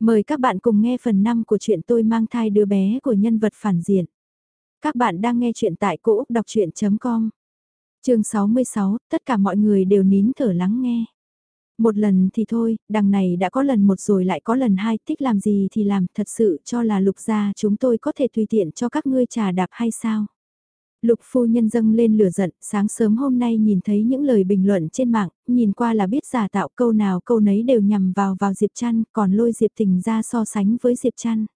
Mời các bạn cùng nghe phần 5 của chuyện tôi mang thai đứa bé của nhân vật phản diện. Các bạn đang nghe chuyện tại cỗ đọc chuyện.com Trường 66, tất cả mọi người đều nín thở lắng nghe. Một lần thì thôi, đằng này đã có lần một rồi lại có lần hai, thích làm gì thì làm, thật sự cho là lục gia chúng tôi có thể tùy tiện cho các ngươi trà đạp hay sao? Lục phu nhân dâng lên lửa giận, sáng sớm hôm nay nhìn thấy những lời bình luận trên mạng, nhìn qua là biết giả tạo câu nào câu nấy đều nhằm vào vào Diệp Trăn, còn lôi Diệp Tình ra so sánh với Diệp Trăn.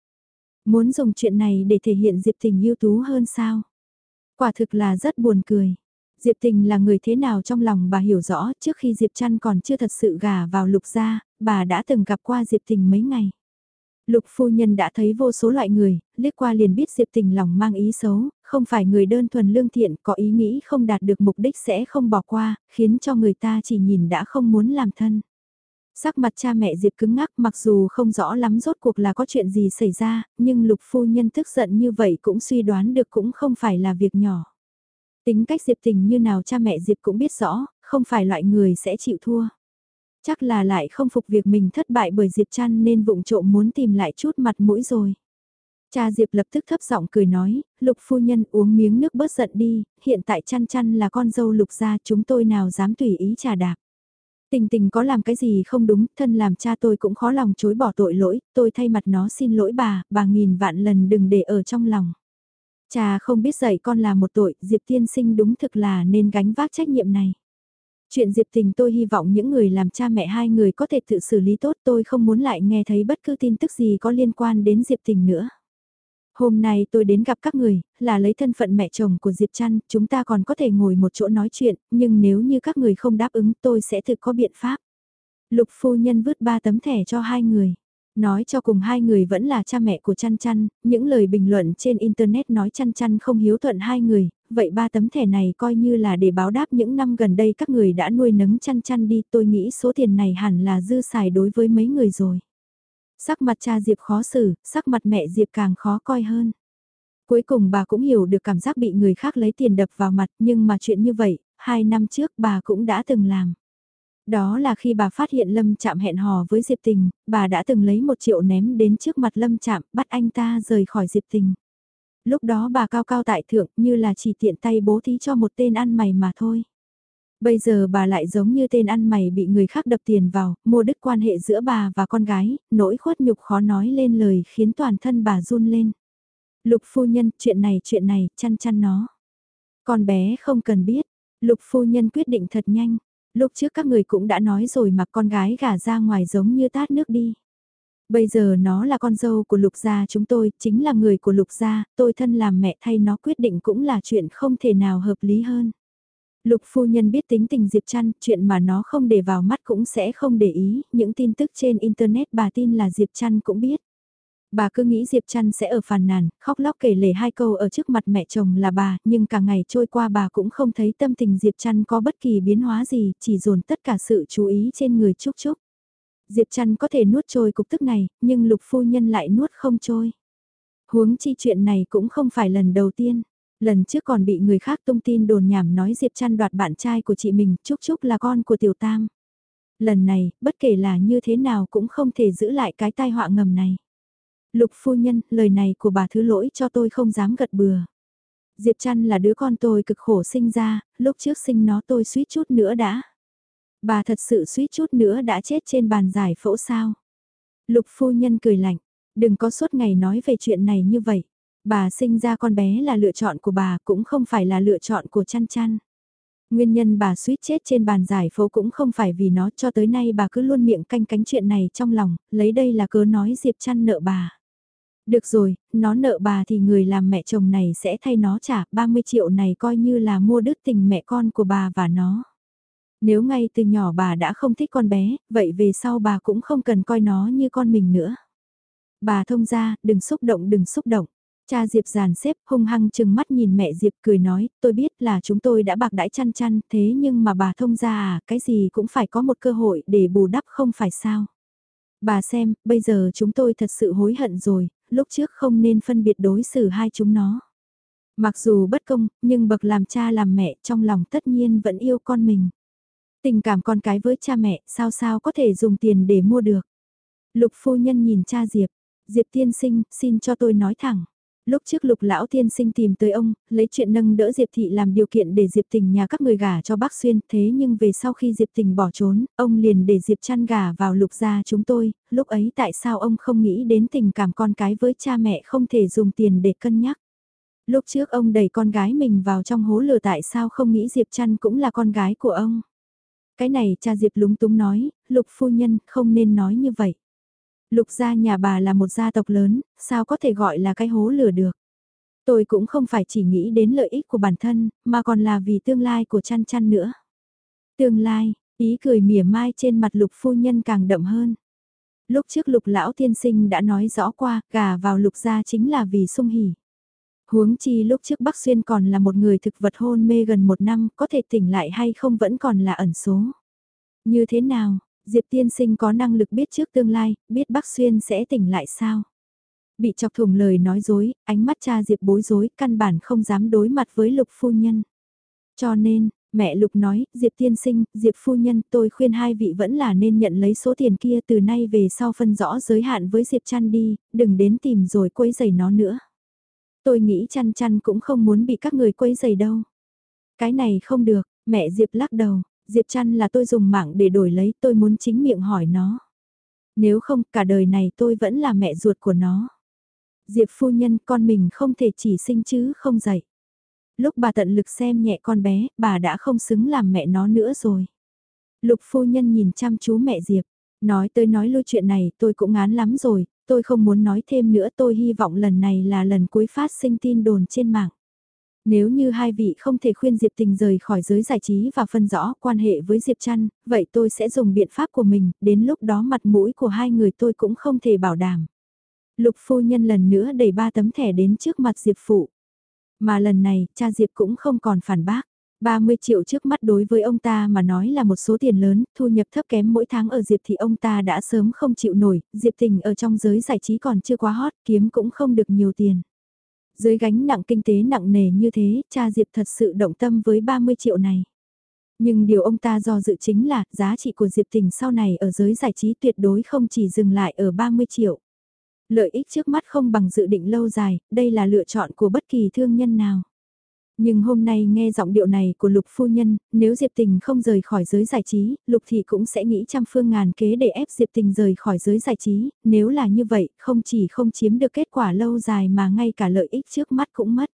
Muốn dùng chuyện này để thể hiện Diệp Tình ưu tú hơn sao? Quả thực là rất buồn cười. Diệp Tình là người thế nào trong lòng bà hiểu rõ, trước khi Diệp Trăn còn chưa thật sự gả vào lục gia, bà đã từng gặp qua Diệp Tình mấy ngày. Lục phu nhân đã thấy vô số loại người, liếc qua liền biết Diệp Tình lòng mang ý xấu, không phải người đơn thuần lương thiện, có ý nghĩ không đạt được mục đích sẽ không bỏ qua, khiến cho người ta chỉ nhìn đã không muốn làm thân. Sắc mặt cha mẹ Diệp cứng ngắc mặc dù không rõ lắm rốt cuộc là có chuyện gì xảy ra, nhưng lục phu nhân tức giận như vậy cũng suy đoán được cũng không phải là việc nhỏ. Tính cách Diệp tình như nào cha mẹ Diệp cũng biết rõ, không phải loại người sẽ chịu thua. Chắc là lại không phục việc mình thất bại bởi Diệp trăn nên vụng trộm muốn tìm lại chút mặt mũi rồi. Cha Diệp lập tức thấp giọng cười nói, lục phu nhân uống miếng nước bớt giận đi, hiện tại chăn chăn là con dâu lục gia chúng tôi nào dám tùy ý trà đạp. Tình tình có làm cái gì không đúng, thân làm cha tôi cũng khó lòng chối bỏ tội lỗi, tôi thay mặt nó xin lỗi bà, bà nghìn vạn lần đừng để ở trong lòng. Cha không biết dạy con là một tội, Diệp tiên sinh đúng thực là nên gánh vác trách nhiệm này. Chuyện Diệp Tình tôi hy vọng những người làm cha mẹ hai người có thể tự xử lý tốt tôi không muốn lại nghe thấy bất cứ tin tức gì có liên quan đến Diệp Tình nữa. Hôm nay tôi đến gặp các người, là lấy thân phận mẹ chồng của Diệp Trăn, chúng ta còn có thể ngồi một chỗ nói chuyện, nhưng nếu như các người không đáp ứng tôi sẽ thực có biện pháp. Lục phu nhân vứt ba tấm thẻ cho hai người. Nói cho cùng hai người vẫn là cha mẹ của chăn chăn, những lời bình luận trên Internet nói chăn chăn không hiếu thuận hai người, vậy ba tấm thẻ này coi như là để báo đáp những năm gần đây các người đã nuôi nấng chăn chăn đi, tôi nghĩ số tiền này hẳn là dư xài đối với mấy người rồi. Sắc mặt cha Diệp khó xử, sắc mặt mẹ Diệp càng khó coi hơn. Cuối cùng bà cũng hiểu được cảm giác bị người khác lấy tiền đập vào mặt nhưng mà chuyện như vậy, hai năm trước bà cũng đã từng làm. Đó là khi bà phát hiện Lâm Chạm hẹn hò với Diệp Tình, bà đã từng lấy một triệu ném đến trước mặt Lâm Chạm bắt anh ta rời khỏi Diệp Tình. Lúc đó bà cao cao tại thượng như là chỉ tiện tay bố thí cho một tên ăn mày mà thôi. Bây giờ bà lại giống như tên ăn mày bị người khác đập tiền vào, mua đứt quan hệ giữa bà và con gái, nỗi khuất nhục khó nói lên lời khiến toàn thân bà run lên. Lục phu nhân, chuyện này chuyện này, chăn chăn nó. Con bé không cần biết, lục phu nhân quyết định thật nhanh. Lúc trước các người cũng đã nói rồi mà con gái gả ra ngoài giống như tát nước đi. Bây giờ nó là con dâu của lục gia chúng tôi, chính là người của lục gia, tôi thân làm mẹ thay nó quyết định cũng là chuyện không thể nào hợp lý hơn. Lục phu nhân biết tính tình Diệp Trăn, chuyện mà nó không để vào mắt cũng sẽ không để ý, những tin tức trên Internet bà tin là Diệp Trăn cũng biết. Bà cứ nghĩ Diệp Trăn sẽ ở phàn nàn, khóc lóc kể lể hai câu ở trước mặt mẹ chồng là bà, nhưng cả ngày trôi qua bà cũng không thấy tâm tình Diệp Trăn có bất kỳ biến hóa gì, chỉ dồn tất cả sự chú ý trên người Trúc Trúc. Diệp Trăn có thể nuốt trôi cục tức này, nhưng lục phu nhân lại nuốt không trôi. Huống chi chuyện này cũng không phải lần đầu tiên. Lần trước còn bị người khác tung tin đồn nhảm nói Diệp Trăn đoạt bạn trai của chị mình, Trúc Trúc là con của Tiểu Tam. Lần này, bất kể là như thế nào cũng không thể giữ lại cái tai họa ngầm này. Lục phu nhân, lời này của bà thứ lỗi cho tôi không dám gật bừa. Diệp Trăn là đứa con tôi cực khổ sinh ra, lúc trước sinh nó tôi suýt chút nữa đã. Bà thật sự suýt chút nữa đã chết trên bàn giải phẫu sao. Lục phu nhân cười lạnh, đừng có suốt ngày nói về chuyện này như vậy. Bà sinh ra con bé là lựa chọn của bà cũng không phải là lựa chọn của chăn chăn. Nguyên nhân bà suýt chết trên bàn giải phẫu cũng không phải vì nó cho tới nay bà cứ luôn miệng canh cánh chuyện này trong lòng, lấy đây là cớ nói Diệp chăn nợ bà. Được rồi, nó nợ bà thì người làm mẹ chồng này sẽ thay nó trả 30 triệu này coi như là mua đứt tình mẹ con của bà và nó. Nếu ngay từ nhỏ bà đã không thích con bé, vậy về sau bà cũng không cần coi nó như con mình nữa. Bà thông ra, đừng xúc động đừng xúc động. Cha Diệp giàn xếp hung hăng chừng mắt nhìn mẹ Diệp cười nói, tôi biết là chúng tôi đã bạc đãi chăn chăn, thế nhưng mà bà thông ra à, cái gì cũng phải có một cơ hội để bù đắp không phải sao. Bà xem, bây giờ chúng tôi thật sự hối hận rồi, lúc trước không nên phân biệt đối xử hai chúng nó. Mặc dù bất công, nhưng bậc làm cha làm mẹ trong lòng tất nhiên vẫn yêu con mình. Tình cảm con cái với cha mẹ sao sao có thể dùng tiền để mua được. Lục phu nhân nhìn cha Diệp, Diệp tiên sinh, xin cho tôi nói thẳng. Lúc trước lục lão tiên sinh tìm tới ông, lấy chuyện nâng đỡ Diệp Thị làm điều kiện để Diệp Tình nhà các người gả cho bác Xuyên, thế nhưng về sau khi Diệp Tình bỏ trốn, ông liền để Diệp chăn gả vào lục gia chúng tôi, lúc ấy tại sao ông không nghĩ đến tình cảm con cái với cha mẹ không thể dùng tiền để cân nhắc. Lúc trước ông đẩy con gái mình vào trong hố lửa tại sao không nghĩ Diệp chăn cũng là con gái của ông. Cái này cha Diệp lúng túng nói, lục phu nhân không nên nói như vậy. Lục gia nhà bà là một gia tộc lớn, sao có thể gọi là cái hố lửa được. Tôi cũng không phải chỉ nghĩ đến lợi ích của bản thân, mà còn là vì tương lai của chăn chăn nữa. Tương lai, ý cười mỉa mai trên mặt lục phu nhân càng đậm hơn. Lúc trước lục lão tiên sinh đã nói rõ qua, gà vào lục gia chính là vì sung hỉ. Huống chi lúc trước Bắc Xuyên còn là một người thực vật hôn mê gần một năm, có thể tỉnh lại hay không vẫn còn là ẩn số. Như thế nào, Diệp tiên sinh có năng lực biết trước tương lai, biết Bắc Xuyên sẽ tỉnh lại sao? Bị chọc thủng lời nói dối, ánh mắt cha Diệp bối rối, căn bản không dám đối mặt với lục phu nhân. Cho nên, mẹ lục nói, Diệp tiên sinh, Diệp phu nhân, tôi khuyên hai vị vẫn là nên nhận lấy số tiền kia từ nay về sau phân rõ giới hạn với Diệp chăn đi, đừng đến tìm rồi quấy giày nó nữa. Tôi nghĩ chăn chăn cũng không muốn bị các người quấy giày đâu. Cái này không được, mẹ Diệp lắc đầu, Diệp chăn là tôi dùng mạng để đổi lấy tôi muốn chính miệng hỏi nó. Nếu không cả đời này tôi vẫn là mẹ ruột của nó. Diệp phu nhân con mình không thể chỉ sinh chứ không dạy. Lúc bà tận lực xem nhẹ con bé, bà đã không xứng làm mẹ nó nữa rồi. Lục phu nhân nhìn chăm chú mẹ Diệp, nói tới nói lui chuyện này tôi cũng ngán lắm rồi, tôi không muốn nói thêm nữa tôi hy vọng lần này là lần cuối phát sinh tin đồn trên mạng. Nếu như hai vị không thể khuyên Diệp Tình rời khỏi giới giải trí và phân rõ quan hệ với Diệp Trăn, vậy tôi sẽ dùng biện pháp của mình, đến lúc đó mặt mũi của hai người tôi cũng không thể bảo đảm. Lục phu nhân lần nữa đẩy ba tấm thẻ đến trước mặt Diệp Phụ. Mà lần này, cha Diệp cũng không còn phản bác. 30 triệu trước mắt đối với ông ta mà nói là một số tiền lớn, thu nhập thấp kém mỗi tháng ở Diệp thì ông ta đã sớm không chịu nổi, Diệp tình ở trong giới giải trí còn chưa quá hot, kiếm cũng không được nhiều tiền. Dưới gánh nặng kinh tế nặng nề như thế, cha Diệp thật sự động tâm với 30 triệu này. Nhưng điều ông ta do dự chính là giá trị của Diệp Tình sau này ở giới giải trí tuyệt đối không chỉ dừng lại ở 30 triệu. Lợi ích trước mắt không bằng dự định lâu dài, đây là lựa chọn của bất kỳ thương nhân nào. Nhưng hôm nay nghe giọng điệu này của Lục Phu Nhân, nếu Diệp Tình không rời khỏi giới giải trí, Lục Thị cũng sẽ nghĩ trăm phương ngàn kế để ép Diệp Tình rời khỏi giới giải trí, nếu là như vậy, không chỉ không chiếm được kết quả lâu dài mà ngay cả lợi ích trước mắt cũng mất.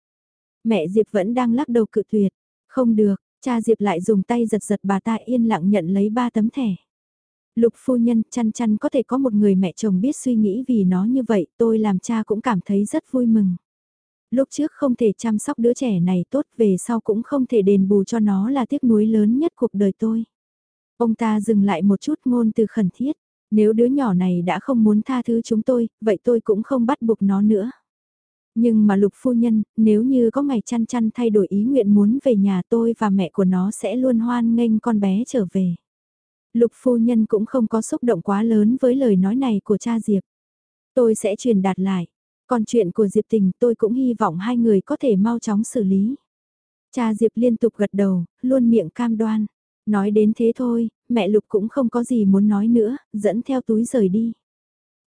Mẹ Diệp vẫn đang lắc đầu cự tuyệt, không được, cha Diệp lại dùng tay giật giật bà ta yên lặng nhận lấy ba tấm thẻ. Lục phu nhân chăn chăn có thể có một người mẹ chồng biết suy nghĩ vì nó như vậy, tôi làm cha cũng cảm thấy rất vui mừng. Lúc trước không thể chăm sóc đứa trẻ này tốt về sau cũng không thể đền bù cho nó là tiếc nuối lớn nhất cuộc đời tôi. Ông ta dừng lại một chút ngôn từ khẩn thiết, nếu đứa nhỏ này đã không muốn tha thứ chúng tôi, vậy tôi cũng không bắt buộc nó nữa. Nhưng mà lục phu nhân, nếu như có ngày chăn chăn thay đổi ý nguyện muốn về nhà tôi và mẹ của nó sẽ luôn hoan nghênh con bé trở về. Lục phu nhân cũng không có xúc động quá lớn với lời nói này của cha Diệp. Tôi sẽ truyền đạt lại. Còn chuyện của Diệp Tình tôi cũng hy vọng hai người có thể mau chóng xử lý. Cha Diệp liên tục gật đầu, luôn miệng cam đoan. Nói đến thế thôi, mẹ Lục cũng không có gì muốn nói nữa, dẫn theo túi rời đi.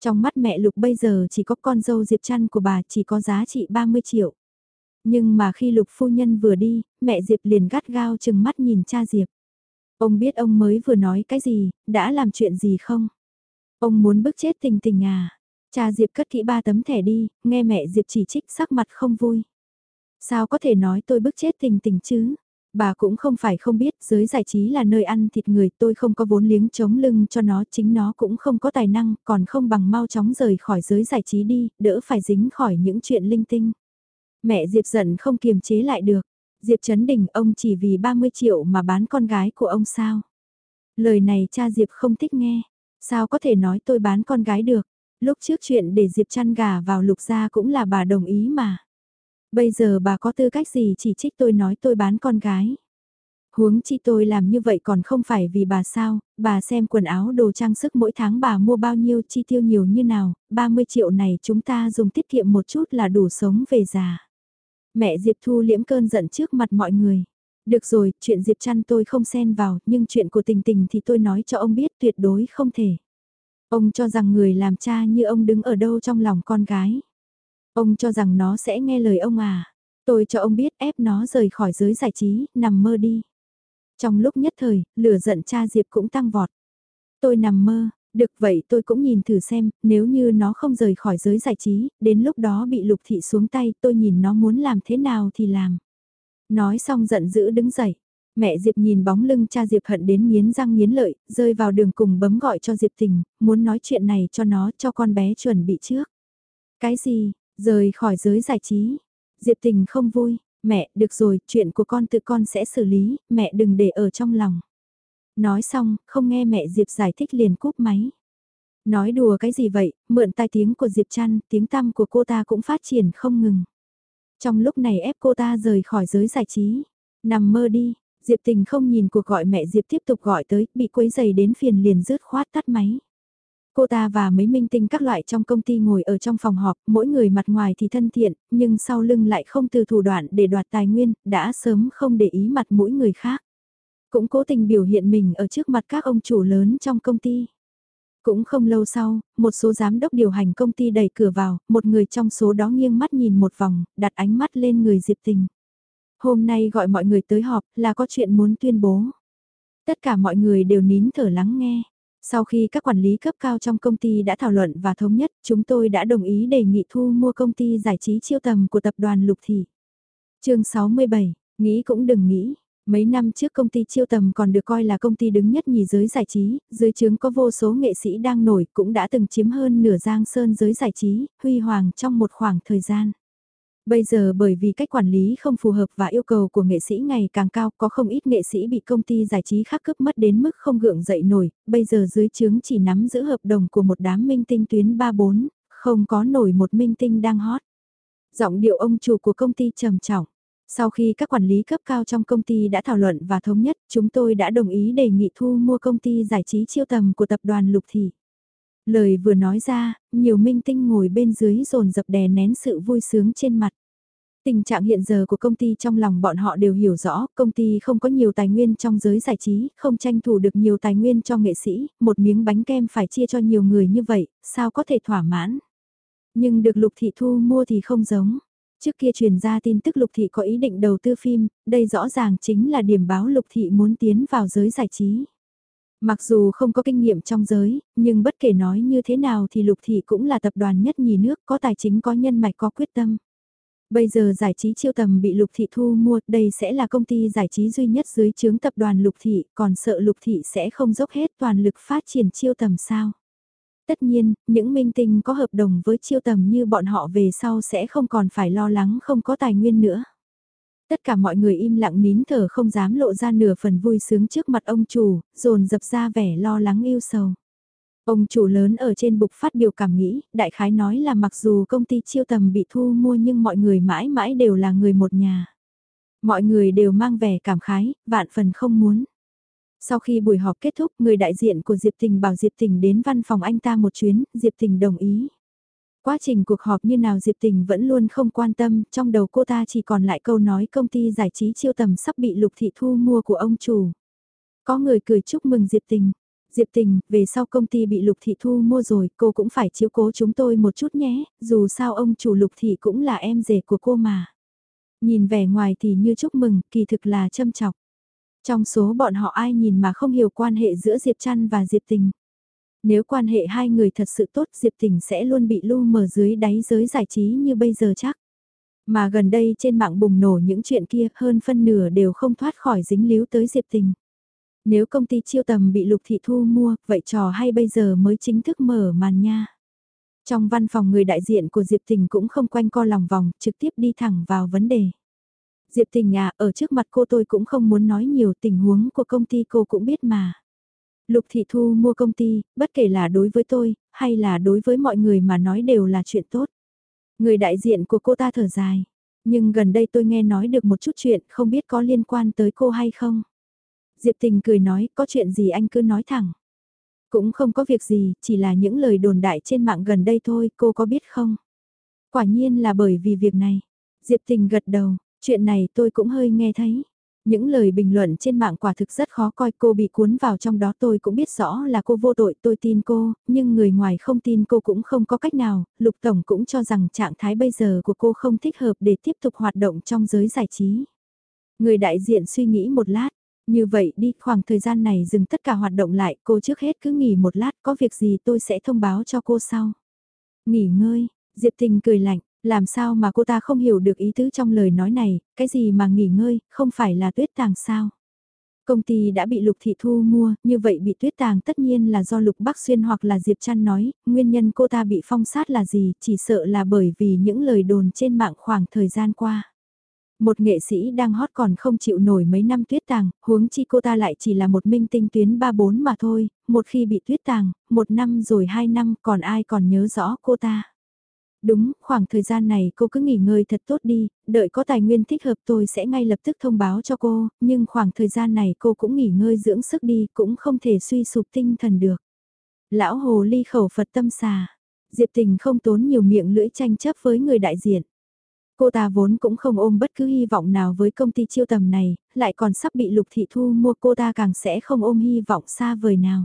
Trong mắt mẹ Lục bây giờ chỉ có con dâu Diệp chăn của bà chỉ có giá trị 30 triệu. Nhưng mà khi Lục phu nhân vừa đi, mẹ Diệp liền gắt gao chừng mắt nhìn cha Diệp. Ông biết ông mới vừa nói cái gì, đã làm chuyện gì không? Ông muốn bức chết tình tình à? Cha Diệp cất kỹ ba tấm thẻ đi, nghe mẹ Diệp chỉ trích sắc mặt không vui. Sao có thể nói tôi bức chết tình tình chứ? Bà cũng không phải không biết giới giải trí là nơi ăn thịt người tôi không có vốn liếng chống lưng cho nó chính nó cũng không có tài năng còn không bằng mau chóng rời khỏi giới giải trí đi, đỡ phải dính khỏi những chuyện linh tinh. Mẹ Diệp giận không kiềm chế lại được, Diệp Trấn Đình ông chỉ vì 30 triệu mà bán con gái của ông sao? Lời này cha Diệp không thích nghe, sao có thể nói tôi bán con gái được? Lúc trước chuyện để Diệp chăn gà vào lục gia cũng là bà đồng ý mà. Bây giờ bà có tư cách gì chỉ trích tôi nói tôi bán con gái. Huống chi tôi làm như vậy còn không phải vì bà sao, bà xem quần áo đồ trang sức mỗi tháng bà mua bao nhiêu chi tiêu nhiều như nào, 30 triệu này chúng ta dùng tiết kiệm một chút là đủ sống về già. Mẹ Diệp Thu liễm cơn giận trước mặt mọi người. Được rồi, chuyện Diệp Trăn tôi không xen vào, nhưng chuyện của tình tình thì tôi nói cho ông biết tuyệt đối không thể. Ông cho rằng người làm cha như ông đứng ở đâu trong lòng con gái. Ông cho rằng nó sẽ nghe lời ông à. Tôi cho ông biết ép nó rời khỏi giới giải trí, nằm mơ đi. Trong lúc nhất thời, lửa giận cha Diệp cũng tăng vọt. Tôi nằm mơ, được vậy tôi cũng nhìn thử xem, nếu như nó không rời khỏi giới giải trí, đến lúc đó bị lục thị xuống tay, tôi nhìn nó muốn làm thế nào thì làm. Nói xong giận dữ đứng dậy. Mẹ Diệp nhìn bóng lưng cha Diệp hận đến nghiến răng nghiến lợi, rơi vào đường cùng bấm gọi cho Diệp tình, muốn nói chuyện này cho nó, cho con bé chuẩn bị trước. Cái gì, rời khỏi giới giải trí. Diệp tình không vui, mẹ, được rồi, chuyện của con tự con sẽ xử lý, mẹ đừng để ở trong lòng. Nói xong, không nghe mẹ Diệp giải thích liền cúp máy. Nói đùa cái gì vậy, mượn tai tiếng của Diệp Trăn, tiếng tăm của cô ta cũng phát triển không ngừng. Trong lúc này ép cô ta rời khỏi giới giải trí. Nằm mơ đi, Diệp Tình không nhìn cuộc gọi mẹ Diệp tiếp tục gọi tới, bị quấy giày đến phiền liền rớt khoát tắt máy. Cô ta và mấy minh tinh các loại trong công ty ngồi ở trong phòng họp, mỗi người mặt ngoài thì thân thiện, nhưng sau lưng lại không từ thủ đoạn để đoạt tài nguyên, đã sớm không để ý mặt mũi người khác. Cũng cố tình biểu hiện mình ở trước mặt các ông chủ lớn trong công ty. Cũng không lâu sau, một số giám đốc điều hành công ty đẩy cửa vào, một người trong số đó nghiêng mắt nhìn một vòng, đặt ánh mắt lên người Diệp Tình. Hôm nay gọi mọi người tới họp là có chuyện muốn tuyên bố. Tất cả mọi người đều nín thở lắng nghe. Sau khi các quản lý cấp cao trong công ty đã thảo luận và thống nhất, chúng tôi đã đồng ý đề nghị thu mua công ty giải trí chiêu tầm của tập đoàn Lục Thị. chương 67, nghĩ cũng đừng nghĩ, Mấy năm trước công ty chiêu tầm còn được coi là công ty đứng nhất nhì giới giải trí, dưới trướng có vô số nghệ sĩ đang nổi cũng đã từng chiếm hơn nửa giang sơn giới giải trí, huy hoàng trong một khoảng thời gian. Bây giờ bởi vì cách quản lý không phù hợp và yêu cầu của nghệ sĩ ngày càng cao có không ít nghệ sĩ bị công ty giải trí khác cướp mất đến mức không gượng dậy nổi, bây giờ dưới chướng chỉ nắm giữ hợp đồng của một đám minh tinh tuyến 3-4, không có nổi một minh tinh đang hot. Giọng điệu ông chủ của công ty trầm trọng. Sau khi các quản lý cấp cao trong công ty đã thảo luận và thống nhất, chúng tôi đã đồng ý đề nghị thu mua công ty giải trí chiêu tầm của tập đoàn Lục Thị. Lời vừa nói ra, nhiều minh tinh ngồi bên dưới dồn dập đè nén sự vui sướng trên mặt. Tình trạng hiện giờ của công ty trong lòng bọn họ đều hiểu rõ, công ty không có nhiều tài nguyên trong giới giải trí, không tranh thủ được nhiều tài nguyên cho nghệ sĩ, một miếng bánh kem phải chia cho nhiều người như vậy, sao có thể thỏa mãn. Nhưng được lục thị thu mua thì không giống. Trước kia truyền ra tin tức Lục Thị có ý định đầu tư phim, đây rõ ràng chính là điểm báo Lục Thị muốn tiến vào giới giải trí. Mặc dù không có kinh nghiệm trong giới, nhưng bất kể nói như thế nào thì Lục Thị cũng là tập đoàn nhất nhì nước có tài chính có nhân mạch có quyết tâm. Bây giờ giải trí chiêu tầm bị Lục Thị thu mua, đây sẽ là công ty giải trí duy nhất dưới chướng tập đoàn Lục Thị, còn sợ Lục Thị sẽ không dốc hết toàn lực phát triển chiêu tầm sao. Tất nhiên, những minh tinh có hợp đồng với chiêu tầm như bọn họ về sau sẽ không còn phải lo lắng không có tài nguyên nữa. Tất cả mọi người im lặng nín thở không dám lộ ra nửa phần vui sướng trước mặt ông chủ, dồn dập ra vẻ lo lắng yêu sầu. Ông chủ lớn ở trên bục phát biểu cảm nghĩ, đại khái nói là mặc dù công ty chiêu tầm bị thu mua nhưng mọi người mãi mãi đều là người một nhà. Mọi người đều mang vẻ cảm khái, vạn phần không muốn. Sau khi buổi họp kết thúc, người đại diện của Diệp Tình bảo Diệp Tình đến văn phòng anh ta một chuyến, Diệp Tình đồng ý. Quá trình cuộc họp như nào Diệp Tình vẫn luôn không quan tâm, trong đầu cô ta chỉ còn lại câu nói công ty giải trí chiêu tầm sắp bị lục thị thu mua của ông chủ. Có người cười chúc mừng Diệp Tình. Diệp Tình, về sau công ty bị lục thị thu mua rồi, cô cũng phải chiếu cố chúng tôi một chút nhé, dù sao ông chủ lục thị cũng là em rể của cô mà. Nhìn vẻ ngoài thì như chúc mừng, kỳ thực là châm chọc. Trong số bọn họ ai nhìn mà không hiểu quan hệ giữa Diệp Trăn và Diệp Tình. Nếu quan hệ hai người thật sự tốt Diệp Tình sẽ luôn bị lu mờ dưới đáy giới giải trí như bây giờ chắc. Mà gần đây trên mạng bùng nổ những chuyện kia hơn phân nửa đều không thoát khỏi dính líu tới Diệp Tình. Nếu công ty chiêu tầm bị lục thị thu mua, vậy trò hay bây giờ mới chính thức mở màn nha. Trong văn phòng người đại diện của Diệp Tình cũng không quanh co lòng vòng, trực tiếp đi thẳng vào vấn đề. Diệp Tình à, ở trước mặt cô tôi cũng không muốn nói nhiều tình huống của công ty cô cũng biết mà. Lục Thị Thu mua công ty, bất kể là đối với tôi, hay là đối với mọi người mà nói đều là chuyện tốt. Người đại diện của cô ta thở dài. Nhưng gần đây tôi nghe nói được một chút chuyện không biết có liên quan tới cô hay không. Diệp Tình cười nói có chuyện gì anh cứ nói thẳng. Cũng không có việc gì, chỉ là những lời đồn đại trên mạng gần đây thôi, cô có biết không? Quả nhiên là bởi vì việc này. Diệp Tình gật đầu, Chuyện này tôi cũng hơi nghe thấy. Những lời bình luận trên mạng quả thực rất khó coi cô bị cuốn vào trong đó tôi cũng biết rõ là cô vô tội tôi tin cô, nhưng người ngoài không tin cô cũng không có cách nào, Lục Tổng cũng cho rằng trạng thái bây giờ của cô không thích hợp để tiếp tục hoạt động trong giới giải trí. Người đại diện suy nghĩ một lát, như vậy đi khoảng thời gian này dừng tất cả hoạt động lại cô trước hết cứ nghỉ một lát có việc gì tôi sẽ thông báo cho cô sau. Nghỉ ngơi, Diệp Tình cười lạnh, làm sao mà cô ta không hiểu được ý tứ trong lời nói này, cái gì mà nghỉ ngơi, không phải là tuyết tàng sao? Công ty đã bị Lục Thị Thu mua, như vậy bị tuyết tàng tất nhiên là do Lục Bắc Xuyên hoặc là Diệp Trăn nói, nguyên nhân cô ta bị phong sát là gì, chỉ sợ là bởi vì những lời đồn trên mạng khoảng thời gian qua. Một nghệ sĩ đang hot còn không chịu nổi mấy năm tuyết tàng, huống chi cô ta lại chỉ là một minh tinh tuyến 3-4 mà thôi, một khi bị tuyết tàng, một năm rồi hai năm còn ai còn nhớ rõ cô ta. Đúng, khoảng thời gian này cô cứ nghỉ ngơi thật tốt đi, đợi có tài nguyên thích hợp tôi sẽ ngay lập tức thông báo cho cô, nhưng khoảng thời gian này cô cũng nghỉ ngơi dưỡng sức đi, cũng không thể suy sụp tinh thần được. Lão Hồ ly khẩu Phật tâm xà, Diệp Tình không tốn nhiều miệng lưỡi tranh chấp với người đại diện. Cô ta vốn cũng không ôm bất cứ hy vọng nào với công ty chiêu tầm này, lại còn sắp bị Lục Thị Thu mua cô ta càng sẽ không ôm hy vọng xa vời nào.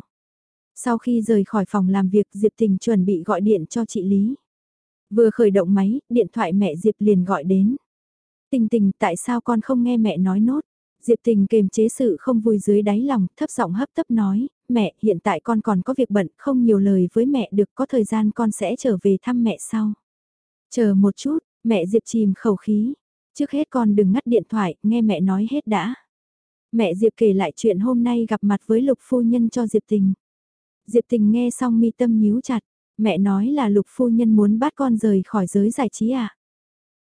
Sau khi rời khỏi phòng làm việc Diệp Tình chuẩn bị gọi điện cho chị Lý. Vừa khởi động máy, điện thoại mẹ Diệp liền gọi đến. Tình tình tại sao con không nghe mẹ nói nốt? Diệp tình kềm chế sự không vui dưới đáy lòng, thấp giọng hấp tấp nói, mẹ hiện tại con còn có việc bận, không nhiều lời với mẹ được, có thời gian con sẽ trở về thăm mẹ sau. Chờ một chút, mẹ Diệp chìm khẩu khí, trước hết con đừng ngắt điện thoại, nghe mẹ nói hết đã. Mẹ Diệp kể lại chuyện hôm nay gặp mặt với lục phu nhân cho Diệp tình. Diệp tình nghe xong mi tâm nhíu chặt, Mẹ nói là lục phu nhân muốn bắt con rời khỏi giới giải trí à?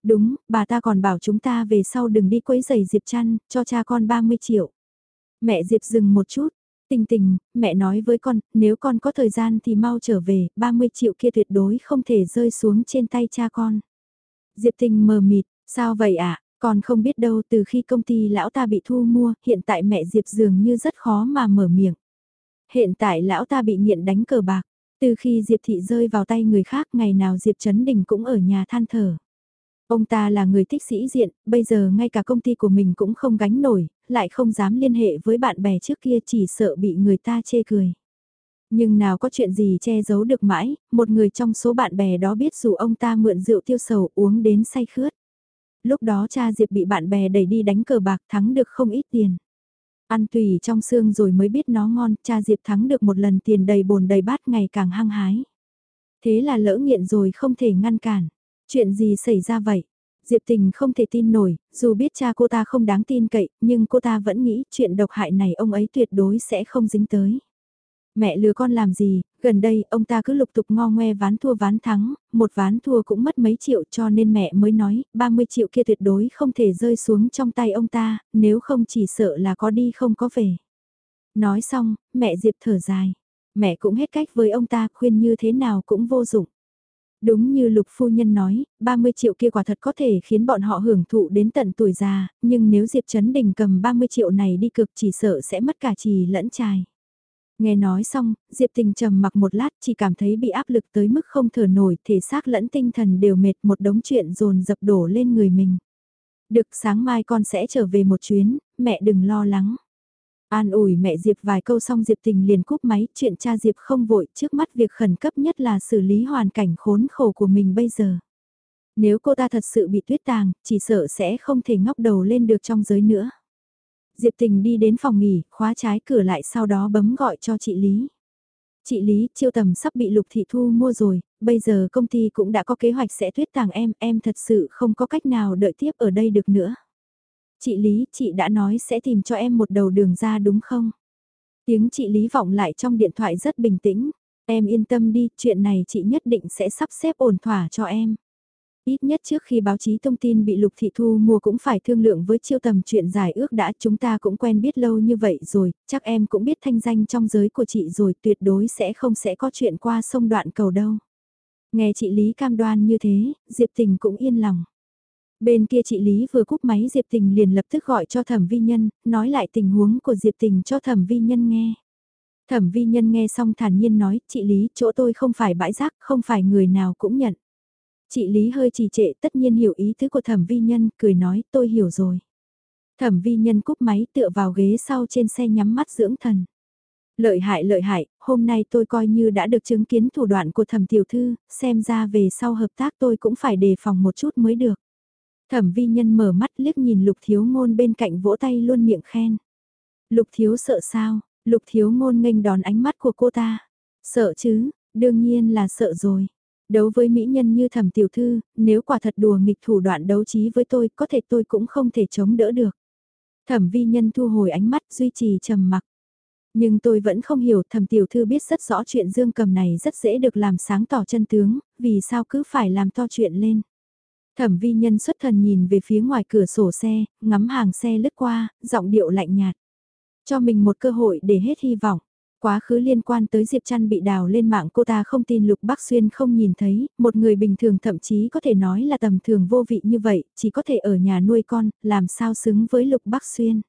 Đúng, bà ta còn bảo chúng ta về sau đừng đi quấy giày Diệp chăn, cho cha con 30 triệu. Mẹ Diệp dừng một chút, tình tình, mẹ nói với con, nếu con có thời gian thì mau trở về, 30 triệu kia tuyệt đối không thể rơi xuống trên tay cha con. Diệp tình mờ mịt, sao vậy ạ? À? Còn không biết đâu từ khi công ty lão ta bị thu mua, hiện tại mẹ Diệp dường như rất khó mà mở miệng. Hiện tại lão ta bị nghiện đánh cờ bạc, từ khi Diệp Thị rơi vào tay người khác ngày nào Diệp Trấn Đình cũng ở nhà than thở. Ông ta là người thích sĩ diện, bây giờ ngay cả công ty của mình cũng không gánh nổi, lại không dám liên hệ với bạn bè trước kia chỉ sợ bị người ta chê cười. Nhưng nào có chuyện gì che giấu được mãi, một người trong số bạn bè đó biết dù ông ta mượn rượu tiêu sầu uống đến say khướt. Lúc đó cha Diệp bị bạn bè đẩy đi đánh cờ bạc thắng được không ít tiền. Ăn tùy trong xương rồi mới biết nó ngon, cha Diệp thắng được một lần tiền đầy bồn đầy bát ngày càng hăng hái. Thế là lỡ nghiện rồi không thể ngăn cản. Chuyện gì xảy ra vậy? Diệp Tình không thể tin nổi, dù biết cha cô ta không đáng tin cậy, nhưng cô ta vẫn nghĩ chuyện độc hại này ông ấy tuyệt đối sẽ không dính tới. Mẹ lừa con làm gì, gần đây ông ta cứ lục tục ngo ngoe ván thua ván thắng, một ván thua cũng mất mấy triệu cho nên mẹ mới nói, 30 triệu kia tuyệt đối không thể rơi xuống trong tay ông ta, nếu không chỉ sợ là có đi không có về. Nói xong, mẹ Diệp thở dài. Mẹ cũng hết cách với ông ta khuyên như thế nào cũng vô dụng. Đúng như lục phu nhân nói, 30 triệu kia quả thật có thể khiến bọn họ hưởng thụ đến tận tuổi già, nhưng nếu Diệp Trấn Đình cầm 30 triệu này đi cực chỉ sợ sẽ mất cả trì lẫn trài. Nghe nói xong, Diệp Tình trầm mặc một lát chỉ cảm thấy bị áp lực tới mức không thở nổi, thể xác lẫn tinh thần đều mệt một đống chuyện dồn dập đổ lên người mình. Được sáng mai con sẽ trở về một chuyến, mẹ đừng lo lắng. An ủi mẹ Diệp vài câu xong Diệp Tình liền cúp máy, chuyện cha Diệp không vội, trước mắt việc khẩn cấp nhất là xử lý hoàn cảnh khốn khổ của mình bây giờ. Nếu cô ta thật sự bị tuyết tàng, chỉ sợ sẽ không thể ngóc đầu lên được trong giới nữa. Diệp Tình đi đến phòng nghỉ, khóa trái cửa lại sau đó bấm gọi cho chị Lý. Chị Lý, chiêu tầm sắp bị Lục Thị Thu mua rồi, bây giờ công ty cũng đã có kế hoạch sẽ thuyết tàng em, em thật sự không có cách nào đợi tiếp ở đây được nữa. Chị Lý, chị đã nói sẽ tìm cho em một đầu đường ra đúng không? Tiếng chị Lý vọng lại trong điện thoại rất bình tĩnh. Em yên tâm đi, chuyện này chị nhất định sẽ sắp xếp ổn thỏa cho em. Ít nhất trước khi báo chí thông tin bị Lục Thị Thu mua cũng phải thương lượng với chiêu tầm chuyện giải ước đã chúng ta cũng quen biết lâu như vậy rồi, chắc em cũng biết thanh danh trong giới của chị rồi tuyệt đối sẽ không sẽ có chuyện qua sông đoạn cầu đâu. Nghe chị Lý cam đoan như thế, Diệp Tình cũng yên lòng. Bên kia chị Lý vừa cúp máy Diệp Tình liền lập tức gọi cho thẩm vi nhân, nói lại tình huống của Diệp Tình cho thẩm vi nhân nghe. Thẩm vi nhân nghe xong thản nhiên nói, chị Lý, chỗ tôi không phải bãi rác, không phải người nào cũng nhận. Chị Lý hơi trì trệ tất nhiên hiểu ý tứ của thẩm vi nhân, cười nói tôi hiểu rồi. Thẩm vi nhân cúp máy tựa vào ghế sau trên xe nhắm mắt dưỡng thần. Lợi hại lợi hại, hôm nay tôi coi như đã được chứng kiến thủ đoạn của thẩm tiểu thư, xem ra về sau hợp tác tôi cũng phải đề phòng một chút mới được. Thẩm vi nhân mở mắt liếc nhìn lục thiếu ngôn bên cạnh vỗ tay luôn miệng khen. Lục thiếu sợ sao, lục thiếu ngôn nghênh đón ánh mắt của cô ta. Sợ chứ, đương nhiên là sợ rồi. Đấu với mỹ nhân như thẩm tiểu thư, nếu quả thật đùa nghịch thủ đoạn đấu trí với tôi, có thể tôi cũng không thể chống đỡ được. Thẩm vi nhân thu hồi ánh mắt duy trì trầm mặc. Nhưng tôi vẫn không hiểu thẩm tiểu thư biết rất rõ chuyện dương cầm này rất dễ được làm sáng tỏ chân tướng, vì sao cứ phải làm to chuyện lên. Thẩm vi nhân xuất thần nhìn về phía ngoài cửa sổ xe, ngắm hàng xe lướt qua, giọng điệu lạnh nhạt. Cho mình một cơ hội để hết hy vọng. Quá khứ liên quan tới Diệp Trăn bị đào lên mạng cô ta không tin Lục Bắc Xuyên không nhìn thấy, một người bình thường thậm chí có thể nói là tầm thường vô vị như vậy, chỉ có thể ở nhà nuôi con, làm sao xứng với Lục Bắc Xuyên.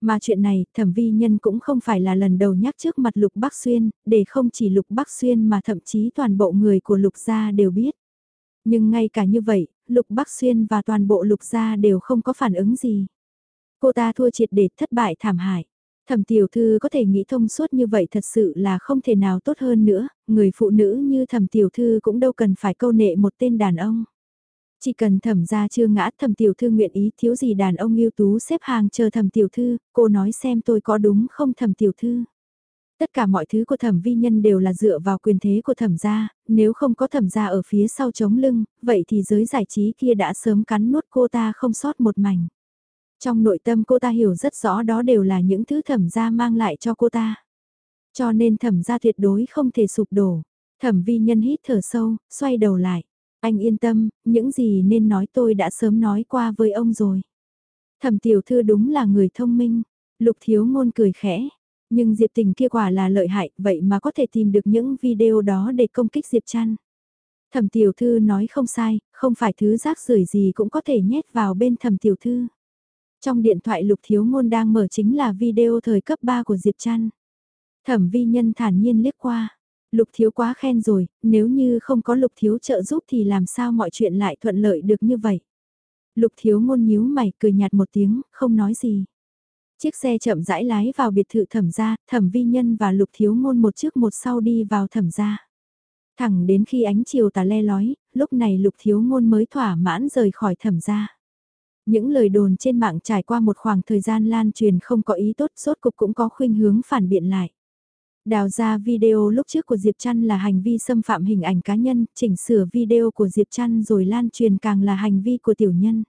Mà chuyện này, thẩm vi nhân cũng không phải là lần đầu nhắc trước mặt Lục Bắc Xuyên, để không chỉ Lục Bắc Xuyên mà thậm chí toàn bộ người của Lục gia đều biết. Nhưng ngay cả như vậy, Lục Bắc Xuyên và toàn bộ Lục gia đều không có phản ứng gì. Cô ta thua triệt để thất bại thảm hại. Thẩm tiểu thư có thể nghĩ thông suốt như vậy thật sự là không thể nào tốt hơn nữa, người phụ nữ như thẩm tiểu thư cũng đâu cần phải câu nệ một tên đàn ông. Chỉ cần thẩm ra chưa ngã thẩm tiểu thư nguyện ý thiếu gì đàn ông ưu tú xếp hàng chờ thẩm tiểu thư, cô nói xem tôi có đúng không thẩm tiểu thư. Tất cả mọi thứ của thẩm vi nhân đều là dựa vào quyền thế của thẩm gia, nếu không có thẩm gia ở phía sau chống lưng, vậy thì giới giải trí kia đã sớm cắn nuốt cô ta không sót một mảnh. Trong nội tâm cô ta hiểu rất rõ đó đều là những thứ thẩm gia mang lại cho cô ta. Cho nên thẩm gia tuyệt đối không thể sụp đổ. Thẩm vi nhân hít thở sâu, xoay đầu lại. Anh yên tâm, những gì nên nói tôi đã sớm nói qua với ông rồi. Thẩm tiểu thư đúng là người thông minh. Lục thiếu ngôn cười khẽ. Nhưng Diệp tình kia quả là lợi hại, vậy mà có thể tìm được những video đó để công kích Diệp chăn. Thẩm tiểu thư nói không sai, không phải thứ rác rưởi gì cũng có thể nhét vào bên thẩm tiểu thư. Trong điện thoại Lục Thiếu Ngôn đang mở chính là video thời cấp 3 của Diệp Trăn. Thẩm vi nhân thản nhiên liếc qua. Lục Thiếu quá khen rồi, nếu như không có Lục Thiếu trợ giúp thì làm sao mọi chuyện lại thuận lợi được như vậy. Lục Thiếu Ngôn nhíu mày cười nhạt một tiếng, không nói gì. Chiếc xe chậm rãi lái vào biệt thự thẩm gia, thẩm vi nhân và Lục Thiếu Ngôn một trước một sau đi vào thẩm gia. Thẳng đến khi ánh chiều tà le lói, lúc này Lục Thiếu Ngôn mới thỏa mãn rời khỏi thẩm gia. Những lời đồn trên mạng trải qua một khoảng thời gian lan truyền không có ý tốt, sốt cục cũng có khuynh hướng phản biện lại. Đào ra video lúc trước của Diệp Trăn là hành vi xâm phạm hình ảnh cá nhân, chỉnh sửa video của Diệp Trăn rồi lan truyền càng là hành vi của tiểu nhân.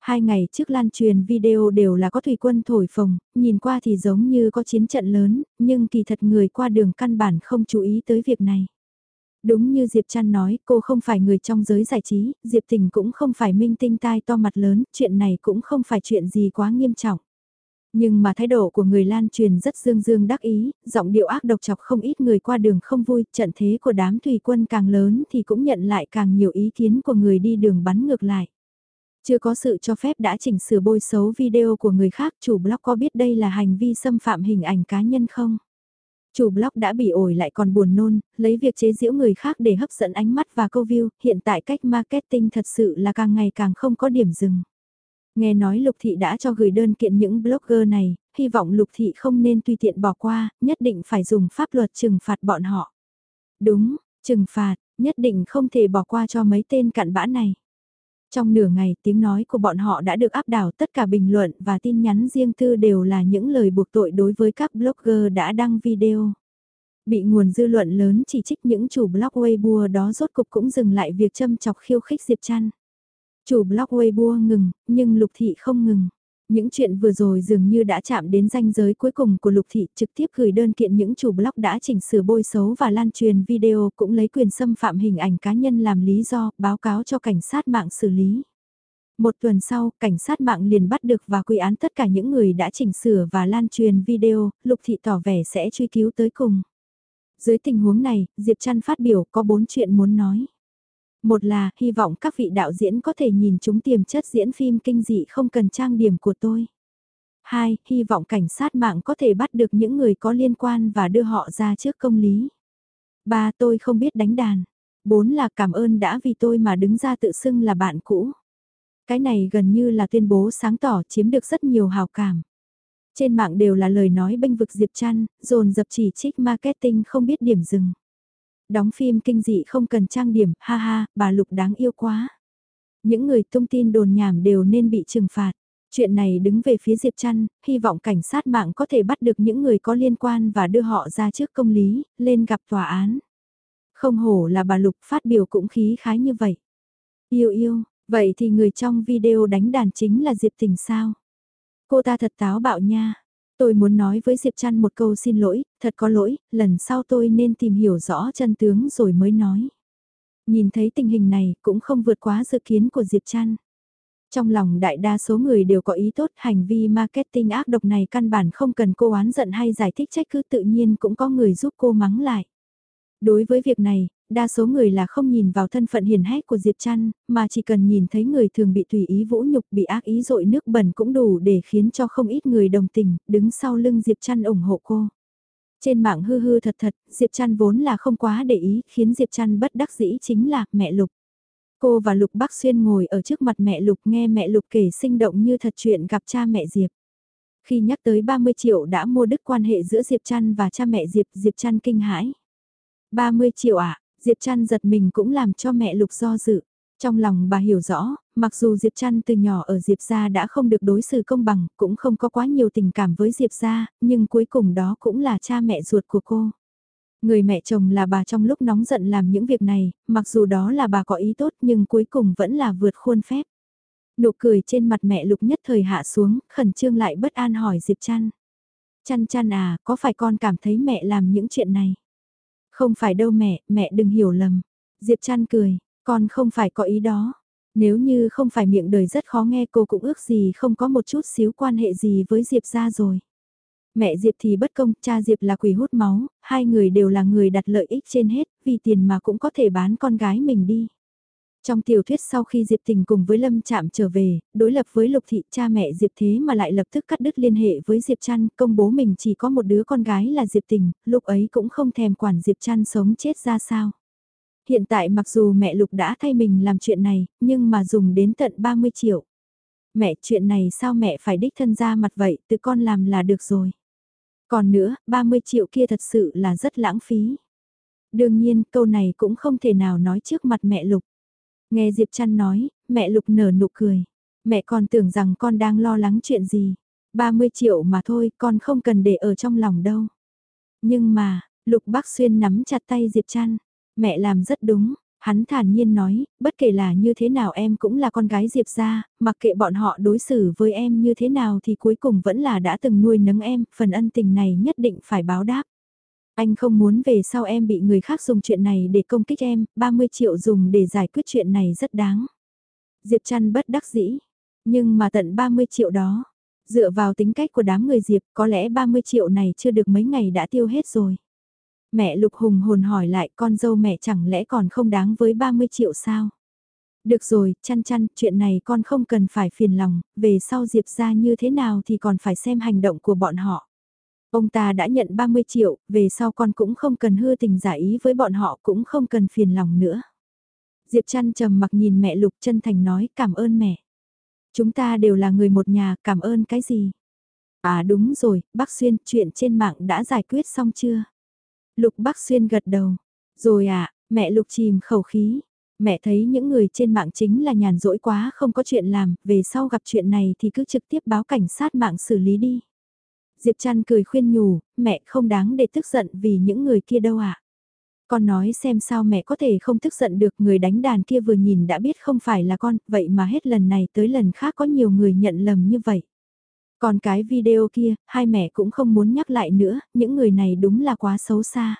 Hai ngày trước lan truyền video đều là có thủy quân thổi phồng, nhìn qua thì giống như có chiến trận lớn, nhưng kỳ thật người qua đường căn bản không chú ý tới việc này. Đúng như Diệp Trăn nói, cô không phải người trong giới giải trí, Diệp Tình cũng không phải minh tinh tai to mặt lớn, chuyện này cũng không phải chuyện gì quá nghiêm trọng. Nhưng mà thái độ của người lan truyền rất dương dương đắc ý, giọng điệu ác độc chọc không ít người qua đường không vui, trận thế của đám thủy quân càng lớn thì cũng nhận lại càng nhiều ý kiến của người đi đường bắn ngược lại. Chưa có sự cho phép đã chỉnh sửa bôi xấu video của người khác, chủ blog có biết đây là hành vi xâm phạm hình ảnh cá nhân không? Chủ blog đã bị ổi lại còn buồn nôn, lấy việc chế giễu người khác để hấp dẫn ánh mắt và câu view, hiện tại cách marketing thật sự là càng ngày càng không có điểm dừng. Nghe nói Lục Thị đã cho gửi đơn kiện những blogger này, hy vọng Lục Thị không nên tùy tiện bỏ qua, nhất định phải dùng pháp luật trừng phạt bọn họ. Đúng, trừng phạt, nhất định không thể bỏ qua cho mấy tên cặn bã này. Trong nửa ngày tiếng nói của bọn họ đã được áp đảo tất cả bình luận và tin nhắn riêng tư đều là những lời buộc tội đối với các blogger đã đăng video. Bị nguồn dư luận lớn chỉ trích những chủ blog Weibo đó rốt cục cũng dừng lại việc châm chọc khiêu khích Diệp Trăn. Chủ blog Weibo ngừng, nhưng Lục Thị không ngừng. Những chuyện vừa rồi dường như đã chạm đến ranh giới cuối cùng của Lục Thị trực tiếp gửi đơn kiện những chủ blog đã chỉnh sửa bôi xấu và lan truyền video cũng lấy quyền xâm phạm hình ảnh cá nhân làm lý do báo cáo cho cảnh sát mạng xử lý. Một tuần sau, cảnh sát mạng liền bắt được và quy án tất cả những người đã chỉnh sửa và lan truyền video, Lục Thị tỏ vẻ sẽ truy cứu tới cùng. Dưới tình huống này, Diệp Trăn phát biểu có bốn chuyện muốn nói. Một là, hy vọng các vị đạo diễn có thể nhìn chúng tiềm chất diễn phim kinh dị không cần trang điểm của tôi. Hai, hy vọng cảnh sát mạng có thể bắt được những người có liên quan và đưa họ ra trước công lý. Ba, tôi không biết đánh đàn. Bốn là cảm ơn đã vì tôi mà đứng ra tự xưng là bạn cũ. Cái này gần như là tuyên bố sáng tỏ chiếm được rất nhiều hào cảm. Trên mạng đều là lời nói bênh vực Diệp Trăn, dồn dập chỉ trích marketing không biết điểm dừng. Đóng phim kinh dị không cần trang điểm, ha ha, bà Lục đáng yêu quá. Những người tung tin đồn nhảm đều nên bị trừng phạt. Chuyện này đứng về phía Diệp Trăn, hy vọng cảnh sát mạng có thể bắt được những người có liên quan và đưa họ ra trước công lý, lên gặp tòa án. Không hổ là bà Lục phát biểu cũng khí khái như vậy. Yêu yêu, vậy thì người trong video đánh đàn chính là Diệp Tình sao? Cô ta thật táo bạo nha. Tôi muốn nói với Diệp Trăn một câu xin lỗi, thật có lỗi, lần sau tôi nên tìm hiểu rõ chân tướng rồi mới nói. Nhìn thấy tình hình này cũng không vượt quá dự kiến của Diệp Trăn. Trong lòng đại đa số người đều có ý tốt hành vi marketing ác độc này căn bản không cần cô oán giận hay giải thích trách cứ tự nhiên cũng có người giúp cô mắng lại. Đối với việc này, đa số người là không nhìn vào thân phận hiền hách của Diệp Trăn, mà chỉ cần nhìn thấy người thường bị tùy ý vũ nhục bị ác ý dội nước bẩn cũng đủ để khiến cho không ít người đồng tình, đứng sau lưng Diệp Trăn ủng hộ cô. Trên mạng hư hư thật thật, Diệp Trăn vốn là không quá để ý, khiến Diệp Trăn bất đắc dĩ chính là mẹ Lục. Cô và Lục Bắc Xuyên ngồi ở trước mặt mẹ Lục nghe mẹ Lục kể sinh động như thật chuyện gặp cha mẹ Diệp. Khi nhắc tới 30 triệu đã mua đứt quan hệ giữa Diệp Trăn và cha mẹ Diệp, Diệp Trăn kinh hãi. 30 triệu ạ, à? Diệp Trăn giật mình cũng làm cho mẹ Lục do dự. Trong lòng bà hiểu rõ, mặc dù Diệp Trăn từ nhỏ ở Diệp gia đã không được đối xử công bằng, cũng không có quá nhiều tình cảm với Diệp gia, nhưng cuối cùng đó cũng là cha mẹ ruột của cô. Người mẹ chồng là bà trong lúc nóng giận làm những việc này, mặc dù đó là bà có ý tốt nhưng cuối cùng vẫn là vượt khuôn phép. Nụ cười trên mặt mẹ Lục nhất thời hạ xuống, khẩn trương lại bất an hỏi Diệp Trăn. Chăn chăn à, có phải con cảm thấy mẹ làm những chuyện này? Không phải đâu mẹ, mẹ đừng hiểu lầm. Diệp Trăn cười, con không phải có ý đó. Nếu như không phải miệng đời rất khó nghe cô cũng ước gì không có một chút xíu quan hệ gì với Diệp ra rồi. Mẹ Diệp thì bất công, cha Diệp là quỷ hút máu, hai người đều là người đặt lợi ích trên hết, vì tiền mà cũng có thể bán con gái mình đi. Trong tiểu thuyết sau khi Diệp Tình cùng với Lâm Trạm trở về, đối lập với Lục Thị cha mẹ Diệp thế mà lại lập tức cắt đứt liên hệ với Diệp Trăn, công bố mình chỉ có một đứa con gái là Diệp Tình, lúc ấy cũng không thèm quản Diệp Trăn sống chết ra sao. Hiện tại mặc dù mẹ Lục đã thay mình làm chuyện này, nhưng mà dùng đến tận 30 triệu. Mẹ chuyện này sao mẹ phải đích thân ra mặt vậy, tự con làm là được rồi. Còn nữa, 30 triệu kia thật sự là rất lãng phí. Đương nhiên, câu này cũng không thể nào nói trước mặt mẹ Lục. Nghe Diệp Trăn nói, mẹ Lục nở nụ cười. Mẹ còn tưởng rằng con đang lo lắng chuyện gì. 30 triệu mà thôi, con không cần để ở trong lòng đâu. Nhưng mà, Lục Bắc Xuyên nắm chặt tay Diệp Trăn. Mẹ làm rất đúng, hắn thản nhiên nói, bất kể là như thế nào em cũng là con gái Diệp gia, mặc kệ bọn họ đối xử với em như thế nào thì cuối cùng vẫn là đã từng nuôi nấng em, phần ân tình này nhất định phải báo đáp. Anh không muốn về sau em bị người khác dùng chuyện này để công kích em, 30 triệu dùng để giải quyết chuyện này rất đáng. Diệp Trăn bất đắc dĩ, nhưng mà tận 30 triệu đó, dựa vào tính cách của đám người Diệp có lẽ 30 triệu này chưa được mấy ngày đã tiêu hết rồi. Mẹ Lục Hùng hồn hỏi lại con dâu mẹ chẳng lẽ còn không đáng với 30 triệu sao? Được rồi, chăn chăn, chuyện này con không cần phải phiền lòng, về sau Diệp ra như thế nào thì còn phải xem hành động của bọn họ. Ông ta đã nhận 30 triệu, về sau con cũng không cần hư tình giả ý với bọn họ cũng không cần phiền lòng nữa. Diệp chăn trầm mặc nhìn mẹ Lục chân thành nói cảm ơn mẹ. Chúng ta đều là người một nhà, cảm ơn cái gì? À đúng rồi, bác Xuyên, chuyện trên mạng đã giải quyết xong chưa? Lục Bắc Xuyên gật đầu. Rồi à, mẹ Lục chìm khẩu khí. Mẹ thấy những người trên mạng chính là nhàn rỗi quá không có chuyện làm, về sau gặp chuyện này thì cứ trực tiếp báo cảnh sát mạng xử lý đi. Diệp Trăn cười khuyên nhủ, mẹ không đáng để tức giận vì những người kia đâu ạ. À. Con nói xem sao mẹ có thể không tức giận được người đánh đàn kia vừa nhìn đã biết không phải là con, vậy mà hết lần này tới lần khác có nhiều người nhận lầm như vậy. Còn cái video kia, hai mẹ cũng không muốn nhắc lại nữa, những người này đúng là quá xấu xa.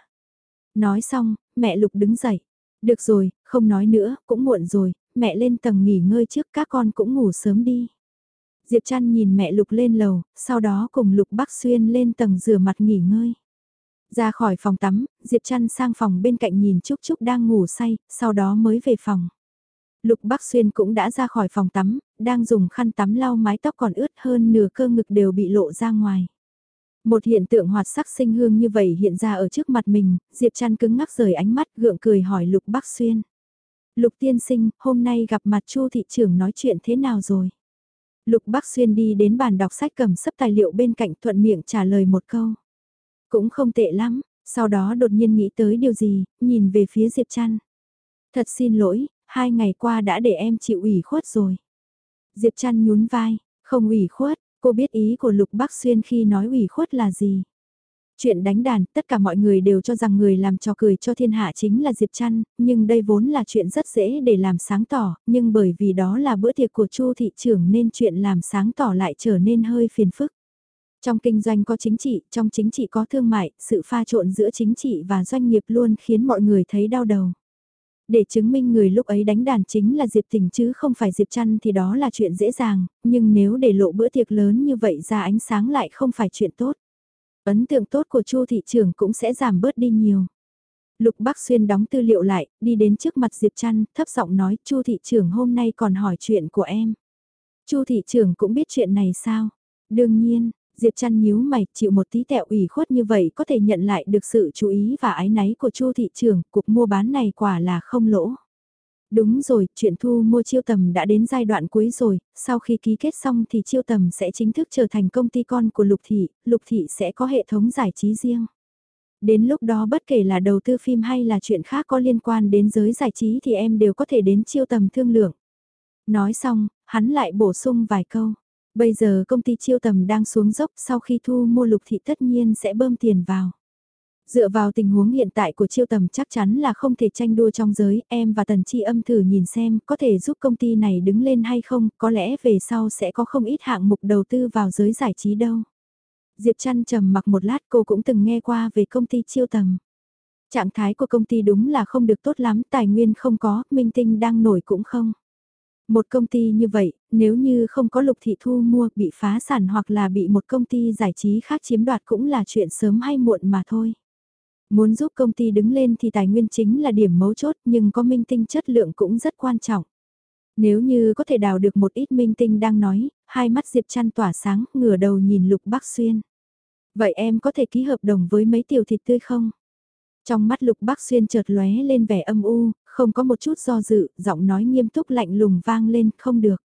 Nói xong, mẹ Lục đứng dậy. Được rồi, không nói nữa, cũng muộn rồi, mẹ lên tầng nghỉ ngơi trước các con cũng ngủ sớm đi. Diệp Trăn nhìn mẹ Lục lên lầu, sau đó cùng Lục Bắc Xuyên lên tầng rửa mặt nghỉ ngơi. Ra khỏi phòng tắm, Diệp Trăn sang phòng bên cạnh nhìn Trúc Trúc đang ngủ say, sau đó mới về phòng. Lục Bắc Xuyên cũng đã ra khỏi phòng tắm, đang dùng khăn tắm lau mái tóc còn ướt hơn nửa cơ ngực đều bị lộ ra ngoài. Một hiện tượng hoạt sắc sinh hương như vậy hiện ra ở trước mặt mình, Diệp Trăn cứng ngắc rời ánh mắt gượng cười hỏi Lục Bắc Xuyên. Lục tiên sinh, hôm nay gặp mặt Chu thị trưởng nói chuyện thế nào rồi? Lục Bắc Xuyên đi đến bàn đọc sách cầm sấp tài liệu bên cạnh thuận miệng trả lời một câu. Cũng không tệ lắm, sau đó đột nhiên nghĩ tới điều gì, nhìn về phía Diệp Trăn. Thật xin lỗi, hai ngày qua đã để em chịu ủy khuất rồi. Diệp Trăn nhún vai, không ủy khuất, cô biết ý của Lục Bắc Xuyên khi nói ủy khuất là gì. Chuyện đánh đàn, tất cả mọi người đều cho rằng người làm trò cười cho thiên hạ chính là Diệp Trăn, nhưng đây vốn là chuyện rất dễ để làm sáng tỏ, nhưng bởi vì đó là bữa tiệc của Chu thị trưởng nên chuyện làm sáng tỏ lại trở nên hơi phiền phức. Trong kinh doanh có chính trị, trong chính trị có thương mại, sự pha trộn giữa chính trị và doanh nghiệp luôn khiến mọi người thấy đau đầu. Để chứng minh người lúc ấy đánh đàn chính là Diệp Tình chứ không phải Diệp Trăn thì đó là chuyện dễ dàng, nhưng nếu để lộ bữa tiệc lớn như vậy ra ánh sáng lại không phải chuyện tốt. Ấn tượng tốt của Chu thị trưởng cũng sẽ giảm bớt đi nhiều. Lục Bắc Xuyên đóng tư liệu lại, đi đến trước mặt Diệp Trăn, thấp giọng nói, Chu thị trưởng hôm nay còn hỏi chuyện của em. Chu thị trưởng cũng biết chuyện này sao? Đương nhiên, Diệp Trăn nhíu mày, chịu một tí tẹo ủy khuất như vậy có thể nhận lại được sự chú ý và ái náy của Chu thị trưởng, cuộc mua bán này quả là không lỗ. Đúng rồi, chuyện thu mua chiêu tầm đã đến giai đoạn cuối rồi, sau khi ký kết xong thì chiêu tầm sẽ chính thức trở thành công ty con của Lục Thị, Lục Thị sẽ có hệ thống giải trí riêng. Đến lúc đó bất kể là đầu tư phim hay là chuyện khác có liên quan đến giới giải trí thì em đều có thể đến chiêu tầm thương lượng. Nói xong, hắn lại bổ sung vài câu. Bây giờ công ty chiêu tầm đang xuống dốc sau khi thu mua lục thị tất nhiên sẽ bơm tiền vào. Dựa vào tình huống hiện tại của chiêu tầm chắc chắn là không thể tranh đua trong giới, em và tần chi âm thử nhìn xem có thể giúp công ty này đứng lên hay không, có lẽ về sau sẽ có không ít hạng mục đầu tư vào giới giải trí đâu. Diệp Trăn trầm mặc một lát cô cũng từng nghe qua về công ty chiêu tầm. Trạng thái của công ty đúng là không được tốt lắm, tài nguyên không có, minh tinh đang nổi cũng không. Một công ty như vậy, nếu như không có lục thị thu mua bị phá sản hoặc là bị một công ty giải trí khác chiếm đoạt cũng là chuyện sớm hay muộn mà thôi. Muốn giúp công ty đứng lên thì tài nguyên chính là điểm mấu chốt nhưng có minh tinh chất lượng cũng rất quan trọng. Nếu như có thể đào được một ít minh tinh đang nói, hai mắt Diệp Trăn tỏa sáng, ngửa đầu nhìn Lục Bắc Xuyên. Vậy em có thể ký hợp đồng với mấy tiểu thịt tươi không? Trong mắt Lục Bắc Xuyên chợt lóe lên vẻ âm u, không có một chút do dự, giọng nói nghiêm túc lạnh lùng vang lên, không được.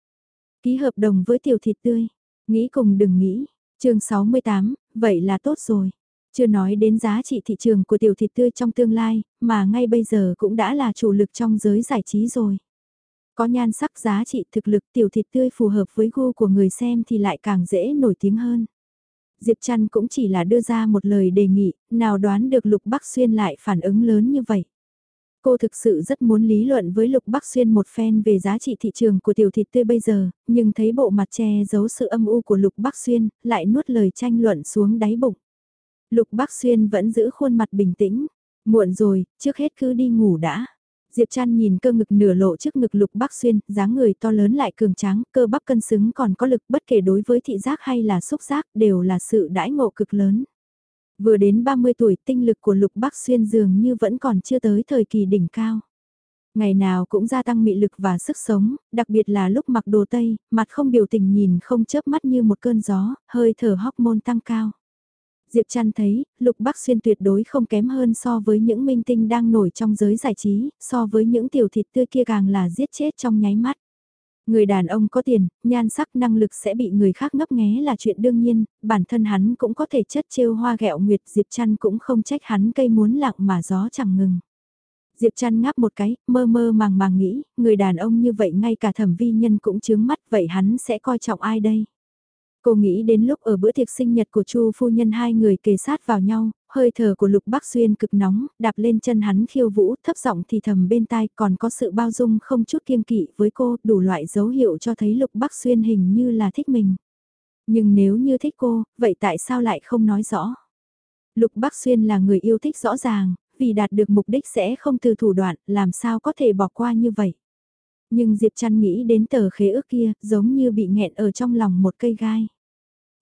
Ký hợp đồng với tiểu thịt tươi, nghĩ cùng đừng nghĩ. chương 68, vậy là tốt rồi. Chưa nói đến giá trị thị trường của tiểu thịt tươi trong tương lai, mà ngay bây giờ cũng đã là chủ lực trong giới giải trí rồi. Có nhan sắc giá trị thực lực tiểu thịt tươi phù hợp với gu của người xem thì lại càng dễ nổi tiếng hơn. Diệp Trăn cũng chỉ là đưa ra một lời đề nghị, nào đoán được Lục Bắc Xuyên lại phản ứng lớn như vậy. Cô thực sự rất muốn lý luận với Lục Bắc Xuyên một phen về giá trị thị trường của tiểu thịt tươi bây giờ, nhưng thấy bộ mặt che giấu sự âm u của Lục Bắc Xuyên, lại nuốt lời tranh luận xuống đáy bụng. Lục Bắc Xuyên vẫn giữ khuôn mặt bình tĩnh. Muộn rồi, trước hết cứ đi ngủ đã. Diệp Trăn nhìn cơ ngực nửa lộ trước ngực Lục Bắc Xuyên, dáng người to lớn lại cường tráng, cơ bắp cân xứng còn có lực bất kể đối với thị giác hay là xúc giác đều là sự đãi ngộ cực lớn. Vừa đến 30 tuổi tinh lực của Lục Bắc Xuyên dường như vẫn còn chưa tới thời kỳ đỉnh cao. Ngày nào cũng gia tăng mị lực và sức sống, đặc biệt là lúc mặc đồ tây, mặt không biểu tình nhìn không chớp mắt như một cơn gió, hơi thở hormone tăng cao. Diệp Trăn thấy, Lục Bắc Xuyên tuyệt đối không kém hơn so với những minh tinh đang nổi trong giới giải trí, so với những tiểu thịt tươi kia càng là giết chết trong nháy mắt. Người đàn ông có tiền, nhan sắc năng lực sẽ bị người khác ngấp nghé là chuyện đương nhiên, bản thân hắn cũng có thể chất trêu hoa gẹo nguyệt Diệp Trăn cũng không trách hắn cây muốn lặng mà gió chẳng ngừng. Diệp Trăn ngáp một cái, mơ mơ màng màng nghĩ, người đàn ông như vậy ngay cả thẩm vi nhân cũng chướng mắt vậy hắn sẽ coi trọng ai đây? Cô nghĩ đến lúc ở bữa tiệc sinh nhật của Chu phu nhân hai người kề sát vào nhau, hơi thở của Lục Bắc Xuyên cực nóng, đạp lên chân hắn khiêu vũ, thấp giọng thì thầm bên tai, còn có sự bao dung không chút kiêng kỵ với cô, đủ loại dấu hiệu cho thấy Lục Bắc Xuyên hình như là thích mình. Nhưng nếu như thích cô, vậy tại sao lại không nói rõ? Lục Bắc Xuyên là người yêu thích rõ ràng, vì đạt được mục đích sẽ không từ thủ đoạn, làm sao có thể bỏ qua như vậy? Nhưng Diệp Trăn nghĩ đến tờ khế ước kia, giống như bị nghẹn ở trong lòng một cây gai.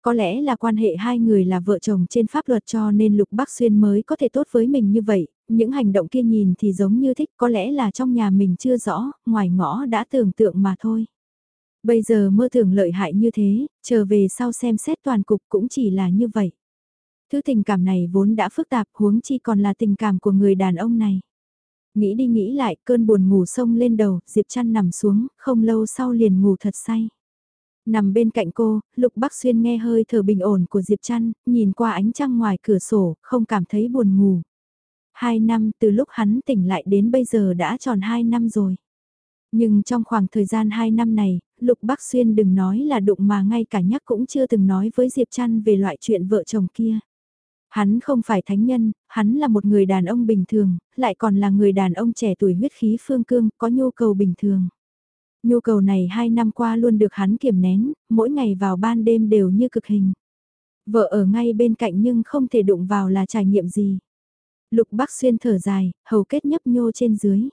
Có lẽ là quan hệ hai người là vợ chồng trên pháp luật cho nên Lục Bắc Xuyên mới có thể tốt với mình như vậy, những hành động kia nhìn thì giống như thích có lẽ là trong nhà mình chưa rõ, ngoài ngõ đã tưởng tượng mà thôi. Bây giờ mơ tưởng lợi hại như thế, trở về sau xem xét toàn cục cũng chỉ là như vậy. Thứ tình cảm này vốn đã phức tạp huống chi còn là tình cảm của người đàn ông này. Nghĩ đi nghĩ lại, cơn buồn ngủ sông lên đầu, Diệp Trăn nằm xuống, không lâu sau liền ngủ thật say. Nằm bên cạnh cô, Lục Bắc Xuyên nghe hơi thở bình ổn của Diệp Trăn, nhìn qua ánh trăng ngoài cửa sổ, không cảm thấy buồn ngủ. Hai năm từ lúc hắn tỉnh lại đến bây giờ đã tròn hai năm rồi. Nhưng trong khoảng thời gian hai năm này, Lục Bắc Xuyên đừng nói là đụng mà ngay cả nhắc cũng chưa từng nói với Diệp Trăn về loại chuyện vợ chồng kia. Hắn không phải thánh nhân, hắn là một người đàn ông bình thường, lại còn là người đàn ông trẻ tuổi huyết khí phương cương, có nhu cầu bình thường. Nhu cầu này hai năm qua luôn được hắn kiềm nén, mỗi ngày vào ban đêm đều như cực hình. Vợ ở ngay bên cạnh nhưng không thể đụng vào là trải nghiệm gì. Lục Bắc Xuyên thở dài, hầu kết nhấp nhô trên dưới.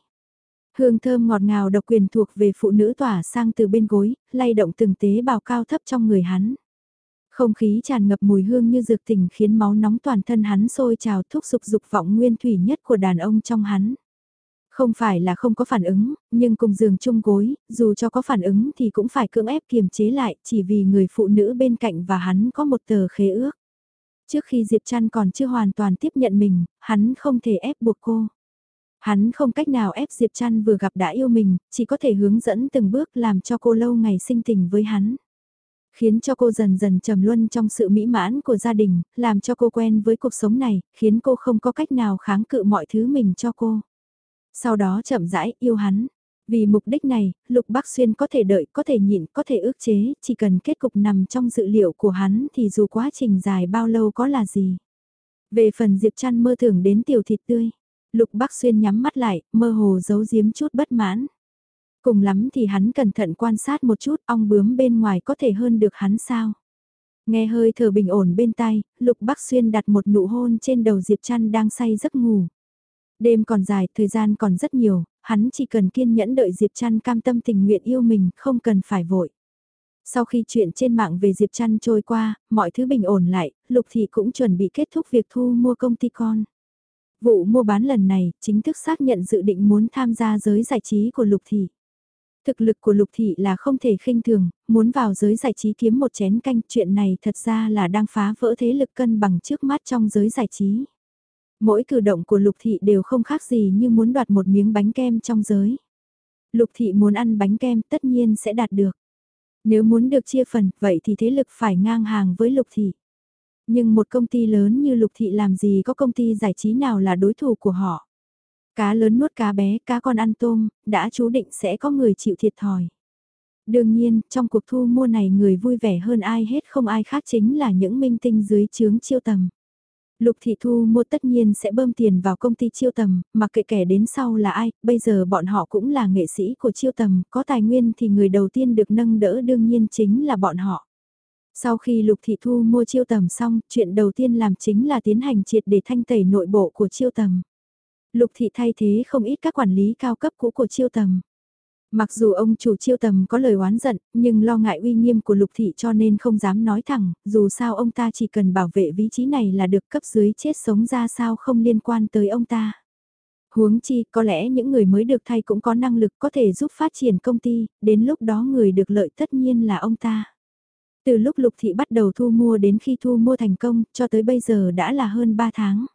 Hương thơm ngọt ngào độc quyền thuộc về phụ nữ tỏa sang từ bên gối, lay động từng tế bào cao thấp trong người hắn. Không khí tràn ngập mùi hương như dược tình khiến máu nóng toàn thân hắn sôi trào thúc dục dục vọng nguyên thủy nhất của đàn ông trong hắn. Không phải là không có phản ứng, nhưng cùng giường chung gối, dù cho có phản ứng thì cũng phải cưỡng ép kiềm chế lại chỉ vì người phụ nữ bên cạnh và hắn có một tờ khế ước. Trước khi Diệp Trăn còn chưa hoàn toàn tiếp nhận mình, hắn không thể ép buộc cô. Hắn không cách nào ép Diệp Trăn vừa gặp đã yêu mình, chỉ có thể hướng dẫn từng bước làm cho cô lâu ngày sinh tình với hắn. Khiến cho cô dần dần trầm luân trong sự mỹ mãn của gia đình, làm cho cô quen với cuộc sống này, khiến cô không có cách nào kháng cự mọi thứ mình cho cô. Sau đó chậm rãi yêu hắn. Vì mục đích này, Lục Bắc Xuyên có thể đợi, có thể nhịn, có thể ước chế, chỉ cần kết cục nằm trong dự liệu của hắn thì dù quá trình dài bao lâu có là gì. Về phần Diệp Trăn mơ tưởng đến tiểu thịt tươi, Lục Bắc Xuyên nhắm mắt lại, mơ hồ giấu giếm chút bất mãn. Cùng lắm thì hắn cẩn thận quan sát một chút, ong bướm bên ngoài có thể hơn được hắn sao. Nghe hơi thở bình ổn bên tai, Lục Bắc Xuyên đặt một nụ hôn trên đầu Diệp Trăn đang say giấc ngủ. Đêm còn dài, thời gian còn rất nhiều, hắn chỉ cần kiên nhẫn đợi Diệp Trăn cam tâm tình nguyện yêu mình, không cần phải vội. Sau khi chuyện trên mạng về Diệp Trăn trôi qua, mọi thứ bình ổn lại, Lục Thị cũng chuẩn bị kết thúc việc thu mua công ty con. Vụ mua bán lần này chính thức xác nhận dự định muốn tham gia giới giải trí của Lục Thị. Thực lực của Lục Thị là không thể khinh thường, muốn vào giới giải trí kiếm một chén canh chuyện này thật ra là đang phá vỡ thế lực cân bằng trước mắt trong giới giải trí. Mỗi cử động của Lục Thị đều không khác gì như muốn đoạt một miếng bánh kem trong giới. Lục Thị muốn ăn bánh kem tất nhiên sẽ đạt được. Nếu muốn được chia phần, vậy thì thế lực phải ngang hàng với Lục Thị. Nhưng một công ty lớn như Lục Thị làm gì có công ty giải trí nào là đối thủ của họ. Cá lớn nuốt cá bé, cá con ăn tôm, đã chú định sẽ có người chịu thiệt thòi. Đương nhiên, trong cuộc thu mua này người vui vẻ hơn ai hết không ai khác chính là những minh tinh dưới chướng chiêu tầm. Lục Thị Thu mua tất nhiên sẽ bơm tiền vào công ty chiêu tầm, mặc kệ kẻ đến sau là ai, bây giờ bọn họ cũng là nghệ sĩ của chiêu tầm, có tài nguyên thì người đầu tiên được nâng đỡ đương nhiên chính là bọn họ. Sau khi Lục Thị Thu mua chiêu tầm xong, chuyện đầu tiên làm chính là tiến hành triệt để thanh tẩy nội bộ của chiêu tầm. Lục Thị thay thế không ít các quản lý cao cấp cũ của chiêu tầm. Mặc dù ông chủ chiêu tầm có lời oán giận, nhưng lo ngại uy nghiêm của lục thị cho nên không dám nói thẳng, dù sao ông ta chỉ cần bảo vệ vị trí này là được cấp dưới chết sống ra sao không liên quan tới ông ta. Huống chi, có lẽ những người mới được thay cũng có năng lực có thể giúp phát triển công ty, đến lúc đó người được lợi tất nhiên là ông ta. Từ lúc lục thị bắt đầu thu mua đến khi thu mua thành công, cho tới bây giờ đã là hơn 3 tháng.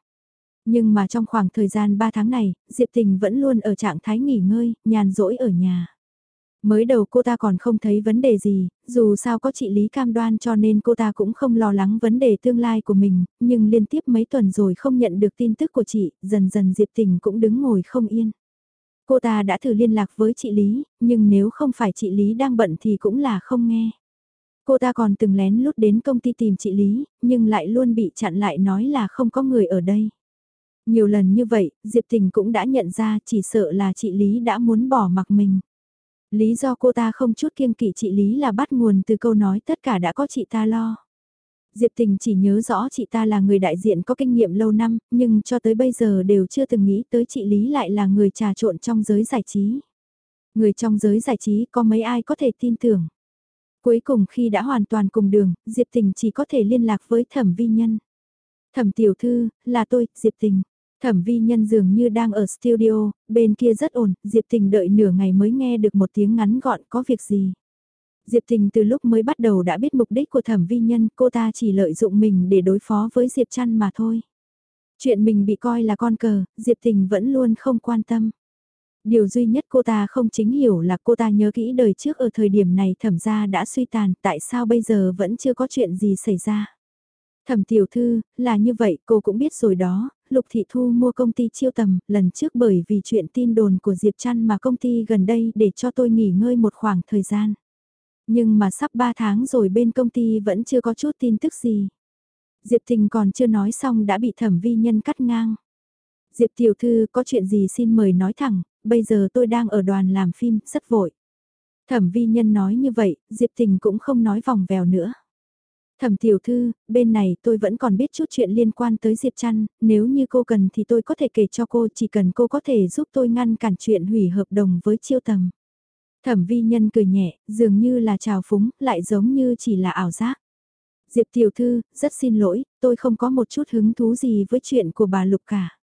Nhưng mà trong khoảng thời gian 3 tháng này, Diệp Tình vẫn luôn ở trạng thái nghỉ ngơi, nhàn rỗi ở nhà. Mới đầu cô ta còn không thấy vấn đề gì, dù sao có chị Lý cam đoan cho nên cô ta cũng không lo lắng vấn đề tương lai của mình, nhưng liên tiếp mấy tuần rồi không nhận được tin tức của chị, dần dần Diệp Tình cũng đứng ngồi không yên. Cô ta đã thử liên lạc với chị Lý, nhưng nếu không phải chị Lý đang bận thì cũng là không nghe. Cô ta còn từng lén lút đến công ty tìm chị Lý, nhưng lại luôn bị chặn lại nói là không có người ở đây. Nhiều lần như vậy, Diệp Tình cũng đã nhận ra chỉ sợ là chị Lý đã muốn bỏ mặc mình. Lý do cô ta không chút kiêng kỵ chị Lý là bắt nguồn từ câu nói tất cả đã có chị ta lo. Diệp Tình chỉ nhớ rõ chị ta là người đại diện có kinh nghiệm lâu năm, nhưng cho tới bây giờ đều chưa từng nghĩ tới chị Lý lại là người trà trộn trong giới giải trí. Người trong giới giải trí có mấy ai có thể tin tưởng. Cuối cùng khi đã hoàn toàn cùng đường, Diệp Tình chỉ có thể liên lạc với thẩm vi nhân. Thẩm tiểu thư, là tôi, Diệp Tình. Thẩm vi nhân dường như đang ở studio, bên kia rất ổn, Diệp Tình đợi nửa ngày mới nghe được một tiếng ngắn gọn có việc gì. Diệp Tình từ lúc mới bắt đầu đã biết mục đích của thẩm vi nhân, cô ta chỉ lợi dụng mình để đối phó với Diệp Trăn mà thôi. Chuyện mình bị coi là con cờ, Diệp Tình vẫn luôn không quan tâm. Điều duy nhất cô ta không chính hiểu là cô ta nhớ kỹ đời trước ở thời điểm này thẩm gia đã suy tàn, tại sao bây giờ vẫn chưa có chuyện gì xảy ra. Thẩm tiểu thư, là như vậy cô cũng biết rồi đó, Lục Thị Thu mua công ty chiêu tầm, lần trước bởi vì chuyện tin đồn của Diệp Trăn mà công ty gần đây để cho tôi nghỉ ngơi một khoảng thời gian. Nhưng mà sắp 3 tháng rồi bên công ty vẫn chưa có chút tin tức gì. Diệp Thình còn chưa nói xong đã bị thẩm vi nhân cắt ngang. Diệp Tiểu Thư có chuyện gì xin mời nói thẳng, bây giờ tôi đang ở đoàn làm phim, rất vội. Thẩm vi nhân nói như vậy, Diệp Thình cũng không nói vòng vèo nữa. Thẩm tiểu thư, bên này tôi vẫn còn biết chút chuyện liên quan tới Diệp Trăn, nếu như cô cần thì tôi có thể kể cho cô, chỉ cần cô có thể giúp tôi ngăn cản chuyện hủy hợp đồng với chiêu tầm. Thẩm vi nhân cười nhẹ, dường như là trào phúng, lại giống như chỉ là ảo giác. Diệp tiểu thư, rất xin lỗi, tôi không có một chút hứng thú gì với chuyện của bà Lục cả.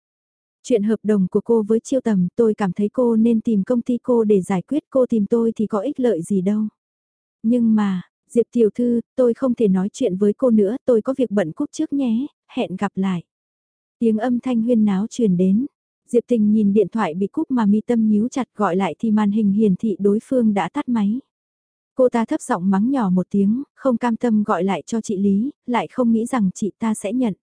Chuyện hợp đồng của cô với chiêu tầm, tôi cảm thấy cô nên tìm công ty cô để giải quyết cô tìm tôi thì có ích lợi gì đâu. Nhưng mà, Diệp tiểu thư, tôi không thể nói chuyện với cô nữa, tôi có việc bận cúp trước nhé, hẹn gặp lại. Tiếng âm thanh huyên náo truyền đến. Diệp tình nhìn điện thoại bị cúp mà mi tâm nhíu chặt gọi lại thì màn hình hiển thị đối phương đã tắt máy. Cô ta thấp giọng mắng nhỏ một tiếng, không cam tâm gọi lại cho chị Lý, lại không nghĩ rằng chị ta sẽ nhận.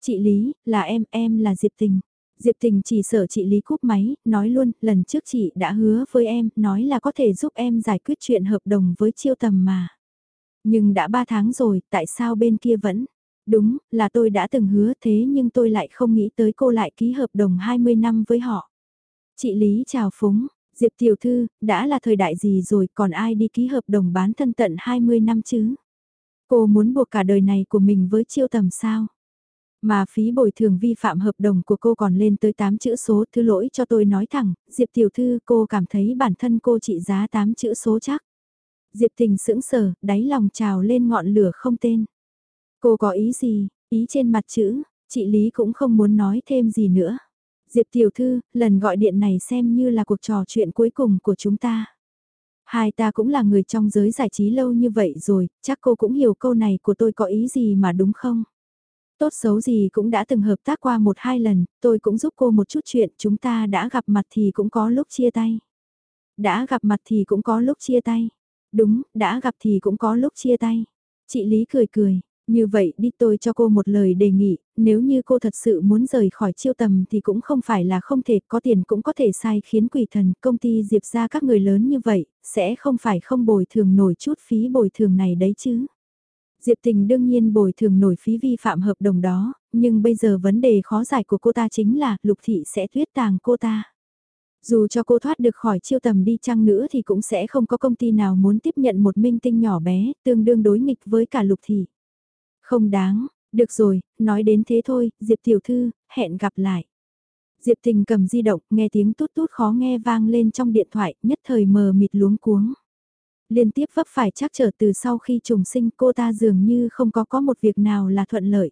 Chị Lý, là em, em là Diệp Tình. Diệp Tình chỉ sợ chị Lý cúp máy, nói luôn, lần trước chị đã hứa với em, nói là có thể giúp em giải quyết chuyện hợp đồng với chiêu tầm mà. Nhưng đã 3 tháng rồi, tại sao bên kia vẫn? Đúng, là tôi đã từng hứa thế nhưng tôi lại không nghĩ tới cô lại ký hợp đồng 20 năm với họ. Chị Lý chào phúng, Diệp Tiểu Thư, đã là thời đại gì rồi còn ai đi ký hợp đồng bán thân tận 20 năm chứ? Cô muốn buộc cả đời này của mình với chiêu tầm sao? Mà phí bồi thường vi phạm hợp đồng của cô còn lên tới 8 chữ số thứ lỗi cho tôi nói thẳng, Diệp Tiểu Thư cô cảm thấy bản thân cô trị giá 8 chữ số chắc. Diệp Tình sững sờ, đáy lòng trào lên ngọn lửa không tên. Cô có ý gì, ý trên mặt chữ, chị Lý cũng không muốn nói thêm gì nữa. Diệp Tiểu Thư, lần gọi điện này xem như là cuộc trò chuyện cuối cùng của chúng ta. Hai ta cũng là người trong giới giải trí lâu như vậy rồi, chắc cô cũng hiểu câu này của tôi có ý gì mà đúng không? Tốt xấu gì cũng đã từng hợp tác qua một hai lần, tôi cũng giúp cô một chút chuyện, chúng ta đã gặp mặt thì cũng có lúc chia tay. Đã gặp mặt thì cũng có lúc chia tay. Đúng, đã gặp thì cũng có lúc chia tay. Chị Lý cười cười, như vậy đi tôi cho cô một lời đề nghị, nếu như cô thật sự muốn rời khỏi chiêu tầm thì cũng không phải là không thể, có tiền cũng có thể sai khiến quỷ thần, công ty diệp ra các người lớn như vậy, sẽ không phải không bồi thường nổi chút phí bồi thường này đấy chứ. Diệp Tình đương nhiên bồi thường nổi phí vi phạm hợp đồng đó, nhưng bây giờ vấn đề khó giải của cô ta chính là Lục Thị sẽ tuyết tàng cô ta. Dù cho cô thoát được khỏi chiêu tầm đi chăng nữa thì cũng sẽ không có công ty nào muốn tiếp nhận một minh tinh nhỏ bé, tương đương đối nghịch với cả lục thị. Không đáng, được rồi, nói đến thế thôi, Diệp Tiểu Thư, hẹn gặp lại. Diệp Tình cầm di động, nghe tiếng tút tút khó nghe vang lên trong điện thoại, nhất thời mờ mịt luống cuống. Liên tiếp vấp phải chắc trở từ sau khi trùng sinh cô ta dường như không có có một việc nào là thuận lợi.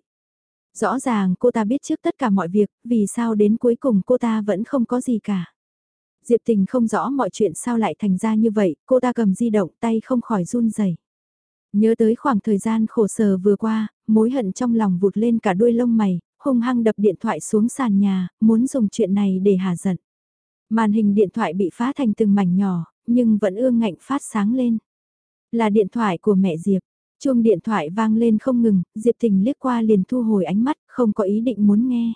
Rõ ràng cô ta biết trước tất cả mọi việc, vì sao đến cuối cùng cô ta vẫn không có gì cả. Diệp Tình không rõ mọi chuyện sao lại thành ra như vậy, cô ta cầm di động tay không khỏi run rẩy. Nhớ tới khoảng thời gian khổ sở vừa qua, mối hận trong lòng vụt lên cả đuôi lông mày, hung hăng đập điện thoại xuống sàn nhà, muốn dùng chuyện này để hạ giận. Màn hình điện thoại bị phá thành từng mảnh nhỏ, nhưng vẫn ương ngạnh phát sáng lên. Là điện thoại của mẹ Diệp. Chuông điện thoại vang lên không ngừng, Diệp Tình liếc qua liền thu hồi ánh mắt, không có ý định muốn nghe.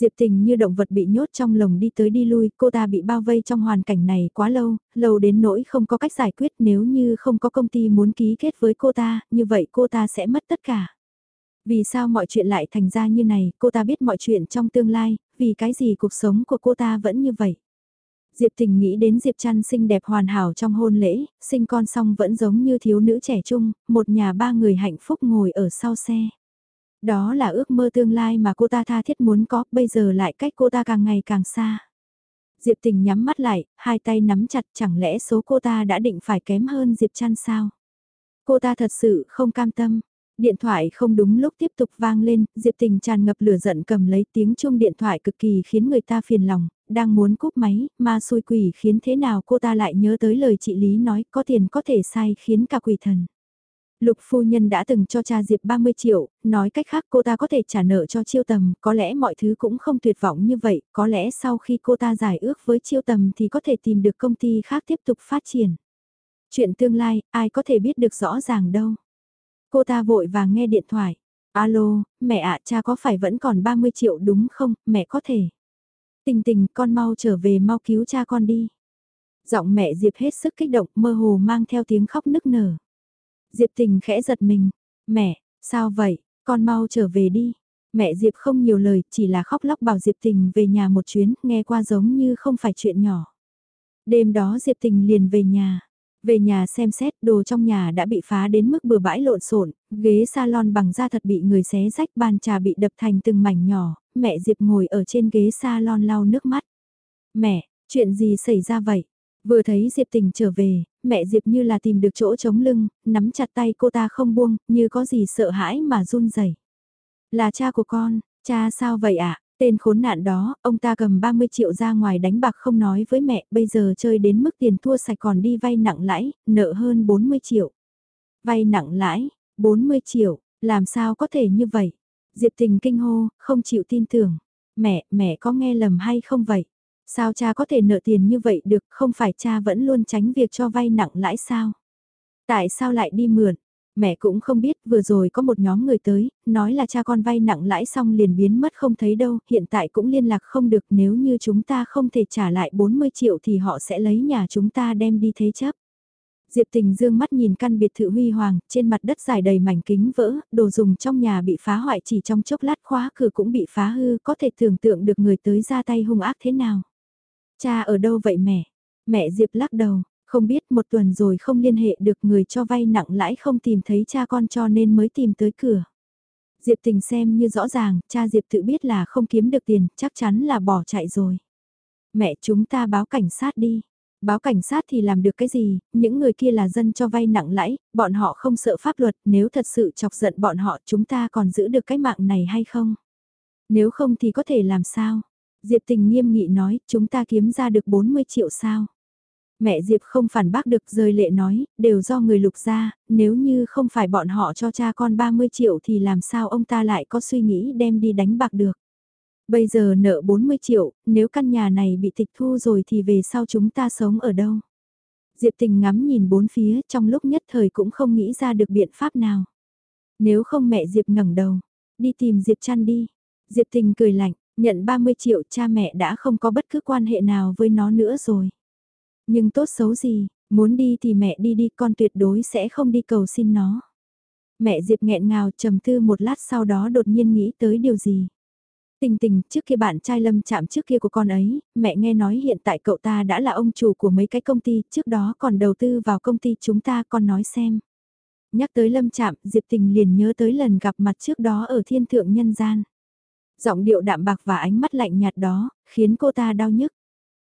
Diệp Tình như động vật bị nhốt trong lồng đi tới đi lui, cô ta bị bao vây trong hoàn cảnh này quá lâu, lâu đến nỗi không có cách giải quyết nếu như không có công ty muốn ký kết với cô ta, như vậy cô ta sẽ mất tất cả. Vì sao mọi chuyện lại thành ra như này, cô ta biết mọi chuyện trong tương lai, vì cái gì cuộc sống của cô ta vẫn như vậy. Diệp Tình nghĩ đến Diệp Trăn xinh đẹp hoàn hảo trong hôn lễ, sinh con xong vẫn giống như thiếu nữ trẻ trung, một nhà ba người hạnh phúc ngồi ở sau xe. Đó là ước mơ tương lai mà cô ta tha thiết muốn có, bây giờ lại cách cô ta càng ngày càng xa. Diệp tình nhắm mắt lại, hai tay nắm chặt chẳng lẽ số cô ta đã định phải kém hơn Diệp chăn sao? Cô ta thật sự không cam tâm. Điện thoại không đúng lúc tiếp tục vang lên, Diệp Tình tràn ngập lửa giận cầm lấy tiếng chuông điện thoại cực kỳ khiến người ta phiền lòng, đang muốn cúp máy, mà xui quỷ khiến thế nào cô ta lại nhớ tới lời chị Lý nói có tiền có thể sai khiến cả quỷ thần. Lục phu nhân đã từng cho cha Diệp 30 triệu, nói cách khác cô ta có thể trả nợ cho chiêu tầm, có lẽ mọi thứ cũng không tuyệt vọng như vậy, có lẽ sau khi cô ta giải ước với chiêu tầm thì có thể tìm được công ty khác tiếp tục phát triển. Chuyện tương lai, ai có thể biết được rõ ràng đâu. Cô ta vội vàng nghe điện thoại. Alo, mẹ ạ cha có phải vẫn còn 30 triệu đúng không, mẹ có thể. Tình tình, con mau trở về mau cứu cha con đi. Giọng mẹ Diệp hết sức kích động, mơ hồ mang theo tiếng khóc nức nở. Diệp tình khẽ giật mình. Mẹ, sao vậy, con mau trở về đi. Mẹ Diệp không nhiều lời, chỉ là khóc lóc bảo Diệp tình về nhà một chuyến, nghe qua giống như không phải chuyện nhỏ. Đêm đó Diệp tình liền về nhà. Về nhà xem xét đồ trong nhà đã bị phá đến mức bừa bãi lộn xộn, ghế salon bằng da thật bị người xé rách bàn trà bị đập thành từng mảnh nhỏ, mẹ Diệp ngồi ở trên ghế salon lau nước mắt. Mẹ, chuyện gì xảy ra vậy? Vừa thấy Diệp tình trở về, mẹ Diệp như là tìm được chỗ chống lưng, nắm chặt tay cô ta không buông, như có gì sợ hãi mà run rẩy. Là cha của con, cha sao vậy ạ? À? Tên khốn nạn đó, ông ta cầm 30 triệu ra ngoài đánh bạc không nói với mẹ, bây giờ chơi đến mức tiền thua sạch còn đi vay nặng lãi, nợ hơn 40 triệu. Vay nặng lãi, 40 triệu, làm sao có thể như vậy? Diệp tình kinh hô, không chịu tin tưởng. Mẹ, mẹ có nghe lầm hay không vậy? Sao cha có thể nợ tiền như vậy được, không phải cha vẫn luôn tránh việc cho vay nặng lãi sao? Tại sao lại đi mượn? Mẹ cũng không biết vừa rồi có một nhóm người tới, nói là cha con vay nặng lãi xong liền biến mất không thấy đâu, hiện tại cũng liên lạc không được nếu như chúng ta không thể trả lại 40 triệu thì họ sẽ lấy nhà chúng ta đem đi thế chấp. Diệp Tình dương mắt nhìn căn biệt thự huy hoàng, trên mặt đất dài đầy mảnh kính vỡ, đồ dùng trong nhà bị phá hoại chỉ trong chốc lát khóa cửa cũng bị phá hư, có thể tưởng tượng được người tới ra tay hung ác thế nào. Cha ở đâu vậy mẹ? Mẹ Diệp lắc đầu, không biết một tuần rồi không liên hệ được người cho vay nặng lãi không tìm thấy cha con cho nên mới tìm tới cửa. Diệp tình xem như rõ ràng, cha Diệp tự biết là không kiếm được tiền, chắc chắn là bỏ chạy rồi. Mẹ chúng ta báo cảnh sát đi. Báo cảnh sát thì làm được cái gì, những người kia là dân cho vay nặng lãi, bọn họ không sợ pháp luật, nếu thật sự chọc giận bọn họ chúng ta còn giữ được cái mạng này hay không? Nếu không thì có thể làm sao? Diệp tình nghiêm nghị nói, chúng ta kiếm ra được 40 triệu sao? Mẹ Diệp không phản bác được rời lệ nói, đều do người lục ra, nếu như không phải bọn họ cho cha con 30 triệu thì làm sao ông ta lại có suy nghĩ đem đi đánh bạc được. Bây giờ nợ 40 triệu, nếu căn nhà này bị tịch thu rồi thì về sau chúng ta sống ở đâu? Diệp tình ngắm nhìn bốn phía trong lúc nhất thời cũng không nghĩ ra được biện pháp nào. Nếu không mẹ Diệp ngẩng đầu, đi tìm Diệp chăn đi. Diệp tình cười lạnh, nhận 30 triệu cha mẹ đã không có bất cứ quan hệ nào với nó nữa rồi. Nhưng tốt xấu gì, muốn đi thì mẹ đi đi con tuyệt đối sẽ không đi cầu xin nó. Mẹ Diệp nghẹn ngào trầm tư một lát sau đó đột nhiên nghĩ tới điều gì. Tình tình, trước kia bạn trai lâm chạm trước kia của con ấy, mẹ nghe nói hiện tại cậu ta đã là ông chủ của mấy cái công ty, trước đó còn đầu tư vào công ty chúng ta con nói xem. Nhắc tới lâm chạm, Diệp tình liền nhớ tới lần gặp mặt trước đó ở thiên thượng nhân gian. Giọng điệu đạm bạc và ánh mắt lạnh nhạt đó, khiến cô ta đau nhức.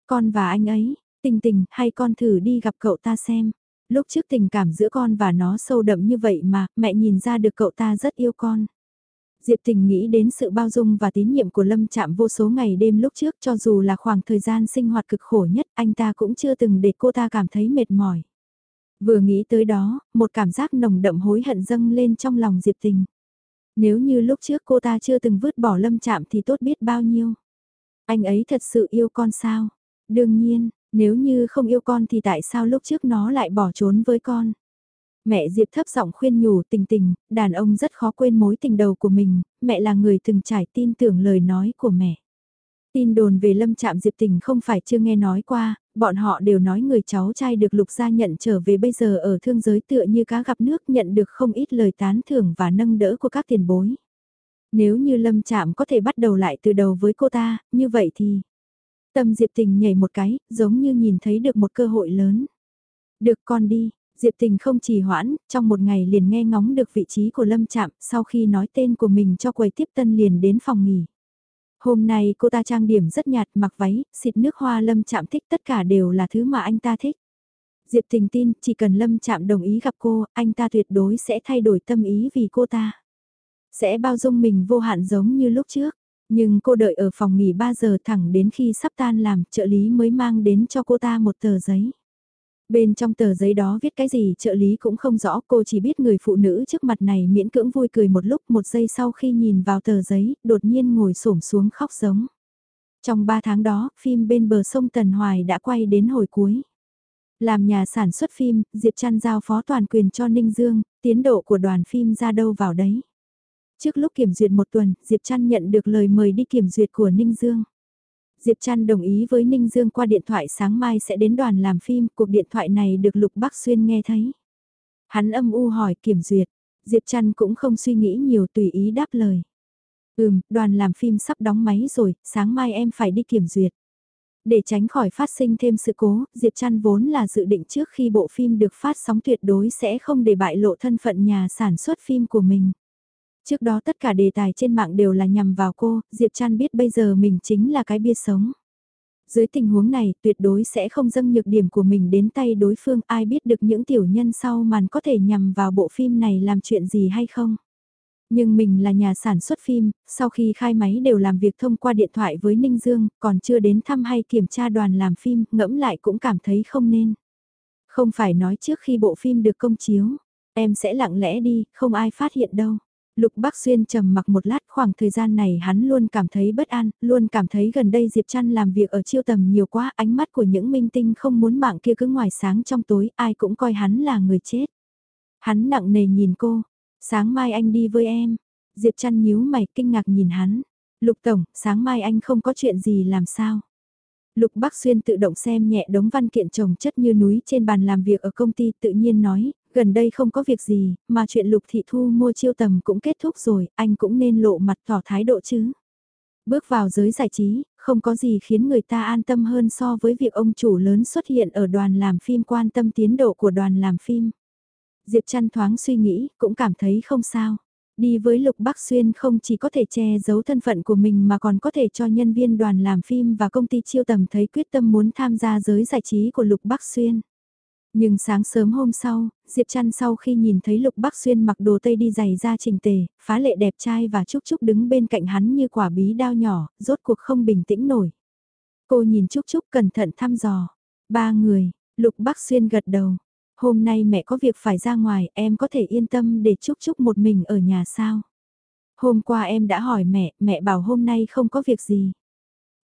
Con và anh ấy, tình tình, hay con thử đi gặp cậu ta xem. Lúc trước tình cảm giữa con và nó sâu đậm như vậy mà, mẹ nhìn ra được cậu ta rất yêu con. Diệp Tình nghĩ đến sự bao dung và tín nhiệm của Lâm Trạm vô số ngày đêm lúc trước cho dù là khoảng thời gian sinh hoạt cực khổ nhất anh ta cũng chưa từng để cô ta cảm thấy mệt mỏi. Vừa nghĩ tới đó, một cảm giác nồng đậm hối hận dâng lên trong lòng Diệp Tình. Nếu như lúc trước cô ta chưa từng vứt bỏ Lâm chạm thì tốt biết bao nhiêu. Anh ấy thật sự yêu con sao? Đương nhiên, nếu như không yêu con thì tại sao lúc trước nó lại bỏ trốn với con? Mẹ Diệp thấp giọng khuyên nhủ tình tình, đàn ông rất khó quên mối tình đầu của mình, mẹ là người từng trải tin tưởng lời nói của mẹ. Tin đồn về lâm trạm Diệp tình không phải chưa nghe nói qua, bọn họ đều nói người cháu trai được lục gia nhận trở về bây giờ ở thương giới tựa như cá gặp nước nhận được không ít lời tán thưởng và nâng đỡ của các tiền bối. Nếu như lâm chạm có thể bắt đầu lại từ đầu với cô ta, như vậy thì... Tâm Diệp tình nhảy một cái, giống như nhìn thấy được một cơ hội lớn. Được con đi, Diệp Tình không trì hoãn, trong một ngày liền nghe ngóng được vị trí của Lâm Trạm, sau khi nói tên của mình cho quầy tiếp tân liền đến phòng nghỉ. Hôm nay cô ta trang điểm rất nhạt, mặc váy, xịt nước hoa Lâm Trạm thích tất cả đều là thứ mà anh ta thích. Diệp Tình tin, chỉ cần Lâm Trạm đồng ý gặp cô, anh ta tuyệt đối sẽ thay đổi tâm ý vì cô ta. Sẽ bao dung mình vô hạn giống như lúc trước. Nhưng cô đợi ở phòng nghỉ 3 giờ thẳng đến khi sắp tan làm, trợ lý mới mang đến cho cô ta một tờ giấy. Bên trong tờ giấy đó viết cái gì trợ lý cũng không rõ cô chỉ biết người phụ nữ trước mặt này miễn cưỡng vui cười một lúc một giây sau khi nhìn vào tờ giấy đột nhiên ngồi xổm xuống khóc giống. Trong 3 tháng đó, phim bên bờ sông Tần Hoài đã quay đến hồi cuối. Làm nhà sản xuất phim, Diệp Trăn giao phó toàn quyền cho Ninh Dương, tiến độ của đoàn phim ra đâu vào đấy. Trước lúc kiểm duyệt một tuần, Diệp Trăn nhận được lời mời đi kiểm duyệt của Ninh Dương. Diệp Trăn đồng ý với Ninh Dương qua điện thoại sáng mai sẽ đến đoàn làm phim, cuộc điện thoại này được Lục Bắc Xuyên nghe thấy. Hắn âm u hỏi kiểm duyệt, Diệp Trăn cũng không suy nghĩ nhiều tùy ý đáp lời. Ừm, đoàn làm phim sắp đóng máy rồi, sáng mai em phải đi kiểm duyệt. Để tránh khỏi phát sinh thêm sự cố, Diệp Trăn vốn là dự định trước khi bộ phim được phát sóng tuyệt đối sẽ không để bại lộ thân phận nhà sản xuất phim của mình. Trước đó tất cả đề tài trên mạng đều là nhằm vào cô, Diệp Trăn biết bây giờ mình chính là cái bia sống. Dưới tình huống này, tuyệt đối sẽ không dâng nhược điểm của mình đến tay đối phương, ai biết được những tiểu nhân sau màn có thể nhằm vào bộ phim này làm chuyện gì hay không. Nhưng mình là nhà sản xuất phim, sau khi khai máy đều làm việc thông qua điện thoại với Ninh Dương, còn chưa đến thăm hay kiểm tra đoàn làm phim, ngẫm lại cũng cảm thấy không nên. Không phải nói trước khi bộ phim được công chiếu, em sẽ lặng lẽ đi, không ai phát hiện đâu. Lục Bắc Xuyên trầm mặc một lát khoảng thời gian này hắn luôn cảm thấy bất an, luôn cảm thấy gần đây Diệp Trăn làm việc ở chiêu tầm nhiều quá, ánh mắt của những minh tinh không muốn mạng kia cứ ngoài sáng trong tối, ai cũng coi hắn là người chết. Hắn nặng nề nhìn cô, sáng mai anh đi với em. Diệp Trăn nhíu mày kinh ngạc nhìn hắn. Lục Tổng, sáng mai anh không có chuyện gì làm sao? Lục Bắc Xuyên tự động xem nhẹ đống văn kiện chồng chất như núi trên bàn làm việc ở công ty tự nhiên nói, Gần đây không có việc gì, mà chuyện Lục Thị Thu mua chiêu tầm cũng kết thúc rồi, anh cũng nên lộ mặt tỏ thái độ chứ. Bước vào giới giải trí, không có gì khiến người ta an tâm hơn so với việc ông chủ lớn xuất hiện ở đoàn làm phim quan tâm tiến độ của đoàn làm phim. Diệp Trăn thoáng suy nghĩ, cũng cảm thấy không sao. Đi với Lục Bắc Xuyên không chỉ có thể che giấu thân phận của mình mà còn có thể cho nhân viên đoàn làm phim và công ty chiêu tầm thấy quyết tâm muốn tham gia giới giải trí của Lục Bắc Xuyên. Nhưng sáng sớm hôm sau, Diệp Trăn sau khi nhìn thấy Lục Bắc Xuyên mặc đồ tây đi giày ra trình tề, phá lệ đẹp trai và Trúc Trúc đứng bên cạnh hắn như quả bí đao nhỏ, rốt cuộc không bình tĩnh nổi. Cô nhìn Trúc Trúc cẩn thận thăm dò. Ba người, Lục Bắc Xuyên gật đầu. Hôm nay mẹ có việc phải ra ngoài, em có thể yên tâm để Trúc Trúc một mình ở nhà sao? Hôm qua em đã hỏi mẹ, mẹ bảo hôm nay không có việc gì.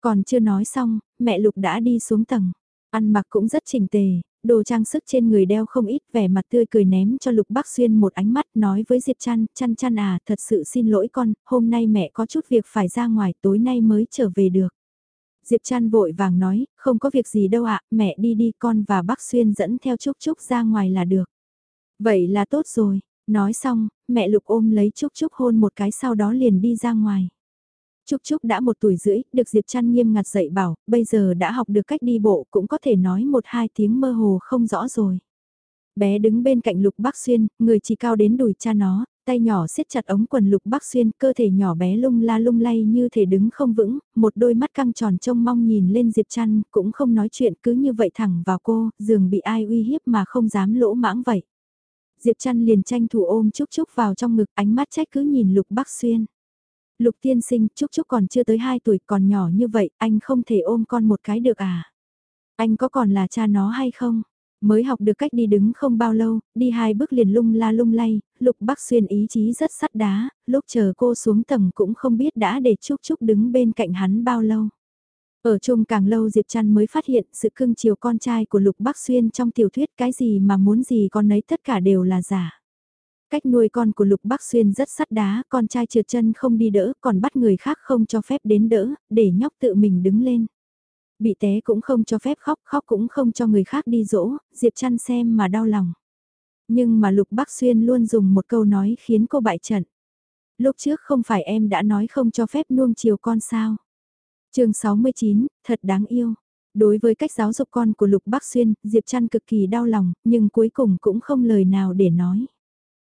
Còn chưa nói xong, mẹ Lục đã đi xuống tầng. Ăn mặc cũng rất chỉnh tề, đồ trang sức trên người đeo không ít vẻ mặt tươi cười ném cho Lục Bắc Xuyên một ánh mắt nói với Diệp Trăn, Trăn Trăn à, thật sự xin lỗi con, hôm nay mẹ có chút việc phải ra ngoài, tối nay mới trở về được. Diệp Trăn vội vàng nói, không có việc gì đâu ạ, mẹ đi đi con và Bắc Xuyên dẫn theo Trúc Trúc ra ngoài là được. Vậy là tốt rồi, nói xong, mẹ Lục ôm lấy Trúc Trúc hôn một cái sau đó liền đi ra ngoài. Trúc Trúc đã một tuổi rưỡi, được Diệp Trăn nghiêm ngặt dạy bảo, bây giờ đã học được cách đi bộ cũng có thể nói một hai tiếng mơ hồ không rõ rồi. Bé đứng bên cạnh Lục Bắc Xuyên, người chỉ cao đến đùi cha nó, tay nhỏ siết chặt ống quần Lục Bắc Xuyên, cơ thể nhỏ bé lung la lung lay như thể đứng không vững, một đôi mắt căng tròn trông mong nhìn lên Diệp Trăn, cũng không nói chuyện cứ như vậy thẳng vào cô, dường bị ai uy hiếp mà không dám lỗ mãng vậy. Diệp Trăn liền tranh thủ ôm Trúc Trúc vào trong ngực ánh mắt trách cứ nhìn Lục Bắc Xuyên. Lục tiên sinh, Trúc Trúc còn chưa tới 2 tuổi còn nhỏ như vậy, anh không thể ôm con một cái được à? Anh có còn là cha nó hay không? Mới học được cách đi đứng không bao lâu, đi hai bước liền lung la lung lay, Lục Bắc Xuyên ý chí rất sắt đá, lúc chờ cô xuống tầng cũng không biết đã để Trúc Trúc đứng bên cạnh hắn bao lâu. Ở chung càng lâu Diệp Trăn mới phát hiện sự cưng chiều con trai của Lục Bắc Xuyên trong tiểu thuyết cái gì mà muốn gì con ấy tất cả đều là giả. Cách nuôi con của Lục Bắc Xuyên rất sắt đá, con trai trượt chân không đi đỡ, còn bắt người khác không cho phép đến đỡ, để nhóc tự mình đứng lên. Bị té cũng không cho phép khóc, khóc cũng không cho người khác đi dỗ, Diệp chăn xem mà đau lòng. Nhưng mà Lục Bắc Xuyên luôn dùng một câu nói khiến cô bại trận. Lúc trước không phải em đã nói không cho phép nuông chiều con sao. chương 69, thật đáng yêu. Đối với cách giáo dục con của Lục Bắc Xuyên, Diệp Trăn cực kỳ đau lòng, nhưng cuối cùng cũng không lời nào để nói.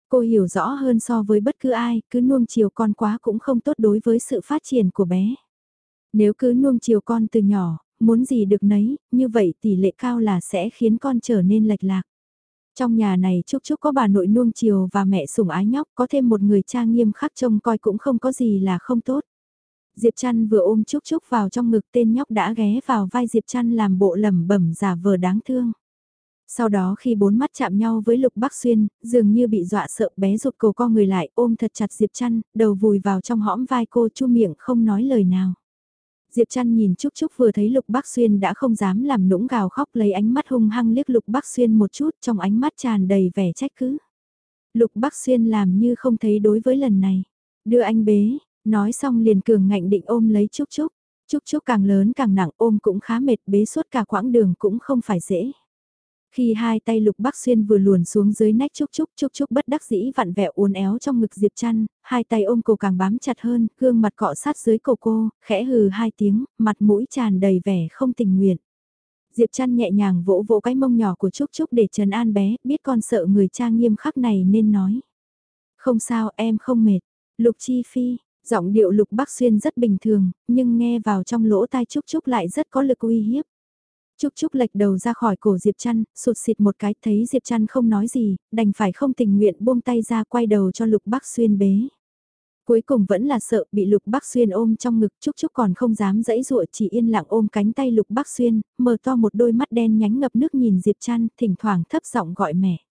Cô hiểu rõ hơn so với bất cứ ai, cứ nuông chiều con quá cũng không tốt đối với sự phát triển của bé. Nếu cứ nuông chiều con từ nhỏ, muốn gì được nấy, như vậy tỷ lệ cao là sẽ khiến con trở nên lệch lạc. Trong nhà này Trúc Trúc có bà nội nuông chiều và mẹ sủng ái nhóc, có thêm một người cha nghiêm khắc trông coi cũng không có gì là không tốt. Diệp Trăn vừa ôm Trúc Trúc vào trong ngực tên nhóc đã ghé vào vai Diệp Trăn làm bộ lẩm bẩm giả vờ đáng thương. Sau đó khi bốn mắt chạm nhau với Lục Bắc Xuyên, dường như bị dọa sợ bé rụt cổ co người lại ôm thật chặt Diệp Trăn, đầu vùi vào trong hõm vai cô chu miệng không nói lời nào. Diệp Trăn nhìn Trúc Trúc vừa thấy Lục Bắc Xuyên đã không dám làm nũng gào khóc lấy ánh mắt hung hăng liếc Lục Bắc Xuyên một chút trong ánh mắt tràn đầy vẻ trách cứ. Lục Bắc Xuyên làm như không thấy đối với lần này. Đưa anh bế, nói xong liền cường ngạnh định ôm lấy Trúc Trúc. Trúc Trúc càng lớn càng nặng ôm cũng khá mệt bế suốt cả quãng đường cũng không phải dễ. Khi hai tay Lục Bắc Xuyên vừa luồn xuống dưới nách Trúc Trúc, Trúc Trúc bất đắc dĩ vặn vẹo uốn éo trong ngực Diệp Trăn, hai tay ôm cô càng bám chặt hơn, gương mặt cọ sát dưới cổ cô, khẽ hừ hai tiếng, mặt mũi tràn đầy vẻ không tình nguyện. Diệp Trăn nhẹ nhàng vỗ vỗ cái mông nhỏ của Trúc Trúc để trấn an bé, biết con sợ người cha nghiêm khắc này nên nói. Không sao em không mệt. Lục Chi Phi, giọng điệu Lục Bắc Xuyên rất bình thường, nhưng nghe vào trong lỗ tai Trúc Trúc lại rất có lực uy hiếp. Trúc Trúc lệch đầu ra khỏi cổ Diệp Trăn, sụt xịt một cái thấy Diệp Trăn không nói gì, đành phải không tình nguyện buông tay ra quay đầu cho Lục Bắc Xuyên bế. Cuối cùng vẫn là sợ bị Lục Bắc Xuyên ôm trong ngực Trúc Trúc còn không dám dẫy dụa chỉ yên lặng ôm cánh tay Lục Bắc Xuyên, mở to một đôi mắt đen nhánh ngập nước nhìn Diệp Trăn, thỉnh thoảng thấp giọng gọi mẹ.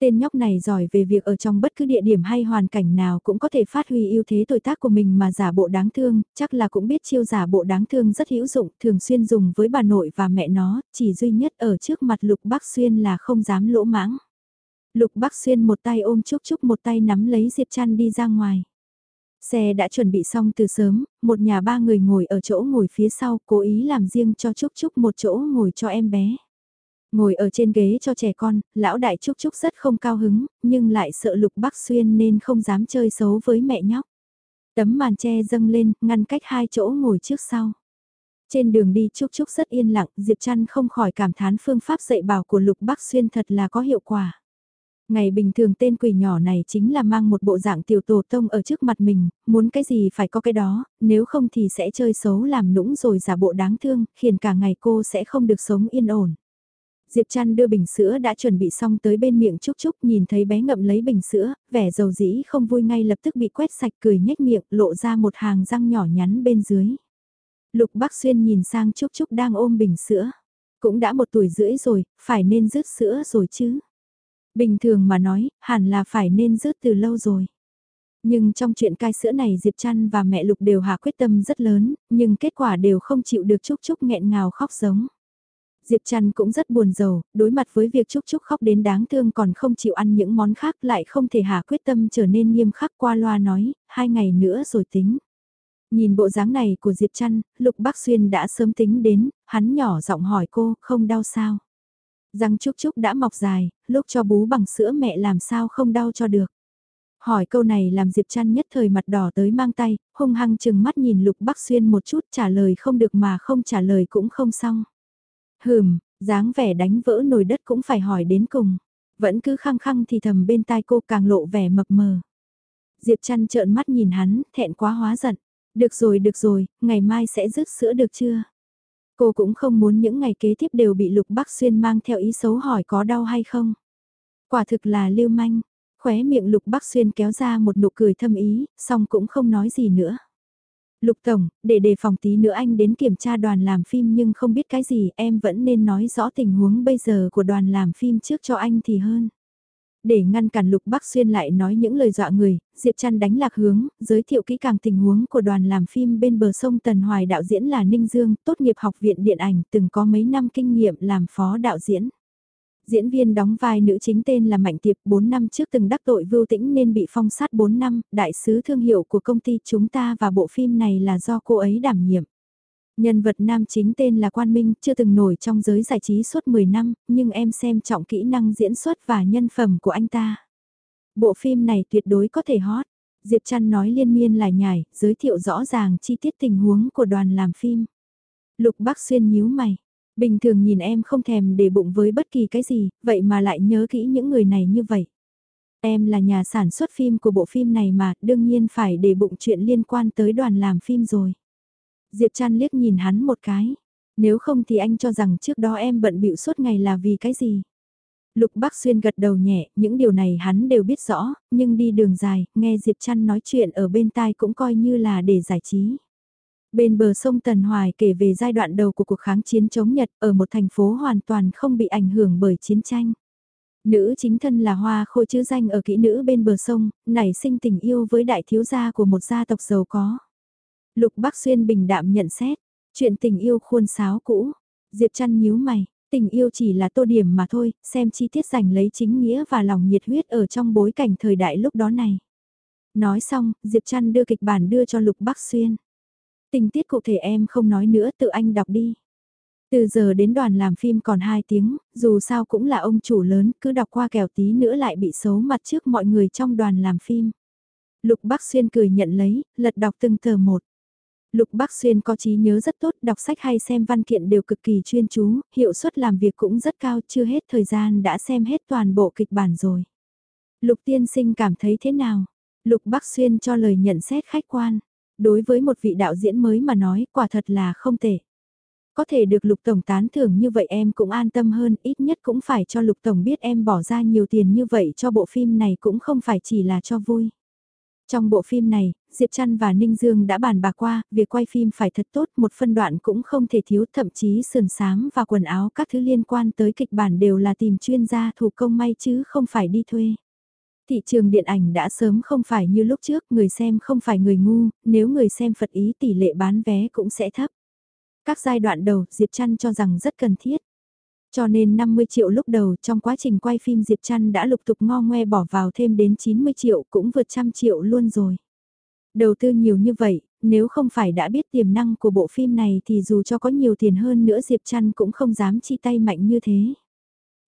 Tên nhóc này giỏi về việc ở trong bất cứ địa điểm hay hoàn cảnh nào cũng có thể phát huy ưu thế tuổi tác của mình mà giả bộ đáng thương, chắc là cũng biết chiêu giả bộ đáng thương rất hữu dụng, thường xuyên dùng với bà nội và mẹ nó, chỉ duy nhất ở trước mặt Lục Bắc Xuyên là không dám lỗ mãng. Lục Bắc Xuyên một tay ôm Trúc Trúc một tay nắm lấy Diệp Trăn đi ra ngoài. Xe đã chuẩn bị xong từ sớm, một nhà ba người ngồi ở chỗ ngồi phía sau, cố ý làm riêng cho Trúc Trúc một chỗ ngồi cho em bé. Ngồi ở trên ghế cho trẻ con, lão đại Trúc Trúc rất không cao hứng, nhưng lại sợ Lục Bắc Xuyên nên không dám chơi xấu với mẹ nhóc. Tấm màn che dâng lên, ngăn cách hai chỗ ngồi trước sau. Trên đường đi Trúc Trúc rất yên lặng, Diệp Trăn không khỏi cảm thán phương pháp dạy bảo của Lục Bắc Xuyên thật là có hiệu quả. Ngày bình thường tên quỷ nhỏ này chính là mang một bộ dạng tiểu tổ tông ở trước mặt mình, muốn cái gì phải có cái đó, nếu không thì sẽ chơi xấu làm nũng rồi giả bộ đáng thương, khiến cả ngày cô sẽ không được sống yên ổn. Diệp Trăn đưa bình sữa đã chuẩn bị xong tới bên miệng Trúc Trúc nhìn thấy bé ngậm lấy bình sữa, vẻ dầu dĩ không vui ngay lập tức bị quét sạch cười nhếch miệng lộ ra một hàng răng nhỏ nhắn bên dưới. Lục Bắc Xuyên nhìn sang Trúc Trúc đang ôm bình sữa. Cũng đã một tuổi rưỡi rồi, phải nên rứt sữa rồi chứ. Bình thường mà nói, hẳn là phải nên rứt từ lâu rồi. Nhưng trong chuyện cai sữa này Diệp Trăn và mẹ Lục đều hạ quyết tâm rất lớn, nhưng kết quả đều không chịu được Trúc Trúc nghẹn ngào khóc giống. Diệp Trăn cũng rất buồn rầu, đối mặt với việc Trúc Trúc khóc đến đáng thương còn không chịu ăn những món khác lại không thể hạ quyết tâm trở nên nghiêm khắc qua loa nói, hai ngày nữa rồi tính. Nhìn bộ dáng này của Diệp Trăn, Lục Bắc Xuyên đã sớm tính đến, hắn nhỏ giọng hỏi cô, không đau sao? Răng Trúc Trúc đã mọc dài, lúc cho bú bằng sữa mẹ làm sao không đau cho được. Hỏi câu này làm Diệp Trăn nhất thời mặt đỏ tới mang tay, hung hăng chừng mắt nhìn Lục Bắc Xuyên một chút trả lời không được mà không trả lời cũng không xong. Hừm, dáng vẻ đánh vỡ nồi đất cũng phải hỏi đến cùng. Vẫn cứ khăng khăng thì thầm bên tai cô càng lộ vẻ mập mờ. Diệp chăn trợn mắt nhìn hắn, thẹn quá hóa giận. Được rồi, được rồi, ngày mai sẽ rước sữa được chưa? Cô cũng không muốn những ngày kế tiếp đều bị Lục Bắc Xuyên mang theo ý xấu hỏi có đau hay không. Quả thực là lưu manh, khóe miệng Lục Bắc Xuyên kéo ra một nụ cười thâm ý, xong cũng không nói gì nữa. Lục Tổng, để đề phòng tí nữa anh đến kiểm tra đoàn làm phim nhưng không biết cái gì em vẫn nên nói rõ tình huống bây giờ của đoàn làm phim trước cho anh thì hơn. Để ngăn cản Lục Bắc Xuyên lại nói những lời dọa người, Diệp Trăn đánh lạc hướng, giới thiệu kỹ càng tình huống của đoàn làm phim bên bờ sông Tần Hoài đạo diễn là Ninh Dương, tốt nghiệp học viện điện ảnh, từng có mấy năm kinh nghiệm làm phó đạo diễn. Diễn viên đóng vai nữ chính tên là Mạnh Tiệp 4 năm trước từng đắc tội vưu tĩnh nên bị phong sát 4 năm, đại sứ thương hiệu của công ty chúng ta và bộ phim này là do cô ấy đảm nhiệm. Nhân vật nam chính tên là Quan Minh, chưa từng nổi trong giới giải trí suốt 10 năm, nhưng em xem trọng kỹ năng diễn xuất và nhân phẩm của anh ta. Bộ phim này tuyệt đối có thể hot. Diệp Trăn nói liên miên lại nhải, giới thiệu rõ ràng chi tiết tình huống của đoàn làm phim. Lục Bắc Xuyên nhíu mày, Bình thường nhìn em không thèm để bụng với bất kỳ cái gì, vậy mà lại nhớ kỹ những người này như vậy. Em là nhà sản xuất phim của bộ phim này mà, đương nhiên phải để bụng chuyện liên quan tới đoàn làm phim rồi. Diệp Trăn liếc nhìn hắn một cái. Nếu không thì anh cho rằng trước đó em bận bịu suốt ngày là vì cái gì? Lục Bắc Xuyên gật đầu nhẹ, những điều này hắn đều biết rõ, nhưng đi đường dài, nghe Diệp Trăn nói chuyện ở bên tai cũng coi như là để giải trí. Bên bờ sông Tần Hoài kể về giai đoạn đầu của cuộc kháng chiến chống Nhật ở một thành phố hoàn toàn không bị ảnh hưởng bởi chiến tranh. Nữ chính thân là hoa khôi chữ danh ở kỹ nữ bên bờ sông, nảy sinh tình yêu với đại thiếu gia của một gia tộc giàu có. Lục Bắc Xuyên bình đạm nhận xét, chuyện tình yêu khuôn sáo cũ. Diệp trăn nhíu mày, tình yêu chỉ là tô điểm mà thôi, xem chi tiết giành lấy chính nghĩa và lòng nhiệt huyết ở trong bối cảnh thời đại lúc đó này. Nói xong, Diệp trăn đưa kịch bản đưa cho Lục Bắc Xuyên. Tình tiết cụ thể em không nói nữa tự anh đọc đi. Từ giờ đến đoàn làm phim còn 2 tiếng, dù sao cũng là ông chủ lớn, cứ đọc qua kèo tí nữa lại bị xấu mặt trước mọi người trong đoàn làm phim. Lục Bắc Xuyên cười nhận lấy, lật đọc từng tờ một. Lục Bắc Xuyên có trí nhớ rất tốt, đọc sách hay xem văn kiện đều cực kỳ chuyên chú, hiệu suất làm việc cũng rất cao, chưa hết thời gian đã xem hết toàn bộ kịch bản rồi. Lục Tiên Sinh cảm thấy thế nào? Lục Bắc Xuyên cho lời nhận xét khách quan. Đối với một vị đạo diễn mới mà nói, quả thật là không tệ. Có thể được Lục Tổng tán thưởng như vậy em cũng an tâm hơn, ít nhất cũng phải cho Lục Tổng biết em bỏ ra nhiều tiền như vậy cho bộ phim này cũng không phải chỉ là cho vui. Trong bộ phim này, Diệp Trăn và Ninh Dương đã bàn bạc qua, việc quay phim phải thật tốt, một phân đoạn cũng không thể thiếu, thậm chí sườn sáng và quần áo các thứ liên quan tới kịch bản đều là tìm chuyên gia thủ công may chứ không phải đi thuê. Thị trường điện ảnh đã sớm không phải như lúc trước, người xem không phải người ngu, nếu người xem phật ý tỷ lệ bán vé cũng sẽ thấp. Các giai đoạn đầu, Diệp Trăn cho rằng rất cần thiết. Cho nên 50 triệu lúc đầu trong quá trình quay phim Diệp Trăn đã lục tục ngo ngoe bỏ vào thêm đến 90 triệu cũng vượt trăm triệu luôn rồi. Đầu tư nhiều như vậy, nếu không phải đã biết tiềm năng của bộ phim này thì dù cho có nhiều tiền hơn nữa Diệp Trăn cũng không dám chi tay mạnh như thế.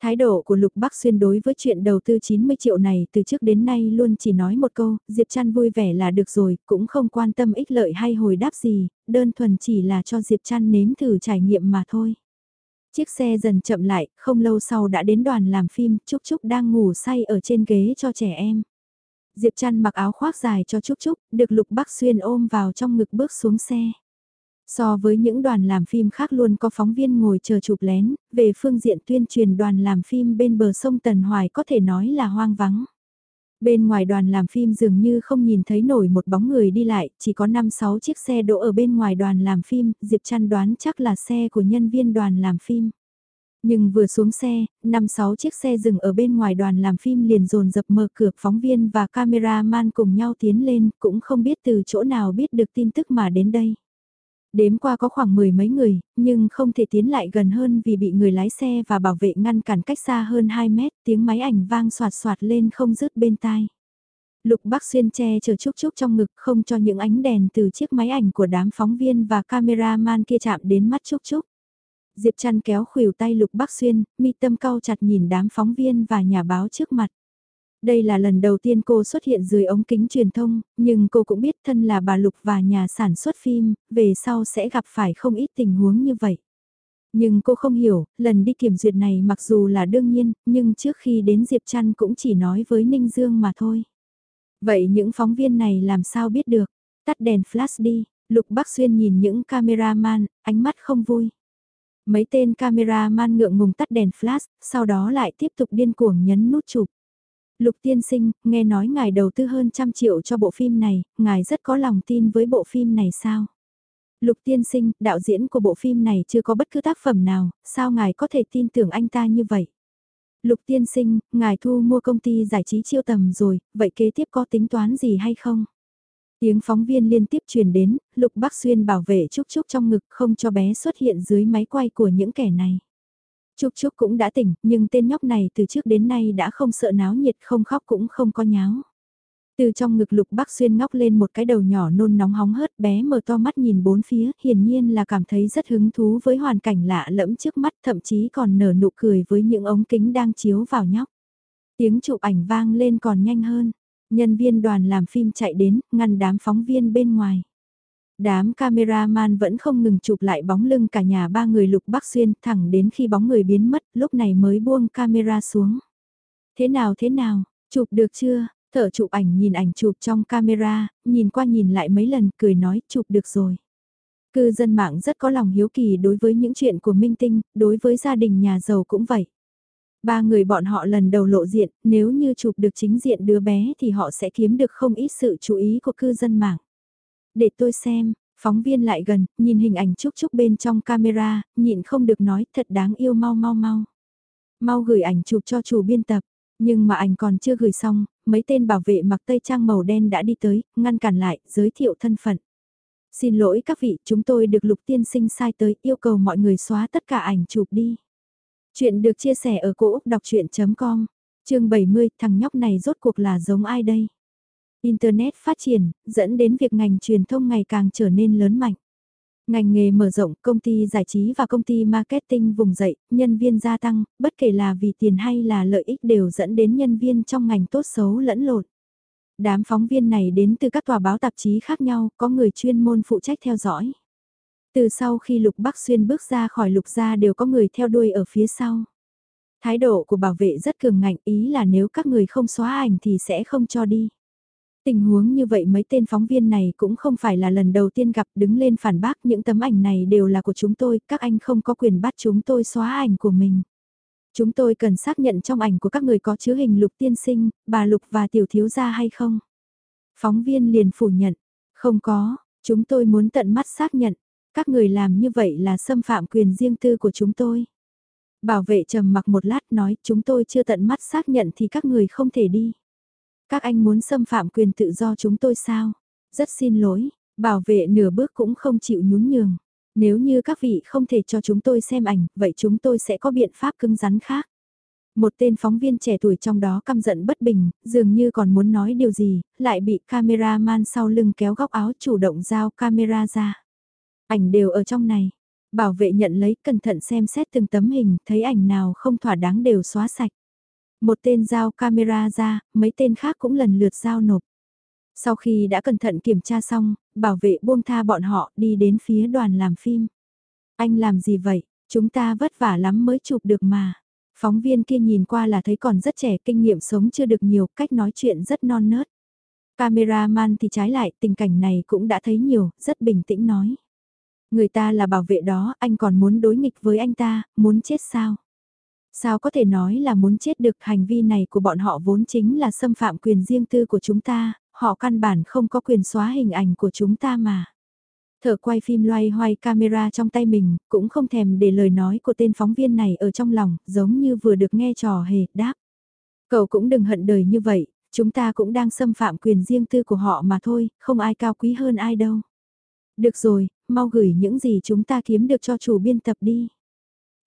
Thái độ của Lục Bắc Xuyên đối với chuyện đầu tư 90 triệu này từ trước đến nay luôn chỉ nói một câu, Diệp Trăn vui vẻ là được rồi, cũng không quan tâm ích lợi hay hồi đáp gì, đơn thuần chỉ là cho Diệp Trăn nếm thử trải nghiệm mà thôi. Chiếc xe dần chậm lại, không lâu sau đã đến đoàn làm phim, Trúc Trúc đang ngủ say ở trên ghế cho trẻ em. Diệp Trăn mặc áo khoác dài cho Trúc Trúc, được Lục Bắc Xuyên ôm vào trong ngực bước xuống xe. So với những đoàn làm phim khác luôn có phóng viên ngồi chờ chụp lén, về phương diện tuyên truyền đoàn làm phim bên bờ sông Tần Hoài có thể nói là hoang vắng. Bên ngoài đoàn làm phim dường như không nhìn thấy nổi một bóng người đi lại, chỉ có 5-6 chiếc xe đỗ ở bên ngoài đoàn làm phim, Diệp Trăn đoán chắc là xe của nhân viên đoàn làm phim. Nhưng vừa xuống xe, 5-6 chiếc xe dừng ở bên ngoài đoàn làm phim liền dồn dập mở cửa phóng viên và cameraman cùng nhau tiến lên, cũng không biết từ chỗ nào biết được tin tức mà đến đây. Đếm qua có khoảng mười mấy người, nhưng không thể tiến lại gần hơn vì bị người lái xe và bảo vệ ngăn cản cách xa hơn 2 mét, tiếng máy ảnh vang soạt soạt lên không dứt bên tai. Lục Bắc Xuyên che chờ Trúc Trúc trong ngực không cho những ánh đèn từ chiếc máy ảnh của đám phóng viên và cameraman kia chạm đến mắt Trúc Trúc. Diệp Trăn kéo khuỷu tay Lục Bắc Xuyên, mi tâm cau chặt nhìn đám phóng viên và nhà báo trước mặt. Đây là lần đầu tiên cô xuất hiện dưới ống kính truyền thông, nhưng cô cũng biết thân là bà Lục và nhà sản xuất phim, về sau sẽ gặp phải không ít tình huống như vậy. Nhưng cô không hiểu, lần đi kiểm duyệt này mặc dù là đương nhiên, nhưng trước khi đến Diệp Trăn cũng chỉ nói với Ninh Dương mà thôi. Vậy những phóng viên này làm sao biết được? Tắt đèn flash đi, Lục Bắc Xuyên nhìn những cameraman, ánh mắt không vui. Mấy tên cameraman ngượng ngùng tắt đèn flash, sau đó lại tiếp tục điên cuồng nhấn nút chụp. Lục tiên sinh, nghe nói ngài đầu tư hơn trăm triệu cho bộ phim này, ngài rất có lòng tin với bộ phim này sao? Lục tiên sinh, đạo diễn của bộ phim này chưa có bất cứ tác phẩm nào, sao ngài có thể tin tưởng anh ta như vậy? Lục tiên sinh, ngài thu mua công ty giải trí chiêu tầm rồi, vậy kế tiếp có tính toán gì hay không? Tiếng phóng viên liên tiếp truyền đến, Lục Bắc Xuyên bảo vệ Trúc Trúc trong ngực không cho bé xuất hiện dưới máy quay của những kẻ này. Trúc Trúc cũng đã tỉnh, nhưng tên nhóc này từ trước đến nay đã không sợ náo nhiệt không khóc cũng không có nháo. Từ trong ngực lục bác xuyên ngóc lên một cái đầu nhỏ nôn nóng hóng hớt bé mở to mắt nhìn bốn phía, hiển nhiên là cảm thấy rất hứng thú với hoàn cảnh lạ lẫm trước mắt thậm chí còn nở nụ cười với những ống kính đang chiếu vào nhóc. Tiếng chụp ảnh vang lên còn nhanh hơn, nhân viên đoàn làm phim chạy đến, ngăn đám phóng viên bên ngoài. Đám cameraman vẫn không ngừng chụp lại bóng lưng cả nhà ba người lục bắc xuyên thẳng đến khi bóng người biến mất lúc này mới buông camera xuống. Thế nào thế nào, chụp được chưa? Thở chụp ảnh nhìn ảnh chụp trong camera, nhìn qua nhìn lại mấy lần cười nói chụp được rồi. Cư dân mạng rất có lòng hiếu kỳ đối với những chuyện của Minh Tinh, đối với gia đình nhà giàu cũng vậy. Ba người bọn họ lần đầu lộ diện, nếu như chụp được chính diện đứa bé thì họ sẽ kiếm được không ít sự chú ý của cư dân mạng. Để tôi xem, Phóng viên lại gần, nhìn hình ảnh Trúc Trúc bên trong camera, nhịn không được nói thật đáng yêu mau mau mau. Mau gửi ảnh chụp cho chủ biên tập, nhưng mà ảnh còn chưa gửi xong, mấy tên bảo vệ mặc tây trang màu đen đã đi tới, ngăn cản lại, giới thiệu thân phận. Xin lỗi các vị, chúng tôi được lục tiên sinh sai tới, yêu cầu mọi người xóa tất cả ảnh chụp đi. Chuyện được chia sẻ ở cỗ đọc chuyện.com, chương 70, thằng nhóc này rốt cuộc là giống ai đây? Internet phát triển, dẫn đến việc ngành truyền thông ngày càng trở nên lớn mạnh. Ngành nghề mở rộng, công ty giải trí và công ty marketing vùng dậy, nhân viên gia tăng, bất kể là vì tiền hay là lợi ích đều dẫn đến nhân viên trong ngành tốt xấu lẫn lộn. Đám phóng viên này đến từ các tòa báo tạp chí khác nhau, có người chuyên môn phụ trách theo dõi. Từ sau khi Lục Bắc Xuyên bước ra khỏi Lục gia đều có người theo đuôi ở phía sau. Thái độ của bảo vệ rất cường ngạnh ý là nếu các người không xóa ảnh thì sẽ không cho đi. Tình huống như vậy mấy tên phóng viên này cũng không phải là lần đầu tiên gặp đứng lên phản bác những tấm ảnh này đều là của chúng tôi, các anh không có quyền bắt chúng tôi xóa ảnh của mình. Chúng tôi cần xác nhận trong ảnh của các người có chứa hình lục tiên sinh, bà lục và tiểu thiếu gia hay không. Phóng viên liền phủ nhận, không có, chúng tôi muốn tận mắt xác nhận, các người làm như vậy là xâm phạm quyền riêng tư của chúng tôi. Bảo vệ trầm mặc một lát nói chúng tôi chưa tận mắt xác nhận thì các người không thể đi. Các anh muốn xâm phạm quyền tự do chúng tôi sao? Rất xin lỗi, bảo vệ nửa bước cũng không chịu nhún nhường. Nếu như các vị không thể cho chúng tôi xem ảnh, vậy chúng tôi sẽ có biện pháp cứng rắn khác. Một tên phóng viên trẻ tuổi trong đó căm giận bất bình, dường như còn muốn nói điều gì, lại bị cameraman sau lưng kéo góc áo chủ động giao camera ra. Ảnh đều ở trong này. Bảo vệ nhận lấy cẩn thận xem xét từng tấm hình, thấy ảnh nào không thỏa đáng đều xóa sạch. Một tên giao camera ra, mấy tên khác cũng lần lượt giao nộp. Sau khi đã cẩn thận kiểm tra xong, bảo vệ buông tha bọn họ đi đến phía đoàn làm phim. Anh làm gì vậy? Chúng ta vất vả lắm mới chụp được mà. Phóng viên kia nhìn qua là thấy còn rất trẻ, kinh nghiệm sống chưa được nhiều, cách nói chuyện rất non nớt. Cameraman thì trái lại, tình cảnh này cũng đã thấy nhiều, rất bình tĩnh nói. Người ta là bảo vệ đó, anh còn muốn đối nghịch với anh ta, muốn chết sao? Sao có thể nói là muốn chết được hành vi này của bọn họ vốn chính là xâm phạm quyền riêng tư của chúng ta, họ căn bản không có quyền xóa hình ảnh của chúng ta mà. Thở quay phim loay hoay camera trong tay mình, cũng không thèm để lời nói của tên phóng viên này ở trong lòng, giống như vừa được nghe trò hề, đáp. Cậu cũng đừng hận đời như vậy, chúng ta cũng đang xâm phạm quyền riêng tư của họ mà thôi, không ai cao quý hơn ai đâu. Được rồi, mau gửi những gì chúng ta kiếm được cho chủ biên tập đi.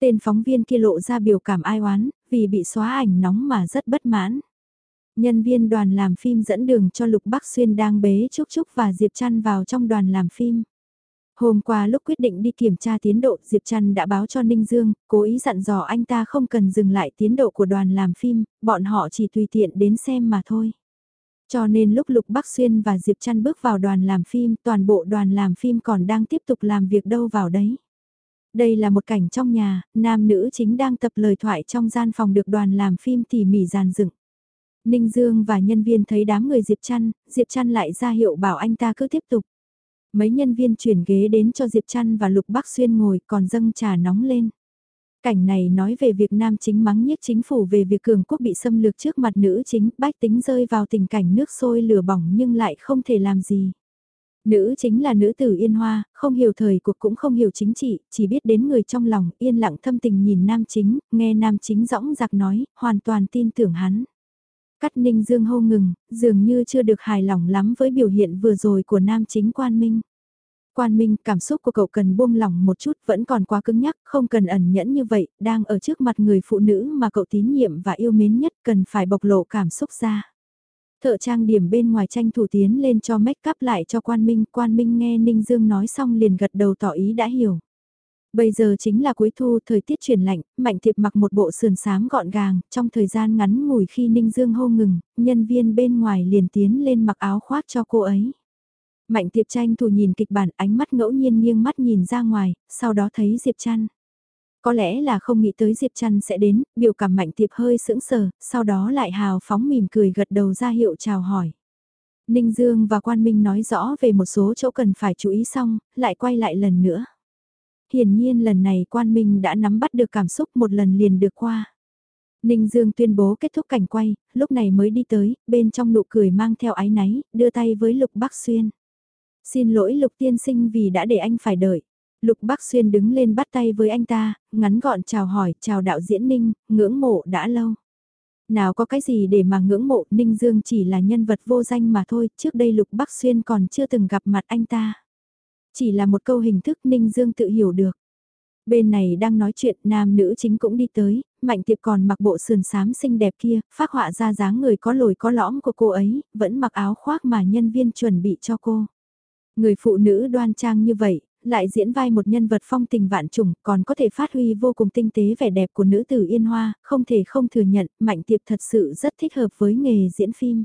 Tên phóng viên kia lộ ra biểu cảm ai oán, vì bị xóa ảnh nóng mà rất bất mãn. Nhân viên đoàn làm phim dẫn đường cho Lục Bắc Xuyên đang bế Trúc Trúc và Diệp Trăn vào trong đoàn làm phim. Hôm qua lúc quyết định đi kiểm tra tiến độ Diệp Trăn đã báo cho Ninh Dương, cố ý dặn dò anh ta không cần dừng lại tiến độ của đoàn làm phim, bọn họ chỉ tùy tiện đến xem mà thôi. Cho nên lúc Lục Bắc Xuyên và Diệp Trăn bước vào đoàn làm phim, toàn bộ đoàn làm phim còn đang tiếp tục làm việc đâu vào đấy. Đây là một cảnh trong nhà, nam nữ chính đang tập lời thoại trong gian phòng được đoàn làm phim tỉ mỉ giàn dựng. Ninh Dương và nhân viên thấy đám người Diệp Trăn, Diệp Trăn lại ra hiệu bảo anh ta cứ tiếp tục. Mấy nhân viên chuyển ghế đến cho Diệp Trăn và Lục Bắc Xuyên ngồi còn dâng trà nóng lên. Cảnh này nói về việc nam chính mắng nhiếc chính phủ về việc cường quốc bị xâm lược trước mặt nữ chính, bách tính rơi vào tình cảnh nước sôi lửa bỏng nhưng lại không thể làm gì. Nữ chính là nữ tử Yên Hoa, không hiểu thời cuộc cũng không hiểu chính trị, chỉ biết đến người trong lòng, yên lặng thâm tình nhìn nam chính, nghe nam chính rõng giặc nói, hoàn toàn tin tưởng hắn. Cắt ninh dương hô ngừng, dường như chưa được hài lòng lắm với biểu hiện vừa rồi của nam chính quan minh. Quan minh, cảm xúc của cậu cần buông lỏng một chút, vẫn còn quá cứng nhắc, không cần ẩn nhẫn như vậy, đang ở trước mặt người phụ nữ mà cậu tín nhiệm và yêu mến nhất cần phải bộc lộ cảm xúc ra. Thợ trang điểm bên ngoài tranh thủ tiến lên cho make up lại cho quan minh, quan minh nghe Ninh Dương nói xong liền gật đầu tỏ ý đã hiểu. Bây giờ chính là cuối thu, thời tiết chuyển lạnh, Mạnh Thiệp mặc một bộ sườn sáng gọn gàng, trong thời gian ngắn ngủi khi Ninh Dương hô ngừng, nhân viên bên ngoài liền tiến lên mặc áo khoác cho cô ấy. Mạnh Thiệp tranh thủ nhìn kịch bản ánh mắt ngẫu nhiên nghiêng mắt nhìn ra ngoài, sau đó thấy Diệp Trăn. Có lẽ là không nghĩ tới Diệp Trăn sẽ đến, biểu cảm Mạnh tiệp hơi sững sờ, sau đó lại hào phóng mỉm cười gật đầu ra hiệu chào hỏi. Ninh Dương và Quan Minh nói rõ về một số chỗ cần phải chú ý xong, lại quay lại lần nữa. Hiển nhiên lần này Quan Minh đã nắm bắt được cảm xúc một lần liền được qua. Ninh Dương tuyên bố kết thúc cảnh quay, lúc này mới đi tới, bên trong nụ cười mang theo ái náy, đưa tay với Lục Bắc Xuyên. Xin lỗi Lục Tiên Sinh vì đã để anh phải đợi. Lục Bắc Xuyên đứng lên bắt tay với anh ta, ngắn gọn chào hỏi, chào đạo diễn Ninh, ngưỡng mộ đã lâu. Nào có cái gì để mà ngưỡng mộ, Ninh Dương chỉ là nhân vật vô danh mà thôi, trước đây Lục Bắc Xuyên còn chưa từng gặp mặt anh ta. Chỉ là một câu hình thức Ninh Dương tự hiểu được. Bên này đang nói chuyện, nam nữ chính cũng đi tới, Mạnh Tiệp còn mặc bộ sườn xám xinh đẹp kia, phát họa ra dáng người có lồi có lõm của cô ấy, vẫn mặc áo khoác mà nhân viên chuẩn bị cho cô. Người phụ nữ đoan trang như vậy, lại diễn vai một nhân vật phong tình vạn trùng, còn có thể phát huy vô cùng tinh tế vẻ đẹp của nữ tử Yên Hoa, không thể không thừa nhận, Mạnh Tiệp thật sự rất thích hợp với nghề diễn phim.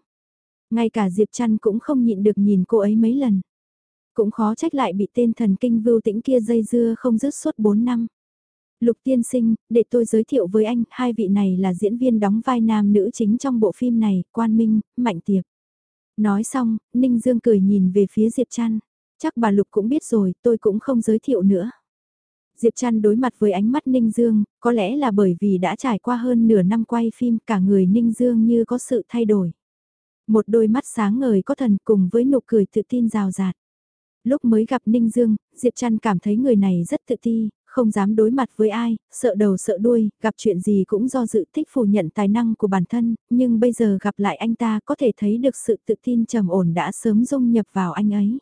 Ngay cả Diệp Trăn cũng không nhịn được nhìn cô ấy mấy lần. Cũng khó trách lại bị tên thần kinh vưu tĩnh kia dây dưa không dứt suốt 4 năm. Lục tiên sinh, để tôi giới thiệu với anh, hai vị này là diễn viên đóng vai nam nữ chính trong bộ phim này, Quan Minh, Mạnh Tiệp. Nói xong, Ninh Dương cười nhìn về phía Diệp Trăn. Chắc bà Lục cũng biết rồi, tôi cũng không giới thiệu nữa. Diệp Trăn đối mặt với ánh mắt Ninh Dương, có lẽ là bởi vì đã trải qua hơn nửa năm quay phim cả người Ninh Dương như có sự thay đổi. Một đôi mắt sáng ngời có thần cùng với nụ cười tự tin rào rạt. Lúc mới gặp Ninh Dương, Diệp Trăn cảm thấy người này rất tự ti, không dám đối mặt với ai, sợ đầu sợ đuôi, gặp chuyện gì cũng do dự thích phủ nhận tài năng của bản thân, nhưng bây giờ gặp lại anh ta có thể thấy được sự tự tin trầm ổn đã sớm dung nhập vào anh ấy.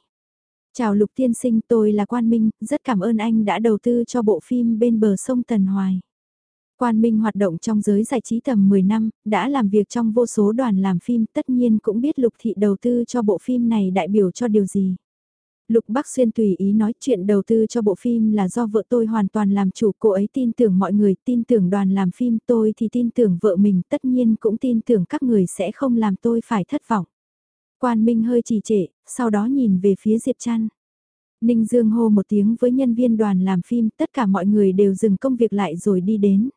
Chào Lục Tiên Sinh tôi là Quan Minh, rất cảm ơn anh đã đầu tư cho bộ phim bên bờ sông Tần Hoài. Quan Minh hoạt động trong giới giải trí tầm 10 năm, đã làm việc trong vô số đoàn làm phim tất nhiên cũng biết Lục Thị đầu tư cho bộ phim này đại biểu cho điều gì. Lục Bắc Xuyên tùy ý nói chuyện đầu tư cho bộ phim là do vợ tôi hoàn toàn làm chủ, cô ấy tin tưởng mọi người, tin tưởng đoàn làm phim tôi thì tin tưởng vợ mình, tất nhiên cũng tin tưởng các người sẽ không làm tôi phải thất vọng. Quan Minh hơi trì trệ, sau đó nhìn về phía Diệp Trăn. Ninh Dương hô một tiếng với nhân viên đoàn làm phim, tất cả mọi người đều dừng công việc lại rồi đi đến.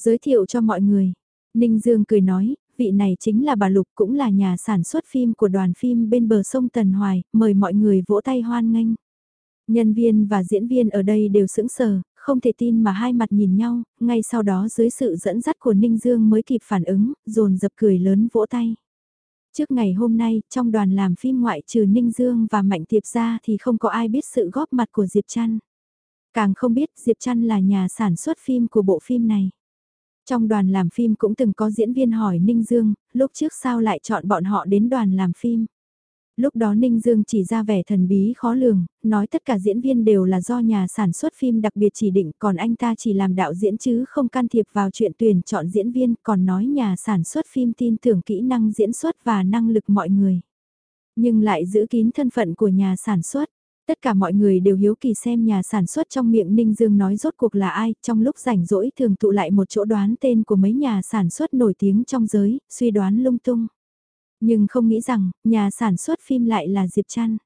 Giới thiệu cho mọi người. Ninh Dương cười nói, vị này chính là bà Lục cũng là nhà sản xuất phim của đoàn phim bên bờ sông Tần Hoài, mời mọi người vỗ tay hoan nghênh. Nhân viên và diễn viên ở đây đều sững sờ, không thể tin mà hai mặt nhìn nhau, ngay sau đó dưới sự dẫn dắt của Ninh Dương mới kịp phản ứng, dồn dập cười lớn vỗ tay. Trước ngày hôm nay, trong đoàn làm phim ngoại trừ Ninh Dương và Mạnh Tiệp ra thì không có ai biết sự góp mặt của Diệp Trăn. Càng không biết Diệp Trăn là nhà sản xuất phim của bộ phim này. Trong đoàn làm phim cũng từng có diễn viên hỏi Ninh Dương, lúc trước sao lại chọn bọn họ đến đoàn làm phim. Lúc đó Ninh Dương chỉ ra vẻ thần bí khó lường, nói tất cả diễn viên đều là do nhà sản xuất phim đặc biệt chỉ định, còn anh ta chỉ làm đạo diễn chứ không can thiệp vào chuyện tuyển chọn diễn viên, còn nói nhà sản xuất phim tin tưởng kỹ năng diễn xuất và năng lực mọi người. Nhưng lại giữ kín thân phận của nhà sản xuất. Tất cả mọi người đều hiếu kỳ xem nhà sản xuất trong miệng Ninh Dương nói rốt cuộc là ai, trong lúc rảnh rỗi thường tụ lại một chỗ đoán tên của mấy nhà sản xuất nổi tiếng trong giới, suy đoán lung tung. Nhưng không nghĩ rằng, nhà sản xuất phim lại là Diệp Trăn.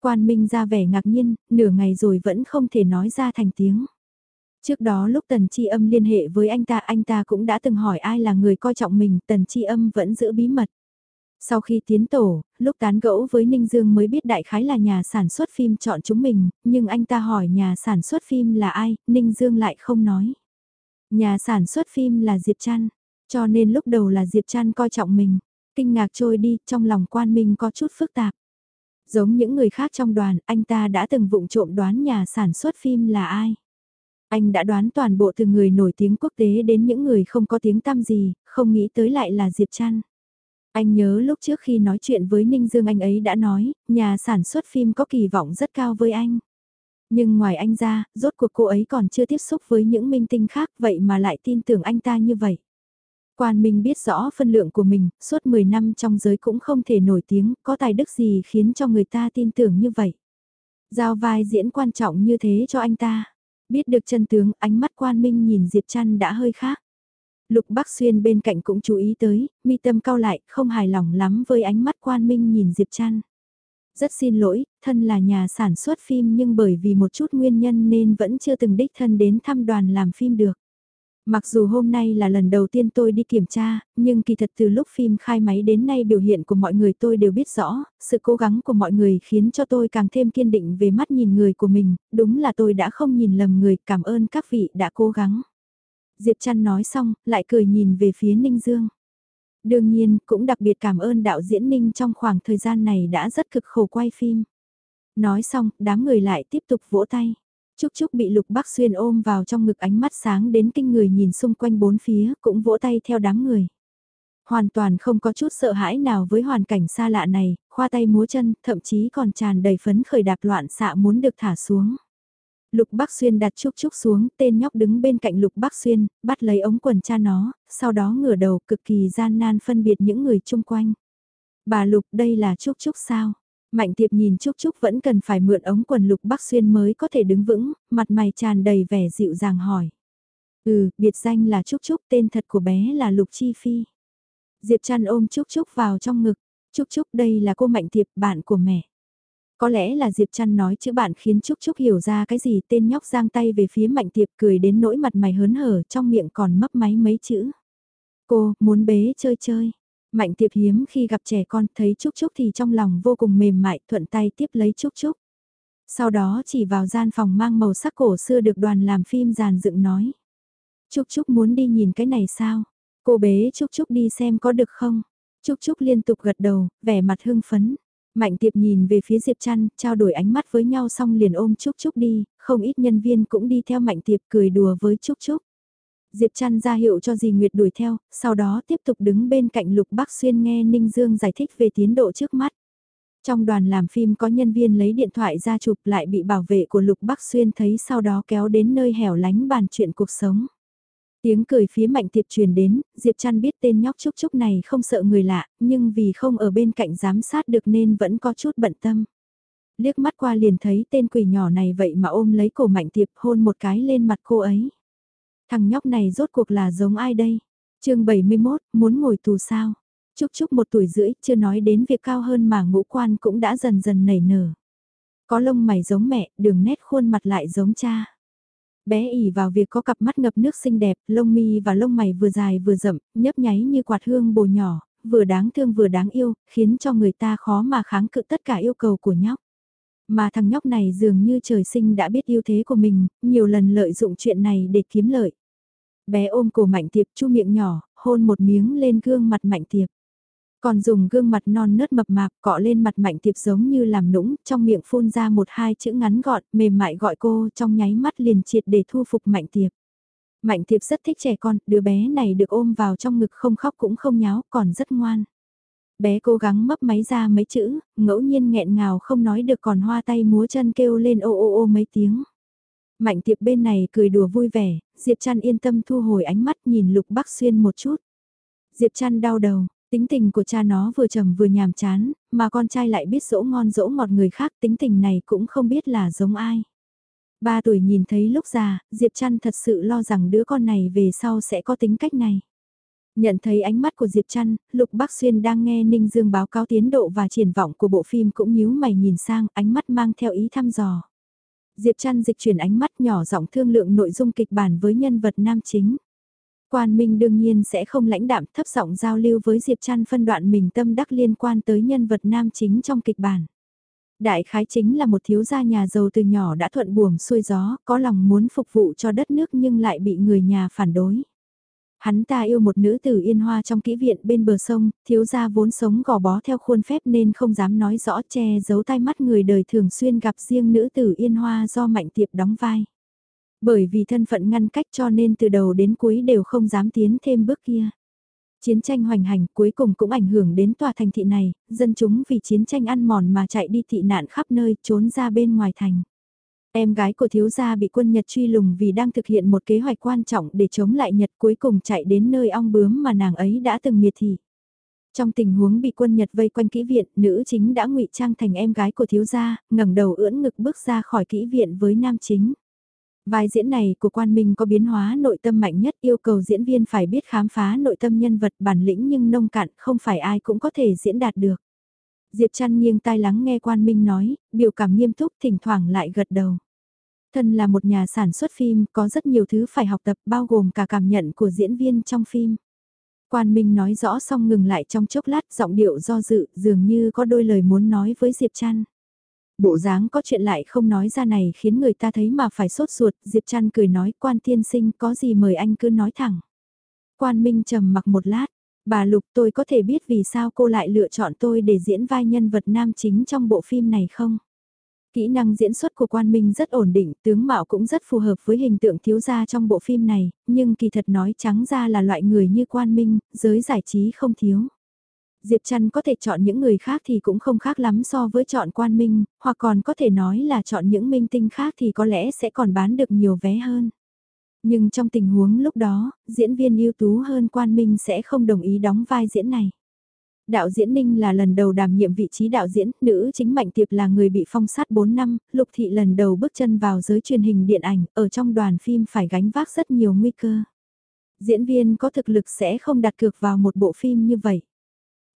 Quan Minh ra vẻ ngạc nhiên, nửa ngày rồi vẫn không thể nói ra thành tiếng. Trước đó lúc Tần Chi Âm liên hệ với anh ta, anh ta cũng đã từng hỏi ai là người coi trọng mình, Tần Chi Âm vẫn giữ bí mật. Sau khi tiến tổ, lúc tán gẫu với Ninh Dương mới biết đại khái là nhà sản xuất phim chọn chúng mình, nhưng anh ta hỏi nhà sản xuất phim là ai, Ninh Dương lại không nói. Nhà sản xuất phim là Diệp Trăn, cho nên lúc đầu là Diệp Trăn coi trọng mình. Kinh ngạc trôi đi, trong lòng quan minh có chút phức tạp. Giống những người khác trong đoàn, anh ta đã từng vụng trộm đoán nhà sản xuất phim là ai. Anh đã đoán toàn bộ từ người nổi tiếng quốc tế đến những người không có tiếng tăm gì, không nghĩ tới lại là Diệp Trăn. Anh nhớ lúc trước khi nói chuyện với Ninh Dương anh ấy đã nói, nhà sản xuất phim có kỳ vọng rất cao với anh. Nhưng ngoài anh ra, rốt cuộc cô ấy còn chưa tiếp xúc với những minh tinh khác vậy mà lại tin tưởng anh ta như vậy. Quan Minh biết rõ phân lượng của mình, suốt 10 năm trong giới cũng không thể nổi tiếng, có tài đức gì khiến cho người ta tin tưởng như vậy. Giao vai diễn quan trọng như thế cho anh ta. Biết được chân tướng, ánh mắt Quan Minh nhìn Diệp Trăn đã hơi khác. Lục Bắc Xuyên bên cạnh cũng chú ý tới, mi tâm cao lại, không hài lòng lắm với ánh mắt Quan Minh nhìn Diệp Trăn. Rất xin lỗi, thân là nhà sản xuất phim nhưng bởi vì một chút nguyên nhân nên vẫn chưa từng đích thân đến thăm đoàn làm phim được. Mặc dù hôm nay là lần đầu tiên tôi đi kiểm tra, nhưng kỳ thật từ lúc phim khai máy đến nay biểu hiện của mọi người tôi đều biết rõ, sự cố gắng của mọi người khiến cho tôi càng thêm kiên định về mắt nhìn người của mình, đúng là tôi đã không nhìn lầm người, cảm ơn các vị đã cố gắng. Diệp Trăn nói xong, lại cười nhìn về phía Ninh Dương. Đương nhiên, cũng đặc biệt cảm ơn đạo diễn Ninh trong khoảng thời gian này đã rất cực khổ quay phim. Nói xong, đám người lại tiếp tục vỗ tay. Trúc Trúc bị Lục Bắc Xuyên ôm vào trong ngực ánh mắt sáng đến kinh người nhìn xung quanh bốn phía, cũng vỗ tay theo đám người. Hoàn toàn không có chút sợ hãi nào với hoàn cảnh xa lạ này, khoa tay múa chân, thậm chí còn tràn đầy phấn khởi đạp loạn xạ muốn được thả xuống. Lục Bắc Xuyên đặt Trúc Trúc xuống, tên nhóc đứng bên cạnh Lục Bắc Xuyên, bắt lấy ống quần cha nó, sau đó ngửa đầu cực kỳ gian nan phân biệt những người chung quanh. Bà Lục đây là Trúc Trúc sao? Mạnh tiệp nhìn Trúc Trúc vẫn cần phải mượn ống quần Lục Bắc Xuyên mới có thể đứng vững, mặt mày tràn đầy vẻ dịu dàng hỏi. Ừ, biệt danh là Trúc Trúc, tên thật của bé là Lục Chi Phi. Diệp Trăn ôm Trúc Trúc vào trong ngực, Trúc Trúc đây là cô Mạnh Tiệp, bạn của mẹ. Có lẽ là Diệp Trăn nói chữ bạn khiến Trúc Trúc hiểu ra cái gì tên nhóc giang tay về phía Mạnh Tiệp cười đến nỗi mặt mày hớn hở trong miệng còn mấp máy mấy chữ. Cô, muốn bế chơi chơi. Mạnh Tiệp hiếm khi gặp trẻ con thấy Trúc Trúc thì trong lòng vô cùng mềm mại thuận tay tiếp lấy Trúc Trúc. Sau đó chỉ vào gian phòng mang màu sắc cổ xưa được đoàn làm phim giàn dựng nói. Trúc Trúc muốn đi nhìn cái này sao? Cô bế Trúc Trúc đi xem có được không? Trúc Trúc liên tục gật đầu, vẻ mặt hưng phấn. Mạnh tiệp nhìn về phía Diệp Trăn, trao đổi ánh mắt với nhau xong liền ôm Trúc Trúc đi, không ít nhân viên cũng đi theo Mạnh tiệp cười đùa với Trúc Trúc. Diệp Trăn ra hiệu cho dì Nguyệt đuổi theo, sau đó tiếp tục đứng bên cạnh Lục Bắc Xuyên nghe Ninh Dương giải thích về tiến độ trước mắt. Trong đoàn làm phim có nhân viên lấy điện thoại ra chụp lại bị bảo vệ của Lục Bắc Xuyên thấy sau đó kéo đến nơi hẻo lánh bàn chuyện cuộc sống. Tiếng cười phía mạnh tiệp truyền đến, Diệp Trăn biết tên nhóc Trúc Trúc này không sợ người lạ, nhưng vì không ở bên cạnh giám sát được nên vẫn có chút bận tâm. Liếc mắt qua liền thấy tên quỷ nhỏ này vậy mà ôm lấy cổ mạnh tiệp hôn một cái lên mặt cô ấy. Thằng nhóc này rốt cuộc là giống ai đây? chương 71, muốn ngồi tù sao? Trúc Trúc một tuổi rưỡi, chưa nói đến việc cao hơn mà ngũ quan cũng đã dần dần nảy nở. Có lông mày giống mẹ, đường nét khuôn mặt lại giống cha. Bé ỉ vào việc có cặp mắt ngập nước xinh đẹp, lông mi và lông mày vừa dài vừa rậm, nhấp nháy như quạt hương bồ nhỏ, vừa đáng thương vừa đáng yêu, khiến cho người ta khó mà kháng cự tất cả yêu cầu của nhóc. Mà thằng nhóc này dường như trời sinh đã biết ưu thế của mình, nhiều lần lợi dụng chuyện này để kiếm lợi. Bé ôm cổ mạnh tiệp chu miệng nhỏ, hôn một miếng lên gương mặt mạnh tiệp. Còn dùng gương mặt non nớt mập mạp cọ lên mặt mạnh tiệp giống như làm nũng, trong miệng phun ra một hai chữ ngắn gọn, mềm mại gọi cô trong nháy mắt liền triệt để thu phục mạnh tiệp. Mạnh tiệp rất thích trẻ con, đứa bé này được ôm vào trong ngực không khóc cũng không nháo, còn rất ngoan. Bé cố gắng mấp máy ra mấy chữ, ngẫu nhiên nghẹn ngào không nói được còn hoa tay múa chân kêu lên ô ô ô mấy tiếng. Mạnh tiệp bên này cười đùa vui vẻ, Diệp Trăn yên tâm thu hồi ánh mắt nhìn Lục Bắc Xuyên một chút. Diệp Trăn đau đầu, Tính tình của cha nó vừa trầm vừa nhàm chán, mà con trai lại biết dỗ ngon dỗ ngọt người khác tính tình này cũng không biết là giống ai. Ba tuổi nhìn thấy lúc già, Diệp Trăn thật sự lo rằng đứa con này về sau sẽ có tính cách này. Nhận thấy ánh mắt của Diệp Trăn, Lục Bắc Xuyên đang nghe Ninh Dương báo cáo tiến độ và triển vọng của bộ phim cũng nhíu mày nhìn sang, ánh mắt mang theo ý thăm dò. Diệp Trăn dịch chuyển ánh mắt nhỏ giọng thương lượng nội dung kịch bản với nhân vật nam chính. Quan Minh đương nhiên sẽ không lãnh đạm thấp giọng giao lưu với Diệp Trăn phân đoạn mình tâm đắc liên quan tới nhân vật nam chính trong kịch bản. Đại khái chính là một thiếu gia nhà giàu từ nhỏ đã thuận buồm xuôi gió, có lòng muốn phục vụ cho đất nước nhưng lại bị người nhà phản đối. Hắn ta yêu một nữ tử yên hoa trong kỹ viện bên bờ sông, thiếu gia vốn sống gò bó theo khuôn phép nên không dám nói rõ che giấu tai mắt người đời thường xuyên gặp riêng nữ tử yên hoa do mạnh tiệp đóng vai. Bởi vì thân phận ngăn cách cho nên từ đầu đến cuối đều không dám tiến thêm bước kia. Chiến tranh hoành hành cuối cùng cũng ảnh hưởng đến tòa thành thị này, dân chúng vì chiến tranh ăn mòn mà chạy đi thị nạn khắp nơi trốn ra bên ngoài thành. Em gái của thiếu gia bị quân Nhật truy lùng vì đang thực hiện một kế hoạch quan trọng để chống lại Nhật cuối cùng chạy đến nơi ong bướm mà nàng ấy đã từng miệt thị. Trong tình huống bị quân Nhật vây quanh kỹ viện, nữ chính đã ngụy trang thành em gái của thiếu gia, ngẩng đầu ưỡn ngực bước ra khỏi kỹ viện với nam chính. Vai diễn này của quan minh có biến hóa nội tâm mạnh nhất yêu cầu diễn viên phải biết khám phá nội tâm nhân vật bản lĩnh nhưng nông cạn không phải ai cũng có thể diễn đạt được. Diệp chăn nghiêng tai lắng nghe quan minh nói, biểu cảm nghiêm túc thỉnh thoảng lại gật đầu. Thân là một nhà sản xuất phim có rất nhiều thứ phải học tập bao gồm cả cảm nhận của diễn viên trong phim. Quan Minh nói rõ xong ngừng lại trong chốc lát giọng điệu do dự dường như có đôi lời muốn nói với Diệp Trăn. Bộ dáng có chuyện lại không nói ra này khiến người ta thấy mà phải sốt ruột, Diệp Trăn cười nói quan tiên sinh có gì mời anh cứ nói thẳng. Quan Minh trầm mặc một lát, bà Lục tôi có thể biết vì sao cô lại lựa chọn tôi để diễn vai nhân vật nam chính trong bộ phim này không? Kỹ năng diễn xuất của Quan Minh rất ổn định, tướng mạo cũng rất phù hợp với hình tượng thiếu gia trong bộ phim này, nhưng kỳ thật nói trắng ra là loại người như Quan Minh, giới giải trí không thiếu. Diệp Trăn có thể chọn những người khác thì cũng không khác lắm so với chọn Quan Minh, hoặc còn có thể nói là chọn những minh tinh khác thì có lẽ sẽ còn bán được nhiều vé hơn. Nhưng trong tình huống lúc đó, diễn viên ưu tú hơn Quan Minh sẽ không đồng ý đóng vai diễn này. Đạo diễn Ninh là lần đầu đảm nhiệm vị trí đạo diễn, nữ chính Mạnh Tiệp là người bị phong sát 4 năm, Lục Thị lần đầu bước chân vào giới truyền hình điện ảnh, ở trong đoàn phim phải gánh vác rất nhiều nguy cơ. Diễn viên có thực lực sẽ không đặt cược vào một bộ phim như vậy.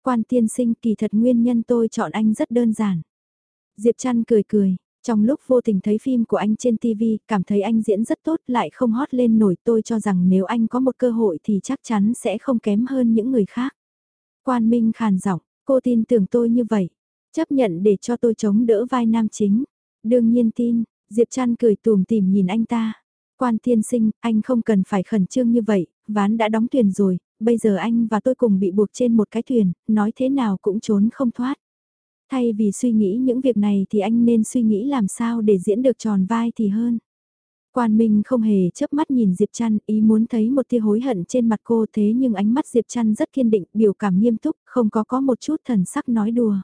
Quan tiên sinh kỳ thật nguyên nhân tôi chọn anh rất đơn giản. Diệp Trăn cười cười, trong lúc vô tình thấy phim của anh trên TV, cảm thấy anh diễn rất tốt lại không hót lên nổi tôi cho rằng nếu anh có một cơ hội thì chắc chắn sẽ không kém hơn những người khác. Quan Minh khàn giọng, cô tin tưởng tôi như vậy, chấp nhận để cho tôi chống đỡ vai nam chính. Đương nhiên tin, Diệp Trăn cười tùm tìm nhìn anh ta. Quan tiên sinh, anh không cần phải khẩn trương như vậy, ván đã đóng thuyền rồi, bây giờ anh và tôi cùng bị buộc trên một cái thuyền, nói thế nào cũng trốn không thoát. Thay vì suy nghĩ những việc này thì anh nên suy nghĩ làm sao để diễn được tròn vai thì hơn. Quan Minh không hề chớp mắt nhìn Diệp Trăn, ý muốn thấy một tia hối hận trên mặt cô thế nhưng ánh mắt Diệp Trăn rất kiên định, biểu cảm nghiêm túc, không có có một chút thần sắc nói đùa.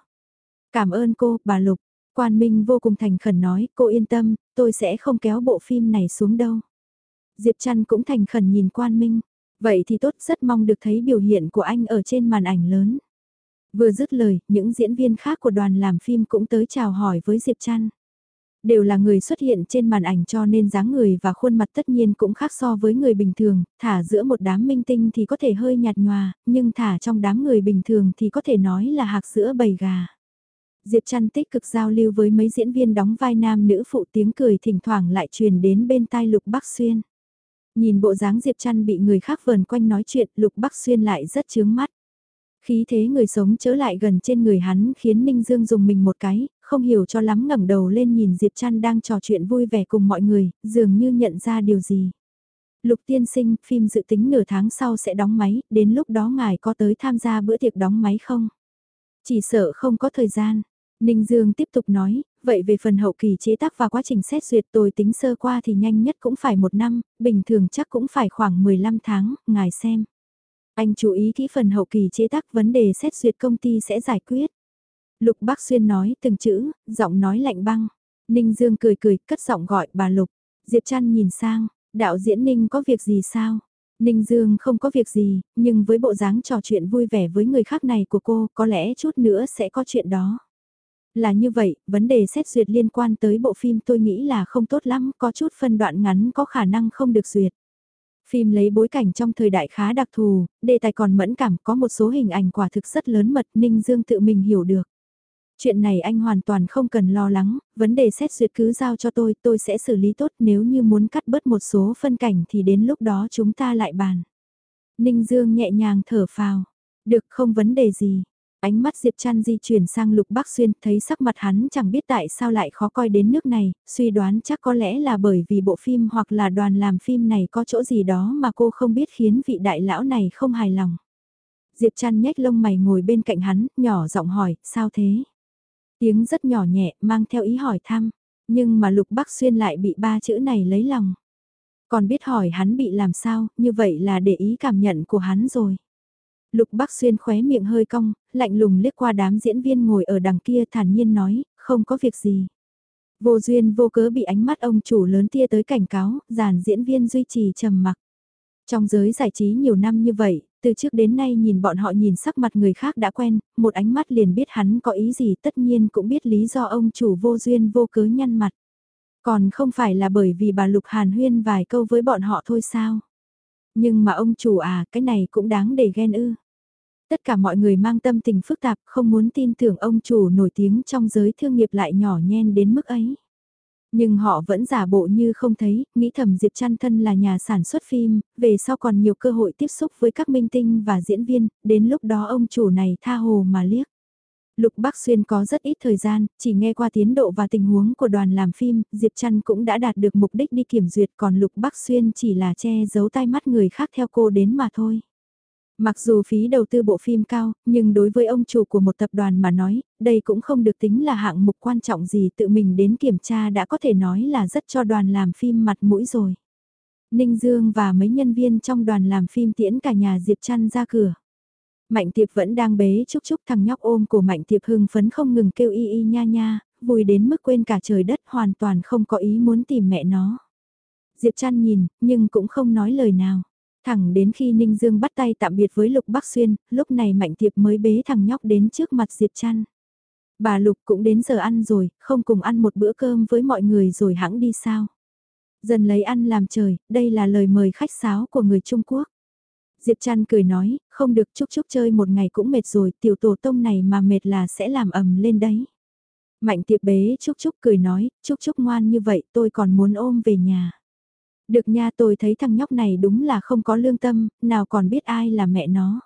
Cảm ơn cô, bà Lục. Quan Minh vô cùng thành khẩn nói, cô yên tâm, tôi sẽ không kéo bộ phim này xuống đâu. Diệp Trăn cũng thành khẩn nhìn Quan Minh. Vậy thì tốt, rất mong được thấy biểu hiện của anh ở trên màn ảnh lớn. Vừa dứt lời, những diễn viên khác của đoàn làm phim cũng tới chào hỏi với Diệp Trăn. Đều là người xuất hiện trên màn ảnh cho nên dáng người và khuôn mặt tất nhiên cũng khác so với người bình thường, thả giữa một đám minh tinh thì có thể hơi nhạt nhòa, nhưng thả trong đám người bình thường thì có thể nói là hạc sữa bầy gà. Diệp Trăn tích cực giao lưu với mấy diễn viên đóng vai nam nữ phụ tiếng cười thỉnh thoảng lại truyền đến bên tai Lục Bắc Xuyên. Nhìn bộ dáng Diệp Trăn bị người khác vờn quanh nói chuyện Lục Bắc Xuyên lại rất chướng mắt. Khí thế người sống trở lại gần trên người hắn khiến Ninh Dương dùng mình một cái, không hiểu cho lắm ngẩng đầu lên nhìn Diệp Trăn đang trò chuyện vui vẻ cùng mọi người, dường như nhận ra điều gì. Lục tiên sinh, phim dự tính nửa tháng sau sẽ đóng máy, đến lúc đó ngài có tới tham gia bữa tiệc đóng máy không? Chỉ sợ không có thời gian. Ninh Dương tiếp tục nói, vậy về phần hậu kỳ chế tác và quá trình xét duyệt tôi tính sơ qua thì nhanh nhất cũng phải một năm, bình thường chắc cũng phải khoảng 15 tháng, ngài xem. Anh chú ý kỹ phần hậu kỳ chế tác vấn đề xét duyệt công ty sẽ giải quyết. Lục Bác Xuyên nói từng chữ, giọng nói lạnh băng. Ninh Dương cười cười, cất giọng gọi bà Lục. Diệp Trăn nhìn sang, đạo diễn Ninh có việc gì sao? Ninh Dương không có việc gì, nhưng với bộ dáng trò chuyện vui vẻ với người khác này của cô, có lẽ chút nữa sẽ có chuyện đó. Là như vậy, vấn đề xét duyệt liên quan tới bộ phim tôi nghĩ là không tốt lắm, có chút phân đoạn ngắn có khả năng không được duyệt. Phim lấy bối cảnh trong thời đại khá đặc thù, đề tài còn mẫn cảm có một số hình ảnh quả thực rất lớn mật Ninh Dương tự mình hiểu được. Chuyện này anh hoàn toàn không cần lo lắng, vấn đề xét duyệt cứ giao cho tôi, tôi sẽ xử lý tốt nếu như muốn cắt bớt một số phân cảnh thì đến lúc đó chúng ta lại bàn. Ninh Dương nhẹ nhàng thở phào, được không vấn đề gì. Ánh mắt Diệp Trăn di chuyển sang Lục Bắc Xuyên, thấy sắc mặt hắn chẳng biết tại sao lại khó coi đến nước này, suy đoán chắc có lẽ là bởi vì bộ phim hoặc là đoàn làm phim này có chỗ gì đó mà cô không biết khiến vị đại lão này không hài lòng. Diệp Trăn nhếch lông mày ngồi bên cạnh hắn, nhỏ giọng hỏi, sao thế? Tiếng rất nhỏ nhẹ, mang theo ý hỏi thăm, nhưng mà Lục Bắc Xuyên lại bị ba chữ này lấy lòng. Còn biết hỏi hắn bị làm sao, như vậy là để ý cảm nhận của hắn rồi. Lục Bắc Xuyên khóe miệng hơi cong, lạnh lùng liếc qua đám diễn viên ngồi ở đằng kia thản nhiên nói, không có việc gì. Vô duyên vô cớ bị ánh mắt ông chủ lớn tia tới cảnh cáo, dàn diễn viên duy trì trầm mặc. Trong giới giải trí nhiều năm như vậy, từ trước đến nay nhìn bọn họ nhìn sắc mặt người khác đã quen, một ánh mắt liền biết hắn có ý gì tất nhiên cũng biết lý do ông chủ vô duyên vô cớ nhăn mặt. Còn không phải là bởi vì bà Lục Hàn huyên vài câu với bọn họ thôi sao? Nhưng mà ông chủ à, cái này cũng đáng để ghen ư. Tất cả mọi người mang tâm tình phức tạp, không muốn tin tưởng ông chủ nổi tiếng trong giới thương nghiệp lại nhỏ nhen đến mức ấy. Nhưng họ vẫn giả bộ như không thấy, nghĩ thầm Diệp Trăn thân là nhà sản xuất phim, về sau còn nhiều cơ hội tiếp xúc với các minh tinh và diễn viên, đến lúc đó ông chủ này tha hồ mà liếc. Lục Bắc Xuyên có rất ít thời gian, chỉ nghe qua tiến độ và tình huống của đoàn làm phim, Diệp Trăn cũng đã đạt được mục đích đi kiểm duyệt còn Lục Bắc Xuyên chỉ là che giấu tai mắt người khác theo cô đến mà thôi. Mặc dù phí đầu tư bộ phim cao, nhưng đối với ông chủ của một tập đoàn mà nói, đây cũng không được tính là hạng mục quan trọng gì tự mình đến kiểm tra đã có thể nói là rất cho đoàn làm phim mặt mũi rồi. Ninh Dương và mấy nhân viên trong đoàn làm phim tiễn cả nhà Diệp Trăn ra cửa. Mạnh Tiệp vẫn đang bế chúc chúc thằng nhóc ôm của Mạnh Tiệp hưng phấn không ngừng kêu y y nha nha, vui đến mức quên cả trời đất hoàn toàn không có ý muốn tìm mẹ nó. Diệp Trăn nhìn, nhưng cũng không nói lời nào. Thẳng đến khi Ninh Dương bắt tay tạm biệt với Lục Bắc Xuyên, lúc này Mạnh Tiệp mới bế thằng nhóc đến trước mặt Diệp Trăn. Bà Lục cũng đến giờ ăn rồi, không cùng ăn một bữa cơm với mọi người rồi hãng đi sao. Dần lấy ăn làm trời, đây là lời mời khách sáo của người Trung Quốc. Diệp Trăn cười nói, không được chúc chúc chơi một ngày cũng mệt rồi, tiểu tổ tông này mà mệt là sẽ làm ầm lên đấy. Mạnh tiệp bế chúc chúc cười nói, chúc chúc ngoan như vậy tôi còn muốn ôm về nhà. Được nha tôi thấy thằng nhóc này đúng là không có lương tâm, nào còn biết ai là mẹ nó.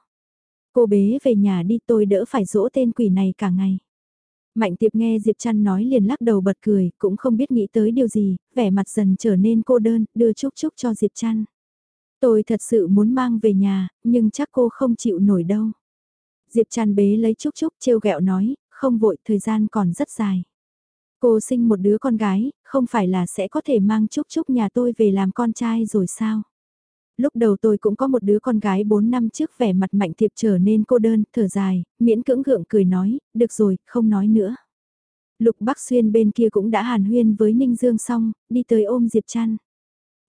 Cô bế về nhà đi tôi đỡ phải dỗ tên quỷ này cả ngày. Mạnh tiệp nghe Diệp Trăn nói liền lắc đầu bật cười, cũng không biết nghĩ tới điều gì, vẻ mặt dần trở nên cô đơn, đưa chúc chúc cho Diệp Trăn. Tôi thật sự muốn mang về nhà, nhưng chắc cô không chịu nổi đâu. Diệp tràn bế lấy chúc chúc trêu ghẹo nói, không vội, thời gian còn rất dài. Cô sinh một đứa con gái, không phải là sẽ có thể mang chúc chúc nhà tôi về làm con trai rồi sao? Lúc đầu tôi cũng có một đứa con gái 4 năm trước vẻ mặt mạnh thiệp trở nên cô đơn, thở dài, miễn cưỡng gượng cười nói, được rồi, không nói nữa. Lục Bắc Xuyên bên kia cũng đã hàn huyên với Ninh Dương xong, đi tới ôm Diệp Trăn.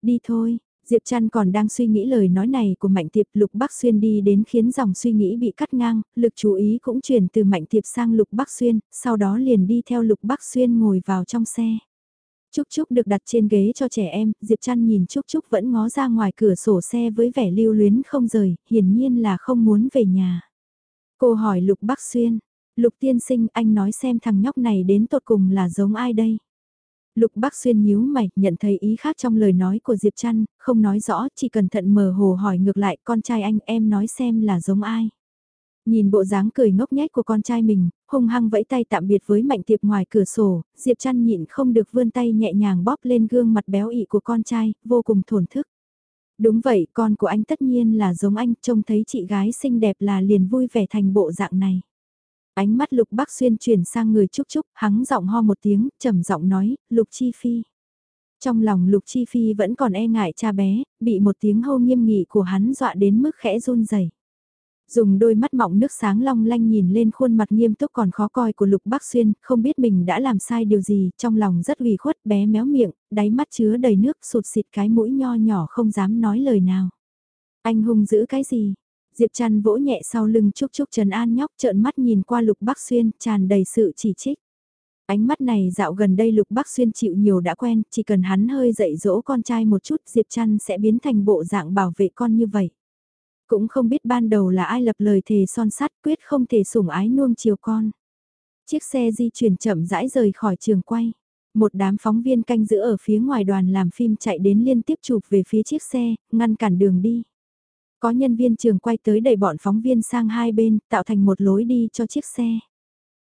Đi thôi, Diệp Trăn còn đang suy nghĩ lời nói này của Mạnh Tiệp Lục Bắc Xuyên đi đến khiến dòng suy nghĩ bị cắt ngang, lực chú ý cũng chuyển từ Mạnh Tiệp sang Lục Bắc Xuyên, sau đó liền đi theo Lục Bắc Xuyên ngồi vào trong xe. Trúc Trúc được đặt trên ghế cho trẻ em, Diệp Trăn nhìn Trúc Trúc vẫn ngó ra ngoài cửa sổ xe với vẻ lưu luyến không rời, hiển nhiên là không muốn về nhà. Cô hỏi Lục Bắc Xuyên, Lục Tiên Sinh anh nói xem thằng nhóc này đến tột cùng là giống ai đây? Lục Bắc Xuyên nhíu mày, nhận thấy ý khác trong lời nói của Diệp Trăn, không nói rõ, chỉ cẩn thận mờ hồ hỏi ngược lại con trai anh em nói xem là giống ai. Nhìn bộ dáng cười ngốc nhách của con trai mình, hung hăng vẫy tay tạm biệt với mạnh tiệp ngoài cửa sổ, Diệp Trăn nhịn không được vươn tay nhẹ nhàng bóp lên gương mặt béo ị của con trai, vô cùng thổn thức. Đúng vậy, con của anh tất nhiên là giống anh, trông thấy chị gái xinh đẹp là liền vui vẻ thành bộ dạng này. Ánh mắt Lục Bắc Xuyên chuyển sang người Trúc Trúc, hắn giọng ho một tiếng, trầm giọng nói, Lục Chi Phi. Trong lòng Lục Chi Phi vẫn còn e ngại cha bé, bị một tiếng hô nghiêm nghị của hắn dọa đến mức khẽ run rẩy. Dùng đôi mắt mọng nước sáng long lanh nhìn lên khuôn mặt nghiêm túc còn khó coi của Lục Bắc Xuyên, không biết mình đã làm sai điều gì, trong lòng rất ủy khuất bé méo miệng, đáy mắt chứa đầy nước sụt xịt cái mũi nho nhỏ không dám nói lời nào. Anh hung giữ cái gì? Diệp Trăn vỗ nhẹ sau lưng Trúc Trúc Trần An nhóc trợn mắt nhìn qua Lục Bắc Xuyên, tràn đầy sự chỉ trích. Ánh mắt này dạo gần đây Lục Bắc Xuyên chịu nhiều đã quen, chỉ cần hắn hơi dạy dỗ con trai một chút Diệp Trăn sẽ biến thành bộ dạng bảo vệ con như vậy. Cũng không biết ban đầu là ai lập lời thề son sắt quyết không thể sủng ái nuông chiều con. Chiếc xe di chuyển chậm rãi rời khỏi trường quay. Một đám phóng viên canh giữ ở phía ngoài đoàn làm phim chạy đến liên tiếp chụp về phía chiếc xe, ngăn cản đường đi. Có nhân viên trường quay tới đẩy bọn phóng viên sang hai bên, tạo thành một lối đi cho chiếc xe.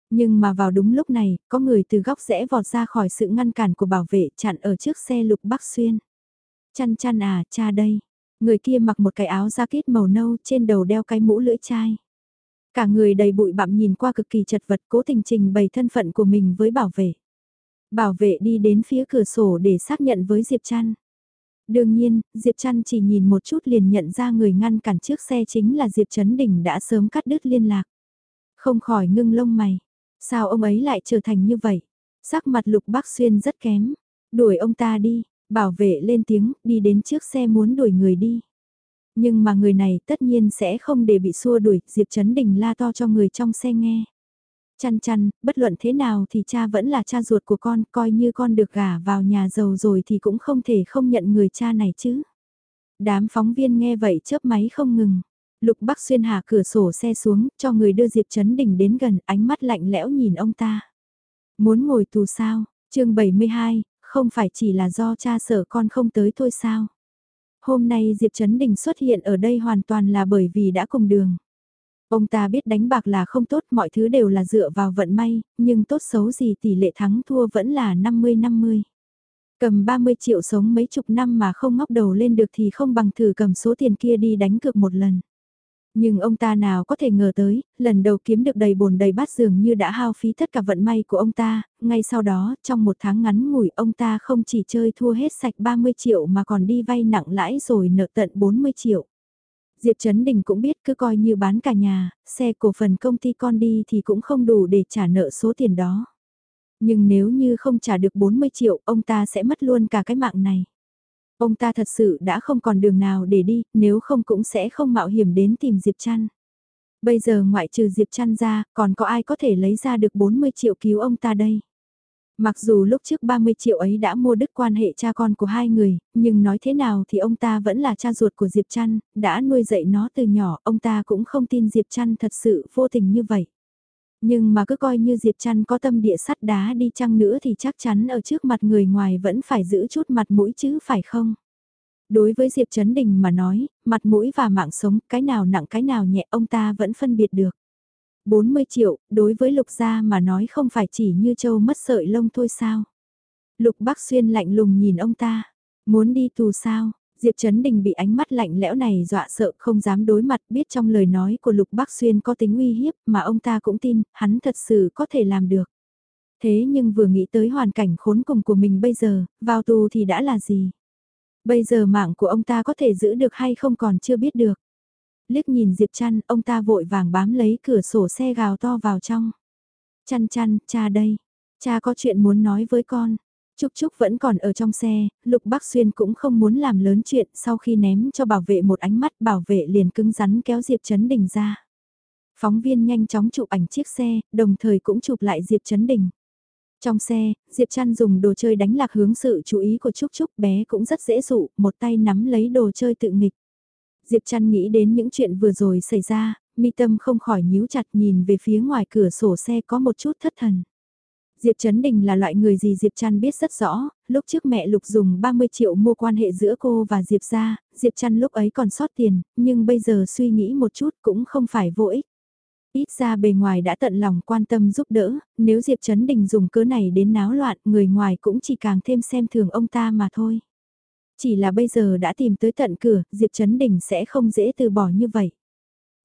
Nhưng mà vào đúng lúc này, có người từ góc rẽ vọt ra khỏi sự ngăn cản của bảo vệ chặn ở trước xe lục bắc xuyên. Chăn chăn à, cha đây. Người kia mặc một cái áo jacket màu nâu trên đầu đeo cái mũ lưỡi chai. Cả người đầy bụi bặm nhìn qua cực kỳ chật vật cố tình trình bày thân phận của mình với bảo vệ. Bảo vệ đi đến phía cửa sổ để xác nhận với Diệp Trăn. Đương nhiên, Diệp Trăn chỉ nhìn một chút liền nhận ra người ngăn cản trước xe chính là Diệp Trấn Đình đã sớm cắt đứt liên lạc. Không khỏi ngưng lông mày. Sao ông ấy lại trở thành như vậy? Sắc mặt lục bác xuyên rất kém. Đuổi ông ta đi, bảo vệ lên tiếng, đi đến trước xe muốn đuổi người đi. Nhưng mà người này tất nhiên sẽ không để bị xua đuổi, Diệp Trấn Đình la to cho người trong xe nghe. Chăn chăn, bất luận thế nào thì cha vẫn là cha ruột của con, coi như con được gả vào nhà giàu rồi thì cũng không thể không nhận người cha này chứ. Đám phóng viên nghe vậy chớp máy không ngừng. Lục Bắc Xuyên hạ cửa sổ xe xuống, cho người đưa Diệp Trấn Đình đến gần, ánh mắt lạnh lẽo nhìn ông ta. Muốn ngồi tù sao? chương 72, không phải chỉ là do cha sợ con không tới thôi sao? Hôm nay Diệp Trấn Đình xuất hiện ở đây hoàn toàn là bởi vì đã cùng đường. Ông ta biết đánh bạc là không tốt, mọi thứ đều là dựa vào vận may, nhưng tốt xấu gì tỷ lệ thắng thua vẫn là 50-50. Cầm 30 triệu sống mấy chục năm mà không ngóc đầu lên được thì không bằng thử cầm số tiền kia đi đánh cược một lần. Nhưng ông ta nào có thể ngờ tới, lần đầu kiếm được đầy bồn đầy bát dường như đã hao phí tất cả vận may của ông ta, ngay sau đó, trong một tháng ngắn ngủi ông ta không chỉ chơi thua hết sạch 30 triệu mà còn đi vay nặng lãi rồi nợ tận 40 triệu. Diệp Trấn Đình cũng biết cứ coi như bán cả nhà, xe cổ phần công ty con đi thì cũng không đủ để trả nợ số tiền đó. Nhưng nếu như không trả được 40 triệu, ông ta sẽ mất luôn cả cái mạng này. Ông ta thật sự đã không còn đường nào để đi, nếu không cũng sẽ không mạo hiểm đến tìm Diệp Trăn. Bây giờ ngoại trừ Diệp Trăn ra, còn có ai có thể lấy ra được 40 triệu cứu ông ta đây? Mặc dù lúc trước 30 triệu ấy đã mua đứt quan hệ cha con của hai người, nhưng nói thế nào thì ông ta vẫn là cha ruột của Diệp Trăn, đã nuôi dạy nó từ nhỏ, ông ta cũng không tin Diệp Trăn thật sự vô tình như vậy. Nhưng mà cứ coi như Diệp Trăn có tâm địa sắt đá đi chăng nữa thì chắc chắn ở trước mặt người ngoài vẫn phải giữ chút mặt mũi chứ phải không? Đối với Diệp Trấn Đình mà nói, mặt mũi và mạng sống, cái nào nặng cái nào nhẹ ông ta vẫn phân biệt được. 40 triệu, đối với Lục Gia mà nói không phải chỉ như châu mất sợi lông thôi sao? Lục Bắc Xuyên lạnh lùng nhìn ông ta, muốn đi tù sao? Diệp Trấn Đình bị ánh mắt lạnh lẽo này dọa sợ không dám đối mặt biết trong lời nói của Lục Bắc Xuyên có tính uy hiếp mà ông ta cũng tin hắn thật sự có thể làm được. Thế nhưng vừa nghĩ tới hoàn cảnh khốn cùng của mình bây giờ, vào tù thì đã là gì? Bây giờ mạng của ông ta có thể giữ được hay không còn chưa biết được. Liếc nhìn Diệp Trăn, ông ta vội vàng bám lấy cửa sổ xe gào to vào trong. Chăn chăn, cha đây. Cha có chuyện muốn nói với con. Trúc Trúc vẫn còn ở trong xe, Lục Bắc Xuyên cũng không muốn làm lớn chuyện sau khi ném cho bảo vệ một ánh mắt bảo vệ liền cứng rắn kéo Diệp Trấn Đình ra. Phóng viên nhanh chóng chụp ảnh chiếc xe, đồng thời cũng chụp lại Diệp Trấn Đình. Trong xe, Diệp Trăn dùng đồ chơi đánh lạc hướng sự chú ý của Trúc Trúc bé cũng rất dễ dụ, một tay nắm lấy đồ chơi tự nghịch. Diệp Trăn nghĩ đến những chuyện vừa rồi xảy ra, mi tâm không khỏi nhíu chặt nhìn về phía ngoài cửa sổ xe có một chút thất thần. Diệp Trấn Đình là loại người gì Diệp Trăn biết rất rõ, lúc trước mẹ Lục dùng 30 triệu mua quan hệ giữa cô và Diệp ra, Diệp Trăn lúc ấy còn sót tiền, nhưng bây giờ suy nghĩ một chút cũng không phải vô ích. Ít ra bề ngoài đã tận lòng quan tâm giúp đỡ, nếu Diệp Trấn Đình dùng cớ này đến náo loạn, người ngoài cũng chỉ càng thêm xem thường ông ta mà thôi. Chỉ là bây giờ đã tìm tới tận cửa, Diệp Trấn Đình sẽ không dễ từ bỏ như vậy.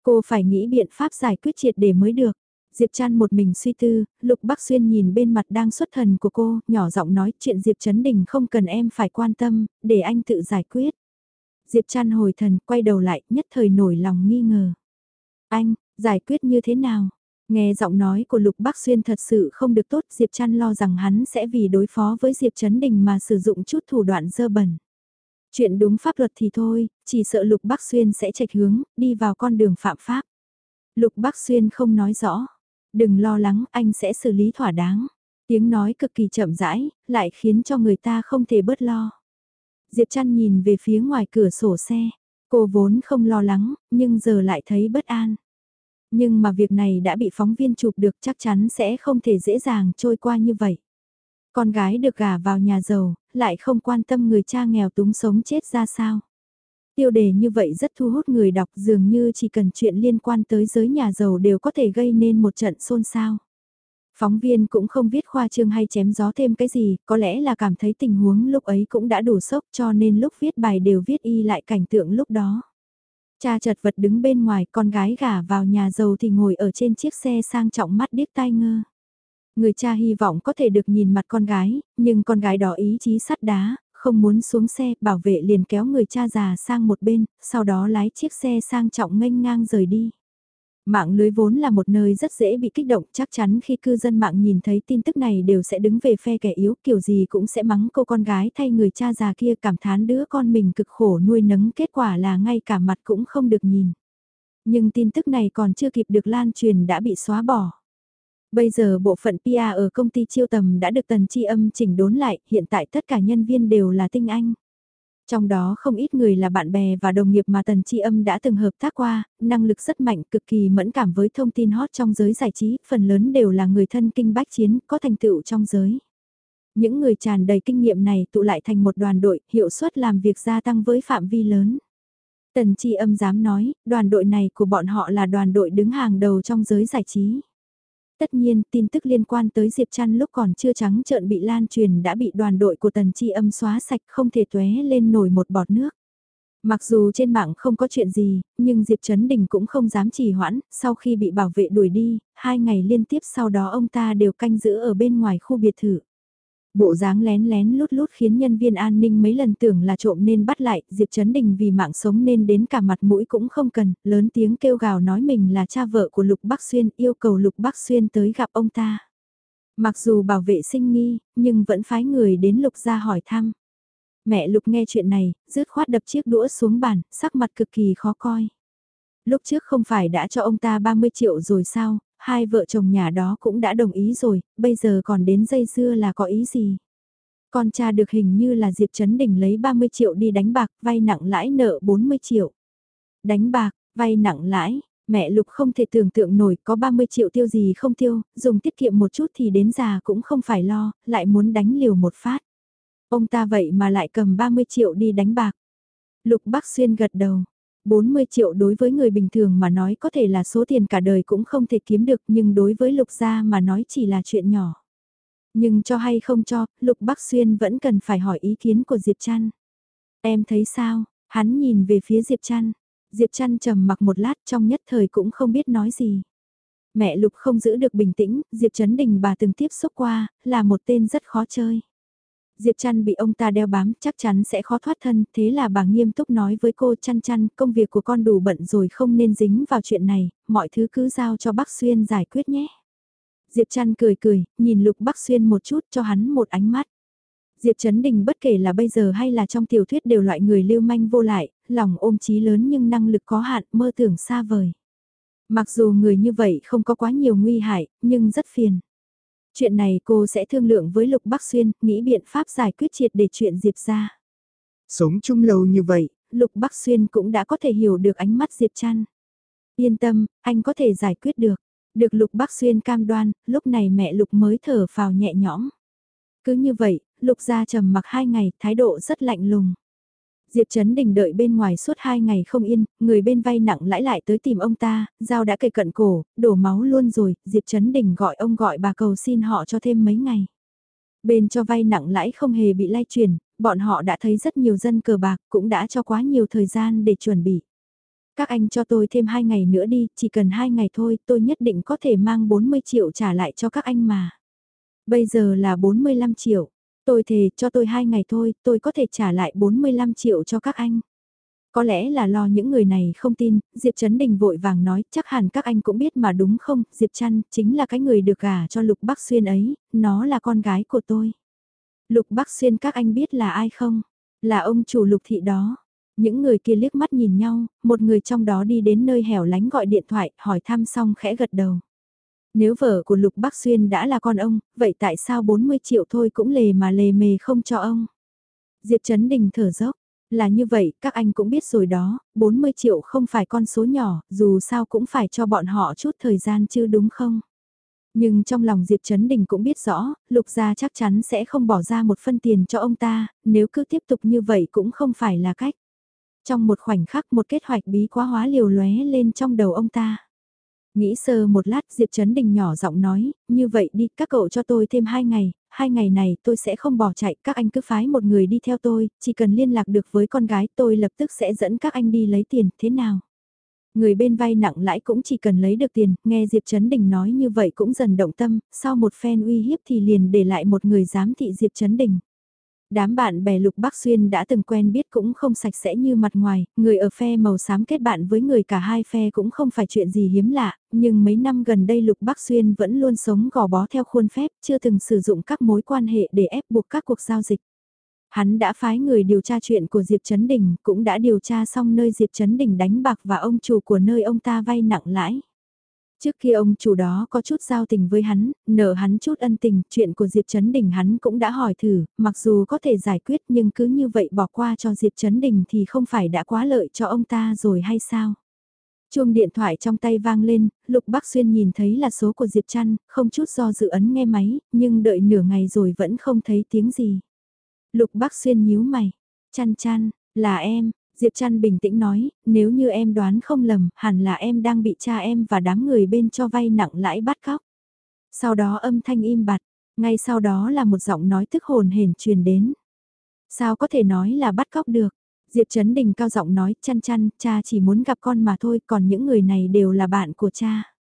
Cô phải nghĩ biện pháp giải quyết triệt để mới được. Diệp Trăn một mình suy tư, Lục Bắc Xuyên nhìn bên mặt đang xuất thần của cô, nhỏ giọng nói chuyện Diệp Trấn Đình không cần em phải quan tâm, để anh tự giải quyết. Diệp Trăn hồi thần, quay đầu lại, nhất thời nổi lòng nghi ngờ. Anh, giải quyết như thế nào? Nghe giọng nói của Lục Bắc Xuyên thật sự không được tốt, Diệp Trăn lo rằng hắn sẽ vì đối phó với Diệp Trấn Đình mà sử dụng chút thủ đoạn dơ bẩn. Chuyện đúng pháp luật thì thôi, chỉ sợ Lục Bắc Xuyên sẽ trạch hướng, đi vào con đường phạm pháp. Lục Bắc Xuyên không nói rõ. Đừng lo lắng, anh sẽ xử lý thỏa đáng. Tiếng nói cực kỳ chậm rãi, lại khiến cho người ta không thể bớt lo. Diệp Trăn nhìn về phía ngoài cửa sổ xe. Cô vốn không lo lắng, nhưng giờ lại thấy bất an. Nhưng mà việc này đã bị phóng viên chụp được chắc chắn sẽ không thể dễ dàng trôi qua như vậy. Con gái được gả vào nhà giàu, lại không quan tâm người cha nghèo túng sống chết ra sao. Tiêu đề như vậy rất thu hút người đọc dường như chỉ cần chuyện liên quan tới giới nhà giàu đều có thể gây nên một trận xôn xao. Phóng viên cũng không viết khoa trương hay chém gió thêm cái gì, có lẽ là cảm thấy tình huống lúc ấy cũng đã đủ sốc cho nên lúc viết bài đều viết y lại cảnh tượng lúc đó. Cha chật vật đứng bên ngoài, con gái gả vào nhà giàu thì ngồi ở trên chiếc xe sang trọng mắt điếc tai ngơ. Người cha hy vọng có thể được nhìn mặt con gái, nhưng con gái đó ý chí sắt đá, không muốn xuống xe, bảo vệ liền kéo người cha già sang một bên, sau đó lái chiếc xe sang trọng nghênh ngang rời đi. Mạng lưới vốn là một nơi rất dễ bị kích động, chắc chắn khi cư dân mạng nhìn thấy tin tức này đều sẽ đứng về phe kẻ yếu, kiểu gì cũng sẽ mắng cô con gái thay người cha già kia cảm thán đứa con mình cực khổ nuôi nấng kết quả là ngay cả mặt cũng không được nhìn. Nhưng tin tức này còn chưa kịp được lan truyền đã bị xóa bỏ. Bây giờ bộ phận PR ở công ty chiêu tầm đã được tần chi âm chỉnh đốn lại, hiện tại tất cả nhân viên đều là tinh anh. Trong đó không ít người là bạn bè và đồng nghiệp mà Tần Chi Âm đã từng hợp tác qua, năng lực rất mạnh, cực kỳ mẫn cảm với thông tin hot trong giới giải trí, phần lớn đều là người thân kinh bách chiến, có thành tựu trong giới. Những người tràn đầy kinh nghiệm này tụ lại thành một đoàn đội, hiệu suất làm việc gia tăng với phạm vi lớn. Tần Chi Âm dám nói, đoàn đội này của bọn họ là đoàn đội đứng hàng đầu trong giới giải trí. Tất nhiên, tin tức liên quan tới Diệp Trăn lúc còn chưa trắng trợn bị lan truyền đã bị đoàn đội của Tần Chi âm xóa sạch không thể tuế lên nổi một bọt nước. Mặc dù trên mạng không có chuyện gì, nhưng Diệp Trấn Đình cũng không dám trì hoãn, sau khi bị bảo vệ đuổi đi, hai ngày liên tiếp sau đó ông ta đều canh giữ ở bên ngoài khu biệt thự. Bộ dáng lén lén lút lút khiến nhân viên an ninh mấy lần tưởng là trộm nên bắt lại, Diệp Trấn Đình vì mạng sống nên đến cả mặt mũi cũng không cần, lớn tiếng kêu gào nói mình là cha vợ của Lục Bắc Xuyên, yêu cầu Lục Bắc Xuyên tới gặp ông ta. Mặc dù bảo vệ sinh nghi, nhưng vẫn phái người đến Lục ra hỏi thăm. Mẹ Lục nghe chuyện này, rứt khoát đập chiếc đũa xuống bàn, sắc mặt cực kỳ khó coi. Lúc trước không phải đã cho ông ta 30 triệu rồi sao, hai vợ chồng nhà đó cũng đã đồng ý rồi, bây giờ còn đến dây dưa là có ý gì? Con cha được hình như là Diệp Trấn Đình lấy 30 triệu đi đánh bạc, vay nặng lãi nợ 40 triệu. Đánh bạc, vay nặng lãi, mẹ Lục không thể tưởng tượng nổi có 30 triệu tiêu gì không tiêu, dùng tiết kiệm một chút thì đến già cũng không phải lo, lại muốn đánh liều một phát. Ông ta vậy mà lại cầm 30 triệu đi đánh bạc. Lục Bắc Xuyên gật đầu. 40 triệu đối với người bình thường mà nói có thể là số tiền cả đời cũng không thể kiếm được nhưng đối với Lục Gia mà nói chỉ là chuyện nhỏ. Nhưng cho hay không cho, Lục Bắc Xuyên vẫn cần phải hỏi ý kiến của Diệp Trăn. Em thấy sao? Hắn nhìn về phía Diệp Trăn. Diệp Trăn trầm mặc một lát trong nhất thời cũng không biết nói gì. Mẹ Lục không giữ được bình tĩnh, Diệp Trấn Đình bà từng tiếp xúc qua, là một tên rất khó chơi. Diệp Trăn bị ông ta đeo bám chắc chắn sẽ khó thoát thân, thế là bà nghiêm túc nói với cô Trăn Trăn, công việc của con đủ bận rồi không nên dính vào chuyện này, mọi thứ cứ giao cho bác Xuyên giải quyết nhé. Diệp Trăn cười cười, nhìn Lục Bắc Xuyên một chút cho hắn một ánh mắt. Diệp Trấn Đình bất kể là bây giờ hay là trong tiểu thuyết đều loại người lưu manh vô lại, lòng ôm chí lớn nhưng năng lực có hạn, mơ tưởng xa vời. Mặc dù người như vậy không có quá nhiều nguy hại, nhưng rất phiền. Chuyện này cô sẽ thương lượng với Lục Bắc Xuyên, nghĩ biện pháp giải quyết triệt để chuyện Diệp ra. Sống chung lâu như vậy, Lục Bắc Xuyên cũng đã có thể hiểu được ánh mắt Diệp Trăn. Yên tâm, anh có thể giải quyết được. Được Lục Bắc Xuyên cam đoan, lúc này mẹ Lục mới thở phào nhẹ nhõm. Cứ như vậy, Lục ra trầm mặc hai ngày, thái độ rất lạnh lùng. Diệp Trấn Đình đợi bên ngoài suốt hai ngày không yên, người bên vay nặng lãi lại tới tìm ông ta, dao đã kề cận cổ, đổ máu luôn rồi, Diệp Trấn Đình gọi ông gọi bà cầu xin họ cho thêm mấy ngày. Bên cho vay nặng lãi không hề bị lay chuyển, bọn họ đã thấy rất nhiều dân cờ bạc, cũng đã cho quá nhiều thời gian để chuẩn bị. Các anh cho tôi thêm hai ngày nữa đi, chỉ cần hai ngày thôi, tôi nhất định có thể mang 40 triệu trả lại cho các anh mà. Bây giờ là 45 triệu. Tôi thề cho tôi hai ngày thôi, tôi có thể trả lại 45 triệu cho các anh. Có lẽ là lo những người này không tin, Diệp Trấn Đình vội vàng nói, chắc hẳn các anh cũng biết mà đúng không, Diệp Trăn, chính là cái người được gả cho Lục Bắc Xuyên ấy, nó là con gái của tôi. Lục Bắc Xuyên các anh biết là ai không? Là ông chủ Lục Thị đó. Những người kia liếc mắt nhìn nhau, một người trong đó đi đến nơi hẻo lánh gọi điện thoại, hỏi thăm xong khẽ gật đầu. Nếu vợ của Lục Bắc Xuyên đã là con ông, vậy tại sao 40 triệu thôi cũng lề mà lề mề không cho ông? Diệp Trấn Đình thở dốc, là như vậy, các anh cũng biết rồi đó, 40 triệu không phải con số nhỏ, dù sao cũng phải cho bọn họ chút thời gian chứ đúng không? Nhưng trong lòng Diệp Trấn Đình cũng biết rõ, Lục Gia chắc chắn sẽ không bỏ ra một phân tiền cho ông ta, nếu cứ tiếp tục như vậy cũng không phải là cách. Trong một khoảnh khắc một kết hoạch bí quá hóa liều lóe lên trong đầu ông ta. Nghĩ sơ một lát Diệp Trấn Đình nhỏ giọng nói, như vậy đi, các cậu cho tôi thêm hai ngày, hai ngày này tôi sẽ không bỏ chạy, các anh cứ phái một người đi theo tôi, chỉ cần liên lạc được với con gái tôi lập tức sẽ dẫn các anh đi lấy tiền, thế nào? Người bên vay nặng lãi cũng chỉ cần lấy được tiền, nghe Diệp Trấn Đình nói như vậy cũng dần động tâm, sau một phen uy hiếp thì liền để lại một người giám thị Diệp Trấn Đình. Đám bạn bè Lục Bắc Xuyên đã từng quen biết cũng không sạch sẽ như mặt ngoài, người ở phe màu xám kết bạn với người cả hai phe cũng không phải chuyện gì hiếm lạ, nhưng mấy năm gần đây Lục Bắc Xuyên vẫn luôn sống gò bó theo khuôn phép, chưa từng sử dụng các mối quan hệ để ép buộc các cuộc giao dịch. Hắn đã phái người điều tra chuyện của Diệp Trấn Đình, cũng đã điều tra xong nơi Diệp Trấn Đình đánh bạc và ông chủ của nơi ông ta vay nặng lãi. Trước kia ông chủ đó có chút giao tình với hắn, nợ hắn chút ân tình, chuyện của Diệp Trấn Đình hắn cũng đã hỏi thử, mặc dù có thể giải quyết nhưng cứ như vậy bỏ qua cho Diệp Trấn Đình thì không phải đã quá lợi cho ông ta rồi hay sao? Chuông điện thoại trong tay vang lên, Lục Bắc Xuyên nhìn thấy là số của Diệp Trăn, không chút do dự ấn nghe máy, nhưng đợi nửa ngày rồi vẫn không thấy tiếng gì. Lục Bắc Xuyên nhíu mày, trăn trăn là em, Diệp Trăn bình tĩnh nói, nếu như em đoán không lầm, hẳn là em đang bị cha em và đám người bên cho vay nặng lãi bắt cóc. Sau đó âm thanh im bặt, ngay sau đó là một giọng nói tức hồn hển truyền đến. Sao có thể nói là bắt cóc được? Diệp Trấn Đình cao giọng nói, chăn chăn, cha chỉ muốn gặp con mà thôi, còn những người này đều là bạn của cha.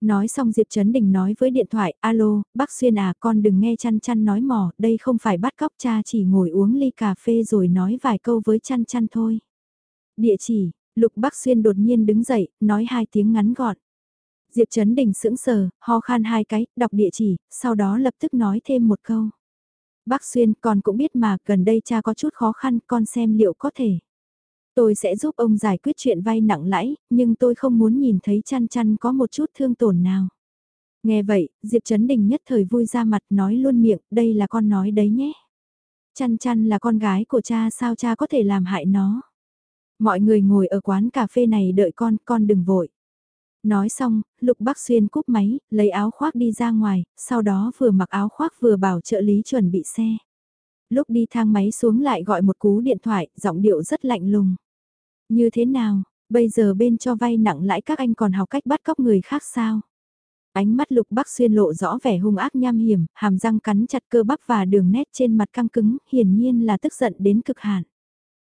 Nói xong Diệp Trấn Đình nói với điện thoại, alo, bác Xuyên à, con đừng nghe chăn chăn nói mỏ, đây không phải bắt cóc cha chỉ ngồi uống ly cà phê rồi nói vài câu với chăn chăn thôi. Địa chỉ, Lục Bắc Xuyên đột nhiên đứng dậy, nói hai tiếng ngắn gọn. Diệp Trấn Đình sững sờ, ho khan hai cái, đọc địa chỉ, sau đó lập tức nói thêm một câu. Bác Xuyên, con cũng biết mà, gần đây cha có chút khó khăn, con xem liệu có thể. Tôi sẽ giúp ông giải quyết chuyện vay nặng lãi, nhưng tôi không muốn nhìn thấy chăn chăn có một chút thương tổn nào. Nghe vậy, Diệp Trấn Đình nhất thời vui ra mặt nói luôn miệng, đây là con nói đấy nhé. Chăn chăn là con gái của cha sao cha có thể làm hại nó. Mọi người ngồi ở quán cà phê này đợi con, con đừng vội. Nói xong, Lục Bắc Xuyên cúp máy, lấy áo khoác đi ra ngoài, sau đó vừa mặc áo khoác vừa bảo trợ lý chuẩn bị xe. Lúc đi thang máy xuống lại gọi một cú điện thoại, giọng điệu rất lạnh lùng. Như thế nào, bây giờ bên cho vay nặng lãi các anh còn học cách bắt cóc người khác sao? Ánh mắt Lục Bắc Xuyên lộ rõ vẻ hung ác nham hiểm, hàm răng cắn chặt cơ bắp và đường nét trên mặt căng cứng, hiển nhiên là tức giận đến cực hạn.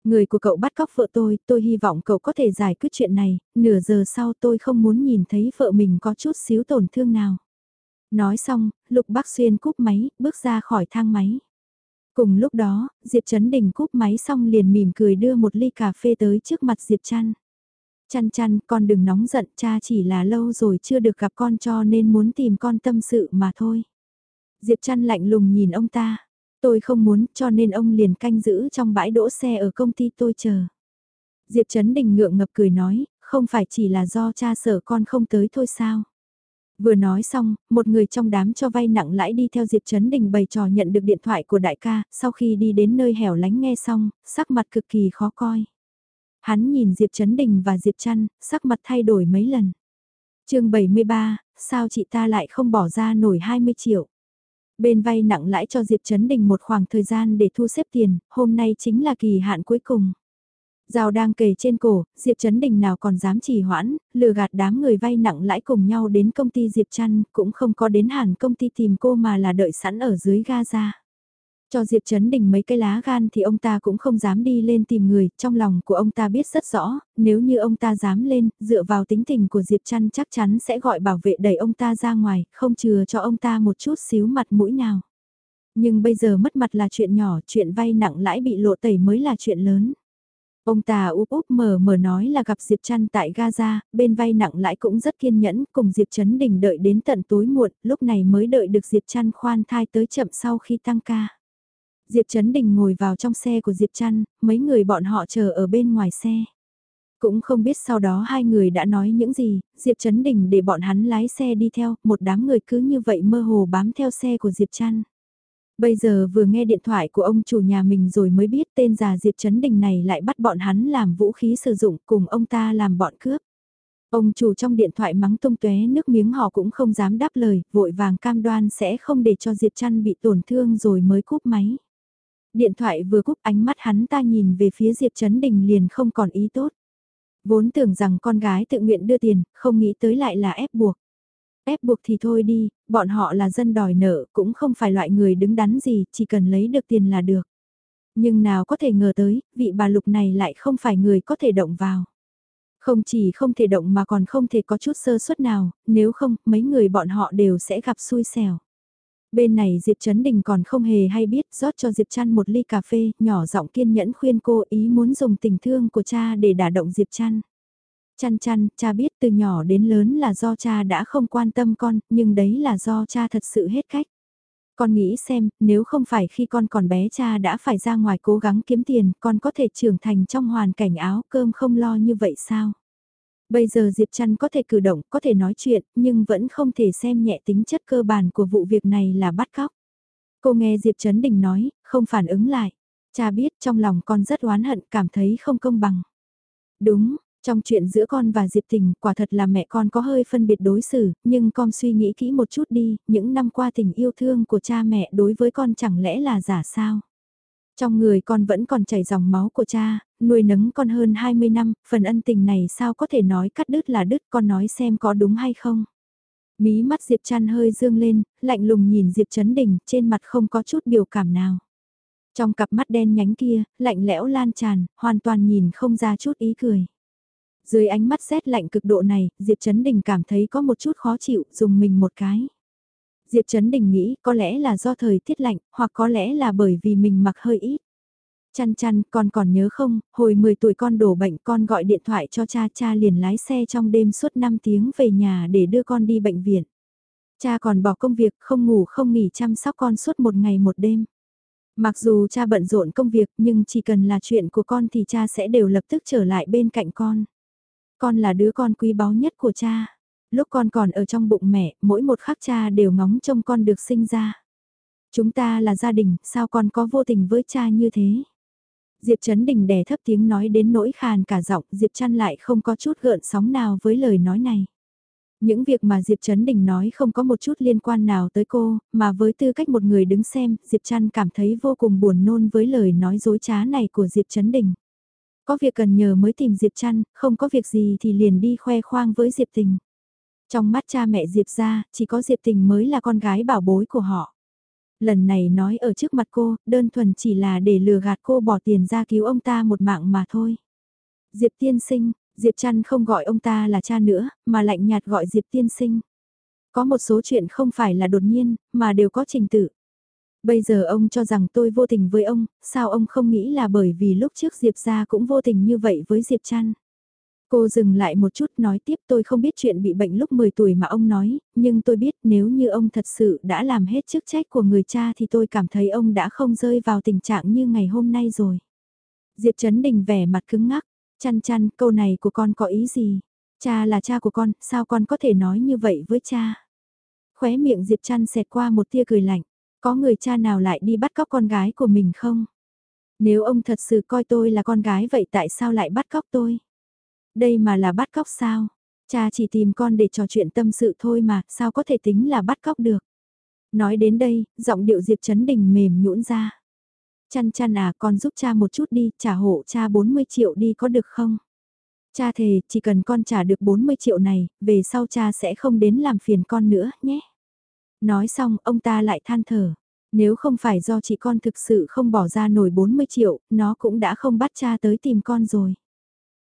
Người của cậu bắt cóc vợ tôi, tôi hy vọng cậu có thể giải quyết chuyện này, nửa giờ sau tôi không muốn nhìn thấy vợ mình có chút xíu tổn thương nào. Nói xong, Lục Bắc Xuyên cúp máy, bước ra khỏi thang máy. Cùng lúc đó, Diệp Trấn Đình cúp máy xong liền mỉm cười đưa một ly cà phê tới trước mặt Diệp Trăn. Chăn chăn, con đừng nóng giận, cha chỉ là lâu rồi chưa được gặp con cho nên muốn tìm con tâm sự mà thôi. Diệp Trăn lạnh lùng nhìn ông ta. Tôi không muốn cho nên ông liền canh giữ trong bãi đỗ xe ở công ty tôi chờ. Diệp Trấn Đình ngượng ngập cười nói, không phải chỉ là do cha sở con không tới thôi sao. Vừa nói xong, một người trong đám cho vay nặng lãi đi theo Diệp Trấn Đình bày trò nhận được điện thoại của đại ca, sau khi đi đến nơi hẻo lánh nghe xong, sắc mặt cực kỳ khó coi. Hắn nhìn Diệp Trấn Đình và Diệp Trăn, sắc mặt thay đổi mấy lần. chương 73, sao chị ta lại không bỏ ra nổi 20 triệu? Bên vay nặng lãi cho Diệp Trấn Đình một khoảng thời gian để thu xếp tiền, hôm nay chính là kỳ hạn cuối cùng. Rào đang kề trên cổ, Diệp Trấn Đình nào còn dám trì hoãn, lừa gạt đám người vay nặng lãi cùng nhau đến công ty Diệp Trăn, cũng không có đến hẳn công ty tìm cô mà là đợi sẵn ở dưới ga ra. Cho Diệp Trấn Đình mấy cái lá gan thì ông ta cũng không dám đi lên tìm người, trong lòng của ông ta biết rất rõ, nếu như ông ta dám lên, dựa vào tính tình của Diệp Trăn chắc chắn sẽ gọi bảo vệ đẩy ông ta ra ngoài, không chừa cho ông ta một chút xíu mặt mũi nào. Nhưng bây giờ mất mặt là chuyện nhỏ, chuyện vay nặng lãi bị lộ tẩy mới là chuyện lớn. Ông ta úp úp mờ mờ nói là gặp Diệp Trăn tại Gaza, bên vay nặng lãi cũng rất kiên nhẫn, cùng Diệp Trấn Đình đợi đến tận tối muộn, lúc này mới đợi được Diệp Trăn khoan thai tới chậm sau khi tăng ca. Diệp Trấn Đình ngồi vào trong xe của Diệp Trăn, mấy người bọn họ chờ ở bên ngoài xe. Cũng không biết sau đó hai người đã nói những gì, Diệp Trấn Đình để bọn hắn lái xe đi theo, một đám người cứ như vậy mơ hồ bám theo xe của Diệp Trăn. Bây giờ vừa nghe điện thoại của ông chủ nhà mình rồi mới biết tên già Diệp Trấn Đình này lại bắt bọn hắn làm vũ khí sử dụng cùng ông ta làm bọn cướp. Ông chủ trong điện thoại mắng tung tóe nước miếng họ cũng không dám đáp lời, vội vàng cam đoan sẽ không để cho Diệp Trăn bị tổn thương rồi mới cúp máy. Điện thoại vừa cúp ánh mắt hắn ta nhìn về phía Diệp Trấn Đình liền không còn ý tốt. Vốn tưởng rằng con gái tự nguyện đưa tiền, không nghĩ tới lại là ép buộc. Ép buộc thì thôi đi, bọn họ là dân đòi nợ, cũng không phải loại người đứng đắn gì, chỉ cần lấy được tiền là được. Nhưng nào có thể ngờ tới, vị bà lục này lại không phải người có thể động vào. Không chỉ không thể động mà còn không thể có chút sơ suất nào, nếu không, mấy người bọn họ đều sẽ gặp xui xẻo. Bên này Diệp Trấn Đình còn không hề hay biết rót cho Diệp Trăn một ly cà phê, nhỏ giọng kiên nhẫn khuyên cô ý muốn dùng tình thương của cha để đả động Diệp Trăn. Chăn chăn, cha biết từ nhỏ đến lớn là do cha đã không quan tâm con, nhưng đấy là do cha thật sự hết cách. Con nghĩ xem, nếu không phải khi con còn bé cha đã phải ra ngoài cố gắng kiếm tiền, con có thể trưởng thành trong hoàn cảnh áo cơm không lo như vậy sao? Bây giờ Diệp Trăn có thể cử động, có thể nói chuyện, nhưng vẫn không thể xem nhẹ tính chất cơ bản của vụ việc này là bắt cóc. Cô nghe Diệp Trấn Đình nói, không phản ứng lại. Cha biết trong lòng con rất oán hận, cảm thấy không công bằng. Đúng, trong chuyện giữa con và Diệp Tình, quả thật là mẹ con có hơi phân biệt đối xử, nhưng con suy nghĩ kỹ một chút đi, những năm qua tình yêu thương của cha mẹ đối với con chẳng lẽ là giả sao? Trong người con vẫn còn chảy dòng máu của cha, nuôi nấng con hơn 20 năm, phần ân tình này sao có thể nói cắt đứt là đứt con nói xem có đúng hay không. Mí mắt Diệp Trăn hơi dương lên, lạnh lùng nhìn Diệp Trấn Đình, trên mặt không có chút biểu cảm nào. Trong cặp mắt đen nhánh kia, lạnh lẽo lan tràn, hoàn toàn nhìn không ra chút ý cười. Dưới ánh mắt rét lạnh cực độ này, Diệp Trấn Đình cảm thấy có một chút khó chịu, dùng mình một cái. Diệp Trấn Đình nghĩ có lẽ là do thời tiết lạnh, hoặc có lẽ là bởi vì mình mặc hơi ít. Chăn chăn, con còn nhớ không, hồi 10 tuổi con đổ bệnh con gọi điện thoại cho cha cha liền lái xe trong đêm suốt 5 tiếng về nhà để đưa con đi bệnh viện. Cha còn bỏ công việc không ngủ không nghỉ chăm sóc con suốt một ngày một đêm. Mặc dù cha bận rộn công việc nhưng chỉ cần là chuyện của con thì cha sẽ đều lập tức trở lại bên cạnh con. Con là đứa con quý báu nhất của cha. Lúc con còn ở trong bụng mẹ, mỗi một khắc cha đều ngóng trông con được sinh ra. Chúng ta là gia đình, sao con có vô tình với cha như thế? Diệp Trấn Đình đè thấp tiếng nói đến nỗi khàn cả giọng, Diệp Trăn lại không có chút gợn sóng nào với lời nói này. Những việc mà Diệp Trấn Đình nói không có một chút liên quan nào tới cô, mà với tư cách một người đứng xem, Diệp Trăn cảm thấy vô cùng buồn nôn với lời nói dối trá này của Diệp Trấn Đình. Có việc cần nhờ mới tìm Diệp Trăn, không có việc gì thì liền đi khoe khoang với Diệp Tình. Trong mắt cha mẹ Diệp ra, chỉ có Diệp Tình mới là con gái bảo bối của họ. Lần này nói ở trước mặt cô, đơn thuần chỉ là để lừa gạt cô bỏ tiền ra cứu ông ta một mạng mà thôi. Diệp tiên sinh, Diệp chăn không gọi ông ta là cha nữa, mà lạnh nhạt gọi Diệp tiên sinh. Có một số chuyện không phải là đột nhiên, mà đều có trình tự. Bây giờ ông cho rằng tôi vô tình với ông, sao ông không nghĩ là bởi vì lúc trước Diệp ra cũng vô tình như vậy với Diệp chăn. Cô dừng lại một chút nói tiếp tôi không biết chuyện bị bệnh lúc 10 tuổi mà ông nói, nhưng tôi biết nếu như ông thật sự đã làm hết chức trách của người cha thì tôi cảm thấy ông đã không rơi vào tình trạng như ngày hôm nay rồi. Diệp Trấn Đình vẻ mặt cứng ngắc, chăn chăn câu này của con có ý gì? Cha là cha của con, sao con có thể nói như vậy với cha? Khóe miệng Diệp Trăn xẹt qua một tia cười lạnh, có người cha nào lại đi bắt cóc con gái của mình không? Nếu ông thật sự coi tôi là con gái vậy tại sao lại bắt cóc tôi? Đây mà là bắt cóc sao? Cha chỉ tìm con để trò chuyện tâm sự thôi mà, sao có thể tính là bắt cóc được? Nói đến đây, giọng điệu Diệp Trấn Đình mềm nhũn ra. Chăn chăn à, con giúp cha một chút đi, trả hộ cha 40 triệu đi có được không? Cha thề, chỉ cần con trả được 40 triệu này, về sau cha sẽ không đến làm phiền con nữa, nhé. Nói xong, ông ta lại than thở. Nếu không phải do chị con thực sự không bỏ ra nổi 40 triệu, nó cũng đã không bắt cha tới tìm con rồi.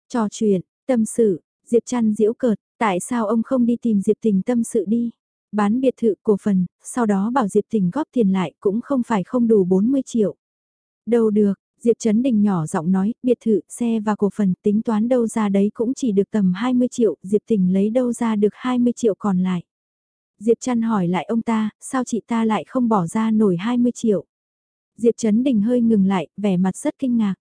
Trò chuyện, Tâm sự, Diệp Trăn diễu cợt, tại sao ông không đi tìm Diệp Tình tâm sự đi? Bán biệt thự cổ phần, sau đó bảo Diệp Tình góp tiền lại cũng không phải không đủ 40 triệu. Đâu được, Diệp Trấn Đình nhỏ giọng nói, biệt thự, xe và cổ phần tính toán đâu ra đấy cũng chỉ được tầm 20 triệu, Diệp Tình lấy đâu ra được 20 triệu còn lại. Diệp Trăn hỏi lại ông ta, sao chị ta lại không bỏ ra nổi 20 triệu? Diệp Trấn Đình hơi ngừng lại, vẻ mặt rất kinh ngạc.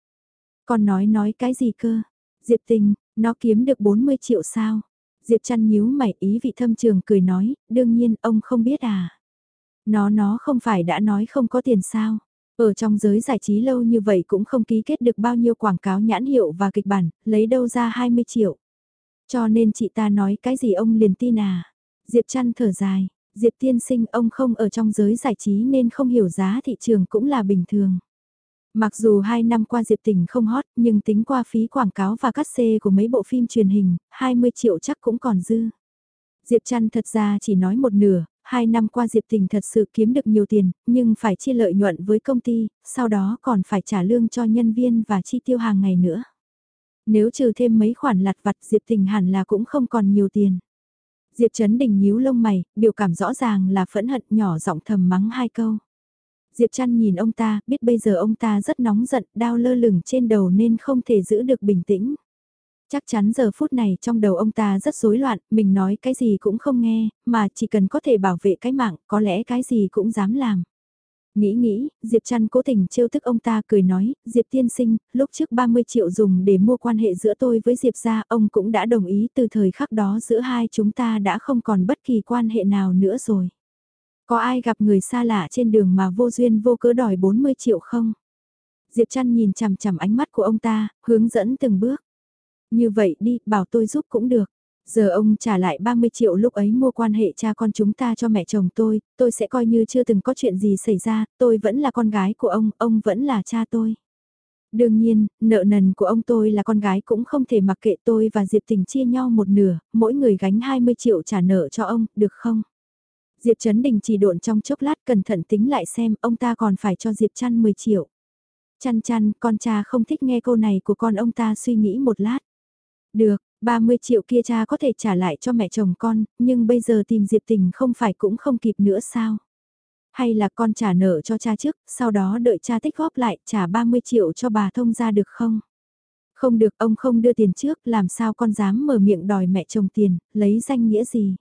Còn nói nói cái gì cơ? Diệp Tình, nó kiếm được 40 triệu sao? Diệp chăn nhíu mày ý vị thâm trường cười nói, đương nhiên ông không biết à. Nó nó không phải đã nói không có tiền sao? Ở trong giới giải trí lâu như vậy cũng không ký kết được bao nhiêu quảng cáo nhãn hiệu và kịch bản, lấy đâu ra 20 triệu. Cho nên chị ta nói cái gì ông liền tin à? Diệp chăn thở dài, Diệp tiên sinh ông không ở trong giới giải trí nên không hiểu giá thị trường cũng là bình thường. Mặc dù 2 năm qua Diệp Tình không hot, nhưng tính qua phí quảng cáo và cắt xê của mấy bộ phim truyền hình, 20 triệu chắc cũng còn dư. Diệp Trăn thật ra chỉ nói một nửa, 2 năm qua Diệp Tình thật sự kiếm được nhiều tiền, nhưng phải chia lợi nhuận với công ty, sau đó còn phải trả lương cho nhân viên và chi tiêu hàng ngày nữa. Nếu trừ thêm mấy khoản lặt vặt Diệp Tình hẳn là cũng không còn nhiều tiền. Diệp Trấn Đình nhíu lông mày, biểu cảm rõ ràng là phẫn hận nhỏ giọng thầm mắng hai câu. Diệp Trăn nhìn ông ta, biết bây giờ ông ta rất nóng giận, đau lơ lửng trên đầu nên không thể giữ được bình tĩnh. Chắc chắn giờ phút này trong đầu ông ta rất rối loạn, mình nói cái gì cũng không nghe, mà chỉ cần có thể bảo vệ cái mạng, có lẽ cái gì cũng dám làm. Nghĩ nghĩ, Diệp Trăn cố tình trêu thức ông ta cười nói, Diệp tiên sinh, lúc trước 30 triệu dùng để mua quan hệ giữa tôi với Diệp gia, ông cũng đã đồng ý từ thời khắc đó giữa hai chúng ta đã không còn bất kỳ quan hệ nào nữa rồi. Có ai gặp người xa lạ trên đường mà vô duyên vô cớ đòi 40 triệu không? Diệp Trăn nhìn chằm chằm ánh mắt của ông ta, hướng dẫn từng bước. Như vậy đi, bảo tôi giúp cũng được. Giờ ông trả lại 30 triệu lúc ấy mua quan hệ cha con chúng ta cho mẹ chồng tôi, tôi sẽ coi như chưa từng có chuyện gì xảy ra, tôi vẫn là con gái của ông, ông vẫn là cha tôi. Đương nhiên, nợ nần của ông tôi là con gái cũng không thể mặc kệ tôi và Diệp Tình chia nhau một nửa, mỗi người gánh 20 triệu trả nợ cho ông, được không? Diệp Trấn Đình chỉ độn trong chốc lát cẩn thận tính lại xem ông ta còn phải cho Diệp Trăn 10 triệu. Chăn chăn, con cha không thích nghe câu này của con ông ta suy nghĩ một lát. Được, 30 triệu kia cha có thể trả lại cho mẹ chồng con, nhưng bây giờ tìm Diệp Tình không phải cũng không kịp nữa sao? Hay là con trả nợ cho cha trước, sau đó đợi cha tích góp lại trả 30 triệu cho bà thông ra được không? Không được, ông không đưa tiền trước, làm sao con dám mở miệng đòi mẹ chồng tiền, lấy danh nghĩa gì?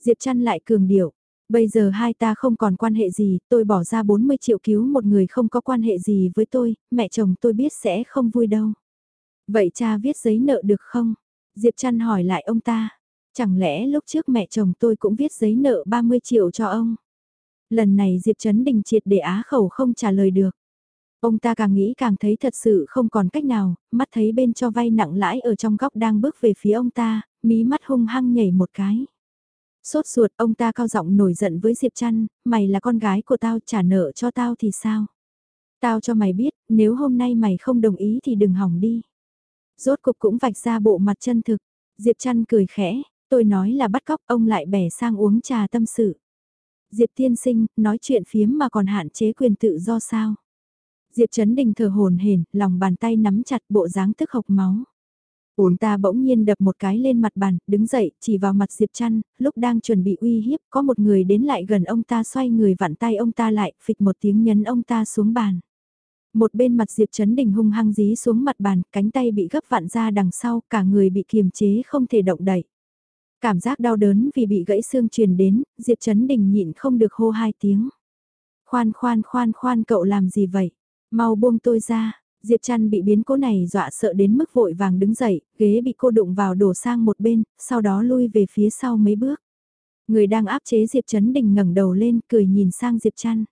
Diệp Trăn lại cường điệu, bây giờ hai ta không còn quan hệ gì, tôi bỏ ra 40 triệu cứu một người không có quan hệ gì với tôi, mẹ chồng tôi biết sẽ không vui đâu. Vậy cha viết giấy nợ được không? Diệp Trăn hỏi lại ông ta, chẳng lẽ lúc trước mẹ chồng tôi cũng viết giấy nợ 30 triệu cho ông? Lần này Diệp Trấn Đình triệt để á khẩu không trả lời được. Ông ta càng nghĩ càng thấy thật sự không còn cách nào, mắt thấy bên cho vay nặng lãi ở trong góc đang bước về phía ông ta, mí mắt hung hăng nhảy một cái. Sốt ruột ông ta cao giọng nổi giận với Diệp Trăn, mày là con gái của tao trả nợ cho tao thì sao? Tao cho mày biết, nếu hôm nay mày không đồng ý thì đừng hỏng đi. Rốt cục cũng vạch ra bộ mặt chân thực, Diệp Trăn cười khẽ, tôi nói là bắt cóc ông lại bẻ sang uống trà tâm sự. Diệp tiên sinh, nói chuyện phiếm mà còn hạn chế quyền tự do sao? Diệp Trấn Đình thở hồn hển, lòng bàn tay nắm chặt bộ dáng tức hộc máu. Ôn ta bỗng nhiên đập một cái lên mặt bàn, đứng dậy, chỉ vào mặt Diệp Trăn, lúc đang chuẩn bị uy hiếp, có một người đến lại gần ông ta xoay người vặn tay ông ta lại, phịch một tiếng nhấn ông ta xuống bàn. Một bên mặt Diệp Trấn Đình hung hăng dí xuống mặt bàn, cánh tay bị gấp vặn ra đằng sau, cả người bị kiềm chế không thể động đậy. Cảm giác đau đớn vì bị gãy xương truyền đến, Diệp Trấn Đình nhịn không được hô hai tiếng. Khoan khoan khoan khoan cậu làm gì vậy? Mau buông tôi ra, Diệp Trăn bị biến cố này dọa sợ đến mức vội vàng đứng dậy, ghế bị cô đụng vào đổ sang một bên, sau đó lui về phía sau mấy bước. Người đang áp chế Diệp Trấn Đình ngẩng đầu lên cười nhìn sang Diệp Trăn.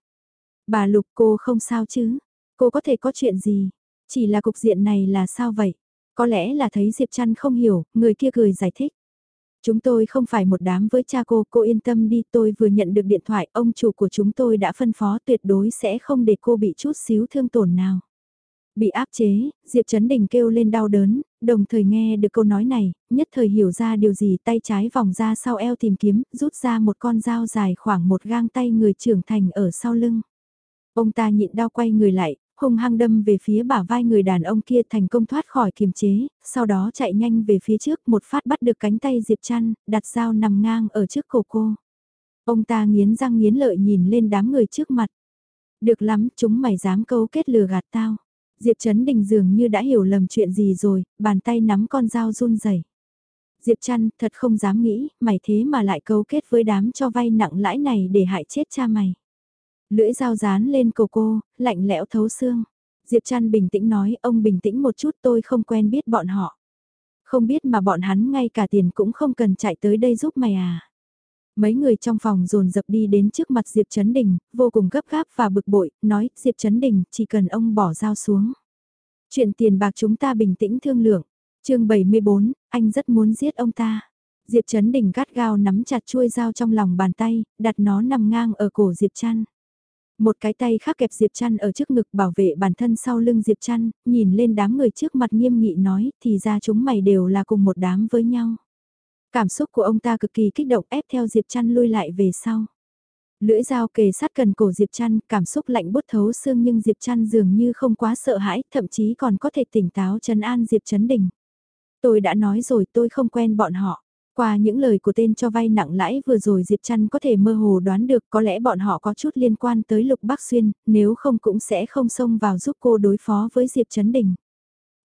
Bà Lục cô không sao chứ? Cô có thể có chuyện gì? Chỉ là cục diện này là sao vậy? Có lẽ là thấy Diệp Trăn không hiểu, người kia cười giải thích. Chúng tôi không phải một đám với cha cô, cô yên tâm đi, tôi vừa nhận được điện thoại, ông chủ của chúng tôi đã phân phó tuyệt đối sẽ không để cô bị chút xíu thương tổn nào. Bị áp chế, Diệp Trấn Đình kêu lên đau đớn, đồng thời nghe được câu nói này, nhất thời hiểu ra điều gì tay trái vòng ra sau eo tìm kiếm, rút ra một con dao dài khoảng một gang tay người trưởng thành ở sau lưng. Ông ta nhịn đau quay người lại, hung hăng đâm về phía bả vai người đàn ông kia thành công thoát khỏi kiềm chế, sau đó chạy nhanh về phía trước một phát bắt được cánh tay Diệp Trăn, đặt dao nằm ngang ở trước cổ cô. Ông ta nghiến răng nghiến lợi nhìn lên đám người trước mặt. Được lắm, chúng mày dám câu kết lừa gạt tao. Diệp Trấn Đình dường như đã hiểu lầm chuyện gì rồi, bàn tay nắm con dao run rẩy. Diệp Trăn, thật không dám nghĩ, mày thế mà lại cấu kết với đám cho vay nặng lãi này để hại chết cha mày. Lưỡi dao dán lên cổ cô, lạnh lẽo thấu xương. Diệp Trăn bình tĩnh nói, ông bình tĩnh một chút tôi không quen biết bọn họ. Không biết mà bọn hắn ngay cả tiền cũng không cần chạy tới đây giúp mày à. Mấy người trong phòng dồn dập đi đến trước mặt Diệp Trấn Đình, vô cùng gấp gáp và bực bội, nói, Diệp Trấn Đình, chỉ cần ông bỏ dao xuống. Chuyện tiền bạc chúng ta bình tĩnh thương lượng. chương 74, anh rất muốn giết ông ta. Diệp Trấn Đình gắt gao nắm chặt chuôi dao trong lòng bàn tay, đặt nó nằm ngang ở cổ Diệp Trăn. Một cái tay khác kẹp Diệp Trăn ở trước ngực bảo vệ bản thân sau lưng Diệp Trăn, nhìn lên đám người trước mặt nghiêm nghị nói, thì ra chúng mày đều là cùng một đám với nhau. Cảm xúc của ông ta cực kỳ kích động ép theo Diệp Trăn lui lại về sau. Lưỡi dao kề sát cần cổ Diệp Trăn, cảm xúc lạnh bút thấu xương nhưng Diệp Trăn dường như không quá sợ hãi, thậm chí còn có thể tỉnh táo trấn an Diệp Trấn Đình. Tôi đã nói rồi tôi không quen bọn họ. Qua những lời của tên cho vay nặng lãi vừa rồi Diệp Trăn có thể mơ hồ đoán được có lẽ bọn họ có chút liên quan tới Lục Bắc Xuyên, nếu không cũng sẽ không xông vào giúp cô đối phó với Diệp Trấn Đình.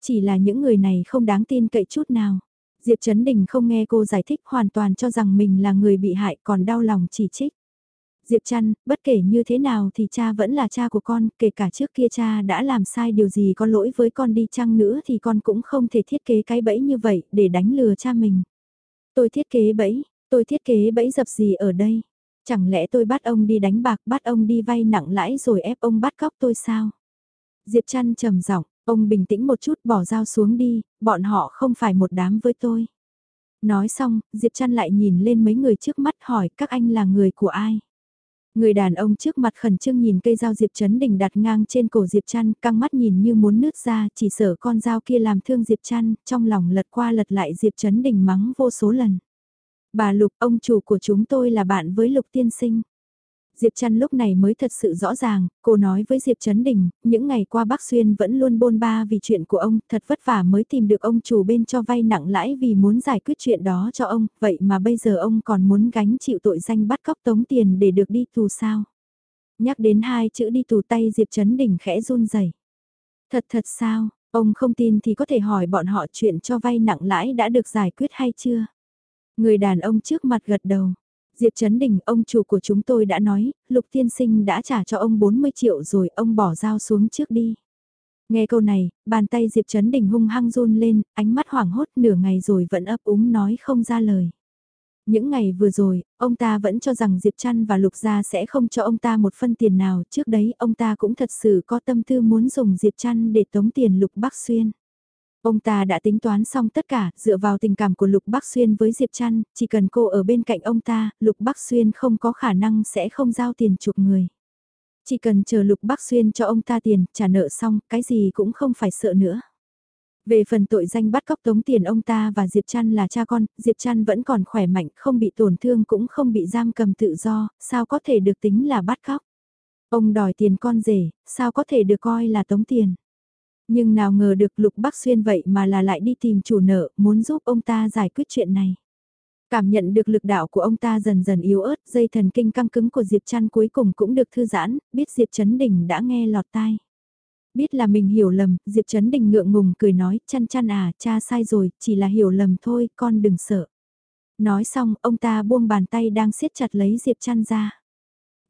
Chỉ là những người này không đáng tin cậy chút nào. Diệp Trấn Đình không nghe cô giải thích hoàn toàn cho rằng mình là người bị hại còn đau lòng chỉ trích. Diệp Trăn, bất kể như thế nào thì cha vẫn là cha của con, kể cả trước kia cha đã làm sai điều gì có lỗi với con đi chăng nữa thì con cũng không thể thiết kế cái bẫy như vậy để đánh lừa cha mình. Tôi thiết kế bẫy, tôi thiết kế bẫy dập gì ở đây? Chẳng lẽ tôi bắt ông đi đánh bạc, bắt ông đi vay nặng lãi rồi ép ông bắt cóc tôi sao? Diệp Trăn trầm giọng, ông bình tĩnh một chút bỏ dao xuống đi, bọn họ không phải một đám với tôi. Nói xong, Diệp Trăn lại nhìn lên mấy người trước mắt hỏi các anh là người của ai? Người đàn ông trước mặt khẩn trương nhìn cây dao Diệp Trấn Đình đặt ngang trên cổ Diệp Trăn, căng mắt nhìn như muốn nứt ra, chỉ sợ con dao kia làm thương Diệp Trăn, trong lòng lật qua lật lại Diệp Trấn Đình mắng vô số lần. Bà Lục, ông chủ của chúng tôi là bạn với Lục Tiên Sinh. Diệp Trăn lúc này mới thật sự rõ ràng, cô nói với Diệp Trấn Đình, những ngày qua Bắc Xuyên vẫn luôn bôn ba vì chuyện của ông, thật vất vả mới tìm được ông chủ bên cho vay nặng lãi vì muốn giải quyết chuyện đó cho ông, vậy mà bây giờ ông còn muốn gánh chịu tội danh bắt cóc tống tiền để được đi tù sao. Nhắc đến hai chữ đi tù tay Diệp Trấn Đình khẽ run rẩy. Thật thật sao, ông không tin thì có thể hỏi bọn họ chuyện cho vay nặng lãi đã được giải quyết hay chưa? Người đàn ông trước mặt gật đầu. Diệp Trấn Đình, ông chủ của chúng tôi đã nói, Lục Tiên Sinh đã trả cho ông 40 triệu rồi, ông bỏ dao xuống trước đi. Nghe câu này, bàn tay Diệp Trấn Đình hung hăng run lên, ánh mắt hoảng hốt nửa ngày rồi vẫn ấp úng nói không ra lời. Những ngày vừa rồi, ông ta vẫn cho rằng Diệp Trăn và Lục Gia sẽ không cho ông ta một phân tiền nào, trước đấy ông ta cũng thật sự có tâm tư muốn dùng Diệp Trăn để tống tiền Lục Bắc Xuyên. Ông ta đã tính toán xong tất cả, dựa vào tình cảm của Lục Bắc Xuyên với Diệp Trăn, chỉ cần cô ở bên cạnh ông ta, Lục Bắc Xuyên không có khả năng sẽ không giao tiền chuộc người. Chỉ cần chờ Lục Bắc Xuyên cho ông ta tiền, trả nợ xong, cái gì cũng không phải sợ nữa. Về phần tội danh bắt cóc tống tiền ông ta và Diệp Trăn là cha con, Diệp Trăn vẫn còn khỏe mạnh, không bị tổn thương cũng không bị giam cầm tự do, sao có thể được tính là bắt cóc. Ông đòi tiền con rể, sao có thể được coi là tống tiền. Nhưng nào ngờ được Lục Bắc Xuyên vậy mà là lại đi tìm chủ nợ, muốn giúp ông ta giải quyết chuyện này. Cảm nhận được lực đạo của ông ta dần dần yếu ớt, dây thần kinh căng cứng của Diệp Trăn cuối cùng cũng được thư giãn, biết Diệp Trấn Đình đã nghe lọt tai. Biết là mình hiểu lầm, Diệp Trấn Đình ngượng ngùng cười nói, chăn chăn à, cha sai rồi, chỉ là hiểu lầm thôi, con đừng sợ. Nói xong, ông ta buông bàn tay đang siết chặt lấy Diệp Trăn ra.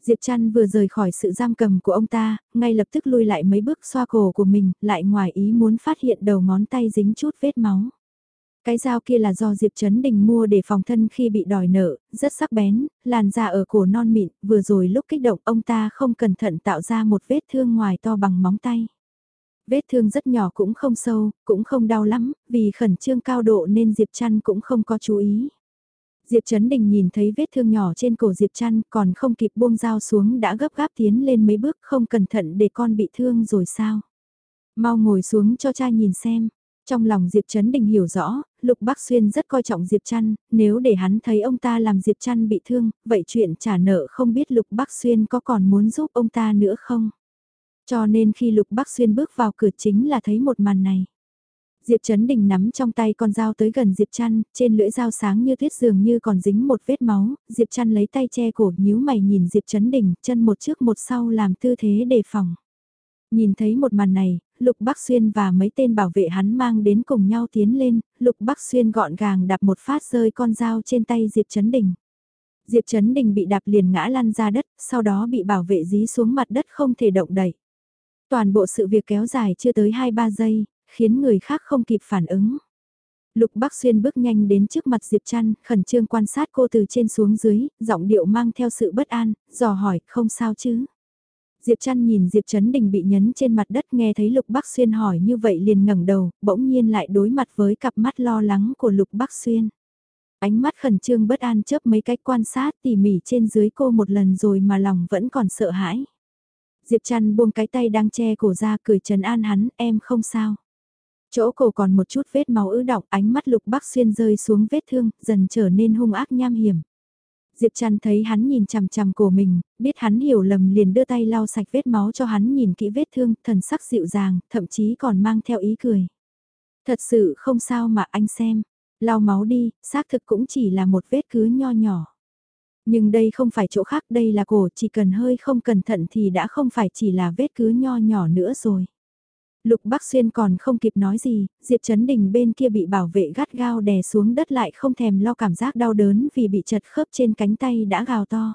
Diệp Trăn vừa rời khỏi sự giam cầm của ông ta, ngay lập tức lui lại mấy bước xoa cổ của mình, lại ngoài ý muốn phát hiện đầu ngón tay dính chút vết máu. Cái dao kia là do Diệp Trấn Đình mua để phòng thân khi bị đòi nợ, rất sắc bén, làn da ở cổ non mịn, vừa rồi lúc kích động ông ta không cẩn thận tạo ra một vết thương ngoài to bằng móng tay. Vết thương rất nhỏ cũng không sâu, cũng không đau lắm, vì khẩn trương cao độ nên Diệp Trăn cũng không có chú ý. Diệp Trấn Đình nhìn thấy vết thương nhỏ trên cổ Diệp Trăn còn không kịp buông dao xuống đã gấp gáp tiến lên mấy bước không cẩn thận để con bị thương rồi sao. Mau ngồi xuống cho cha nhìn xem. Trong lòng Diệp Trấn Đình hiểu rõ, Lục Bắc Xuyên rất coi trọng Diệp Trăn, nếu để hắn thấy ông ta làm Diệp Trăn bị thương, vậy chuyện trả nợ không biết Lục Bắc Xuyên có còn muốn giúp ông ta nữa không? Cho nên khi Lục Bắc Xuyên bước vào cửa chính là thấy một màn này. Diệp Trấn Đình nắm trong tay con dao tới gần Diệp Trăn, trên lưỡi dao sáng như tuyết dường như còn dính một vết máu, Diệp Trăn lấy tay che cổ nhíu mày nhìn Diệp Trấn Đình, chân một trước một sau làm tư thế đề phòng. Nhìn thấy một màn này, Lục Bắc Xuyên và mấy tên bảo vệ hắn mang đến cùng nhau tiến lên, Lục Bắc Xuyên gọn gàng đạp một phát rơi con dao trên tay Diệp Trấn Đình. Diệp Trấn Đình bị đạp liền ngã lăn ra đất, sau đó bị bảo vệ dí xuống mặt đất không thể động đẩy. Toàn bộ sự việc kéo dài chưa tới 2-3 giây, khiến người khác không kịp phản ứng. Lục Bắc Xuyên bước nhanh đến trước mặt Diệp Trăn, khẩn trương quan sát cô từ trên xuống dưới, giọng điệu mang theo sự bất an, dò hỏi, không sao chứ. Diệp Trăn nhìn Diệp Trấn Đình bị nhấn trên mặt đất nghe thấy Lục Bắc Xuyên hỏi như vậy liền ngẩng đầu, bỗng nhiên lại đối mặt với cặp mắt lo lắng của Lục Bắc Xuyên. Ánh mắt khẩn trương bất an chớp mấy cách quan sát tỉ mỉ trên dưới cô một lần rồi mà lòng vẫn còn sợ hãi. Diệp Trăn buông cái tay đang che cổ ra cười trấn an hắn, em không sao. Chỗ cổ còn một chút vết máu ứ đọng, ánh mắt lục bắc xuyên rơi xuống vết thương, dần trở nên hung ác nham hiểm. Diệp Trăn thấy hắn nhìn chằm chằm cổ mình, biết hắn hiểu lầm liền đưa tay lau sạch vết máu cho hắn nhìn kỹ vết thương, thần sắc dịu dàng, thậm chí còn mang theo ý cười. Thật sự không sao mà anh xem, lau máu đi, xác thực cũng chỉ là một vết cứ nho nhỏ. Nhưng đây không phải chỗ khác, đây là cổ, chỉ cần hơi không cẩn thận thì đã không phải chỉ là vết cứ nho nhỏ nữa rồi. Lục Bắc Xuyên còn không kịp nói gì, Diệp Trấn Đình bên kia bị bảo vệ gắt gao đè xuống đất lại không thèm lo cảm giác đau đớn vì bị chật khớp trên cánh tay đã gào to.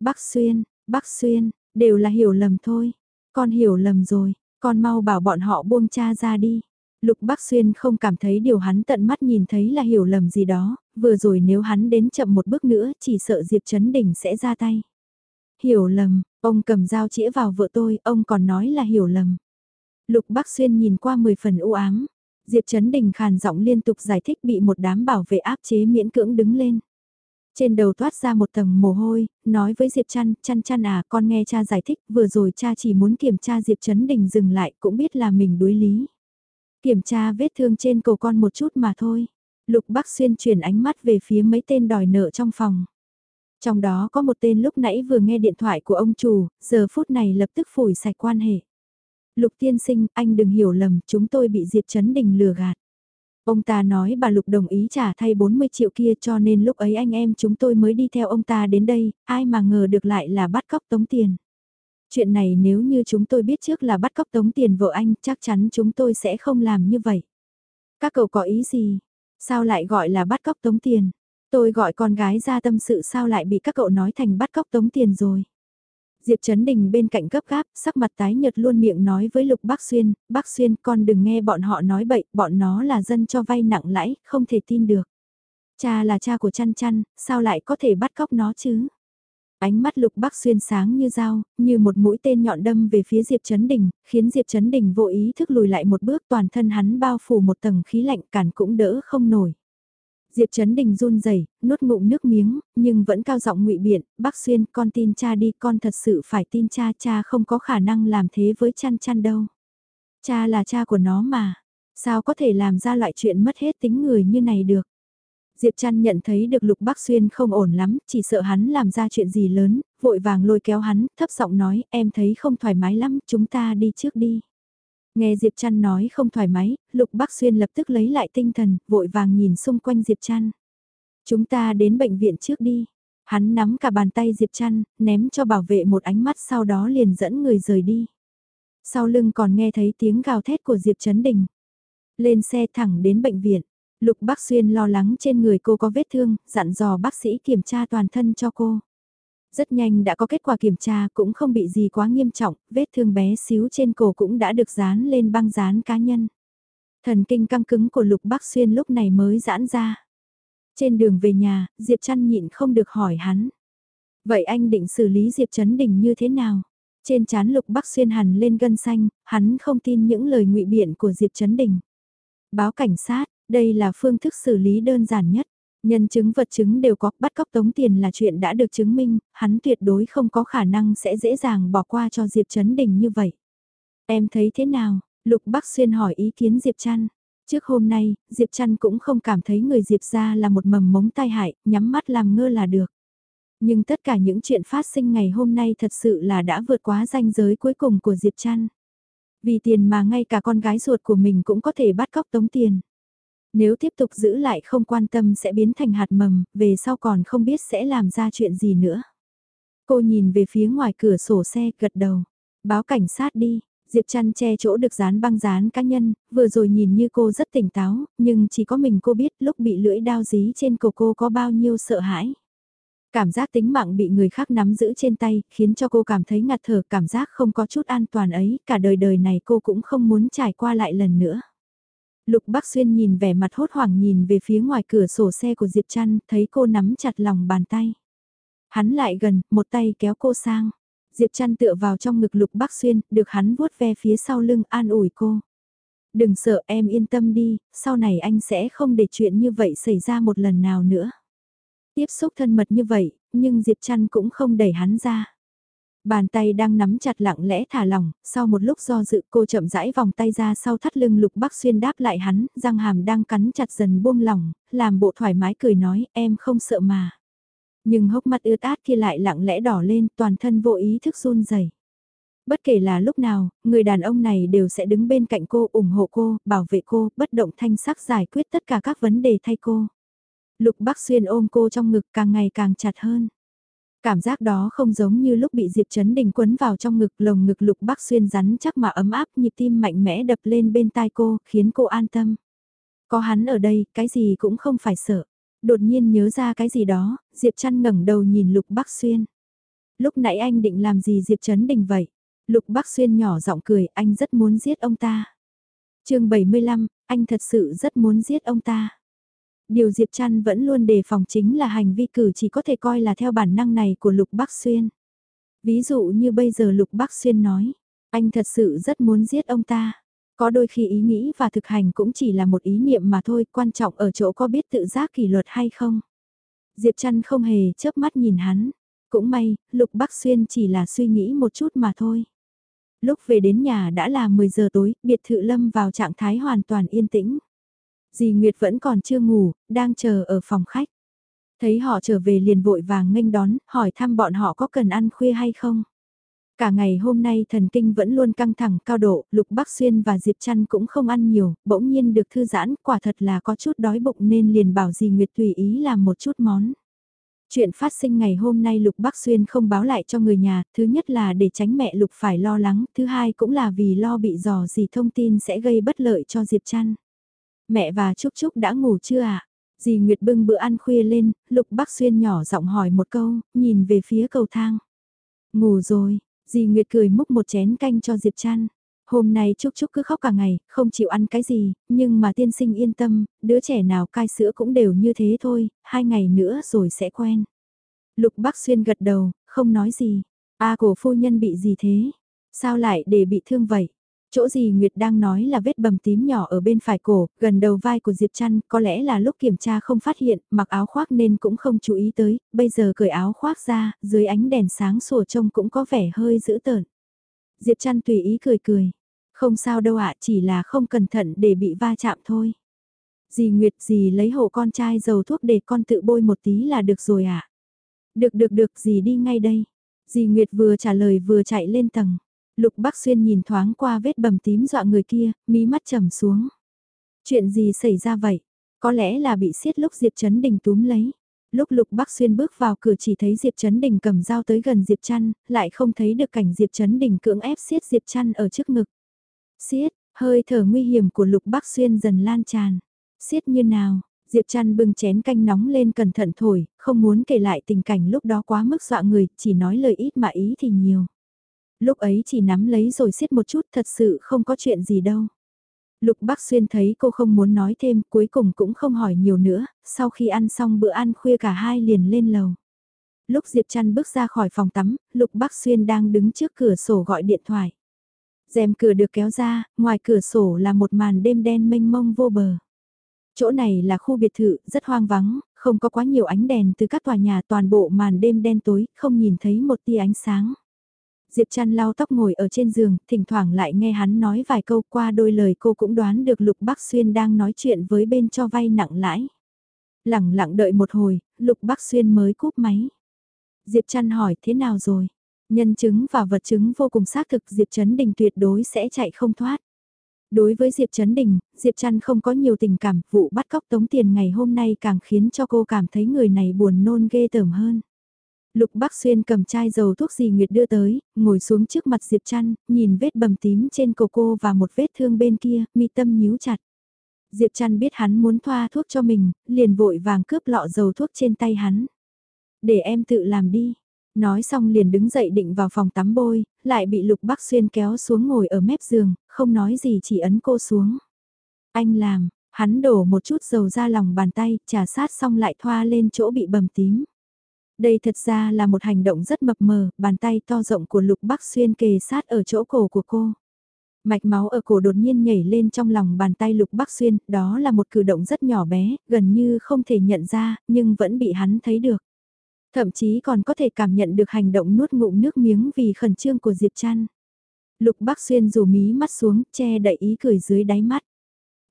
Bắc Xuyên, Bắc Xuyên, đều là hiểu lầm thôi. Con hiểu lầm rồi, con mau bảo bọn họ buông cha ra đi. Lục Bắc Xuyên không cảm thấy điều hắn tận mắt nhìn thấy là hiểu lầm gì đó, vừa rồi nếu hắn đến chậm một bước nữa chỉ sợ Diệp Trấn Đình sẽ ra tay. Hiểu lầm, ông cầm dao chĩa vào vợ tôi, ông còn nói là hiểu lầm. Lục Bắc Xuyên nhìn qua 10 phần u ám. Diệp Trấn Đình khàn giọng liên tục giải thích bị một đám bảo vệ áp chế miễn cưỡng đứng lên. Trên đầu toát ra một tầng mồ hôi, nói với Diệp Trăn, Trăn Trăn à, con nghe cha giải thích, vừa rồi cha chỉ muốn kiểm tra Diệp Trấn Đình dừng lại, cũng biết là mình đối lý. Kiểm tra vết thương trên cổ con một chút mà thôi. Lục Bắc Xuyên chuyển ánh mắt về phía mấy tên đòi nợ trong phòng. Trong đó có một tên lúc nãy vừa nghe điện thoại của ông chủ, giờ phút này lập tức phủi sạch quan hệ. Lục tiên sinh, anh đừng hiểu lầm, chúng tôi bị Diệp Trấn Đình lừa gạt. Ông ta nói bà Lục đồng ý trả thay 40 triệu kia cho nên lúc ấy anh em chúng tôi mới đi theo ông ta đến đây, ai mà ngờ được lại là bắt cóc tống tiền. Chuyện này nếu như chúng tôi biết trước là bắt cóc tống tiền vợ anh chắc chắn chúng tôi sẽ không làm như vậy. Các cậu có ý gì? Sao lại gọi là bắt cóc tống tiền? Tôi gọi con gái ra tâm sự sao lại bị các cậu nói thành bắt cóc tống tiền rồi. Diệp Trấn Đình bên cạnh gấp gáp, sắc mặt tái nhợt luôn miệng nói với Lục Bắc Xuyên, Bắc Xuyên con đừng nghe bọn họ nói bậy, bọn nó là dân cho vay nặng lãi, không thể tin được. Cha là cha của chăn chăn, sao lại có thể bắt cóc nó chứ? Ánh mắt Lục Bắc Xuyên sáng như dao, như một mũi tên nhọn đâm về phía Diệp Trấn Đình, khiến Diệp Trấn Đình vô ý thức lùi lại một bước toàn thân hắn bao phủ một tầng khí lạnh cản cũng đỡ không nổi. Diệp Trấn Đình run rẩy, nuốt ngụm nước miếng, nhưng vẫn cao giọng ngụy biện, "Bác Xuyên, con tin cha đi, con thật sự phải tin cha, cha không có khả năng làm thế với chăn chăn đâu. Cha là cha của nó mà, sao có thể làm ra loại chuyện mất hết tính người như này được?" Diệp Trăn nhận thấy được Lục Bắc Xuyên không ổn lắm, chỉ sợ hắn làm ra chuyện gì lớn, vội vàng lôi kéo hắn, thấp giọng nói, em thấy không thoải mái lắm, chúng ta đi trước đi. Nghe Diệp Trăn nói không thoải mái, Lục Bắc Xuyên lập tức lấy lại tinh thần, vội vàng nhìn xung quanh Diệp Trăn. Chúng ta đến bệnh viện trước đi. Hắn nắm cả bàn tay Diệp Trăn, ném cho bảo vệ một ánh mắt sau đó liền dẫn người rời đi. Sau lưng còn nghe thấy tiếng gào thét của Diệp Trấn Đình. Lên xe thẳng đến bệnh viện. Lục Bắc Xuyên lo lắng trên người cô có vết thương, dặn dò bác sĩ kiểm tra toàn thân cho cô. Rất nhanh đã có kết quả kiểm tra cũng không bị gì quá nghiêm trọng, vết thương bé xíu trên cổ cũng đã được dán lên băng dán cá nhân. Thần kinh căng cứng của Lục Bắc Xuyên lúc này mới giãn ra. Trên đường về nhà, Diệp Trăn nhịn không được hỏi hắn. Vậy anh định xử lý Diệp Trấn Đình như thế nào? Trên chán Lục Bắc Xuyên hẳn lên gân xanh, hắn không tin những lời ngụy biện của Diệp Trấn Đình. Báo cảnh sát, đây là phương thức xử lý đơn giản nhất. Nhân chứng vật chứng đều có, bắt cóc tống tiền là chuyện đã được chứng minh, hắn tuyệt đối không có khả năng sẽ dễ dàng bỏ qua cho Diệp Trấn Đình như vậy. Em thấy thế nào? Lục Bắc Xuyên hỏi ý kiến Diệp Trăn. Trước hôm nay, Diệp Trăn cũng không cảm thấy người Diệp ra là một mầm mống tai hại, nhắm mắt làm ngơ là được. Nhưng tất cả những chuyện phát sinh ngày hôm nay thật sự là đã vượt quá ranh giới cuối cùng của Diệp Trăn. Vì tiền mà ngay cả con gái ruột của mình cũng có thể bắt cóc tống tiền. Nếu tiếp tục giữ lại không quan tâm sẽ biến thành hạt mầm, về sau còn không biết sẽ làm ra chuyện gì nữa. Cô nhìn về phía ngoài cửa sổ xe gật đầu. Báo cảnh sát đi, Diệp Trăn che chỗ được dán băng dán cá nhân, vừa rồi nhìn như cô rất tỉnh táo, nhưng chỉ có mình cô biết lúc bị lưỡi đao dí trên cổ cô có bao nhiêu sợ hãi. Cảm giác tính mạng bị người khác nắm giữ trên tay, khiến cho cô cảm thấy ngạt thở, cảm giác không có chút an toàn ấy, cả đời đời này cô cũng không muốn trải qua lại lần nữa. Lục Bắc Xuyên nhìn vẻ mặt hốt hoảng nhìn về phía ngoài cửa sổ xe của Diệp Trăn, thấy cô nắm chặt lòng bàn tay. Hắn lại gần, một tay kéo cô sang. Diệp Trăn tựa vào trong ngực Lục Bắc Xuyên, được hắn vuốt ve phía sau lưng an ủi cô. Đừng sợ em yên tâm đi, sau này anh sẽ không để chuyện như vậy xảy ra một lần nào nữa. Tiếp xúc thân mật như vậy, nhưng Diệp Trăn cũng không đẩy hắn ra. Bàn tay đang nắm chặt lặng lẽ thả lỏng, sau một lúc do dự cô chậm rãi vòng tay ra sau thắt lưng lục bắc xuyên đáp lại hắn, răng hàm đang cắn chặt dần buông lỏng, làm bộ thoải mái cười nói em không sợ mà. Nhưng hốc mắt ướt át kia lại lặng lẽ đỏ lên toàn thân vô ý thức run rẩy. Bất kể là lúc nào, người đàn ông này đều sẽ đứng bên cạnh cô, ủng hộ cô, bảo vệ cô, bất động thanh sắc giải quyết tất cả các vấn đề thay cô. Lục Bắc Xuyên ôm cô trong ngực càng ngày càng chặt hơn. Cảm giác đó không giống như lúc bị Diệp Trấn Đình quấn vào trong ngực lồng ngực lục bác xuyên rắn chắc mà ấm áp nhịp tim mạnh mẽ đập lên bên tai cô, khiến cô an tâm. Có hắn ở đây, cái gì cũng không phải sợ. Đột nhiên nhớ ra cái gì đó, Diệp Trăn ngẩng đầu nhìn lục bác xuyên. Lúc nãy anh định làm gì Diệp Trấn Đình vậy? Lục bác xuyên nhỏ giọng cười, anh rất muốn giết ông ta. chương 75, anh thật sự rất muốn giết ông ta. Điều Diệp Trăn vẫn luôn đề phòng chính là hành vi cử chỉ có thể coi là theo bản năng này của Lục Bắc Xuyên. Ví dụ như bây giờ Lục Bắc Xuyên nói, anh thật sự rất muốn giết ông ta. Có đôi khi ý nghĩ và thực hành cũng chỉ là một ý niệm mà thôi, quan trọng ở chỗ có biết tự giác kỷ luật hay không. Diệp Trăn không hề chớp mắt nhìn hắn. Cũng may, Lục Bắc Xuyên chỉ là suy nghĩ một chút mà thôi. Lúc về đến nhà đã là 10 giờ tối, biệt thự lâm vào trạng thái hoàn toàn yên tĩnh. Dì Nguyệt vẫn còn chưa ngủ, đang chờ ở phòng khách. Thấy họ trở về liền vội vàng nghênh đón, hỏi thăm bọn họ có cần ăn khuya hay không. Cả ngày hôm nay thần kinh vẫn luôn căng thẳng cao độ, Lục Bắc Xuyên và Diệp Trăn cũng không ăn nhiều, bỗng nhiên được thư giãn, quả thật là có chút đói bụng nên liền bảo dì Nguyệt tùy ý làm một chút món. Chuyện phát sinh ngày hôm nay Lục Bắc Xuyên không báo lại cho người nhà, thứ nhất là để tránh mẹ Lục phải lo lắng, thứ hai cũng là vì lo bị dò gì thông tin sẽ gây bất lợi cho Diệp Trăn. Mẹ và Trúc Trúc đã ngủ chưa ạ? À? Dì Nguyệt bưng bữa ăn khuya lên, Lục Bắc Xuyên nhỏ giọng hỏi một câu, nhìn về phía cầu thang. Ngủ rồi, dì Nguyệt cười múc một chén canh cho Diệp Trăn. Hôm nay Trúc Trúc cứ khóc cả ngày, không chịu ăn cái gì, nhưng mà tiên sinh yên tâm, đứa trẻ nào cai sữa cũng đều như thế thôi, hai ngày nữa rồi sẽ quen. Lục Bắc Xuyên gật đầu, không nói gì. A cổ phu nhân bị gì thế? Sao lại để bị thương vậy? Chỗ gì Nguyệt đang nói là vết bầm tím nhỏ ở bên phải cổ, gần đầu vai của Diệp Trăn, có lẽ là lúc kiểm tra không phát hiện, mặc áo khoác nên cũng không chú ý tới, bây giờ cởi áo khoác ra, dưới ánh đèn sáng sủa trông cũng có vẻ hơi dữ tợn. Diệp Trăn tùy ý cười cười, không sao đâu ạ, chỉ là không cẩn thận để bị va chạm thôi. Dì Nguyệt dì lấy hộ con trai dầu thuốc để con tự bôi một tí là được rồi ạ. Được được được dì đi ngay đây. Dì Nguyệt vừa trả lời vừa chạy lên tầng. Lục Bắc Xuyên nhìn thoáng qua vết bầm tím dọa người kia, mí mắt trầm xuống. Chuyện gì xảy ra vậy? Có lẽ là bị siết lúc Diệp Trấn Đình túm lấy. Lúc Lục Bắc Xuyên bước vào cửa chỉ thấy Diệp Trấn Đình cầm dao tới gần Diệp Trăn, lại không thấy được cảnh Diệp Trấn Đình cưỡng ép siết Diệp Trăn ở trước ngực. Siết, hơi thở nguy hiểm của Lục Bắc Xuyên dần lan tràn. Siết như nào? Diệp Trăn bưng chén canh nóng lên cẩn thận thổi, không muốn kể lại tình cảnh lúc đó quá mức dọa người, chỉ nói lời ít mà ý thì nhiều. Lúc ấy chỉ nắm lấy rồi siết một chút thật sự không có chuyện gì đâu. Lục Bắc Xuyên thấy cô không muốn nói thêm, cuối cùng cũng không hỏi nhiều nữa, sau khi ăn xong bữa ăn khuya cả hai liền lên lầu. Lúc Diệp Trăn bước ra khỏi phòng tắm, Lục Bắc Xuyên đang đứng trước cửa sổ gọi điện thoại. rèm cửa được kéo ra, ngoài cửa sổ là một màn đêm đen mênh mông vô bờ. Chỗ này là khu biệt thự, rất hoang vắng, không có quá nhiều ánh đèn từ các tòa nhà toàn bộ màn đêm đen tối, không nhìn thấy một tia ánh sáng. Diệp Trăn lau tóc ngồi ở trên giường, thỉnh thoảng lại nghe hắn nói vài câu qua đôi lời cô cũng đoán được Lục Bắc Xuyên đang nói chuyện với bên cho vay nặng lãi. Lặng lặng đợi một hồi, Lục Bắc Xuyên mới cúp máy. Diệp Trăn hỏi thế nào rồi? Nhân chứng và vật chứng vô cùng xác thực Diệp Trấn Đình tuyệt đối sẽ chạy không thoát. Đối với Diệp Trấn Đình, Diệp Trăn không có nhiều tình cảm, vụ bắt cóc tống tiền ngày hôm nay càng khiến cho cô cảm thấy người này buồn nôn ghê tởm hơn. Lục Bắc Xuyên cầm chai dầu thuốc gì Nguyệt đưa tới, ngồi xuống trước mặt Diệp Trăn, nhìn vết bầm tím trên cổ cô và một vết thương bên kia, mi tâm nhíu chặt. Diệp Trăn biết hắn muốn thoa thuốc cho mình, liền vội vàng cướp lọ dầu thuốc trên tay hắn. Để em tự làm đi. Nói xong liền đứng dậy định vào phòng tắm bôi, lại bị Lục Bắc Xuyên kéo xuống ngồi ở mép giường, không nói gì chỉ ấn cô xuống. Anh làm, hắn đổ một chút dầu ra lòng bàn tay, trà sát xong lại thoa lên chỗ bị bầm tím. Đây thật ra là một hành động rất mập mờ, bàn tay to rộng của Lục Bắc Xuyên kề sát ở chỗ cổ của cô. Mạch máu ở cổ đột nhiên nhảy lên trong lòng bàn tay Lục Bắc Xuyên, đó là một cử động rất nhỏ bé, gần như không thể nhận ra, nhưng vẫn bị hắn thấy được. Thậm chí còn có thể cảm nhận được hành động nuốt ngụm nước miếng vì khẩn trương của Diệp Trăn. Lục Bắc Xuyên rủ mí mắt xuống, che đậy ý cười dưới đáy mắt.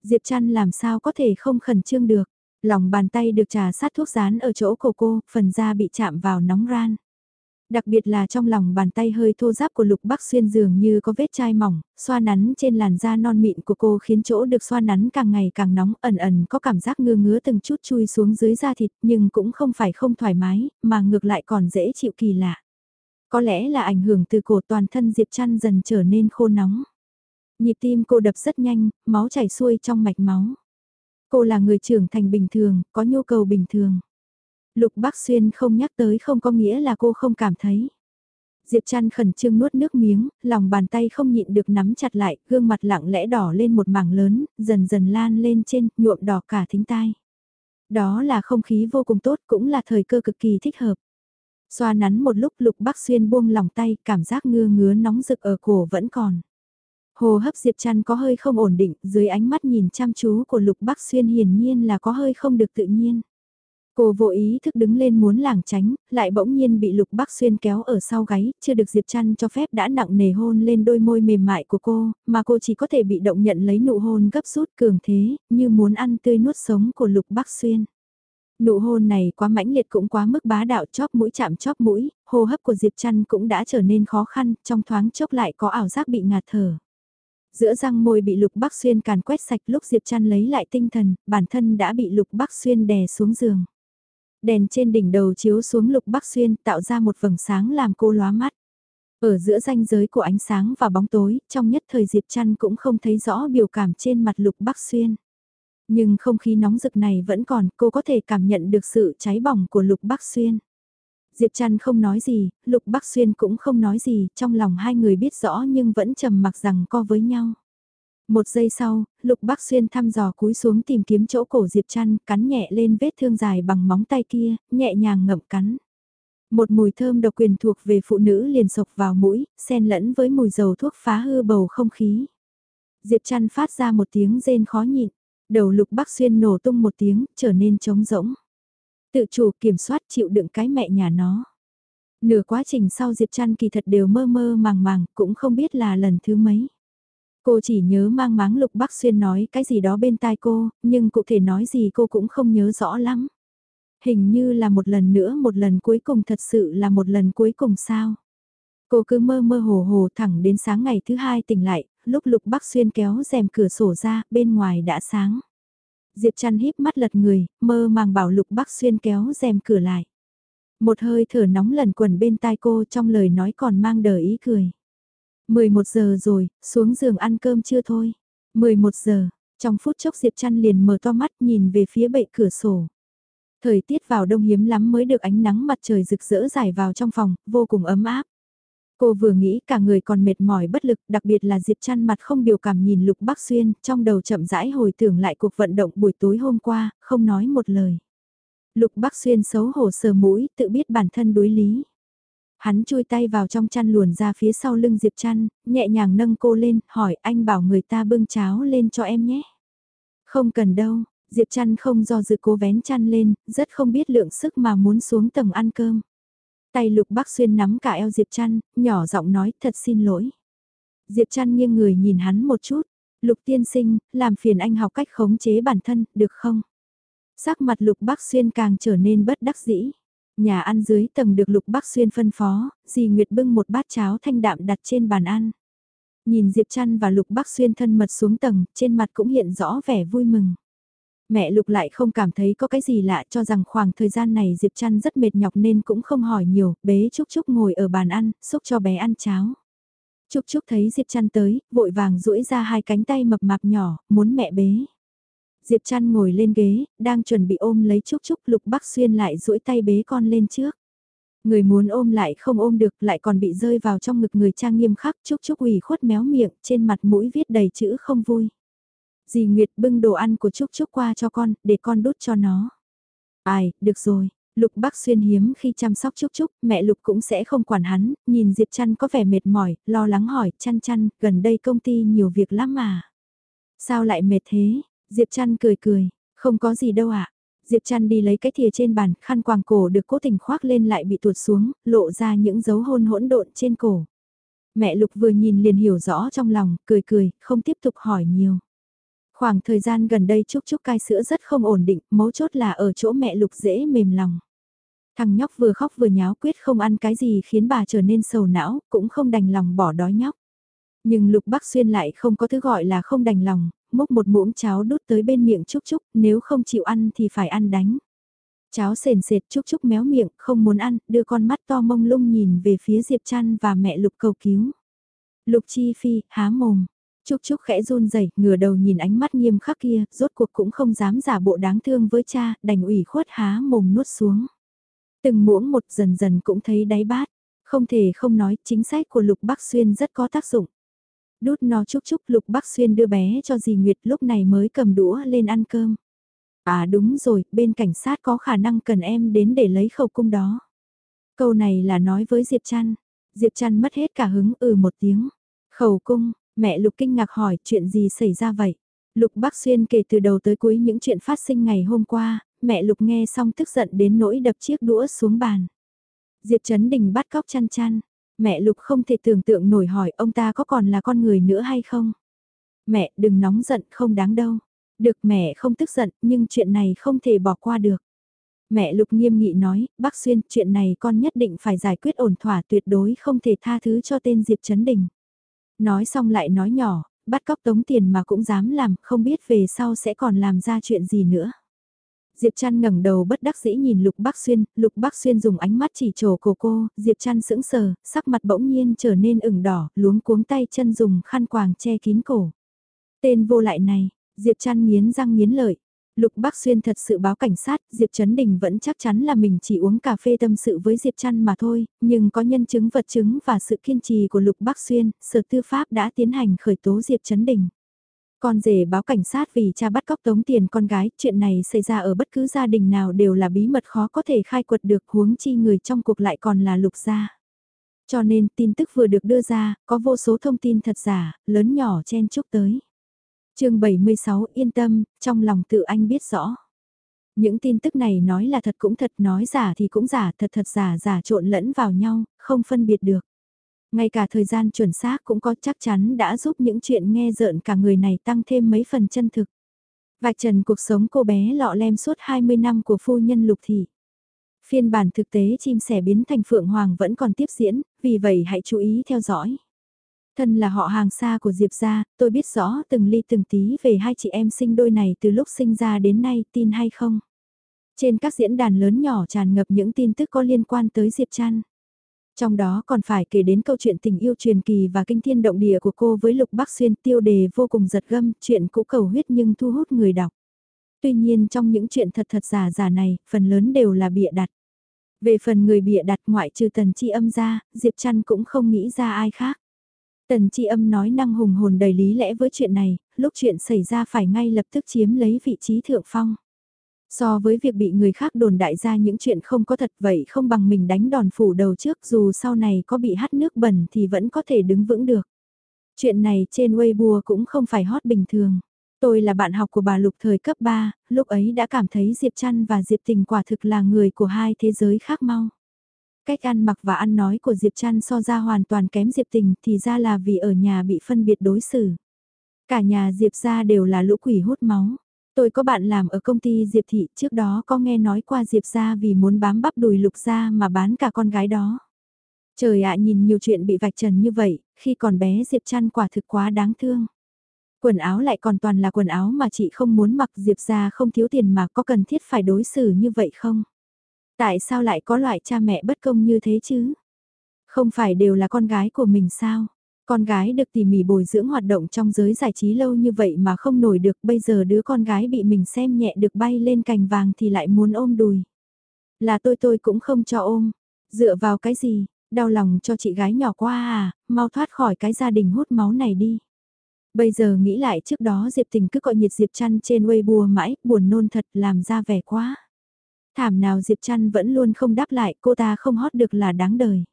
Diệp Trăn làm sao có thể không khẩn trương được. Lòng bàn tay được trà sát thuốc rán ở chỗ cổ cô, phần da bị chạm vào nóng ran. Đặc biệt là trong lòng bàn tay hơi thô ráp của Lục Bắc Xuyên dường như có vết chai mỏng, xoa nắn trên làn da non mịn của cô khiến chỗ được xoa nắn càng ngày càng nóng ẩn ẩn có cảm giác ngứa ngứa từng chút chui xuống dưới da thịt nhưng cũng không phải không thoải mái, mà ngược lại còn dễ chịu kỳ lạ. Có lẽ là ảnh hưởng từ cổ toàn thân Diệp Trăn dần trở nên khô nóng. Nhịp tim cô đập rất nhanh, máu chảy xuôi trong mạch máu. Cô là người trưởng thành bình thường, có nhu cầu bình thường. Lục Bắc Xuyên không nhắc tới không có nghĩa là cô không cảm thấy. Diệp Trăn khẩn trương nuốt nước miếng, lòng bàn tay không nhịn được nắm chặt lại, gương mặt lặng lẽ đỏ lên một mảng lớn, dần dần lan lên trên, nhuộm đỏ cả thính tai. Đó là không khí vô cùng tốt, cũng là thời cơ cực kỳ thích hợp. Xoa nắn một lúc Lục Bắc Xuyên buông lòng tay, cảm giác ngưa ngứa nóng rực ở cổ vẫn còn. Hồ hấp Diệp Trăn có hơi không ổn định, dưới ánh mắt nhìn chăm chú của Lục Bắc Xuyên hiển nhiên là có hơi không được tự nhiên. Cô vô ý thức đứng lên muốn lảng tránh, lại bỗng nhiên bị Lục Bắc Xuyên kéo ở sau gáy, chưa được Diệp Trăn cho phép đã nặng nề hôn lên đôi môi mềm mại của cô, mà cô chỉ có thể bị động nhận lấy nụ hôn gấp rút cường thế, như muốn ăn tươi nuốt sống của Lục Bắc Xuyên. Nụ hôn này quá mãnh liệt cũng quá mức bá đạo chóp mũi chạm chóp mũi, hô hấp của Diệp Trăn cũng đã trở nên khó khăn, trong thoáng chốc lại có ảo giác bị ngạt thở. Giữa răng môi bị Lục Bắc Xuyên càn quét sạch lúc Diệp Trăn lấy lại tinh thần, bản thân đã bị Lục Bắc Xuyên đè xuống giường. Đèn trên đỉnh đầu chiếu xuống Lục Bắc Xuyên tạo ra một vầng sáng làm cô lóa mắt. Ở giữa ranh giới của ánh sáng và bóng tối, trong nhất thời Diệp Trăn cũng không thấy rõ biểu cảm trên mặt Lục Bắc Xuyên. Nhưng không khí nóng rực này vẫn còn, cô có thể cảm nhận được sự cháy bỏng của Lục Bắc Xuyên. Diệp Trăn không nói gì, Lục Bắc Xuyên cũng không nói gì, trong lòng hai người biết rõ nhưng vẫn trầm mặc rằng co với nhau. Một giây sau, Lục Bắc Xuyên thăm dò cúi xuống tìm kiếm chỗ cổ Diệp Trăn, cắn nhẹ lên vết thương dài bằng móng tay kia, nhẹ nhàng ngậm cắn. Một mùi thơm độc quyền thuộc về phụ nữ liền sộc vào mũi, xen lẫn với mùi dầu thuốc phá hư bầu không khí. Diệp Trăn phát ra một tiếng rên khó nhịn, đầu Lục Bắc Xuyên nổ tung một tiếng, trở nên trống rỗng. Tự chủ kiểm soát chịu đựng cái mẹ nhà nó. Nửa quá trình sau Diệp Trăn kỳ thật đều mơ mơ màng màng, cũng không biết là lần thứ mấy. Cô chỉ nhớ mang máng Lục Bắc Xuyên nói cái gì đó bên tai cô, nhưng cụ thể nói gì cô cũng không nhớ rõ lắm. Hình như là một lần nữa một lần cuối cùng thật sự là một lần cuối cùng sao. Cô cứ mơ mơ hồ hồ thẳng đến sáng ngày thứ hai tỉnh lại, lúc Lục Bắc Xuyên kéo rèm cửa sổ ra, bên ngoài đã sáng. Diệp chăn híp mắt lật người, mơ màng bảo Lục Bắc Xuyên kéo rèm cửa lại. Một hơi thở nóng lần quần bên tai cô trong lời nói còn mang đời ý cười. 11 giờ rồi, xuống giường ăn cơm chưa thôi. 11 giờ, trong phút chốc Diệp chăn liền mở to mắt nhìn về phía bệ cửa sổ. Thời tiết vào đông hiếm lắm mới được ánh nắng mặt trời rực rỡ dài vào trong phòng, vô cùng ấm áp. Cô vừa nghĩ cả người còn mệt mỏi bất lực, đặc biệt là Diệp Trăn mặt không biểu cảm nhìn Lục Bắc Xuyên, trong đầu chậm rãi hồi tưởng lại cuộc vận động buổi tối hôm qua, không nói một lời. Lục Bắc Xuyên xấu hổ sờ mũi, tự biết bản thân đối lý. Hắn chui tay vào trong chăn luồn ra phía sau lưng Diệp Trăn, nhẹ nhàng nâng cô lên, hỏi anh bảo người ta bưng cháo lên cho em nhé. Không cần đâu, Diệp Trăn không do dự cố vén chăn lên, rất không biết lượng sức mà muốn xuống tầng ăn cơm. Tay Lục Bắc Xuyên nắm cả eo Diệp Trăn, nhỏ giọng nói thật xin lỗi. Diệp Trăn nghiêng người nhìn hắn một chút, Lục tiên sinh, làm phiền anh học cách khống chế bản thân, được không? Sắc mặt Lục Bắc Xuyên càng trở nên bất đắc dĩ. Nhà ăn dưới tầng được Lục Bắc Xuyên phân phó, dì Nguyệt bưng một bát cháo thanh đạm đặt trên bàn ăn. Nhìn Diệp Trăn và Lục Bắc Xuyên thân mật xuống tầng, trên mặt cũng hiện rõ vẻ vui mừng. Mẹ Lục lại không cảm thấy có cái gì lạ cho rằng khoảng thời gian này Diệp Trăn rất mệt nhọc nên cũng không hỏi nhiều, bế Trúc Trúc ngồi ở bàn ăn, xúc cho bé ăn cháo. Trúc Trúc thấy Diệp Trăn tới, vội vàng duỗi ra hai cánh tay mập mạp nhỏ, muốn mẹ bế. Diệp Trăn ngồi lên ghế, đang chuẩn bị ôm lấy Trúc Trúc Lục Bắc Xuyên lại duỗi tay bế con lên trước. Người muốn ôm lại không ôm được lại còn bị rơi vào trong ngực người trang nghiêm khắc Trúc Trúc ủy khuất méo miệng trên mặt mũi viết đầy chữ không vui. Dì Nguyệt bưng đồ ăn của Trúc Trúc qua cho con, để con đút cho nó. Ai, được rồi, Lục Bắc Xuyên hiếm khi chăm sóc Trúc Trúc, mẹ Lục cũng sẽ không quản hắn, nhìn Diệp Trăn có vẻ mệt mỏi, lo lắng hỏi, chăn chăn, gần đây công ty nhiều việc lắm mà. Sao lại mệt thế? Diệp Trăn cười cười, không có gì đâu ạ. À? Diệp Trăn đi lấy cái thìa trên bàn, khăn quàng cổ được cố tình khoác lên lại bị tuột xuống, lộ ra những dấu hôn hỗn độn trên cổ. Mẹ Lục vừa nhìn liền hiểu rõ trong lòng, cười cười, không tiếp tục hỏi nhiều. Khoảng thời gian gần đây Trúc Trúc cai sữa rất không ổn định, mấu chốt là ở chỗ mẹ Lục dễ mềm lòng. Thằng nhóc vừa khóc vừa nháo quyết không ăn cái gì khiến bà trở nên sầu não, cũng không đành lòng bỏ đói nhóc. Nhưng Lục Bắc Xuyên lại không có thứ gọi là không đành lòng, múc một muỗng cháo đút tới bên miệng Trúc Trúc, nếu không chịu ăn thì phải ăn đánh. Cháo sền sệt Trúc Trúc méo miệng, không muốn ăn, đưa con mắt to mông lung nhìn về phía Diệp Trăn và mẹ Lục cầu cứu. Lục Chi Phi, há mồm. Trúc Trúc khẽ run rẩy, ngửa đầu nhìn ánh mắt nghiêm khắc kia, rốt cuộc cũng không dám giả bộ đáng thương với cha, đành ủy khuất há mồm nuốt xuống. Từng muỗng một dần dần cũng thấy đáy bát, không thể không nói chính sách của Lục Bắc Xuyên rất có tác dụng. Đút no chúc chúc Lục Bắc Xuyên đưa bé cho dì Nguyệt lúc này mới cầm đũa lên ăn cơm. À đúng rồi, bên cảnh sát có khả năng cần em đến để lấy khẩu cung đó. Câu này là nói với Diệp Trăn. Diệp Trăn mất hết cả hứng ừ một tiếng. Khẩu cung, mẹ Lục kinh ngạc hỏi chuyện gì xảy ra vậy? Lục Bắc Xuyên kể từ đầu tới cuối những chuyện phát sinh ngày hôm qua, mẹ Lục nghe xong tức giận đến nỗi đập chiếc đũa xuống bàn. Diệp Trấn Đình bắt cóc chăn chăn, Mẹ Lục không thể tưởng tượng nổi hỏi ông ta có còn là con người nữa hay không. Mẹ đừng nóng giận không đáng đâu. Được mẹ không tức giận nhưng chuyện này không thể bỏ qua được. Mẹ Lục nghiêm nghị nói, bác Xuyên, chuyện này con nhất định phải giải quyết ổn thỏa tuyệt đối không thể tha thứ cho tên Diệp Trấn Đình. Nói xong lại nói nhỏ, bắt cóc tống tiền mà cũng dám làm, không biết về sau sẽ còn làm ra chuyện gì nữa. Diệp Trăn ngẩng đầu bất đắc dĩ nhìn Lục Bắc Xuyên, Lục Bắc Xuyên dùng ánh mắt chỉ trổ cổ cô, Diệp Trăn sững sờ, sắc mặt bỗng nhiên trở nên ửng đỏ, luống cuống tay chân dùng khăn quàng che kín cổ. Tên vô lại này, Diệp Trăn nghiến răng nghiến lợi. Lục Bắc Xuyên thật sự báo cảnh sát, Diệp Trấn Đình vẫn chắc chắn là mình chỉ uống cà phê tâm sự với Diệp Trăn mà thôi, nhưng có nhân chứng vật chứng và sự kiên trì của Lục Bắc Xuyên, Sở Tư Pháp đã tiến hành khởi tố Diệp Trấn Đình. Con rể báo cảnh sát vì cha bắt cóc tống tiền con gái, chuyện này xảy ra ở bất cứ gia đình nào đều là bí mật khó có thể khai quật được huống chi người trong cuộc lại còn là lục gia. Cho nên tin tức vừa được đưa ra, có vô số thông tin thật giả, lớn nhỏ chen chúc tới chương 76 yên tâm, trong lòng tự anh biết rõ. Những tin tức này nói là thật cũng thật, nói giả thì cũng giả, thật thật giả giả trộn lẫn vào nhau, không phân biệt được. Ngay cả thời gian chuẩn xác cũng có chắc chắn đã giúp những chuyện nghe rợn cả người này tăng thêm mấy phần chân thực. Vạch trần cuộc sống cô bé lọ lem suốt 20 năm của phu nhân lục thị. Phiên bản thực tế chim sẻ biến thành phượng hoàng vẫn còn tiếp diễn, vì vậy hãy chú ý theo dõi. Thân là họ hàng xa của Diệp gia, tôi biết rõ từng ly từng tí về hai chị em sinh đôi này từ lúc sinh ra đến nay tin hay không. Trên các diễn đàn lớn nhỏ tràn ngập những tin tức có liên quan tới Diệp Trăn. Trong đó còn phải kể đến câu chuyện tình yêu truyền kỳ và kinh thiên động địa của cô với Lục Bắc Xuyên tiêu đề vô cùng giật gâm, chuyện cũ cầu huyết nhưng thu hút người đọc. Tuy nhiên trong những chuyện thật thật giả giả này, phần lớn đều là bịa đặt. Về phần người bịa đặt ngoại trừ tần chi âm ra, Diệp Trăn cũng không nghĩ ra ai khác. Tần chi âm nói năng hùng hồn đầy lý lẽ với chuyện này, lúc chuyện xảy ra phải ngay lập tức chiếm lấy vị trí thượng phong. So với việc bị người khác đồn đại ra những chuyện không có thật vậy không bằng mình đánh đòn phủ đầu trước dù sau này có bị hắt nước bẩn thì vẫn có thể đứng vững được. Chuyện này trên Weibo cũng không phải hot bình thường. Tôi là bạn học của bà Lục thời cấp 3, lúc ấy đã cảm thấy Diệp Trăn và Diệp Tình quả thực là người của hai thế giới khác mau. Cách ăn mặc và ăn nói của Diệp Trăn so ra hoàn toàn kém Diệp Tình thì ra là vì ở nhà bị phân biệt đối xử. Cả nhà Diệp ra đều là lũ quỷ hút máu. Tôi có bạn làm ở công ty Diệp Thị trước đó có nghe nói qua Diệp ra vì muốn bám bắp đùi lục ra mà bán cả con gái đó. Trời ạ nhìn nhiều chuyện bị vạch trần như vậy, khi còn bé Diệp Trăn quả thực quá đáng thương. Quần áo lại còn toàn là quần áo mà chị không muốn mặc Diệp ra không thiếu tiền mà có cần thiết phải đối xử như vậy không? Tại sao lại có loại cha mẹ bất công như thế chứ? Không phải đều là con gái của mình sao? Con gái được tỉ mỉ bồi dưỡng hoạt động trong giới giải trí lâu như vậy mà không nổi được bây giờ đứa con gái bị mình xem nhẹ được bay lên cành vàng thì lại muốn ôm đùi. Là tôi tôi cũng không cho ôm. Dựa vào cái gì, đau lòng cho chị gái nhỏ quá à, mau thoát khỏi cái gia đình hút máu này đi. Bây giờ nghĩ lại trước đó Diệp Tình cứ gọi nhiệt Diệp Trăn trên Weibo mãi, buồn nôn thật làm ra vẻ quá. Thảm nào Diệp Trăn vẫn luôn không đáp lại cô ta không hót được là đáng đời.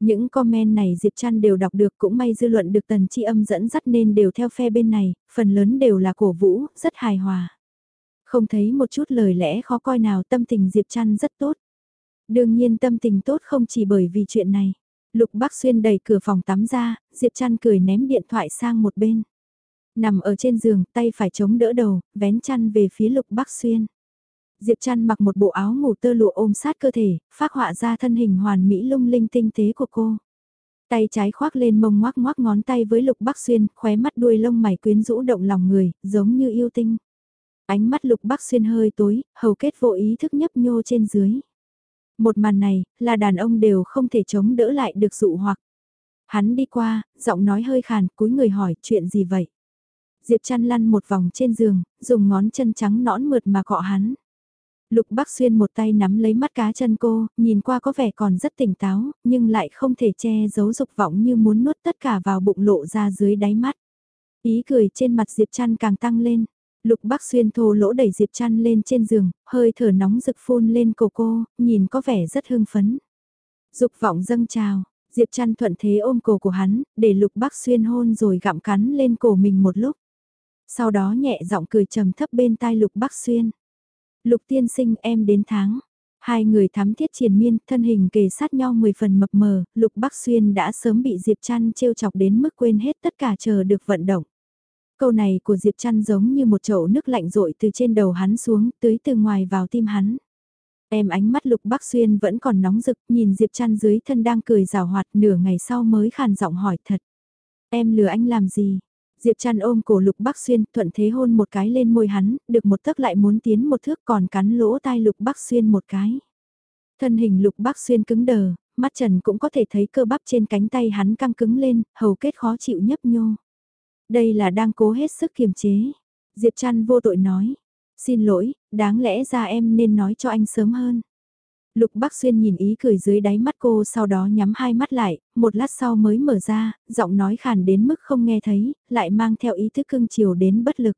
Những comment này Diệp Trăn đều đọc được cũng may dư luận được tần chi âm dẫn dắt nên đều theo phe bên này, phần lớn đều là cổ vũ, rất hài hòa. Không thấy một chút lời lẽ khó coi nào tâm tình Diệp Trăn rất tốt. Đương nhiên tâm tình tốt không chỉ bởi vì chuyện này. Lục Bắc Xuyên đẩy cửa phòng tắm ra, Diệp Trăn cười ném điện thoại sang một bên. Nằm ở trên giường, tay phải chống đỡ đầu, vén chăn về phía Lục Bắc Xuyên. Diệp Trăn mặc một bộ áo ngủ tơ lụa ôm sát cơ thể, phát họa ra thân hình hoàn mỹ lung linh tinh tế của cô. Tay trái khoác lên mông ngoác ngoác ngón tay với Lục Bắc Xuyên, khóe mắt đuôi lông mày quyến rũ động lòng người, giống như yêu tinh. Ánh mắt Lục Bắc Xuyên hơi tối, hầu kết vô ý thức nhấp nhô trên dưới. Một màn này, là đàn ông đều không thể chống đỡ lại được dụ hoặc. Hắn đi qua, giọng nói hơi khàn, cúi người hỏi chuyện gì vậy? Diệp chăn lăn một vòng trên giường, dùng ngón chân trắng nõn mượt mà cọ hắn. Lục Bắc Xuyên một tay nắm lấy mắt cá chân cô, nhìn qua có vẻ còn rất tỉnh táo, nhưng lại không thể che giấu dục vọng như muốn nuốt tất cả vào bụng lộ ra dưới đáy mắt. Ý cười trên mặt Diệp Trăn càng tăng lên. Lục Bắc Xuyên thô lỗ đẩy Diệp Trăn lên trên giường, hơi thở nóng rực phun lên cổ cô, nhìn có vẻ rất hưng phấn. Dục vọng dâng trào, Diệp Trăn thuận thế ôm cổ của hắn, để Lục Bắc Xuyên hôn rồi gặm cắn lên cổ mình một lúc. Sau đó nhẹ giọng cười trầm thấp bên tai Lục Bắc Xuyên. Lục tiên sinh em đến tháng. Hai người thám thiết triền miên, thân hình kề sát nhau 10 phần mập mờ, Lục Bắc Xuyên đã sớm bị Diệp Trăn trêu chọc đến mức quên hết tất cả chờ được vận động. Câu này của Diệp Trăn giống như một chậu nước lạnh rội từ trên đầu hắn xuống, tưới từ ngoài vào tim hắn. Em ánh mắt Lục Bắc Xuyên vẫn còn nóng rực, nhìn Diệp Trăn dưới thân đang cười rào hoạt nửa ngày sau mới khàn giọng hỏi thật. Em lừa anh làm gì? Diệp Trăn ôm cổ Lục Bắc Xuyên, thuận thế hôn một cái lên môi hắn, được một tấc lại muốn tiến một thước còn cắn lỗ tai Lục Bắc Xuyên một cái. Thân hình Lục Bắc Xuyên cứng đờ, mắt Trần cũng có thể thấy cơ bắp trên cánh tay hắn căng cứng lên, hầu kết khó chịu nhấp nhô. Đây là đang cố hết sức kiềm chế. Diệp Trăn vô tội nói, xin lỗi, đáng lẽ ra em nên nói cho anh sớm hơn. Lục Bắc Xuyên nhìn ý cười dưới đáy mắt cô sau đó nhắm hai mắt lại, một lát sau mới mở ra, giọng nói khàn đến mức không nghe thấy, lại mang theo ý thức cưng chiều đến bất lực.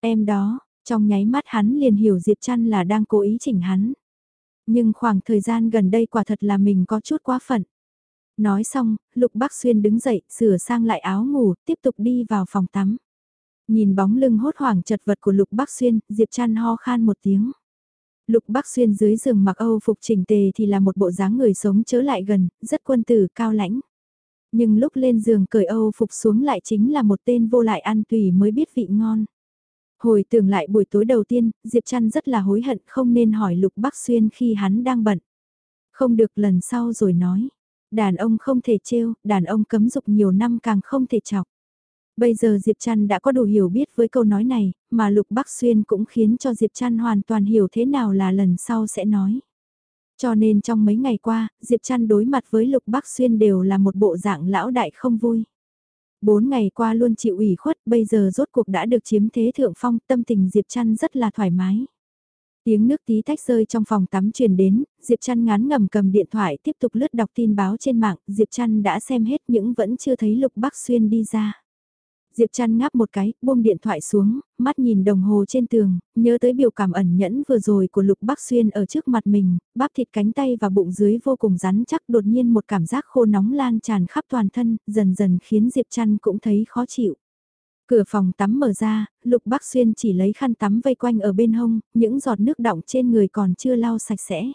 Em đó, trong nháy mắt hắn liền hiểu Diệp Trăn là đang cố ý chỉnh hắn. Nhưng khoảng thời gian gần đây quả thật là mình có chút quá phận. Nói xong, Lục Bắc Xuyên đứng dậy, sửa sang lại áo ngủ, tiếp tục đi vào phòng tắm. Nhìn bóng lưng hốt hoảng chật vật của Lục Bắc Xuyên, Diệp Trăn ho khan một tiếng. Lục Bắc Xuyên dưới giường mặc Âu phục chỉnh tề thì là một bộ dáng người sống chớ lại gần, rất quân tử cao lãnh. Nhưng lúc lên giường cởi Âu phục xuống lại chính là một tên vô lại ăn tùy mới biết vị ngon. Hồi tưởng lại buổi tối đầu tiên, Diệp Trăn rất là hối hận không nên hỏi Lục Bắc Xuyên khi hắn đang bận. Không được lần sau rồi nói. Đàn ông không thể trêu, đàn ông cấm dục nhiều năm càng không thể chọc. Bây giờ Diệp Trăn đã có đủ hiểu biết với câu nói này, mà Lục Bắc Xuyên cũng khiến cho Diệp Trăn hoàn toàn hiểu thế nào là lần sau sẽ nói. Cho nên trong mấy ngày qua, Diệp Trăn đối mặt với Lục Bắc Xuyên đều là một bộ dạng lão đại không vui. Bốn ngày qua luôn chịu ủy khuất, bây giờ rốt cuộc đã được chiếm thế thượng phong, tâm tình Diệp Trăn rất là thoải mái. Tiếng nước tí tách rơi trong phòng tắm truyền đến, Diệp Trăn ngán ngầm cầm điện thoại tiếp tục lướt đọc tin báo trên mạng, Diệp Trăn đã xem hết những vẫn chưa thấy Lục Bắc Xuyên đi ra. Diệp chăn ngáp một cái, buông điện thoại xuống, mắt nhìn đồng hồ trên tường, nhớ tới biểu cảm ẩn nhẫn vừa rồi của Lục Bắc Xuyên ở trước mặt mình, bắp thịt cánh tay và bụng dưới vô cùng rắn chắc đột nhiên một cảm giác khô nóng lan tràn khắp toàn thân, dần dần khiến Diệp chăn cũng thấy khó chịu. Cửa phòng tắm mở ra, Lục Bắc Xuyên chỉ lấy khăn tắm vây quanh ở bên hông, những giọt nước đọng trên người còn chưa lau sạch sẽ.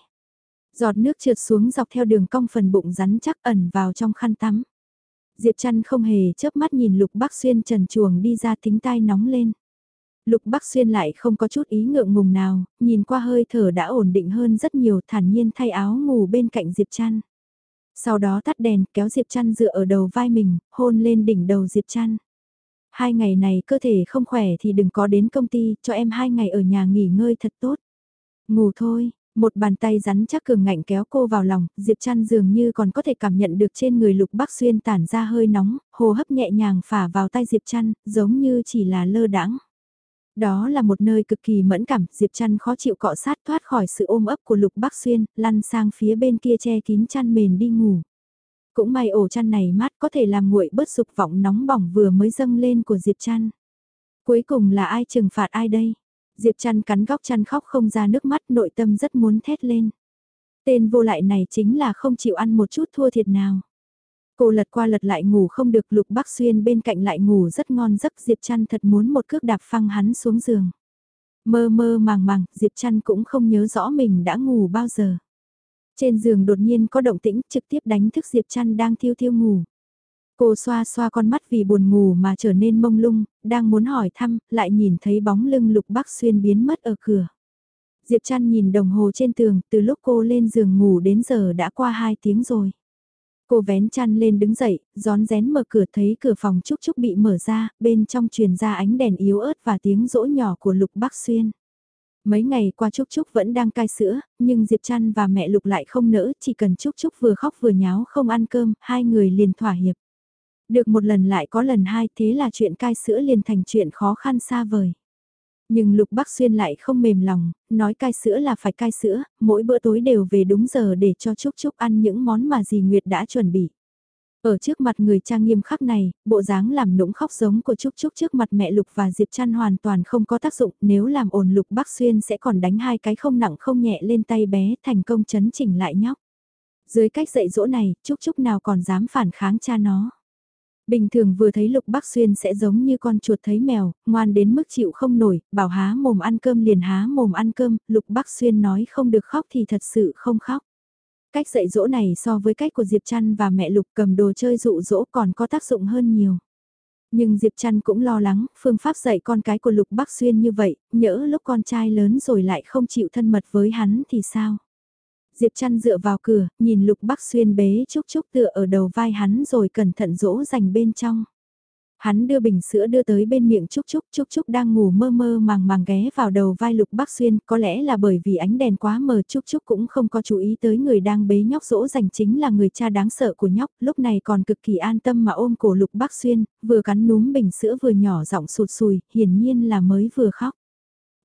Giọt nước trượt xuống dọc theo đường cong phần bụng rắn chắc ẩn vào trong khăn tắm. Diệp Trăn không hề chớp mắt nhìn Lục Bắc Xuyên trần chuồng đi ra tính tai nóng lên. Lục Bắc Xuyên lại không có chút ý ngượng ngùng nào, nhìn qua hơi thở đã ổn định hơn rất nhiều thản nhiên thay áo ngủ bên cạnh Diệp Trăn. Sau đó tắt đèn kéo Diệp Trăn dựa ở đầu vai mình, hôn lên đỉnh đầu Diệp Trăn. Hai ngày này cơ thể không khỏe thì đừng có đến công ty, cho em hai ngày ở nhà nghỉ ngơi thật tốt. Ngủ thôi, một bàn tay rắn chắc cường ngạnh kéo cô vào lòng, Diệp Trăn dường như còn có thể cảm nhận được trên người Lục Bắc Xuyên tản ra hơi nóng, hồ hấp nhẹ nhàng phả vào tay Diệp Trăn, giống như chỉ là lơ đãng. Đó là một nơi cực kỳ mẫn cảm, Diệp Trăn khó chịu cọ sát thoát khỏi sự ôm ấp của Lục Bắc Xuyên, lăn sang phía bên kia che kín chăn mền đi ngủ. Cũng may ổ chăn này mát có thể làm nguội bớt dục vọng nóng bỏng vừa mới dâng lên của Diệp Trăn. Cuối cùng là ai trừng phạt ai đây? Diệp chăn cắn góc chăn khóc không ra nước mắt nội tâm rất muốn thét lên. Tên vô lại này chính là không chịu ăn một chút thua thiệt nào. Cô lật qua lật lại ngủ không được lục bác xuyên bên cạnh lại ngủ rất ngon giấc Diệp chăn thật muốn một cước đạp phăng hắn xuống giường. Mơ mơ màng màng, Diệp chăn cũng không nhớ rõ mình đã ngủ bao giờ. Trên giường đột nhiên có động tĩnh trực tiếp đánh thức Diệp chăn đang thiêu thiêu ngủ. Cô xoa xoa con mắt vì buồn ngủ mà trở nên mông lung, đang muốn hỏi thăm, lại nhìn thấy bóng lưng Lục Bắc Xuyên biến mất ở cửa. Diệp Trăn nhìn đồng hồ trên tường, từ lúc cô lên giường ngủ đến giờ đã qua 2 tiếng rồi. Cô vén chăn lên đứng dậy, gión rén mở cửa thấy cửa phòng Trúc Trúc bị mở ra, bên trong truyền ra ánh đèn yếu ớt và tiếng rỗ nhỏ của Lục Bắc Xuyên. Mấy ngày qua Trúc Trúc vẫn đang cai sữa, nhưng Diệp Trăn và mẹ Lục lại không nỡ, chỉ cần Trúc Trúc vừa khóc vừa nháo không ăn cơm, hai người liền thỏa hiệp. Được một lần lại có lần hai thế là chuyện cai sữa liền thành chuyện khó khăn xa vời. Nhưng Lục Bắc Xuyên lại không mềm lòng, nói cai sữa là phải cai sữa, mỗi bữa tối đều về đúng giờ để cho Trúc Trúc ăn những món mà dì Nguyệt đã chuẩn bị. Ở trước mặt người cha nghiêm khắc này, bộ dáng làm nũng khóc giống của Trúc Trúc trước mặt mẹ Lục và Diệp Trăn hoàn toàn không có tác dụng, nếu làm ổn Lục Bắc Xuyên sẽ còn đánh hai cái không nặng không nhẹ lên tay bé thành công chấn chỉnh lại nhóc. Dưới cách dạy dỗ này, Trúc Trúc nào còn dám phản kháng cha nó. Bình thường vừa thấy Lục Bắc Xuyên sẽ giống như con chuột thấy mèo, ngoan đến mức chịu không nổi, bảo há mồm ăn cơm liền há mồm ăn cơm, Lục Bắc Xuyên nói không được khóc thì thật sự không khóc. Cách dạy dỗ này so với cách của Diệp Trăn và mẹ Lục cầm đồ chơi dụ dỗ còn có tác dụng hơn nhiều. Nhưng Diệp Trăn cũng lo lắng, phương pháp dạy con cái của Lục Bắc Xuyên như vậy, nhỡ lúc con trai lớn rồi lại không chịu thân mật với hắn thì sao? Diệp Trăn dựa vào cửa, nhìn Lục Bắc Xuyên bế Trúc Trúc tựa ở đầu vai hắn rồi cẩn thận dỗ dành bên trong. Hắn đưa bình sữa đưa tới bên miệng Trúc Trúc, Trúc Trúc đang ngủ mơ mơ màng màng ghé vào đầu vai Lục Bắc Xuyên, có lẽ là bởi vì ánh đèn quá mờ Trúc Trúc cũng không có chú ý tới người đang bế nhóc dỗ dành chính là người cha đáng sợ của nhóc, lúc này còn cực kỳ an tâm mà ôm cổ Lục Bắc Xuyên, vừa cắn núm bình sữa vừa nhỏ giọng sụt sùi, hiển nhiên là mới vừa khóc.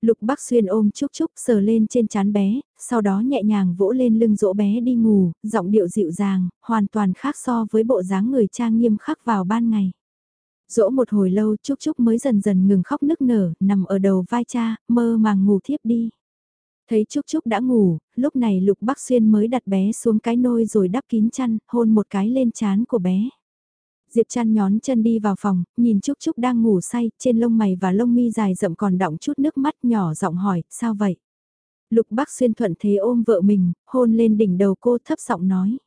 Lục Bắc Xuyên ôm Trúc Trúc sờ lên trên chán bé, sau đó nhẹ nhàng vỗ lên lưng dỗ bé đi ngủ, giọng điệu dịu dàng, hoàn toàn khác so với bộ dáng người cha nghiêm khắc vào ban ngày. Dỗ một hồi lâu Trúc Trúc mới dần dần ngừng khóc nức nở, nằm ở đầu vai cha, mơ màng ngủ thiếp đi. Thấy Trúc Trúc đã ngủ, lúc này Lục Bắc Xuyên mới đặt bé xuống cái nôi rồi đắp kín chăn, hôn một cái lên chán của bé. Diệp Trăn nhón chân đi vào phòng, nhìn Trúc Trúc đang ngủ say, trên lông mày và lông mi dài rậm còn đọng chút nước mắt nhỏ giọng hỏi, sao vậy? Lục Bắc Xuyên thuận thế ôm vợ mình, hôn lên đỉnh đầu cô thấp giọng nói.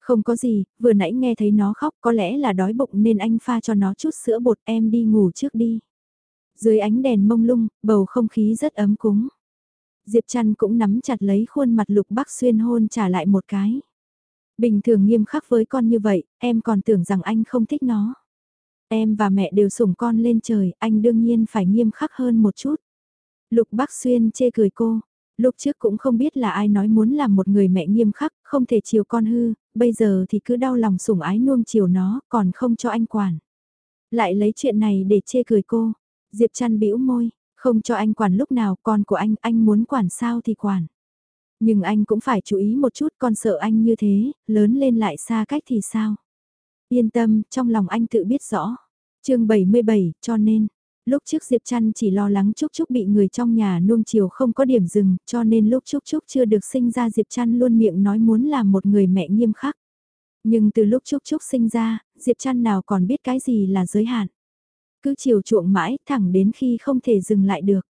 Không có gì, vừa nãy nghe thấy nó khóc có lẽ là đói bụng nên anh pha cho nó chút sữa bột em đi ngủ trước đi. Dưới ánh đèn mông lung, bầu không khí rất ấm cúng. Diệp Trăn cũng nắm chặt lấy khuôn mặt Lục Bắc Xuyên hôn trả lại một cái. Bình thường nghiêm khắc với con như vậy, em còn tưởng rằng anh không thích nó. Em và mẹ đều sủng con lên trời, anh đương nhiên phải nghiêm khắc hơn một chút. Lục Bắc Xuyên chê cười cô, lúc trước cũng không biết là ai nói muốn làm một người mẹ nghiêm khắc, không thể chiều con hư, bây giờ thì cứ đau lòng sủng ái nuông chiều nó, còn không cho anh quản. Lại lấy chuyện này để chê cười cô, Diệp chăn bĩu môi, không cho anh quản lúc nào, con của anh, anh muốn quản sao thì quản. Nhưng anh cũng phải chú ý một chút con sợ anh như thế, lớn lên lại xa cách thì sao? Yên tâm, trong lòng anh tự biết rõ. chương 77, cho nên, lúc trước Diệp Trăn chỉ lo lắng Trúc Trúc bị người trong nhà nuông chiều không có điểm dừng, cho nên lúc Trúc Trúc chưa được sinh ra Diệp Trăn luôn miệng nói muốn làm một người mẹ nghiêm khắc. Nhưng từ lúc Trúc Trúc sinh ra, Diệp Trăn nào còn biết cái gì là giới hạn. Cứ chiều chuộng mãi, thẳng đến khi không thể dừng lại được.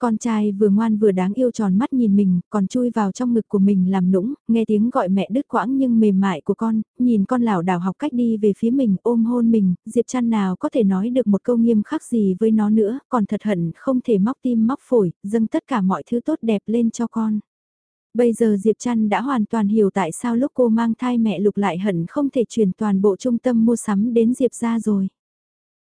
Con trai vừa ngoan vừa đáng yêu tròn mắt nhìn mình, còn chui vào trong ngực của mình làm nũng, nghe tiếng gọi mẹ đứt quãng nhưng mềm mại của con, nhìn con lảo đảo học cách đi về phía mình, ôm hôn mình, Diệp chăn nào có thể nói được một câu nghiêm khắc gì với nó nữa, còn thật hận không thể móc tim móc phổi, dâng tất cả mọi thứ tốt đẹp lên cho con. Bây giờ Diệp Trăn đã hoàn toàn hiểu tại sao lúc cô mang thai mẹ lục lại hận không thể chuyển toàn bộ trung tâm mua sắm đến Diệp ra rồi.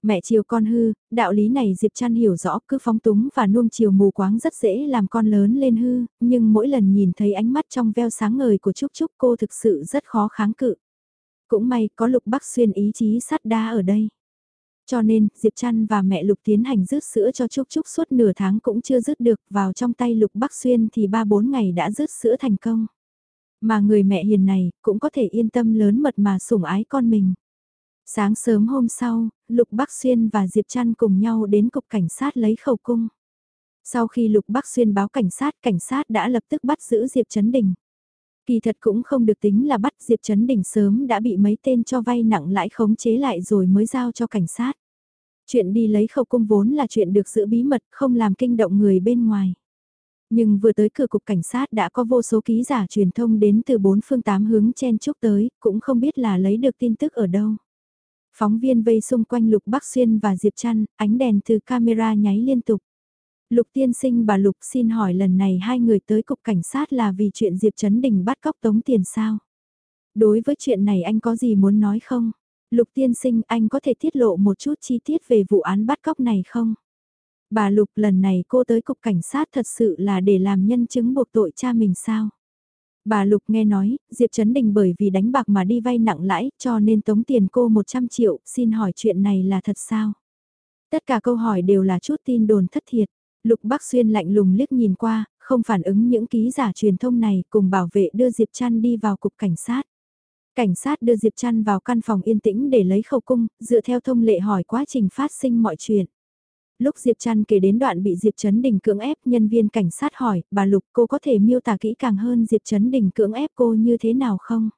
Mẹ chiều con hư, đạo lý này Diệp Trăn hiểu rõ cứ phóng túng và nuông chiều mù quáng rất dễ làm con lớn lên hư, nhưng mỗi lần nhìn thấy ánh mắt trong veo sáng ngời của Trúc Trúc cô thực sự rất khó kháng cự. Cũng may có Lục Bắc Xuyên ý chí sắt đá ở đây. Cho nên, Diệp Trăn và mẹ Lục tiến hành rước sữa cho Trúc Trúc suốt nửa tháng cũng chưa rước được, vào trong tay Lục Bắc Xuyên thì 3-4 ngày đã rước sữa thành công. Mà người mẹ hiền này cũng có thể yên tâm lớn mật mà sủng ái con mình. Sáng sớm hôm sau, Lục Bắc Xuyên và Diệp Trăn cùng nhau đến cục cảnh sát lấy khẩu cung. Sau khi Lục Bắc Xuyên báo cảnh sát, cảnh sát đã lập tức bắt giữ Diệp Trấn Đình. Kỳ thật cũng không được tính là bắt Diệp Trấn Đình sớm đã bị mấy tên cho vay nặng lãi khống chế lại rồi mới giao cho cảnh sát. Chuyện đi lấy khẩu cung vốn là chuyện được giữ bí mật, không làm kinh động người bên ngoài. Nhưng vừa tới cửa cục cảnh sát đã có vô số ký giả truyền thông đến từ bốn phương tám hướng chen chúc tới, cũng không biết là lấy được tin tức ở đâu. Phóng viên vây xung quanh Lục Bắc Xuyên và Diệp Trăn, ánh đèn từ camera nháy liên tục. Lục tiên sinh bà Lục xin hỏi lần này hai người tới cục cảnh sát là vì chuyện Diệp Trấn Đình bắt cóc tống tiền sao? Đối với chuyện này anh có gì muốn nói không? Lục tiên sinh anh có thể tiết lộ một chút chi tiết về vụ án bắt cóc này không? Bà Lục lần này cô tới cục cảnh sát thật sự là để làm nhân chứng buộc tội cha mình sao? Bà Lục nghe nói, Diệp Trấn Đình bởi vì đánh bạc mà đi vay nặng lãi, cho nên tống tiền cô 100 triệu, xin hỏi chuyện này là thật sao? Tất cả câu hỏi đều là chút tin đồn thất thiệt. Lục Bắc Xuyên lạnh lùng liếc nhìn qua, không phản ứng những ký giả truyền thông này cùng bảo vệ đưa Diệp Trăn đi vào cục cảnh sát. Cảnh sát đưa Diệp Trăn vào căn phòng yên tĩnh để lấy khẩu cung, dựa theo thông lệ hỏi quá trình phát sinh mọi chuyện. Lúc Diệp Trăn kể đến đoạn bị Diệp Trấn Đình cưỡng ép, nhân viên cảnh sát hỏi, bà Lục cô có thể miêu tả kỹ càng hơn Diệp Trấn Đình cưỡng ép cô như thế nào không?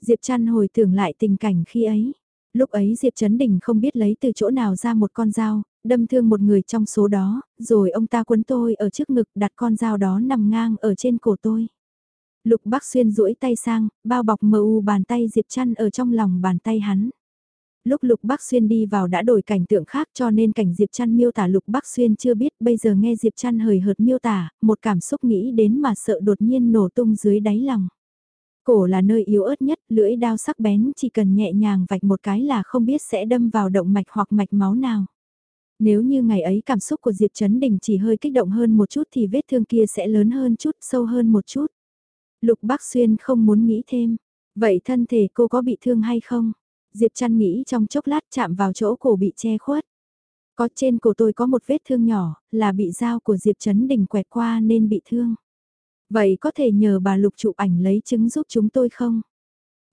Diệp Trăn hồi tưởng lại tình cảnh khi ấy. Lúc ấy Diệp Trấn Đình không biết lấy từ chỗ nào ra một con dao, đâm thương một người trong số đó, rồi ông ta quấn tôi ở trước ngực đặt con dao đó nằm ngang ở trên cổ tôi. Lục Bắc Xuyên duỗi tay sang, bao bọc mờ u bàn tay Diệp Trăn ở trong lòng bàn tay hắn. Lúc Lục Bắc Xuyên đi vào đã đổi cảnh tượng khác cho nên cảnh Diệp Trăn miêu tả Lục Bắc Xuyên chưa biết bây giờ nghe Diệp Trăn hời hợt miêu tả, một cảm xúc nghĩ đến mà sợ đột nhiên nổ tung dưới đáy lòng. Cổ là nơi yếu ớt nhất, lưỡi đao sắc bén chỉ cần nhẹ nhàng vạch một cái là không biết sẽ đâm vào động mạch hoặc mạch máu nào. Nếu như ngày ấy cảm xúc của Diệp Trấn Đình chỉ hơi kích động hơn một chút thì vết thương kia sẽ lớn hơn chút, sâu hơn một chút. Lục Bắc Xuyên không muốn nghĩ thêm. Vậy thân thể cô có bị thương hay không? Diệp chăn nghĩ trong chốc lát chạm vào chỗ cổ bị che khuất. Có trên cổ tôi có một vết thương nhỏ, là bị dao của Diệp Trấn Đình quẹt qua nên bị thương. Vậy có thể nhờ bà Lục chụp ảnh lấy chứng giúp chúng tôi không?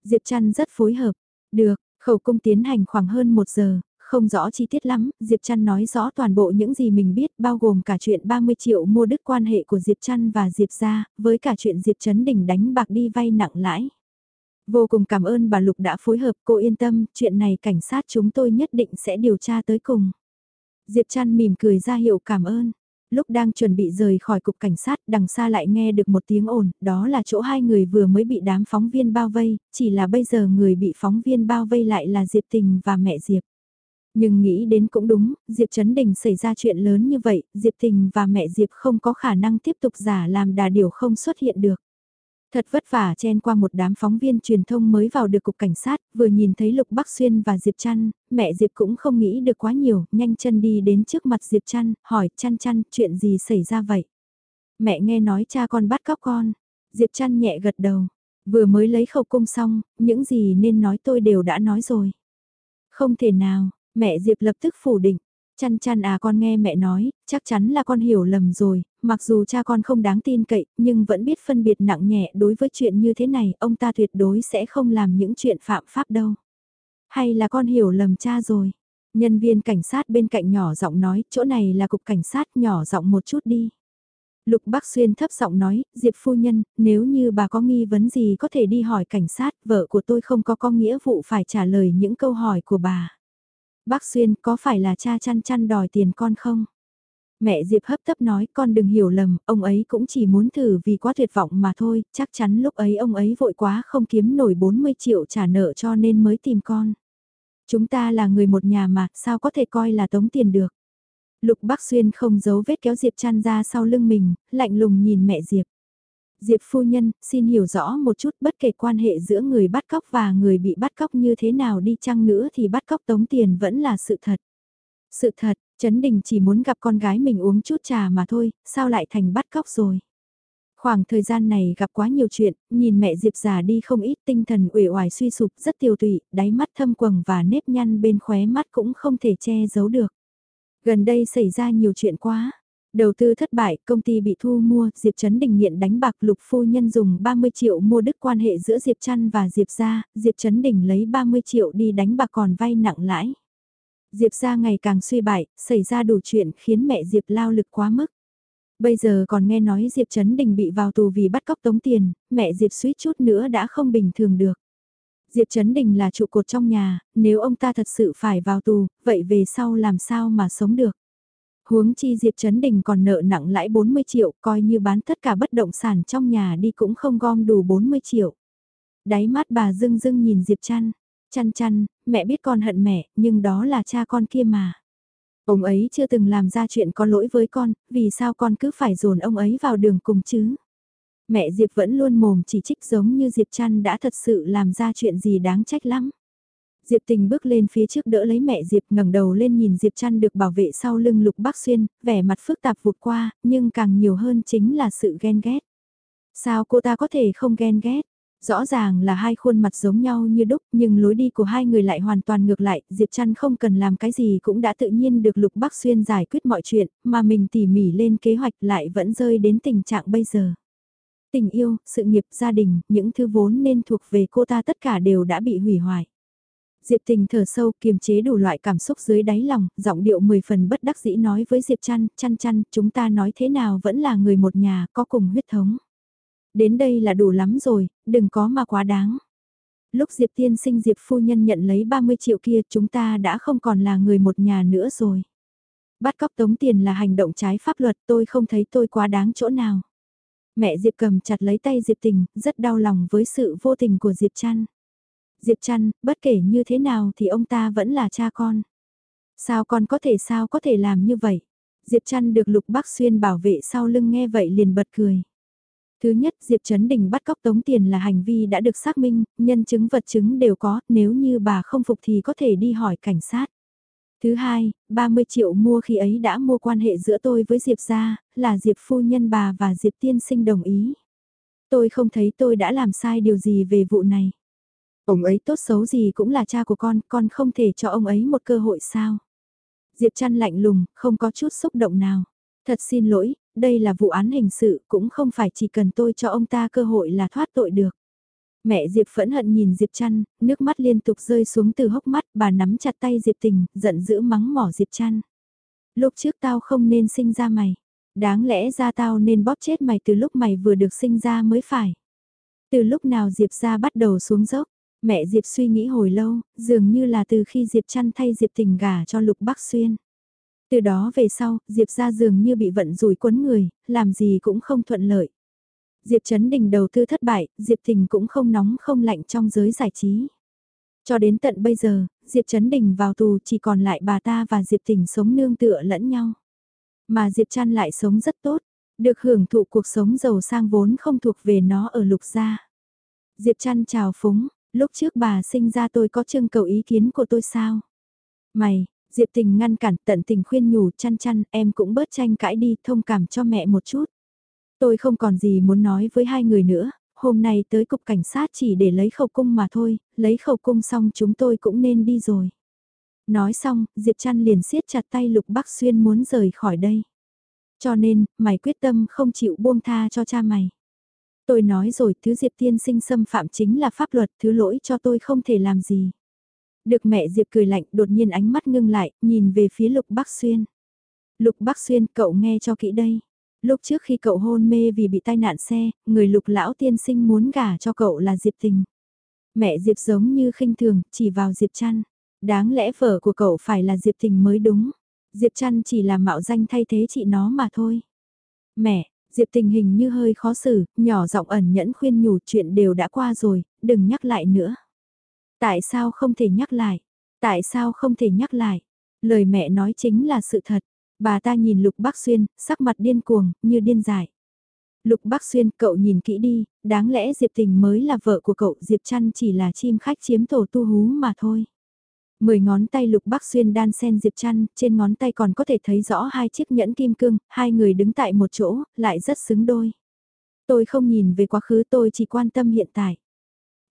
Diệp Trăn rất phối hợp. Được, khẩu cung tiến hành khoảng hơn một giờ, không rõ chi tiết lắm, Diệp Trăn nói rõ toàn bộ những gì mình biết bao gồm cả chuyện 30 triệu mua đứt quan hệ của Diệp Trăn và Diệp gia, với cả chuyện Diệp Trấn Đình đánh bạc đi vay nặng lãi. Vô cùng cảm ơn bà Lục đã phối hợp, cô yên tâm, chuyện này cảnh sát chúng tôi nhất định sẽ điều tra tới cùng. Diệp Trăn mỉm cười ra hiệu cảm ơn. Lúc đang chuẩn bị rời khỏi cục cảnh sát, đằng xa lại nghe được một tiếng ồn, đó là chỗ hai người vừa mới bị đám phóng viên bao vây, chỉ là bây giờ người bị phóng viên bao vây lại là Diệp Tình và mẹ Diệp. Nhưng nghĩ đến cũng đúng, Diệp Trấn Đình xảy ra chuyện lớn như vậy, Diệp Tình và mẹ Diệp không có khả năng tiếp tục giả làm đà điều không xuất hiện được. Thật vất vả chen qua một đám phóng viên truyền thông mới vào được cục cảnh sát, vừa nhìn thấy Lục Bắc Xuyên và Diệp Trăn, mẹ Diệp cũng không nghĩ được quá nhiều, nhanh chân đi đến trước mặt Diệp Trăn, hỏi Trăn Trăn chuyện gì xảy ra vậy. Mẹ nghe nói cha con bắt cóc con, Diệp Trăn nhẹ gật đầu, vừa mới lấy khẩu cung xong, những gì nên nói tôi đều đã nói rồi. Không thể nào, mẹ Diệp lập tức phủ định, Chăn chăn à con nghe mẹ nói, chắc chắn là con hiểu lầm rồi, mặc dù cha con không đáng tin cậy, nhưng vẫn biết phân biệt nặng nhẹ đối với chuyện như thế này, ông ta tuyệt đối sẽ không làm những chuyện phạm pháp đâu. Hay là con hiểu lầm cha rồi? Nhân viên cảnh sát bên cạnh nhỏ giọng nói, chỗ này là cục cảnh sát nhỏ giọng một chút đi. Lục Bắc Xuyên thấp giọng nói, Diệp phu nhân, nếu như bà có nghi vấn gì có thể đi hỏi cảnh sát, vợ của tôi không có có nghĩa vụ phải trả lời những câu hỏi của bà. Bác Xuyên có phải là cha chăn chăn đòi tiền con không? Mẹ Diệp hấp tấp nói con đừng hiểu lầm, ông ấy cũng chỉ muốn thử vì quá tuyệt vọng mà thôi, chắc chắn lúc ấy ông ấy vội quá không kiếm nổi 40 triệu trả nợ cho nên mới tìm con. Chúng ta là người một nhà mà, sao có thể coi là tống tiền được. Lục Bắc Xuyên không giấu vết kéo Diệp chăn ra sau lưng mình, lạnh lùng nhìn mẹ Diệp. Diệp phu nhân, xin hiểu rõ một chút bất kể quan hệ giữa người bắt cóc và người bị bắt cóc như thế nào đi chăng nữa thì bắt cóc tống tiền vẫn là sự thật. Sự thật, Trấn Đình chỉ muốn gặp con gái mình uống chút trà mà thôi, sao lại thành bắt cóc rồi. Khoảng thời gian này gặp quá nhiều chuyện, nhìn mẹ Diệp già đi không ít tinh thần uể oải suy sụp rất tiêu tụy, đáy mắt thâm quầng và nếp nhăn bên khóe mắt cũng không thể che giấu được. Gần đây xảy ra nhiều chuyện quá, Đầu tư thất bại, công ty bị thu mua, Diệp Trấn Đình nghiện đánh bạc lục phu nhân dùng 30 triệu mua đứt quan hệ giữa Diệp Trăn và Diệp gia, Diệp Trấn Đình lấy 30 triệu đi đánh bạc còn vay nặng lãi. Diệp gia ngày càng suy bại, xảy ra đủ chuyện khiến mẹ Diệp lao lực quá mức. Bây giờ còn nghe nói Diệp Trấn Đình bị vào tù vì bắt cóc tống tiền, mẹ Diệp suýt chút nữa đã không bình thường được. Diệp Trấn Đình là trụ cột trong nhà, nếu ông ta thật sự phải vào tù, vậy về sau làm sao mà sống được. Huống chi Diệp Trấn Đình còn nợ nặng lãi 40 triệu, coi như bán tất cả bất động sản trong nhà đi cũng không gom đủ 40 triệu. Đáy mắt bà dưng dưng nhìn Diệp Trăn, chăn chăn, mẹ biết con hận mẹ, nhưng đó là cha con kia mà. Ông ấy chưa từng làm ra chuyện có lỗi với con, vì sao con cứ phải dồn ông ấy vào đường cùng chứ? Mẹ Diệp vẫn luôn mồm chỉ trích giống như Diệp Trăn đã thật sự làm ra chuyện gì đáng trách lắm. Diệp Tình bước lên phía trước đỡ lấy mẹ Diệp ngẩng đầu lên nhìn Diệp Trăn được bảo vệ sau lưng Lục Bắc Xuyên, vẻ mặt phức tạp vụt qua, nhưng càng nhiều hơn chính là sự ghen ghét. Sao cô ta có thể không ghen ghét? Rõ ràng là hai khuôn mặt giống nhau như đúc nhưng lối đi của hai người lại hoàn toàn ngược lại, Diệp Trăn không cần làm cái gì cũng đã tự nhiên được Lục Bắc Xuyên giải quyết mọi chuyện, mà mình tỉ mỉ lên kế hoạch lại vẫn rơi đến tình trạng bây giờ. Tình yêu, sự nghiệp, gia đình, những thứ vốn nên thuộc về cô ta tất cả đều đã bị hủy hoại. Diệp Tình thở sâu kiềm chế đủ loại cảm xúc dưới đáy lòng, giọng điệu mười phần bất đắc dĩ nói với Diệp Trăn, chăn chăn, chúng ta nói thế nào vẫn là người một nhà, có cùng huyết thống. Đến đây là đủ lắm rồi, đừng có mà quá đáng. Lúc Diệp tiên sinh Diệp phu nhân nhận lấy 30 triệu kia chúng ta đã không còn là người một nhà nữa rồi. Bắt cóc tống tiền là hành động trái pháp luật tôi không thấy tôi quá đáng chỗ nào. Mẹ Diệp cầm chặt lấy tay Diệp tình, rất đau lòng với sự vô tình của Diệp Trăn. Diệp Trăn, bất kể như thế nào thì ông ta vẫn là cha con. Sao con có thể sao có thể làm như vậy? Diệp Trăn được Lục Bắc Xuyên bảo vệ sau lưng nghe vậy liền bật cười. Thứ nhất, Diệp Trấn Đình bắt cóc tống tiền là hành vi đã được xác minh, nhân chứng vật chứng đều có, nếu như bà không phục thì có thể đi hỏi cảnh sát. Thứ hai, 30 triệu mua khi ấy đã mua quan hệ giữa tôi với Diệp gia, là Diệp phu nhân bà và Diệp tiên sinh đồng ý. Tôi không thấy tôi đã làm sai điều gì về vụ này. Ông ấy tốt xấu gì cũng là cha của con, con không thể cho ông ấy một cơ hội sao. Diệp chăn lạnh lùng, không có chút xúc động nào. Thật xin lỗi, đây là vụ án hình sự, cũng không phải chỉ cần tôi cho ông ta cơ hội là thoát tội được. Mẹ Diệp phẫn hận nhìn Diệp chăn, nước mắt liên tục rơi xuống từ hốc mắt, bà nắm chặt tay Diệp tình, giận dữ mắng mỏ Diệp chăn. Lúc trước tao không nên sinh ra mày, đáng lẽ ra tao nên bóp chết mày từ lúc mày vừa được sinh ra mới phải. Từ lúc nào Diệp ra bắt đầu xuống dốc, mẹ Diệp suy nghĩ hồi lâu, dường như là từ khi Diệp chăn thay Diệp tình gả cho Lục Bắc Xuyên. Từ đó về sau, Diệp ra dường như bị vận rủi quấn người, làm gì cũng không thuận lợi. Diệp Trấn Đình đầu tư thất bại, Diệp Tình cũng không nóng không lạnh trong giới giải trí. Cho đến tận bây giờ, Diệp Trấn Đình vào tù chỉ còn lại bà ta và Diệp Tình sống nương tựa lẫn nhau. Mà Diệp Trăn lại sống rất tốt, được hưởng thụ cuộc sống giàu sang vốn không thuộc về nó ở lục gia. Diệp Trăn chào phúng, lúc trước bà sinh ra tôi có trưng cầu ý kiến của tôi sao? Mày, Diệp Tình ngăn cản tận tình khuyên nhủ chăn chăn em cũng bớt tranh cãi đi thông cảm cho mẹ một chút. Tôi không còn gì muốn nói với hai người nữa, hôm nay tới cục cảnh sát chỉ để lấy khẩu cung mà thôi, lấy khẩu cung xong chúng tôi cũng nên đi rồi. Nói xong, Diệp Trăn liền siết chặt tay Lục Bắc Xuyên muốn rời khỏi đây. Cho nên, mày quyết tâm không chịu buông tha cho cha mày. Tôi nói rồi, thứ Diệp tiên sinh xâm phạm chính là pháp luật, thứ lỗi cho tôi không thể làm gì. Được mẹ Diệp cười lạnh, đột nhiên ánh mắt ngưng lại, nhìn về phía Lục Bắc Xuyên. Lục Bắc Xuyên, cậu nghe cho kỹ đây. Lúc trước khi cậu hôn mê vì bị tai nạn xe, người lục lão tiên sinh muốn gả cho cậu là Diệp Tình. Mẹ Diệp giống như khinh thường, chỉ vào Diệp Trăn. Đáng lẽ vợ của cậu phải là Diệp Tình mới đúng. Diệp Trăn chỉ là mạo danh thay thế chị nó mà thôi. Mẹ, Diệp Tình hình như hơi khó xử, nhỏ giọng ẩn nhẫn khuyên nhủ chuyện đều đã qua rồi, đừng nhắc lại nữa. Tại sao không thể nhắc lại? Tại sao không thể nhắc lại? Lời mẹ nói chính là sự thật. Bà ta nhìn Lục Bắc Xuyên, sắc mặt điên cuồng, như điên dại. Lục Bắc Xuyên, cậu nhìn kỹ đi, đáng lẽ Diệp Tình mới là vợ của cậu, Diệp Trăn chỉ là chim khách chiếm tổ tu hú mà thôi. Mười ngón tay Lục Bắc Xuyên đan sen Diệp Trăn, trên ngón tay còn có thể thấy rõ hai chiếc nhẫn kim cương, hai người đứng tại một chỗ, lại rất xứng đôi. Tôi không nhìn về quá khứ tôi chỉ quan tâm hiện tại.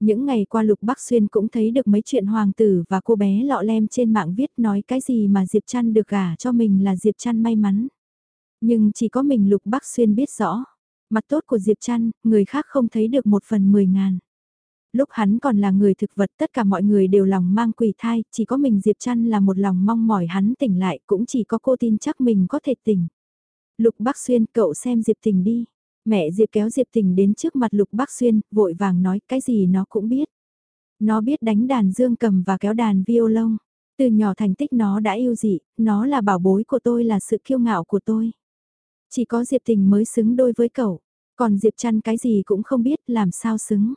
Những ngày qua Lục Bắc Xuyên cũng thấy được mấy chuyện hoàng tử và cô bé lọ lem trên mạng viết nói cái gì mà Diệp Trăn được gả cho mình là Diệp Trăn may mắn. Nhưng chỉ có mình Lục Bắc Xuyên biết rõ. Mặt tốt của Diệp Trăn, người khác không thấy được một phần mười ngàn. Lúc hắn còn là người thực vật tất cả mọi người đều lòng mang quỷ thai, chỉ có mình Diệp Trăn là một lòng mong mỏi hắn tỉnh lại cũng chỉ có cô tin chắc mình có thể tỉnh. Lục Bắc Xuyên cậu xem Diệp tình đi. Mẹ Diệp kéo Diệp Tình đến trước mặt Lục Bắc Xuyên, vội vàng nói cái gì nó cũng biết. Nó biết đánh đàn dương cầm và kéo đàn violon. Từ nhỏ thành tích nó đã yêu dị, nó là bảo bối của tôi là sự kiêu ngạo của tôi. Chỉ có Diệp Tình mới xứng đôi với cậu, còn Diệp trăn cái gì cũng không biết làm sao xứng.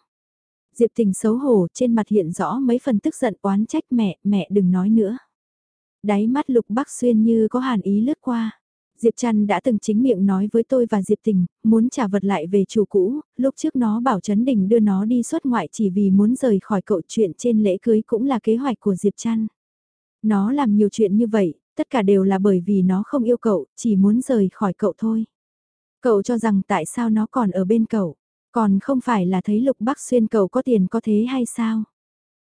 Diệp Tình xấu hổ trên mặt hiện rõ mấy phần tức giận oán trách mẹ, mẹ đừng nói nữa. Đáy mắt Lục Bắc Xuyên như có hàn ý lướt qua. Diệp Trăn đã từng chính miệng nói với tôi và Diệp Tình, muốn trả vật lại về chủ cũ, lúc trước nó bảo Trấn Đình đưa nó đi xuất ngoại chỉ vì muốn rời khỏi cậu chuyện trên lễ cưới cũng là kế hoạch của Diệp Trăn. Nó làm nhiều chuyện như vậy, tất cả đều là bởi vì nó không yêu cậu, chỉ muốn rời khỏi cậu thôi. Cậu cho rằng tại sao nó còn ở bên cậu, còn không phải là thấy Lục Bắc Xuyên cầu có tiền có thế hay sao?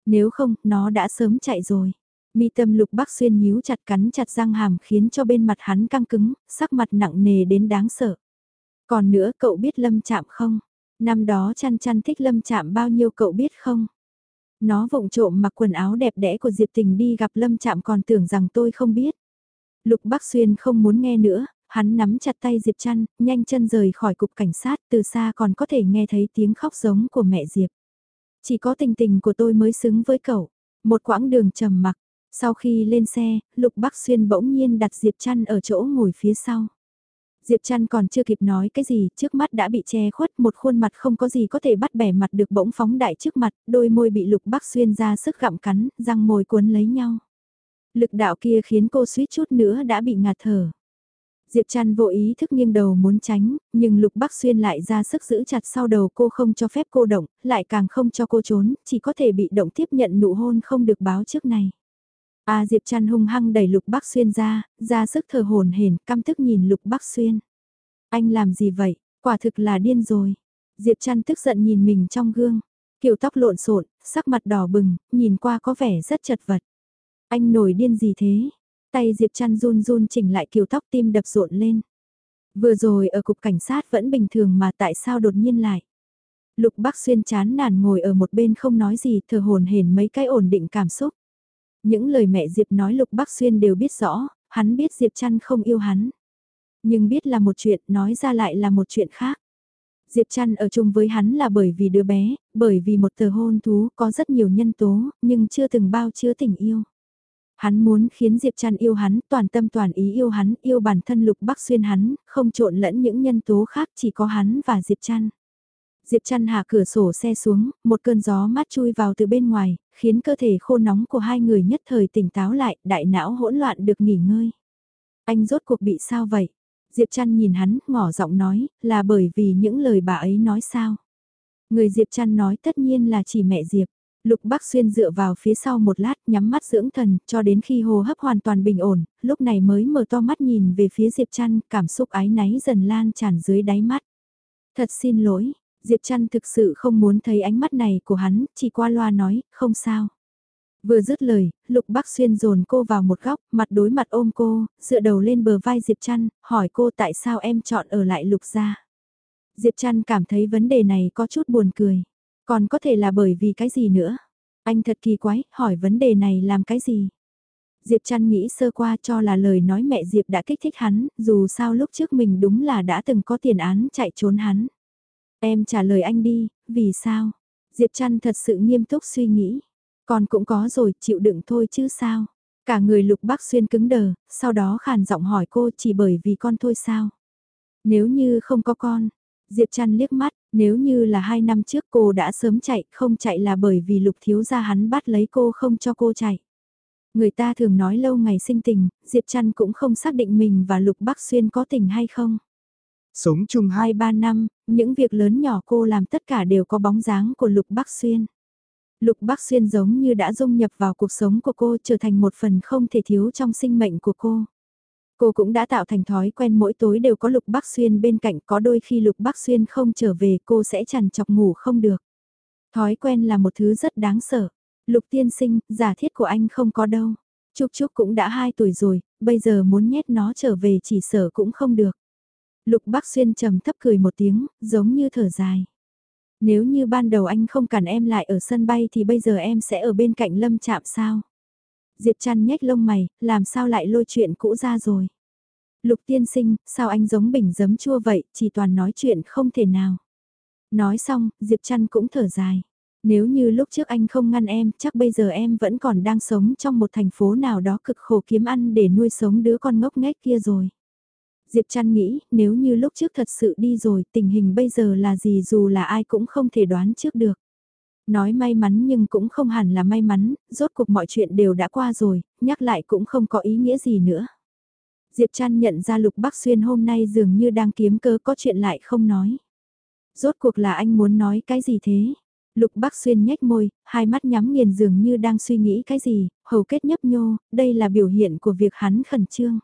Nếu không, nó đã sớm chạy rồi. Mi tâm lục bắc xuyên nhíu chặt cắn chặt răng hàm khiến cho bên mặt hắn căng cứng, sắc mặt nặng nề đến đáng sợ. Còn nữa cậu biết lâm chạm không? Năm đó chăn chăn thích lâm chạm bao nhiêu cậu biết không? Nó vụng trộm mặc quần áo đẹp đẽ của Diệp Tình đi gặp lâm chạm còn tưởng rằng tôi không biết. Lục Bắc Xuyên không muốn nghe nữa, hắn nắm chặt tay Diệp Trăn, nhanh chân rời khỏi cục cảnh sát, từ xa còn có thể nghe thấy tiếng khóc giống của mẹ Diệp. Chỉ có tình tình của tôi mới xứng với cậu. Một quãng đường trầm mặc, sau khi lên xe, Lục Bắc Xuyên bỗng nhiên đặt Diệp Trăn ở chỗ ngồi phía sau. Diệp Trăn còn chưa kịp nói cái gì, trước mắt đã bị che khuất, một khuôn mặt không có gì có thể bắt bẻ mặt được bỗng phóng đại trước mặt, đôi môi bị Lục Bắc Xuyên ra sức gặm cắn, răng môi cuốn lấy nhau. Lực đạo kia khiến cô suýt chút nữa đã bị ngạt thở. Diệp Trăn vô ý thức nghiêng đầu muốn tránh, nhưng Lục Bắc Xuyên lại ra sức giữ chặt sau đầu cô không cho phép cô động, lại càng không cho cô trốn, chỉ có thể bị động tiếp nhận nụ hôn không được báo trước này. À, Diệp Trăn hung hăng đẩy Lục Bắc Xuyên ra, ra sức thở hồn hển, căm tức nhìn Lục Bắc Xuyên. Anh làm gì vậy? Quả thực là điên rồi. Diệp Trăn tức giận nhìn mình trong gương. Kiểu tóc lộn xộn, sắc mặt đỏ bừng, nhìn qua có vẻ rất chật vật. Anh nổi điên gì thế? Tay Diệp Trăn run run chỉnh lại kiểu tóc tim đập rộn lên. Vừa rồi ở cục cảnh sát vẫn bình thường mà tại sao đột nhiên lại? Lục Bắc Xuyên chán nản ngồi ở một bên không nói gì, thờ hồn hển mấy cái ổn định cảm xúc. Những lời mẹ Diệp nói Lục Bắc Xuyên đều biết rõ, hắn biết Diệp Trăn không yêu hắn. Nhưng biết là một chuyện, nói ra lại là một chuyện khác. Diệp Trăn ở chung với hắn là bởi vì đứa bé, bởi vì một tờ hôn thú có rất nhiều nhân tố, nhưng chưa từng bao chứa tình yêu. Hắn muốn khiến Diệp Trăn yêu hắn, toàn tâm toàn ý yêu hắn, yêu bản thân Lục Bắc Xuyên hắn, không trộn lẫn những nhân tố khác chỉ có hắn và Diệp Trăn. Diệp Trăn hạ cửa sổ xe xuống, một cơn gió mát chui vào từ bên ngoài, khiến cơ thể khô nóng của hai người nhất thời tỉnh táo lại, đại não hỗn loạn được nghỉ ngơi. Anh rốt cuộc bị sao vậy? Diệp Trăn nhìn hắn, ngỏ giọng nói, là bởi vì những lời bà ấy nói sao? Người Diệp Trăn nói tất nhiên là chỉ mẹ Diệp. Lục Bắc Xuyên dựa vào phía sau một lát nhắm mắt dưỡng thần cho đến khi hô hấp hoàn toàn bình ổn, lúc này mới mở to mắt nhìn về phía Diệp Trăn, cảm xúc ái náy dần lan tràn dưới đáy mắt. Thật xin lỗi, Diệp Trăn thực sự không muốn thấy ánh mắt này của hắn, chỉ qua loa nói, không sao. Vừa dứt lời, Lục Bắc Xuyên dồn cô vào một góc, mặt đối mặt ôm cô, dựa đầu lên bờ vai Diệp Trăn, hỏi cô tại sao em chọn ở lại Lục gia. Diệp Trăn cảm thấy vấn đề này có chút buồn cười. Còn có thể là bởi vì cái gì nữa? Anh thật kỳ quái, hỏi vấn đề này làm cái gì? Diệp Trăn nghĩ sơ qua cho là lời nói mẹ Diệp đã kích thích hắn, dù sao lúc trước mình đúng là đã từng có tiền án chạy trốn hắn. Em trả lời anh đi, vì sao? Diệp Trăn thật sự nghiêm túc suy nghĩ. Con cũng có rồi, chịu đựng thôi chứ sao? Cả người lục bác xuyên cứng đờ, sau đó khàn giọng hỏi cô chỉ bởi vì con thôi sao? Nếu như không có con, Diệp Trăn liếc mắt, nếu như là hai năm trước cô đã sớm chạy, không chạy là bởi vì lục thiếu gia hắn bắt lấy cô không cho cô chạy. Người ta thường nói lâu ngày sinh tình, Diệp Trăn cũng không xác định mình và Lục Bắc Xuyên có tình hay không. Sống chung 2-3 năm, những việc lớn nhỏ cô làm tất cả đều có bóng dáng của Lục Bắc Xuyên. Lục Bắc Xuyên giống như đã dung nhập vào cuộc sống của cô trở thành một phần không thể thiếu trong sinh mệnh của cô. Cô cũng đã tạo thành thói quen mỗi tối đều có Lục Bắc Xuyên bên cạnh có đôi khi Lục Bắc Xuyên không trở về cô sẽ chằn chọc ngủ không được. Thói quen là một thứ rất đáng sợ. Lục tiên sinh, giả thiết của anh không có đâu. Trúc Trúc cũng đã 2 tuổi rồi, bây giờ muốn nhét nó trở về chỉ sở cũng không được. Lục Bắc Xuyên trầm thấp cười một tiếng, giống như thở dài. Nếu như ban đầu anh không cản em lại ở sân bay thì bây giờ em sẽ ở bên cạnh lâm chạm sao? Diệp chăn nhếch lông mày, làm sao lại lôi chuyện cũ ra rồi? Lục tiên sinh, sao anh giống bình giấm chua vậy, chỉ toàn nói chuyện không thể nào. Nói xong, Diệp chăn cũng thở dài. Nếu như lúc trước anh không ngăn em, chắc bây giờ em vẫn còn đang sống trong một thành phố nào đó cực khổ kiếm ăn để nuôi sống đứa con ngốc nghếch kia rồi. Diệp Trăn nghĩ, nếu như lúc trước thật sự đi rồi, tình hình bây giờ là gì dù là ai cũng không thể đoán trước được. Nói may mắn nhưng cũng không hẳn là may mắn, rốt cuộc mọi chuyện đều đã qua rồi, nhắc lại cũng không có ý nghĩa gì nữa. Diệp Trăn nhận ra Lục Bắc Xuyên hôm nay dường như đang kiếm cơ có chuyện lại không nói. Rốt cuộc là anh muốn nói cái gì thế? Lục Bắc Xuyên nhếch môi, hai mắt nhắm nghiền dường như đang suy nghĩ cái gì, hầu kết nhấp nhô, đây là biểu hiện của việc hắn khẩn trương.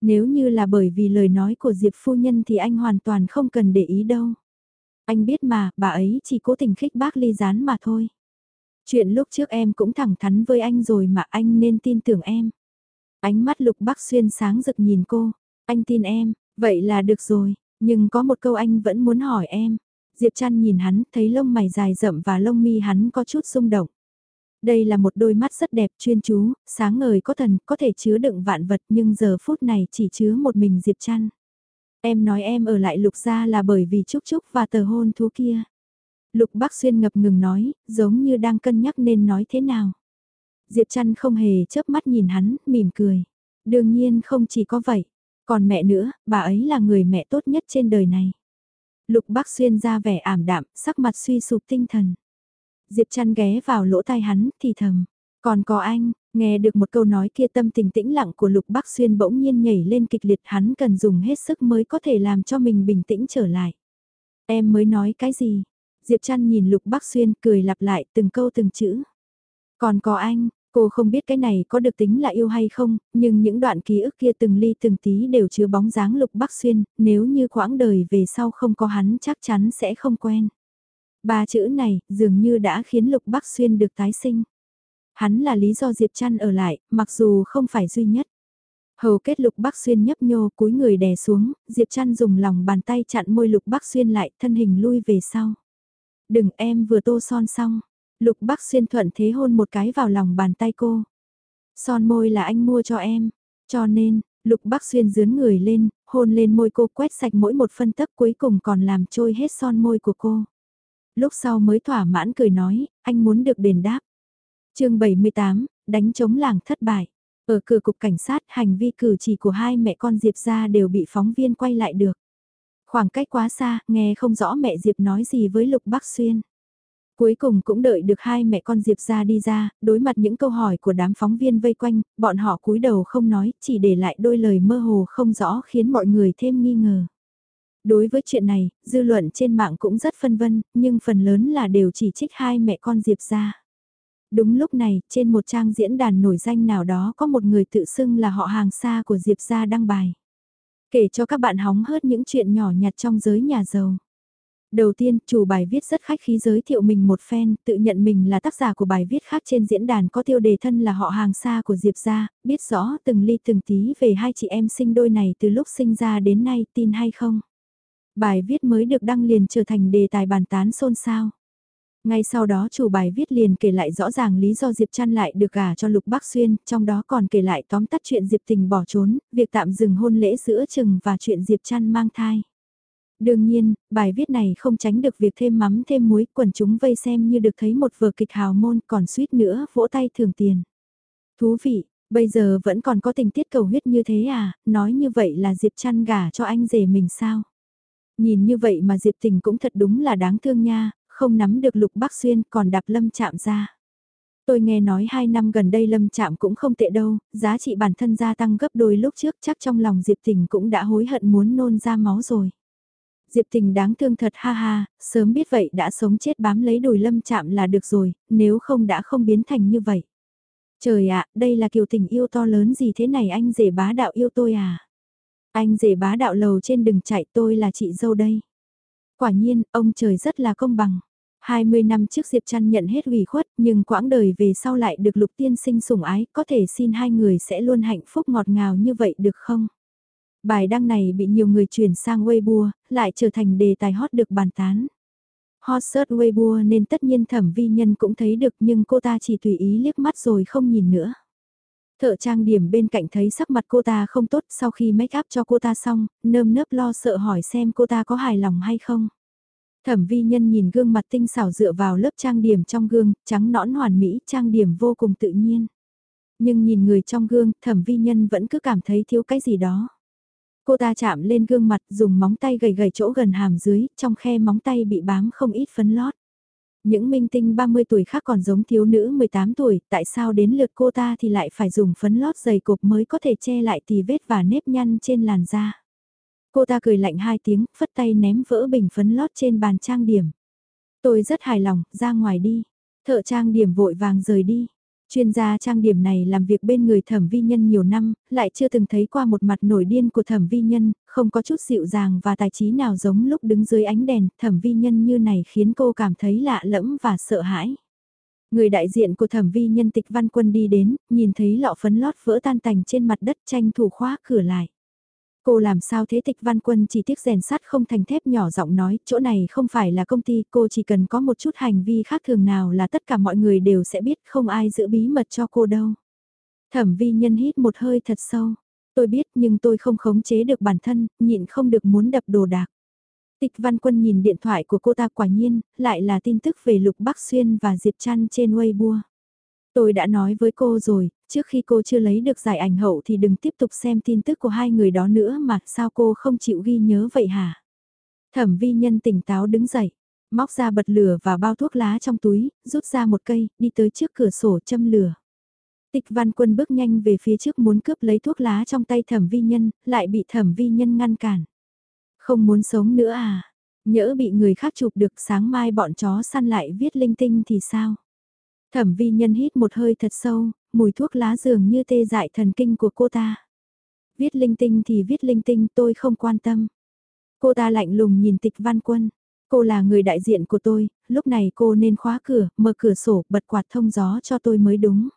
Nếu như là bởi vì lời nói của Diệp phu nhân thì anh hoàn toàn không cần để ý đâu. Anh biết mà, bà ấy chỉ cố tình khích bác ly gián mà thôi. Chuyện lúc trước em cũng thẳng thắn với anh rồi mà anh nên tin tưởng em. Ánh mắt lục bác xuyên sáng rực nhìn cô, anh tin em, vậy là được rồi, nhưng có một câu anh vẫn muốn hỏi em. Diệp chăn nhìn hắn, thấy lông mày dài rậm và lông mi hắn có chút rung động. Đây là một đôi mắt rất đẹp chuyên chú, sáng ngời có thần, có thể chứa đựng vạn vật nhưng giờ phút này chỉ chứa một mình Diệp Trăn. Em nói em ở lại lục gia là bởi vì Trúc Trúc và tờ hôn thú kia. Lục Bắc Xuyên ngập ngừng nói, giống như đang cân nhắc nên nói thế nào. Diệp Trăn không hề chớp mắt nhìn hắn, mỉm cười. Đương nhiên không chỉ có vậy. Còn mẹ nữa, bà ấy là người mẹ tốt nhất trên đời này. Lục Bác Xuyên ra vẻ ảm đạm, sắc mặt suy sụp tinh thần. Diệp chăn ghé vào lỗ tai hắn, thì thầm. Còn có anh, nghe được một câu nói kia tâm tình tĩnh lặng của Lục Bác Xuyên bỗng nhiên nhảy lên kịch liệt hắn cần dùng hết sức mới có thể làm cho mình bình tĩnh trở lại. Em mới nói cái gì? Diệp Trăn nhìn Lục Bác Xuyên cười lặp lại từng câu từng chữ. Còn có anh, cô không biết cái này có được tính là yêu hay không, nhưng những đoạn ký ức kia từng ly từng tí đều chứa bóng dáng Lục Bắc Xuyên, nếu như quãng đời về sau không có hắn chắc chắn sẽ không quen. Ba chữ này dường như đã khiến Lục Bắc Xuyên được tái sinh. Hắn là lý do Diệp Trăn ở lại, mặc dù không phải duy nhất. Hầu kết Lục Bắc Xuyên nhấp nhô cúi người đè xuống, Diệp Trăn dùng lòng bàn tay chặn môi Lục Bắc Xuyên lại, thân hình lui về sau. Đừng em vừa tô son xong. Lục Bắc Xuyên thuận thế hôn một cái vào lòng bàn tay cô. Son môi là anh mua cho em. Cho nên, Lục Bắc Xuyên dướn người lên, hôn lên môi cô quét sạch mỗi một phân tấc cuối cùng còn làm trôi hết son môi của cô. Lúc sau mới thỏa mãn cười nói, anh muốn được đền đáp chương 78, đánh chống làng thất bại. Ở cửa cục cảnh sát hành vi cử chỉ của hai mẹ con Diệp ra đều bị phóng viên quay lại được. Khoảng cách quá xa, nghe không rõ mẹ Diệp nói gì với Lục Bắc Xuyên. Cuối cùng cũng đợi được hai mẹ con Diệp ra đi ra, đối mặt những câu hỏi của đám phóng viên vây quanh, bọn họ cúi đầu không nói, chỉ để lại đôi lời mơ hồ không rõ khiến mọi người thêm nghi ngờ. Đối với chuyện này, dư luận trên mạng cũng rất phân vân, nhưng phần lớn là đều chỉ trích hai mẹ con Diệp ra. Đúng lúc này, trên một trang diễn đàn nổi danh nào đó có một người tự xưng là họ hàng xa của Diệp gia đăng bài. Kể cho các bạn hóng hớt những chuyện nhỏ nhặt trong giới nhà giàu. Đầu tiên, chủ bài viết rất khách khí giới thiệu mình một phen, tự nhận mình là tác giả của bài viết khác trên diễn đàn có tiêu đề thân là họ hàng xa của Diệp gia, biết rõ từng ly từng tí về hai chị em sinh đôi này từ lúc sinh ra đến nay tin hay không. Bài viết mới được đăng liền trở thành đề tài bàn tán xôn xao. Ngay sau đó chủ bài viết liền kể lại rõ ràng lý do Diệp Trăn lại được gả cho Lục Bắc Xuyên, trong đó còn kể lại tóm tắt chuyện Diệp Tình bỏ trốn, việc tạm dừng hôn lễ giữa chừng và chuyện Diệp Trăn mang thai. Đương nhiên, bài viết này không tránh được việc thêm mắm thêm muối, quần chúng vây xem như được thấy một vở kịch hào môn còn suýt nữa vỗ tay thường tiền. Thú vị, bây giờ vẫn còn có tình tiết cầu huyết như thế à, nói như vậy là Diệp chăn gả cho anh rể mình sao? Nhìn như vậy mà Diệp tình cũng thật đúng là đáng thương nha, không nắm được lục bác xuyên còn đạp lâm chạm ra. Tôi nghe nói hai năm gần đây lâm chạm cũng không tệ đâu, giá trị bản thân gia tăng gấp đôi lúc trước chắc trong lòng Diệp tình cũng đã hối hận muốn nôn ra máu rồi. Diệp tình đáng thương thật ha ha, sớm biết vậy đã sống chết bám lấy đùi lâm chạm là được rồi, nếu không đã không biến thành như vậy. Trời ạ, đây là kiểu tình yêu to lớn gì thế này anh rể bá đạo yêu tôi à? Anh rể bá đạo lầu trên đừng chạy tôi là chị dâu đây. Quả nhiên, ông trời rất là công bằng. 20 năm trước Diệp Trăn nhận hết ủy khuất, nhưng quãng đời về sau lại được lục tiên sinh sủng ái, có thể xin hai người sẽ luôn hạnh phúc ngọt ngào như vậy được không? Bài đăng này bị nhiều người chuyển sang Weibo, lại trở thành đề tài hot được bàn tán. Hot search Weibo nên tất nhiên thẩm vi nhân cũng thấy được nhưng cô ta chỉ tùy ý liếc mắt rồi không nhìn nữa. Thợ trang điểm bên cạnh thấy sắc mặt cô ta không tốt sau khi make up cho cô ta xong, nơm nớp lo sợ hỏi xem cô ta có hài lòng hay không. Thẩm vi nhân nhìn gương mặt tinh xảo dựa vào lớp trang điểm trong gương, trắng nõn hoàn mỹ, trang điểm vô cùng tự nhiên. Nhưng nhìn người trong gương, thẩm vi nhân vẫn cứ cảm thấy thiếu cái gì đó. Cô ta chạm lên gương mặt dùng móng tay gầy gầy chỗ gần hàm dưới, trong khe móng tay bị bám không ít phấn lót. Những minh tinh 30 tuổi khác còn giống thiếu nữ 18 tuổi, tại sao đến lượt cô ta thì lại phải dùng phấn lót dày cộp mới có thể che lại tì vết và nếp nhăn trên làn da. Cô ta cười lạnh hai tiếng, phất tay ném vỡ bình phấn lót trên bàn trang điểm. Tôi rất hài lòng, ra ngoài đi. Thợ trang điểm vội vàng rời đi. Chuyên gia trang điểm này làm việc bên người thẩm vi nhân nhiều năm, lại chưa từng thấy qua một mặt nổi điên của thẩm vi nhân, không có chút dịu dàng và tài trí nào giống lúc đứng dưới ánh đèn, thẩm vi nhân như này khiến cô cảm thấy lạ lẫm và sợ hãi. Người đại diện của thẩm vi nhân tịch văn quân đi đến, nhìn thấy lọ phấn lót vỡ tan tành trên mặt đất tranh thủ khóa cửa lại. Cô làm sao thế tịch văn quân chỉ tiếc rèn sắt không thành thép nhỏ giọng nói, chỗ này không phải là công ty, cô chỉ cần có một chút hành vi khác thường nào là tất cả mọi người đều sẽ biết không ai giữ bí mật cho cô đâu. Thẩm vi nhân hít một hơi thật sâu. Tôi biết nhưng tôi không khống chế được bản thân, nhịn không được muốn đập đồ đạc. Tịch văn quân nhìn điện thoại của cô ta quả nhiên, lại là tin tức về Lục Bắc Xuyên và Diệp Trăn trên Weibo. Tôi đã nói với cô rồi, trước khi cô chưa lấy được giải ảnh hậu thì đừng tiếp tục xem tin tức của hai người đó nữa mà sao cô không chịu ghi nhớ vậy hả? Thẩm vi nhân tỉnh táo đứng dậy, móc ra bật lửa và bao thuốc lá trong túi, rút ra một cây, đi tới trước cửa sổ châm lửa. Tịch văn quân bước nhanh về phía trước muốn cướp lấy thuốc lá trong tay thẩm vi nhân, lại bị thẩm vi nhân ngăn cản. Không muốn sống nữa à? Nhỡ bị người khác chụp được sáng mai bọn chó săn lại viết linh tinh thì sao? Thẩm vi nhân hít một hơi thật sâu, mùi thuốc lá dường như tê dại thần kinh của cô ta. Viết linh tinh thì viết linh tinh tôi không quan tâm. Cô ta lạnh lùng nhìn tịch văn quân. Cô là người đại diện của tôi, lúc này cô nên khóa cửa, mở cửa sổ, bật quạt thông gió cho tôi mới đúng.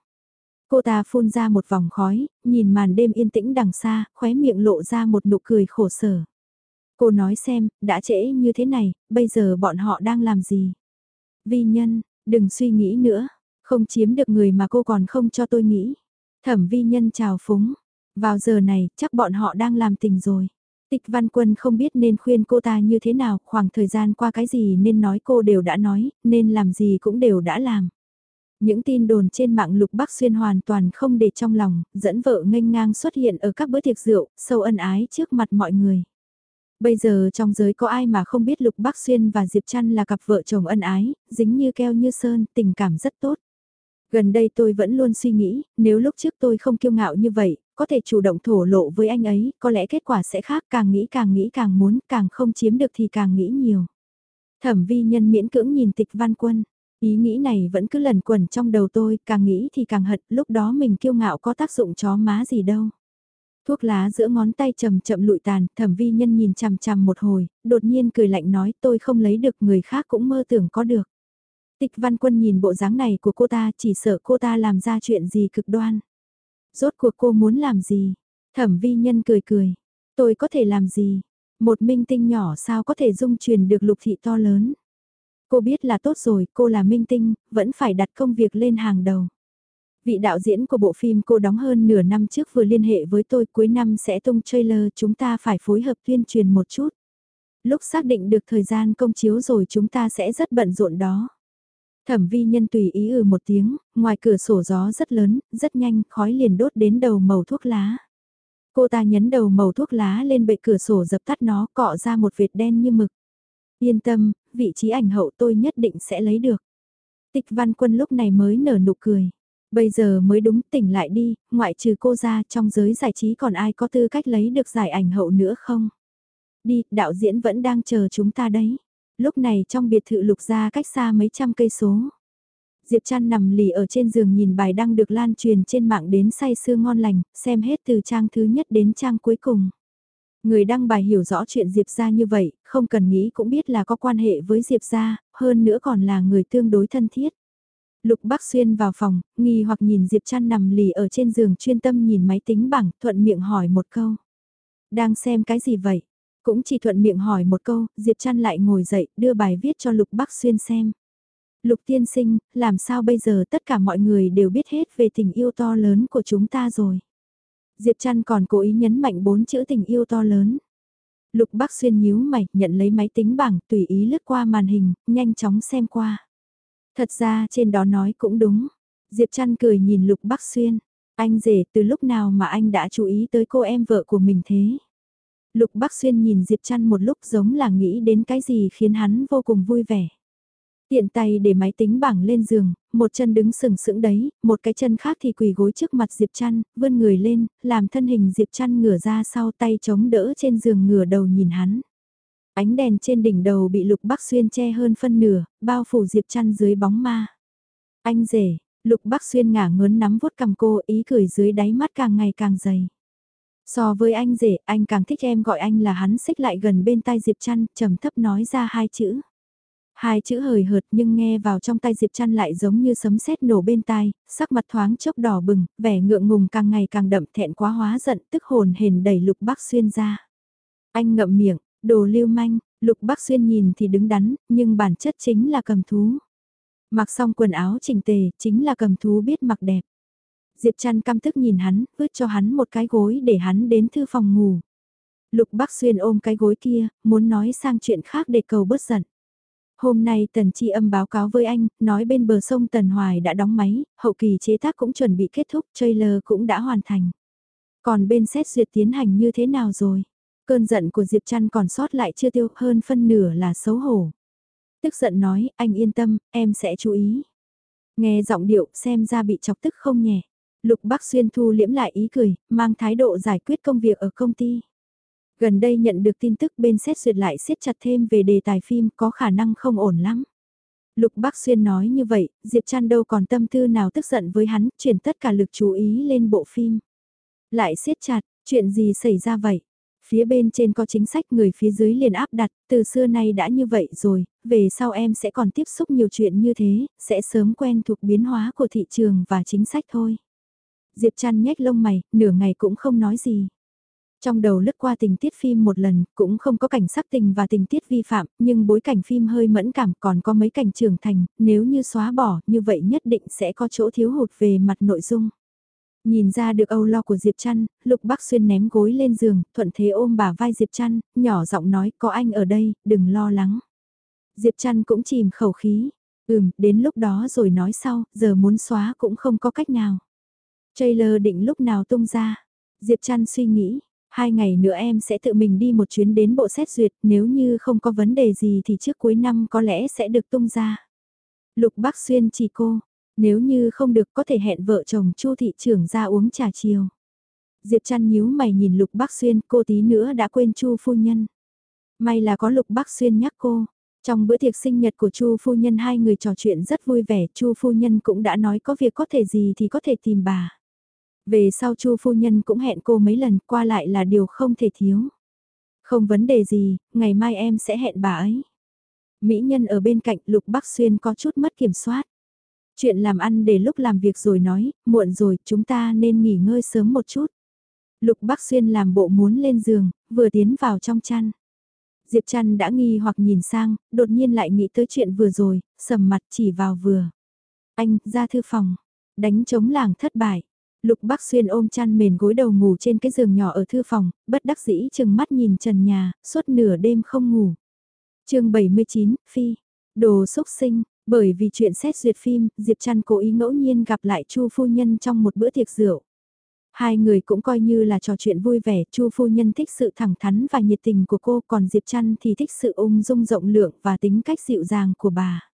Cô ta phun ra một vòng khói, nhìn màn đêm yên tĩnh đằng xa, khóe miệng lộ ra một nụ cười khổ sở. Cô nói xem, đã trễ như thế này, bây giờ bọn họ đang làm gì? Vi nhân, đừng suy nghĩ nữa, không chiếm được người mà cô còn không cho tôi nghĩ. Thẩm vi nhân chào phúng, vào giờ này chắc bọn họ đang làm tình rồi. Tịch văn quân không biết nên khuyên cô ta như thế nào, khoảng thời gian qua cái gì nên nói cô đều đã nói, nên làm gì cũng đều đã làm. Những tin đồn trên mạng Lục Bắc Xuyên hoàn toàn không để trong lòng, dẫn vợ nghênh ngang xuất hiện ở các bữa tiệc rượu, sâu ân ái trước mặt mọi người. Bây giờ trong giới có ai mà không biết Lục Bắc Xuyên và Diệp Trăn là cặp vợ chồng ân ái, dính như keo như sơn, tình cảm rất tốt. Gần đây tôi vẫn luôn suy nghĩ, nếu lúc trước tôi không kiêu ngạo như vậy, có thể chủ động thổ lộ với anh ấy, có lẽ kết quả sẽ khác, càng nghĩ càng nghĩ càng muốn, càng không chiếm được thì càng nghĩ nhiều. Thẩm vi nhân miễn cưỡng nhìn tịch văn quân, ý nghĩ này vẫn cứ lần quẩn trong đầu tôi, càng nghĩ thì càng hận, lúc đó mình kiêu ngạo có tác dụng chó má gì đâu. Thuốc lá giữa ngón tay chậm chậm lụi tàn, thẩm vi nhân nhìn chằm chằm một hồi, đột nhiên cười lạnh nói tôi không lấy được người khác cũng mơ tưởng có được. Tịch văn quân nhìn bộ dáng này của cô ta chỉ sợ cô ta làm ra chuyện gì cực đoan. Rốt cuộc cô muốn làm gì? Thẩm vi nhân cười cười. Tôi có thể làm gì? Một minh tinh nhỏ sao có thể dung truyền được lục thị to lớn? Cô biết là tốt rồi, cô là minh tinh, vẫn phải đặt công việc lên hàng đầu. Vị đạo diễn của bộ phim cô đóng hơn nửa năm trước vừa liên hệ với tôi cuối năm sẽ tung trailer chúng ta phải phối hợp tuyên truyền một chút. Lúc xác định được thời gian công chiếu rồi chúng ta sẽ rất bận rộn đó. Thẩm vi nhân tùy ý ừ một tiếng, ngoài cửa sổ gió rất lớn, rất nhanh, khói liền đốt đến đầu màu thuốc lá. Cô ta nhấn đầu màu thuốc lá lên bệ cửa sổ dập tắt nó, cọ ra một vệt đen như mực. Yên tâm, vị trí ảnh hậu tôi nhất định sẽ lấy được. Tịch văn quân lúc này mới nở nụ cười. Bây giờ mới đúng tỉnh lại đi, ngoại trừ cô ra trong giới giải trí còn ai có tư cách lấy được giải ảnh hậu nữa không? Đi, đạo diễn vẫn đang chờ chúng ta đấy lúc này trong biệt thự lục gia cách xa mấy trăm cây số. Diệp Trăn nằm lì ở trên giường nhìn bài đăng được lan truyền trên mạng đến say sưa ngon lành, xem hết từ trang thứ nhất đến trang cuối cùng. Người đăng bài hiểu rõ chuyện Diệp gia như vậy, không cần nghĩ cũng biết là có quan hệ với Diệp gia, hơn nữa còn là người tương đối thân thiết. Lục Bắc Xuyên vào phòng, nghi hoặc nhìn Diệp Trăn nằm lì ở trên giường chuyên tâm nhìn máy tính bảng, thuận miệng hỏi một câu. Đang xem cái gì vậy? Cũng chỉ thuận miệng hỏi một câu, Diệp Trăn lại ngồi dậy, đưa bài viết cho Lục Bắc Xuyên xem. Lục tiên sinh, làm sao bây giờ tất cả mọi người đều biết hết về tình yêu to lớn của chúng ta rồi. Diệp Trăn còn cố ý nhấn mạnh bốn chữ tình yêu to lớn. Lục Bắc Xuyên nhíu mày, nhận lấy máy tính bảng, tùy ý lướt qua màn hình, nhanh chóng xem qua. Thật ra trên đó nói cũng đúng. Diệp Trăn cười nhìn Lục Bắc Xuyên. Anh rể từ lúc nào mà anh đã chú ý tới cô em vợ của mình thế? Lục Bắc Xuyên nhìn Diệp Trăn một lúc giống là nghĩ đến cái gì khiến hắn vô cùng vui vẻ. Tiện tay để máy tính bảng lên giường, một chân đứng sừng sững đấy, một cái chân khác thì quỳ gối trước mặt Diệp Trăn, vươn người lên, làm thân hình Diệp Trăn ngửa ra sau tay chống đỡ trên giường ngửa đầu nhìn hắn. Ánh đèn trên đỉnh đầu bị Lục Bắc Xuyên che hơn phân nửa, bao phủ Diệp Trăn dưới bóng ma. Anh rể, Lục Bắc Xuyên ngả ngớn nắm vuốt cầm cô ý cười dưới đáy mắt càng ngày càng dày. So với anh rể, anh càng thích em gọi anh là hắn xích lại gần bên tai Diệp Trăn, trầm thấp nói ra hai chữ. Hai chữ hời hợt nhưng nghe vào trong tay Diệp Trăn lại giống như sấm sét nổ bên tai, sắc mặt thoáng chốc đỏ bừng, vẻ ngượng ngùng càng ngày càng đậm thẹn quá hóa giận tức hồn hền đẩy Lục Bắc Xuyên ra. Anh ngậm miệng, đồ lưu manh, Lục Bắc Xuyên nhìn thì đứng đắn, nhưng bản chất chính là cầm thú. Mặc xong quần áo chỉnh tề, chính là cầm thú biết mặc đẹp. Diệp Trăn căm tức nhìn hắn, vứt cho hắn một cái gối để hắn đến thư phòng ngủ. Lục Bắc Xuyên ôm cái gối kia, muốn nói sang chuyện khác để cầu bớt giận. Hôm nay Tần Chi âm báo cáo với anh, nói bên bờ sông Tần Hoài đã đóng máy, hậu kỳ chế tác cũng chuẩn bị kết thúc, trailer cũng đã hoàn thành. Còn bên xét duyệt tiến hành như thế nào rồi? Cơn giận của Diệp Trăn còn sót lại chưa tiêu hơn phân nửa là xấu hổ. Tức giận nói, anh yên tâm, em sẽ chú ý. Nghe giọng điệu xem ra bị chọc tức không nhẹ. Lục Bắc Xuyên thu liễm lại ý cười, mang thái độ giải quyết công việc ở công ty. Gần đây nhận được tin tức bên xét duyệt lại siết chặt thêm về đề tài phim có khả năng không ổn lắm. Lục Bắc Xuyên nói như vậy, Diệp Trăn đâu còn tâm tư nào tức giận với hắn, chuyển tất cả lực chú ý lên bộ phim. Lại siết chặt, chuyện gì xảy ra vậy? Phía bên trên có chính sách người phía dưới liền áp đặt, từ xưa nay đã như vậy rồi, về sau em sẽ còn tiếp xúc nhiều chuyện như thế, sẽ sớm quen thuộc biến hóa của thị trường và chính sách thôi. Diệp Trăn nhếch lông mày, nửa ngày cũng không nói gì. Trong đầu lướt qua tình tiết phim một lần, cũng không có cảnh sắc tình và tình tiết vi phạm, nhưng bối cảnh phim hơi mẫn cảm còn có mấy cảnh trưởng thành, nếu như xóa bỏ, như vậy nhất định sẽ có chỗ thiếu hụt về mặt nội dung. Nhìn ra được âu lo của Diệp Trăn, Lục Bắc Xuyên ném gối lên giường, thuận thế ôm bà vai Diệp Trăn, nhỏ giọng nói có anh ở đây, đừng lo lắng. Diệp Trăn cũng chìm khẩu khí, ừm, đến lúc đó rồi nói sau, giờ muốn xóa cũng không có cách nào. Trailer định lúc nào tung ra. Diệp Trăn suy nghĩ, hai ngày nữa em sẽ tự mình đi một chuyến đến bộ xét duyệt, nếu như không có vấn đề gì thì trước cuối năm có lẽ sẽ được tung ra. Lục Bắc Xuyên chỉ cô, nếu như không được có thể hẹn vợ chồng Chu thị trưởng ra uống trà chiều. Diệp Trăn nhíu mày nhìn Lục Bắc Xuyên, cô tí nữa đã quên Chu phu nhân. May là có Lục Bắc Xuyên nhắc cô. Trong bữa tiệc sinh nhật của Chu phu nhân hai người trò chuyện rất vui vẻ, Chu phu nhân cũng đã nói có việc có thể gì thì có thể tìm bà. Về sau Chu phu nhân cũng hẹn cô mấy lần qua lại là điều không thể thiếu. Không vấn đề gì, ngày mai em sẽ hẹn bà ấy. Mỹ nhân ở bên cạnh Lục Bắc Xuyên có chút mất kiểm soát. Chuyện làm ăn để lúc làm việc rồi nói, muộn rồi, chúng ta nên nghỉ ngơi sớm một chút. Lục Bắc Xuyên làm bộ muốn lên giường, vừa tiến vào trong chăn. Diệp chăn đã nghi hoặc nhìn sang, đột nhiên lại nghĩ tới chuyện vừa rồi, sầm mặt chỉ vào vừa. Anh, ra thư phòng, đánh chống làng thất bại. Lục Bắc Xuyên ôm chăn mền gối đầu ngủ trên cái giường nhỏ ở thư phòng, bất đắc dĩ chừng mắt nhìn trần nhà, suốt nửa đêm không ngủ. chương 79, Phi, đồ xúc sinh, bởi vì chuyện xét duyệt phim, Diệp Trăn cố ý ngẫu nhiên gặp lại Chu phu nhân trong một bữa tiệc rượu. Hai người cũng coi như là trò chuyện vui vẻ, Chu phu nhân thích sự thẳng thắn và nhiệt tình của cô, còn Diệp Trăn thì thích sự ung dung rộng lượng và tính cách dịu dàng của bà.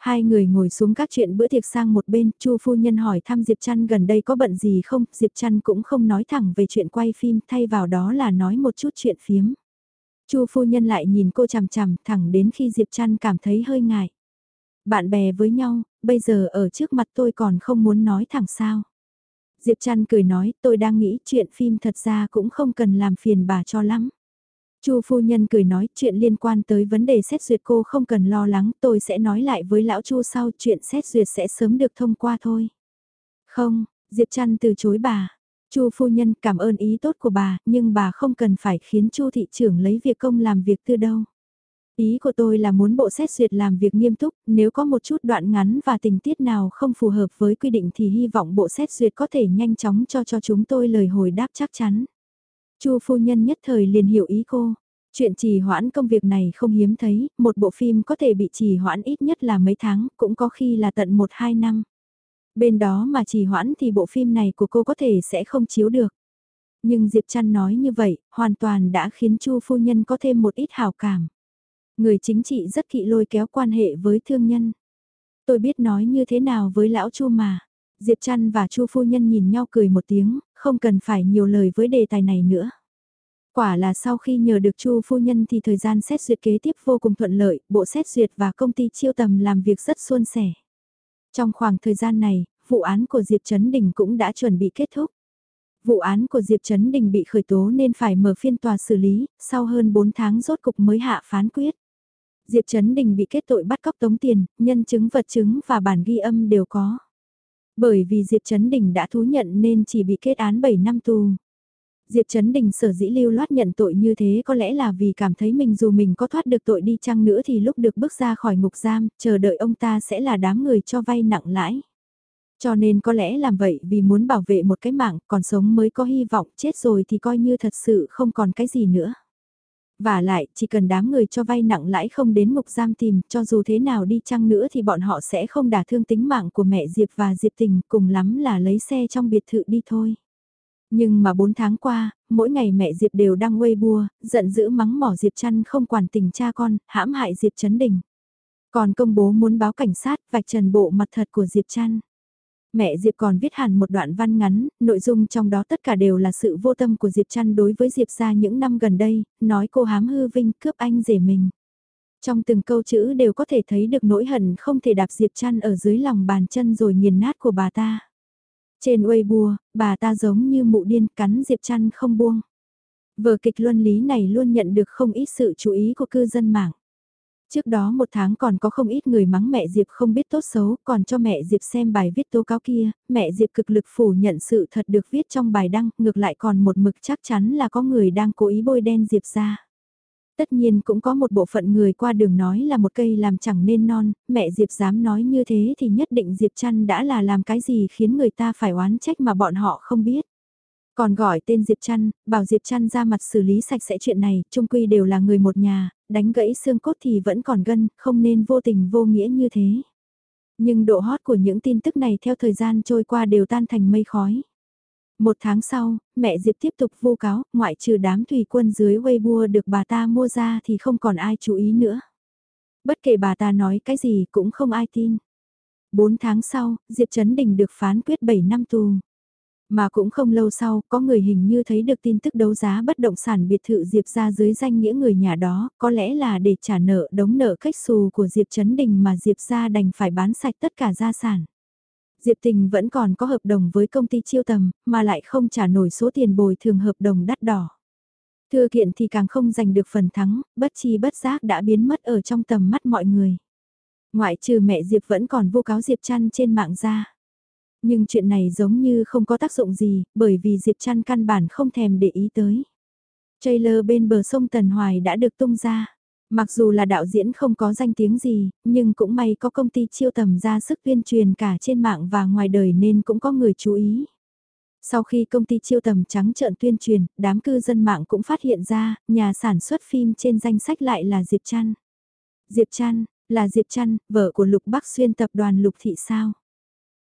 Hai người ngồi xuống các chuyện bữa tiệc sang một bên, Chu phu nhân hỏi thăm Diệp Trăn gần đây có bận gì không, Diệp Trăn cũng không nói thẳng về chuyện quay phim, thay vào đó là nói một chút chuyện phiếm. Chu phu nhân lại nhìn cô chằm chằm, thẳng đến khi Diệp Trăn cảm thấy hơi ngại. Bạn bè với nhau, bây giờ ở trước mặt tôi còn không muốn nói thẳng sao. Diệp Trăn cười nói, tôi đang nghĩ chuyện phim thật ra cũng không cần làm phiền bà cho lắm. Chu phu nhân cười nói, chuyện liên quan tới vấn đề xét duyệt cô không cần lo lắng, tôi sẽ nói lại với lão Chu sau, chuyện xét duyệt sẽ sớm được thông qua thôi. Không, Diệp Trăn từ chối bà. Chu phu nhân cảm ơn ý tốt của bà, nhưng bà không cần phải khiến Chu thị trưởng lấy việc công làm việc tư đâu. Ý của tôi là muốn bộ xét duyệt làm việc nghiêm túc, nếu có một chút đoạn ngắn và tình tiết nào không phù hợp với quy định thì hy vọng bộ xét duyệt có thể nhanh chóng cho cho chúng tôi lời hồi đáp chắc chắn. Chu phu nhân nhất thời liền hiểu ý cô. Chuyện trì hoãn công việc này không hiếm thấy, một bộ phim có thể bị trì hoãn ít nhất là mấy tháng, cũng có khi là tận 1-2 năm. Bên đó mà trì hoãn thì bộ phim này của cô có thể sẽ không chiếu được. Nhưng Diệp Trăn nói như vậy, hoàn toàn đã khiến Chu phu nhân có thêm một ít hào cảm. Người chính trị rất kỵ lôi kéo quan hệ với thương nhân. Tôi biết nói như thế nào với lão Chu mà. Diệp Trăn và Chu phu nhân nhìn nhau cười một tiếng, không cần phải nhiều lời với đề tài này nữa. Quả là sau khi nhờ được Chu phu nhân thì thời gian xét duyệt kế tiếp vô cùng thuận lợi, bộ xét duyệt và công ty chiêu tầm làm việc rất suôn sẻ. Trong khoảng thời gian này, vụ án của Diệp Trấn Đình cũng đã chuẩn bị kết thúc. Vụ án của Diệp Trấn Đình bị khởi tố nên phải mở phiên tòa xử lý, sau hơn 4 tháng rốt cục mới hạ phán quyết. Diệp Trấn Đình bị kết tội bắt cóc tống tiền, nhân chứng vật chứng và bản ghi âm đều có. Bởi vì Diệp Trấn Đình đã thú nhận nên chỉ bị kết án 7 năm tù. Diệp Trấn Đình sở dĩ lưu loát nhận tội như thế có lẽ là vì cảm thấy mình dù mình có thoát được tội đi chăng nữa thì lúc được bước ra khỏi ngục giam, chờ đợi ông ta sẽ là đám người cho vay nặng lãi. Cho nên có lẽ làm vậy vì muốn bảo vệ một cái mạng, còn sống mới có hy vọng, chết rồi thì coi như thật sự không còn cái gì nữa. Và lại, chỉ cần đám người cho vay nặng lãi không đến ngục giam tìm, cho dù thế nào đi chăng nữa thì bọn họ sẽ không đả thương tính mạng của mẹ Diệp và Diệp Tình, cùng lắm là lấy xe trong biệt thự đi thôi. Nhưng mà 4 tháng qua, mỗi ngày mẹ Diệp đều đang Weibo, giận dữ mắng mỏ Diệp chăn không quản tình cha con, hãm hại Diệp Trấn Đình. Còn công bố muốn báo cảnh sát, vạch trần bộ mặt thật của Diệp chăn. Mẹ Diệp còn viết hẳn một đoạn văn ngắn, nội dung trong đó tất cả đều là sự vô tâm của Diệp Trăn đối với Diệp ra những năm gần đây, nói cô hám hư vinh cướp anh rể mình. Trong từng câu chữ đều có thể thấy được nỗi hận không thể đạp Diệp Trăn ở dưới lòng bàn chân rồi nghiền nát của bà ta. Trên Weibo, bà ta giống như mụ điên cắn Diệp Trăn không buông. Vở kịch luân lý này luôn nhận được không ít sự chú ý của cư dân mạng. Trước đó một tháng còn có không ít người mắng mẹ Diệp không biết tốt xấu, còn cho mẹ Diệp xem bài viết tố cáo kia, mẹ Diệp cực lực phủ nhận sự thật được viết trong bài đăng, ngược lại còn một mực chắc chắn là có người đang cố ý bôi đen Diệp ra. Tất nhiên cũng có một bộ phận người qua đường nói là một cây làm chẳng nên non, mẹ Diệp dám nói như thế thì nhất định Diệp chăn đã là làm cái gì khiến người ta phải oán trách mà bọn họ không biết. Còn gọi tên Diệp Trăn, bảo Diệp Trăn ra mặt xử lý sạch sẽ chuyện này, chung quy đều là người một nhà, đánh gãy xương cốt thì vẫn còn gân, không nên vô tình vô nghĩa như thế. Nhưng độ hot của những tin tức này theo thời gian trôi qua đều tan thành mây khói. Một tháng sau, mẹ Diệp tiếp tục vô cáo, ngoại trừ đám thủy quân dưới Weibo được bà ta mua ra thì không còn ai chú ý nữa. Bất kể bà ta nói cái gì cũng không ai tin. Bốn tháng sau, Diệp Trấn Đình được phán quyết 7 năm tù. Mà cũng không lâu sau, có người hình như thấy được tin tức đấu giá bất động sản biệt thự Diệp ra dưới danh nghĩa người nhà đó, có lẽ là để trả nợ đống nợ khách xù của Diệp Trấn Đình mà Diệp ra đành phải bán sạch tất cả gia sản. Diệp Tình vẫn còn có hợp đồng với công ty chiêu tầm, mà lại không trả nổi số tiền bồi thường hợp đồng đắt đỏ. thưa kiện thì càng không giành được phần thắng, bất chi bất giác đã biến mất ở trong tầm mắt mọi người. Ngoại trừ mẹ Diệp vẫn còn vô cáo Diệp chăn trên mạng ra. Nhưng chuyện này giống như không có tác dụng gì, bởi vì Diệp Trăn căn bản không thèm để ý tới. Trailer bên bờ sông Tần Hoài đã được tung ra. Mặc dù là đạo diễn không có danh tiếng gì, nhưng cũng may có công ty chiêu tầm ra sức tuyên truyền cả trên mạng và ngoài đời nên cũng có người chú ý. Sau khi công ty chiêu tầm trắng trợn tuyên truyền, đám cư dân mạng cũng phát hiện ra, nhà sản xuất phim trên danh sách lại là Diệp Trăn. Diệp Trăn, là Diệp Trăn, vợ của Lục Bắc Xuyên tập đoàn Lục Thị sao?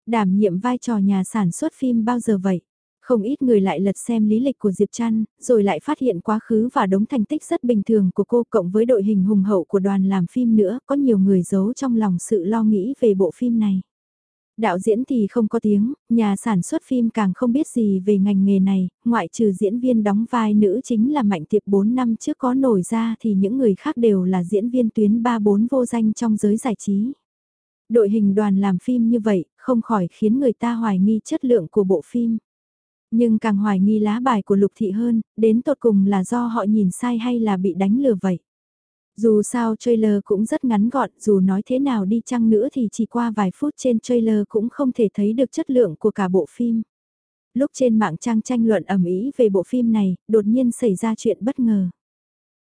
Đảm nhiệm vai trò nhà sản xuất phim bao giờ vậy? Không ít người lại lật xem lý lịch của Diệp Trăn, rồi lại phát hiện quá khứ và đống thành tích rất bình thường của cô cộng với đội hình hùng hậu của đoàn làm phim nữa, có nhiều người giấu trong lòng sự lo nghĩ về bộ phim này. Đạo diễn thì không có tiếng, nhà sản xuất phim càng không biết gì về ngành nghề này, ngoại trừ diễn viên đóng vai nữ chính là Mạnh Tiệp 4 năm trước có nổi ra thì những người khác đều là diễn viên tuyến 3-4 vô danh trong giới giải trí. Đội hình đoàn làm phim như vậy, không khỏi khiến người ta hoài nghi chất lượng của bộ phim. Nhưng càng hoài nghi lá bài của Lục Thị hơn, đến tột cùng là do họ nhìn sai hay là bị đánh lừa vậy. Dù sao trailer cũng rất ngắn gọn, dù nói thế nào đi chăng nữa thì chỉ qua vài phút trên trailer cũng không thể thấy được chất lượng của cả bộ phim. Lúc trên mạng trang tranh luận ẩm ý về bộ phim này, đột nhiên xảy ra chuyện bất ngờ.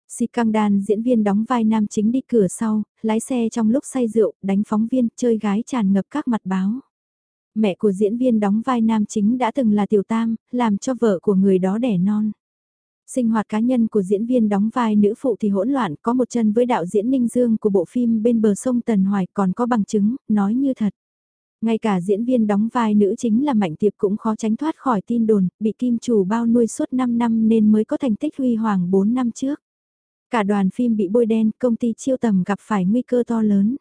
Si Căng Đan diễn viên đóng vai nam chính đi cửa sau, lái xe trong lúc say rượu, đánh phóng viên, chơi gái tràn ngập các mặt báo mẹ của diễn viên đóng vai nam chính đã từng là tiểu tam, làm cho vợ của người đó đẻ non. Sinh hoạt cá nhân của diễn viên đóng vai nữ phụ thì hỗn loạn, có một chân với đạo diễn Ninh Dương của bộ phim bên bờ sông Tần Hoài còn có bằng chứng, nói như thật. Ngay cả diễn viên đóng vai nữ chính là Mạnh Tiệp cũng khó tránh thoát khỏi tin đồn, bị kim chủ bao nuôi suốt 5 năm nên mới có thành tích huy hoàng 4 năm trước. Cả đoàn phim bị bôi đen, công ty chiêu tầm gặp phải nguy cơ to lớn.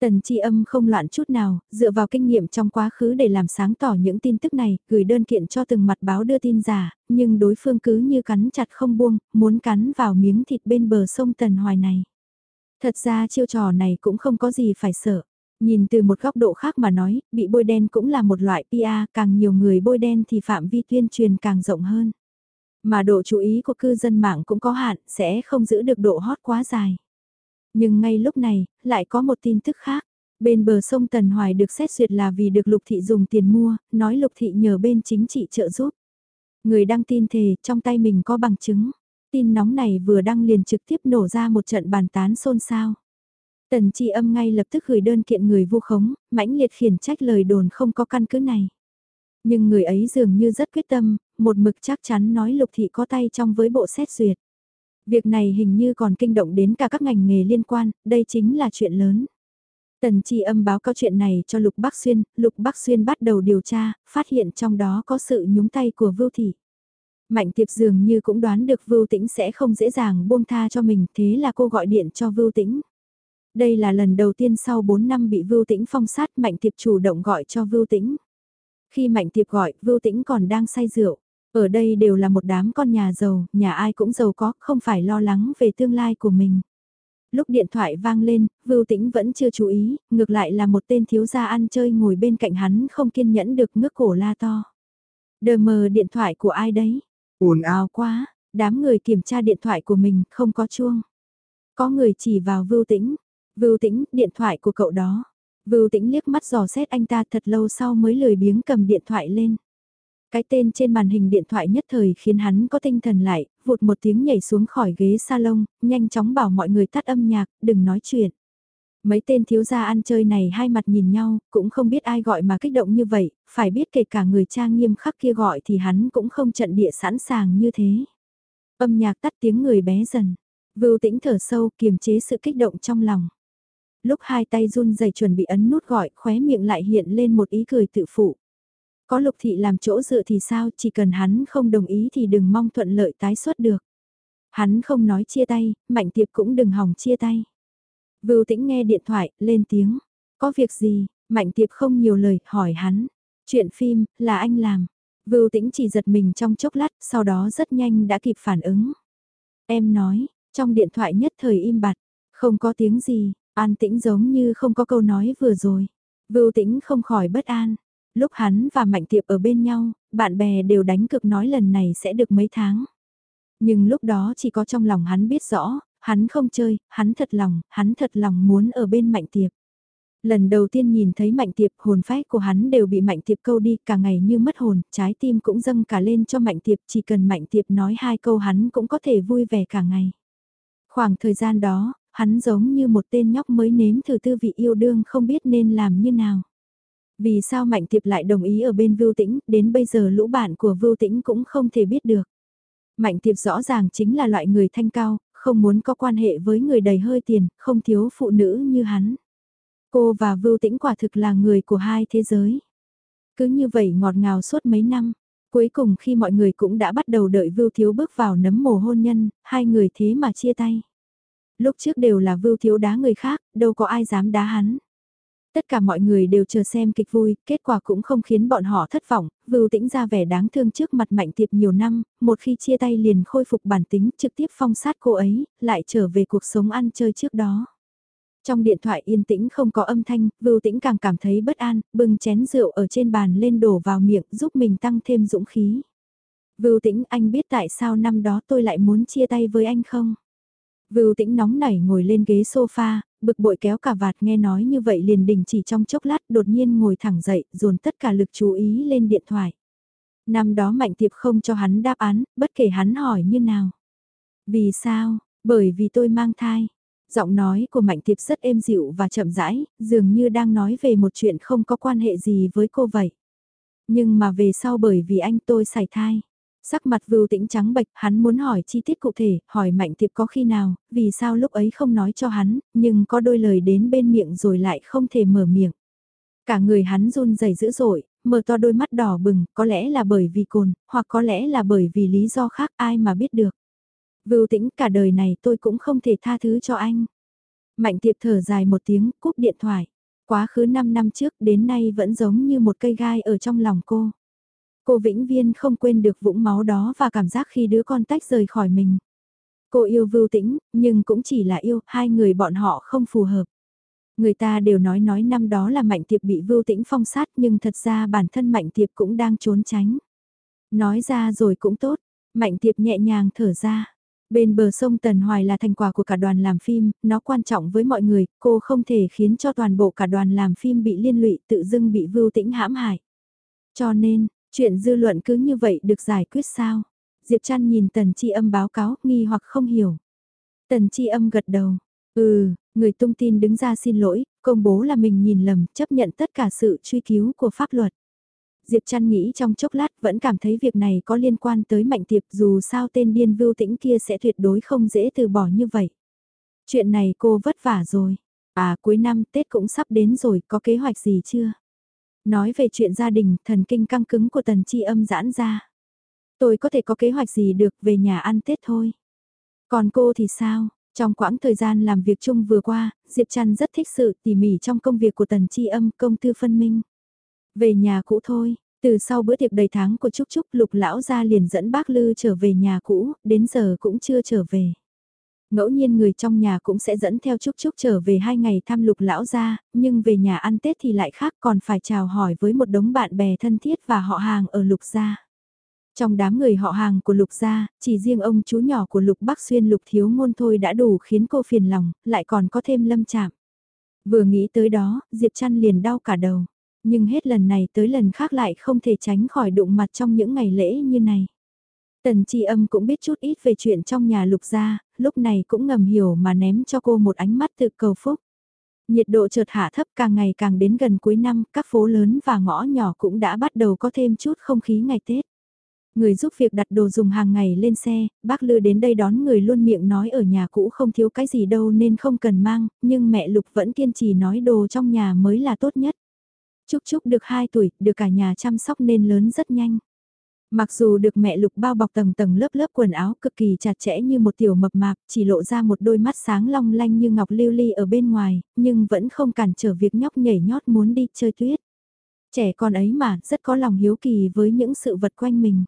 Tần chi âm không loạn chút nào, dựa vào kinh nghiệm trong quá khứ để làm sáng tỏ những tin tức này, gửi đơn kiện cho từng mặt báo đưa tin giả, nhưng đối phương cứ như cắn chặt không buông, muốn cắn vào miếng thịt bên bờ sông Tần Hoài này. Thật ra chiêu trò này cũng không có gì phải sợ. Nhìn từ một góc độ khác mà nói, bị bôi đen cũng là một loại PR, càng nhiều người bôi đen thì phạm vi tuyên truyền càng rộng hơn. Mà độ chú ý của cư dân mạng cũng có hạn, sẽ không giữ được độ hot quá dài. Nhưng ngay lúc này, lại có một tin tức khác. Bên bờ sông Tần Hoài được xét duyệt là vì được Lục Thị dùng tiền mua, nói Lục Thị nhờ bên chính trị trợ giúp. Người đăng tin thề, trong tay mình có bằng chứng. Tin nóng này vừa đăng liền trực tiếp nổ ra một trận bàn tán xôn xao. Tần Chi âm ngay lập tức gửi đơn kiện người vu khống, mãnh liệt khiển trách lời đồn không có căn cứ này. Nhưng người ấy dường như rất quyết tâm, một mực chắc chắn nói Lục Thị có tay trong với bộ xét duyệt. Việc này hình như còn kinh động đến cả các ngành nghề liên quan, đây chính là chuyện lớn. Tần Chi âm báo cáo chuyện này cho Lục Bắc Xuyên, Lục Bắc Xuyên bắt đầu điều tra, phát hiện trong đó có sự nhúng tay của Vưu Thị. Mạnh Tiệp dường như cũng đoán được Vưu Tĩnh sẽ không dễ dàng buông tha cho mình, thế là cô gọi điện cho Vưu Tĩnh. Đây là lần đầu tiên sau 4 năm bị Vưu Tĩnh phong sát Mạnh Tiệp chủ động gọi cho Vưu Tĩnh. Khi Mạnh Tiệp gọi, Vưu Tĩnh còn đang say rượu. Ở đây đều là một đám con nhà giàu, nhà ai cũng giàu có, không phải lo lắng về tương lai của mình. Lúc điện thoại vang lên, Vưu Tĩnh vẫn chưa chú ý, ngược lại là một tên thiếu gia ăn chơi ngồi bên cạnh hắn không kiên nhẫn được ngước cổ la to. Đờ mờ điện thoại của ai đấy? ồn ào quá, đám người kiểm tra điện thoại của mình không có chuông. Có người chỉ vào Vưu Tĩnh, Vưu Tĩnh, điện thoại của cậu đó. Vưu Tĩnh liếc mắt dò xét anh ta thật lâu sau mới lười biếng cầm điện thoại lên. Cái tên trên màn hình điện thoại nhất thời khiến hắn có tinh thần lại, vụt một tiếng nhảy xuống khỏi ghế salon, nhanh chóng bảo mọi người tắt âm nhạc, đừng nói chuyện. Mấy tên thiếu gia ăn chơi này hai mặt nhìn nhau, cũng không biết ai gọi mà kích động như vậy, phải biết kể cả người cha nghiêm khắc kia gọi thì hắn cũng không trận địa sẵn sàng như thế. Âm nhạc tắt tiếng người bé dần, vưu tĩnh thở sâu kiềm chế sự kích động trong lòng. Lúc hai tay run rẩy chuẩn bị ấn nút gọi, khóe miệng lại hiện lên một ý cười tự phụ. Có lục thị làm chỗ dựa thì sao, chỉ cần hắn không đồng ý thì đừng mong thuận lợi tái xuất được. Hắn không nói chia tay, mạnh tiệp cũng đừng hòng chia tay. Vưu tĩnh nghe điện thoại, lên tiếng. Có việc gì, mạnh tiệp không nhiều lời, hỏi hắn. Chuyện phim, là anh làm. Vưu tĩnh chỉ giật mình trong chốc lát, sau đó rất nhanh đã kịp phản ứng. Em nói, trong điện thoại nhất thời im bặt, không có tiếng gì, an tĩnh giống như không có câu nói vừa rồi. Vưu tĩnh không khỏi bất an. Lúc hắn và Mạnh Tiệp ở bên nhau, bạn bè đều đánh cực nói lần này sẽ được mấy tháng. Nhưng lúc đó chỉ có trong lòng hắn biết rõ, hắn không chơi, hắn thật lòng, hắn thật lòng muốn ở bên Mạnh Tiệp. Lần đầu tiên nhìn thấy Mạnh Tiệp, hồn phách của hắn đều bị Mạnh Tiệp câu đi, cả ngày như mất hồn, trái tim cũng dâng cả lên cho Mạnh Tiệp, chỉ cần Mạnh Tiệp nói hai câu hắn cũng có thể vui vẻ cả ngày. Khoảng thời gian đó, hắn giống như một tên nhóc mới nếm thử tư vị yêu đương không biết nên làm như nào. Vì sao Mạnh Tiệp lại đồng ý ở bên Vưu Tĩnh, đến bây giờ lũ bạn của Vưu Tĩnh cũng không thể biết được. Mạnh Tiệp rõ ràng chính là loại người thanh cao, không muốn có quan hệ với người đầy hơi tiền, không thiếu phụ nữ như hắn. Cô và Vưu Tĩnh quả thực là người của hai thế giới. Cứ như vậy ngọt ngào suốt mấy năm, cuối cùng khi mọi người cũng đã bắt đầu đợi Vưu Thiếu bước vào nấm mồ hôn nhân, hai người thế mà chia tay. Lúc trước đều là Vưu Thiếu đá người khác, đâu có ai dám đá hắn. Tất cả mọi người đều chờ xem kịch vui, kết quả cũng không khiến bọn họ thất vọng, Vưu Tĩnh ra vẻ đáng thương trước mặt Mạnh Tiệp nhiều năm, một khi chia tay liền khôi phục bản tính trực tiếp phong sát cô ấy, lại trở về cuộc sống ăn chơi trước đó. Trong điện thoại yên tĩnh không có âm thanh, Vưu Tĩnh càng cảm thấy bất an, bưng chén rượu ở trên bàn lên đổ vào miệng giúp mình tăng thêm dũng khí. Vưu Tĩnh anh biết tại sao năm đó tôi lại muốn chia tay với anh không? Vưu Tĩnh nóng nảy ngồi lên ghế sofa, bực bội kéo cả vạt nghe nói như vậy liền đình chỉ trong chốc lát đột nhiên ngồi thẳng dậy, dồn tất cả lực chú ý lên điện thoại. Năm đó Mạnh Tiệp không cho hắn đáp án, bất kể hắn hỏi như nào. Vì sao? Bởi vì tôi mang thai. Giọng nói của Mạnh Tiệp rất êm dịu và chậm rãi, dường như đang nói về một chuyện không có quan hệ gì với cô vậy. Nhưng mà về sau bởi vì anh tôi xảy thai. Sắc mặt vưu tĩnh trắng bệch, hắn muốn hỏi chi tiết cụ thể, hỏi mạnh tiệp có khi nào, vì sao lúc ấy không nói cho hắn, nhưng có đôi lời đến bên miệng rồi lại không thể mở miệng. Cả người hắn run rẩy dữ dội, mở to đôi mắt đỏ bừng, có lẽ là bởi vì cồn, hoặc có lẽ là bởi vì lý do khác ai mà biết được. Vưu tĩnh cả đời này tôi cũng không thể tha thứ cho anh. Mạnh tiệp thở dài một tiếng, cúp điện thoại. Quá khứ 5 năm trước đến nay vẫn giống như một cây gai ở trong lòng cô. Cô vĩnh viên không quên được vũng máu đó và cảm giác khi đứa con tách rời khỏi mình. Cô yêu Vưu Tĩnh, nhưng cũng chỉ là yêu, hai người bọn họ không phù hợp. Người ta đều nói nói năm đó là Mạnh Tiệp bị Vưu Tĩnh phong sát nhưng thật ra bản thân Mạnh Tiệp cũng đang trốn tránh. Nói ra rồi cũng tốt, Mạnh Tiệp nhẹ nhàng thở ra. Bên bờ sông Tần Hoài là thành quả của cả đoàn làm phim, nó quan trọng với mọi người, cô không thể khiến cho toàn bộ cả đoàn làm phim bị liên lụy tự dưng bị Vưu Tĩnh hãm hại. Cho nên, Chuyện dư luận cứ như vậy được giải quyết sao? Diệp Trăn nhìn Tần Chi Âm báo cáo, nghi hoặc không hiểu. Tần Chi Âm gật đầu. Ừ, người tung tin đứng ra xin lỗi, công bố là mình nhìn lầm, chấp nhận tất cả sự truy cứu của pháp luật. Diệp Trăn nghĩ trong chốc lát vẫn cảm thấy việc này có liên quan tới mạnh tiệp dù sao tên điên vưu tĩnh kia sẽ tuyệt đối không dễ từ bỏ như vậy. Chuyện này cô vất vả rồi. À cuối năm Tết cũng sắp đến rồi, có kế hoạch gì chưa? Nói về chuyện gia đình, thần kinh căng cứng của tần chi âm giãn ra. Tôi có thể có kế hoạch gì được về nhà ăn Tết thôi. Còn cô thì sao? Trong quãng thời gian làm việc chung vừa qua, Diệp Trăn rất thích sự tỉ mỉ trong công việc của tần chi âm công tư phân minh. Về nhà cũ thôi, từ sau bữa tiệc đầy tháng của Trúc Trúc lục lão ra liền dẫn bác Lư trở về nhà cũ, đến giờ cũng chưa trở về. Ngẫu nhiên người trong nhà cũng sẽ dẫn theo Trúc Trúc trở về hai ngày thăm lục lão ra, nhưng về nhà ăn Tết thì lại khác còn phải chào hỏi với một đống bạn bè thân thiết và họ hàng ở lục gia. Trong đám người họ hàng của Lục gia, chỉ riêng ông chú nhỏ của Lục Bắc Xuyên Lục Thiếu Ngôn thôi đã đủ khiến cô phiền lòng, lại còn có thêm lâm chạm. Vừa nghĩ tới đó, Diệp Trăn liền đau cả đầu. Nhưng hết lần này tới lần khác lại không thể tránh khỏi đụng mặt trong những ngày lễ như này. Tần Chi Âm cũng biết chút ít về chuyện trong nhà Lục gia, lúc này cũng ngầm hiểu mà ném cho cô một ánh mắt tự cầu phúc. Nhiệt độ chợt hạ thấp càng ngày càng đến gần cuối năm, các phố lớn và ngõ nhỏ cũng đã bắt đầu có thêm chút không khí ngày Tết. Người giúp việc đặt đồ dùng hàng ngày lên xe, bác Lư đến đây đón người luôn miệng nói ở nhà cũ không thiếu cái gì đâu nên không cần mang, nhưng mẹ Lục vẫn kiên trì nói đồ trong nhà mới là tốt nhất. Chúc Chúc được 2 tuổi, được cả nhà chăm sóc nên lớn rất nhanh. Mặc dù được mẹ Lục bao bọc tầng tầng lớp lớp quần áo cực kỳ chặt chẽ như một tiểu mập mạp, chỉ lộ ra một đôi mắt sáng long lanh như ngọc lưu ly ở bên ngoài, nhưng vẫn không cản trở việc nhóc nhảy nhót muốn đi chơi tuyết. Trẻ con ấy mà, rất có lòng hiếu kỳ với những sự vật quanh mình.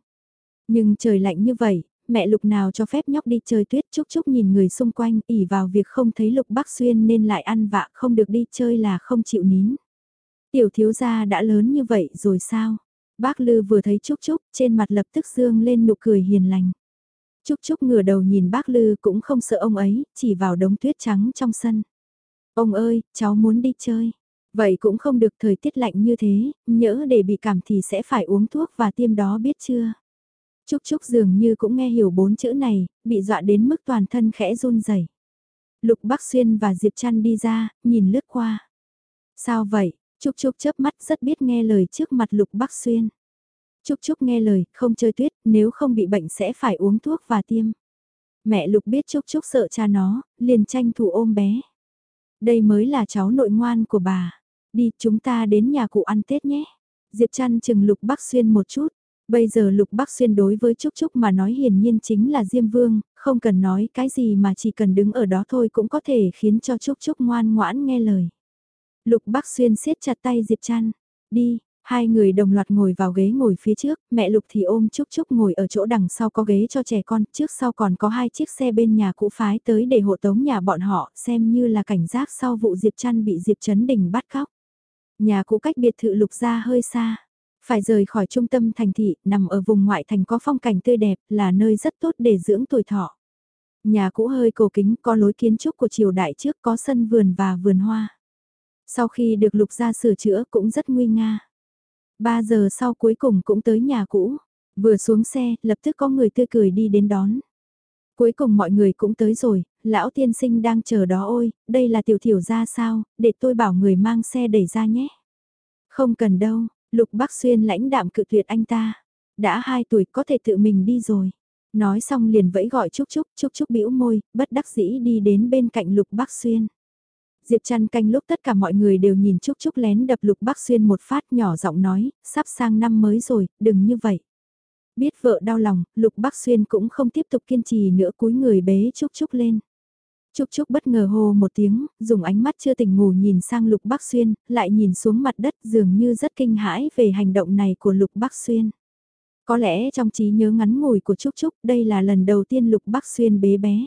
Nhưng trời lạnh như vậy, mẹ Lục nào cho phép nhóc đi chơi tuyết chúc chúc nhìn người xung quanh ỉ vào việc không thấy Lục Bắc Xuyên nên lại ăn vạ không được đi chơi là không chịu nín. Tiểu thiếu gia đã lớn như vậy rồi sao? Bác Lư vừa thấy Trúc Trúc trên mặt lập tức dương lên nụ cười hiền lành. Trúc Trúc ngửa đầu nhìn bác Lư cũng không sợ ông ấy, chỉ vào đống tuyết trắng trong sân. Ông ơi, cháu muốn đi chơi. Vậy cũng không được thời tiết lạnh như thế, nhỡ để bị cảm thì sẽ phải uống thuốc và tiêm đó biết chưa? Trúc Trúc dường như cũng nghe hiểu bốn chữ này, bị dọa đến mức toàn thân khẽ run rẩy. Lục Bắc Xuyên và Diệp Trăn đi ra, nhìn lướt qua. Sao vậy? Trúc Trúc chớp mắt rất biết nghe lời trước mặt Lục Bắc Xuyên. Trúc Trúc nghe lời, không chơi tuyết, nếu không bị bệnh sẽ phải uống thuốc và tiêm. Mẹ Lục biết Trúc Trúc sợ cha nó, liền tranh thủ ôm bé. Đây mới là cháu nội ngoan của bà. Đi, chúng ta đến nhà cụ ăn Tết nhé. Diệp Trăn chừng Lục Bắc Xuyên một chút. Bây giờ Lục Bắc Xuyên đối với Trúc Trúc mà nói hiển nhiên chính là Diêm Vương, không cần nói cái gì mà chỉ cần đứng ở đó thôi cũng có thể khiến cho Trúc Trúc ngoan ngoãn nghe lời. Lục Bắc Xuyên siết chặt tay Diệp Trăn, đi, hai người đồng loạt ngồi vào ghế ngồi phía trước, mẹ Lục thì ôm Trúc Trúc ngồi ở chỗ đằng sau có ghế cho trẻ con, trước sau còn có hai chiếc xe bên nhà cũ phái tới để hộ tống nhà bọn họ, xem như là cảnh giác sau vụ Diệp Trăn bị Diệp Trấn Đình bắt cóc. Nhà cũ cách biệt thự Lục ra hơi xa phải rời khỏi trung tâm thành thị, nằm ở vùng ngoại thành có phong cảnh tươi đẹp, là nơi rất tốt để dưỡng tuổi thọ. Nhà cũ hơi cổ kính, có lối kiến trúc của triều đại trước có sân vườn và vườn hoa. Sau khi được lục ra sửa chữa cũng rất nguy nga. Ba giờ sau cuối cùng cũng tới nhà cũ. Vừa xuống xe, lập tức có người tươi cười đi đến đón. Cuối cùng mọi người cũng tới rồi, lão tiên sinh đang chờ đó ôi, đây là tiểu thiểu ra sao, để tôi bảo người mang xe đẩy ra nhé. Không cần đâu, Lục Bắc Xuyên lãnh đạm cự tuyệt anh ta. Đã 2 tuổi có thể tự mình đi rồi. Nói xong liền vẫy gọi Trúc Trúc, Trúc Trúc bĩu môi, bất đắc dĩ đi đến bên cạnh Lục Bắc Xuyên. Diệp Trăn canh lúc tất cả mọi người đều nhìn Trúc Trúc lén đập Lục Bắc Xuyên một phát nhỏ giọng nói, sắp sang năm mới rồi, đừng như vậy. Biết vợ đau lòng, Lục Bắc Xuyên cũng không tiếp tục kiên trì nữa cúi người bế Trúc Trúc lên. Trúc Trúc bất ngờ hô một tiếng, dùng ánh mắt chưa tỉnh ngủ nhìn sang Lục Bắc Xuyên, lại nhìn xuống mặt đất dường như rất kinh hãi về hành động này của Lục Bắc Xuyên. Có lẽ trong trí nhớ ngắn ngủi của Trúc Trúc đây là lần đầu tiên Lục Bắc Xuyên bế bé.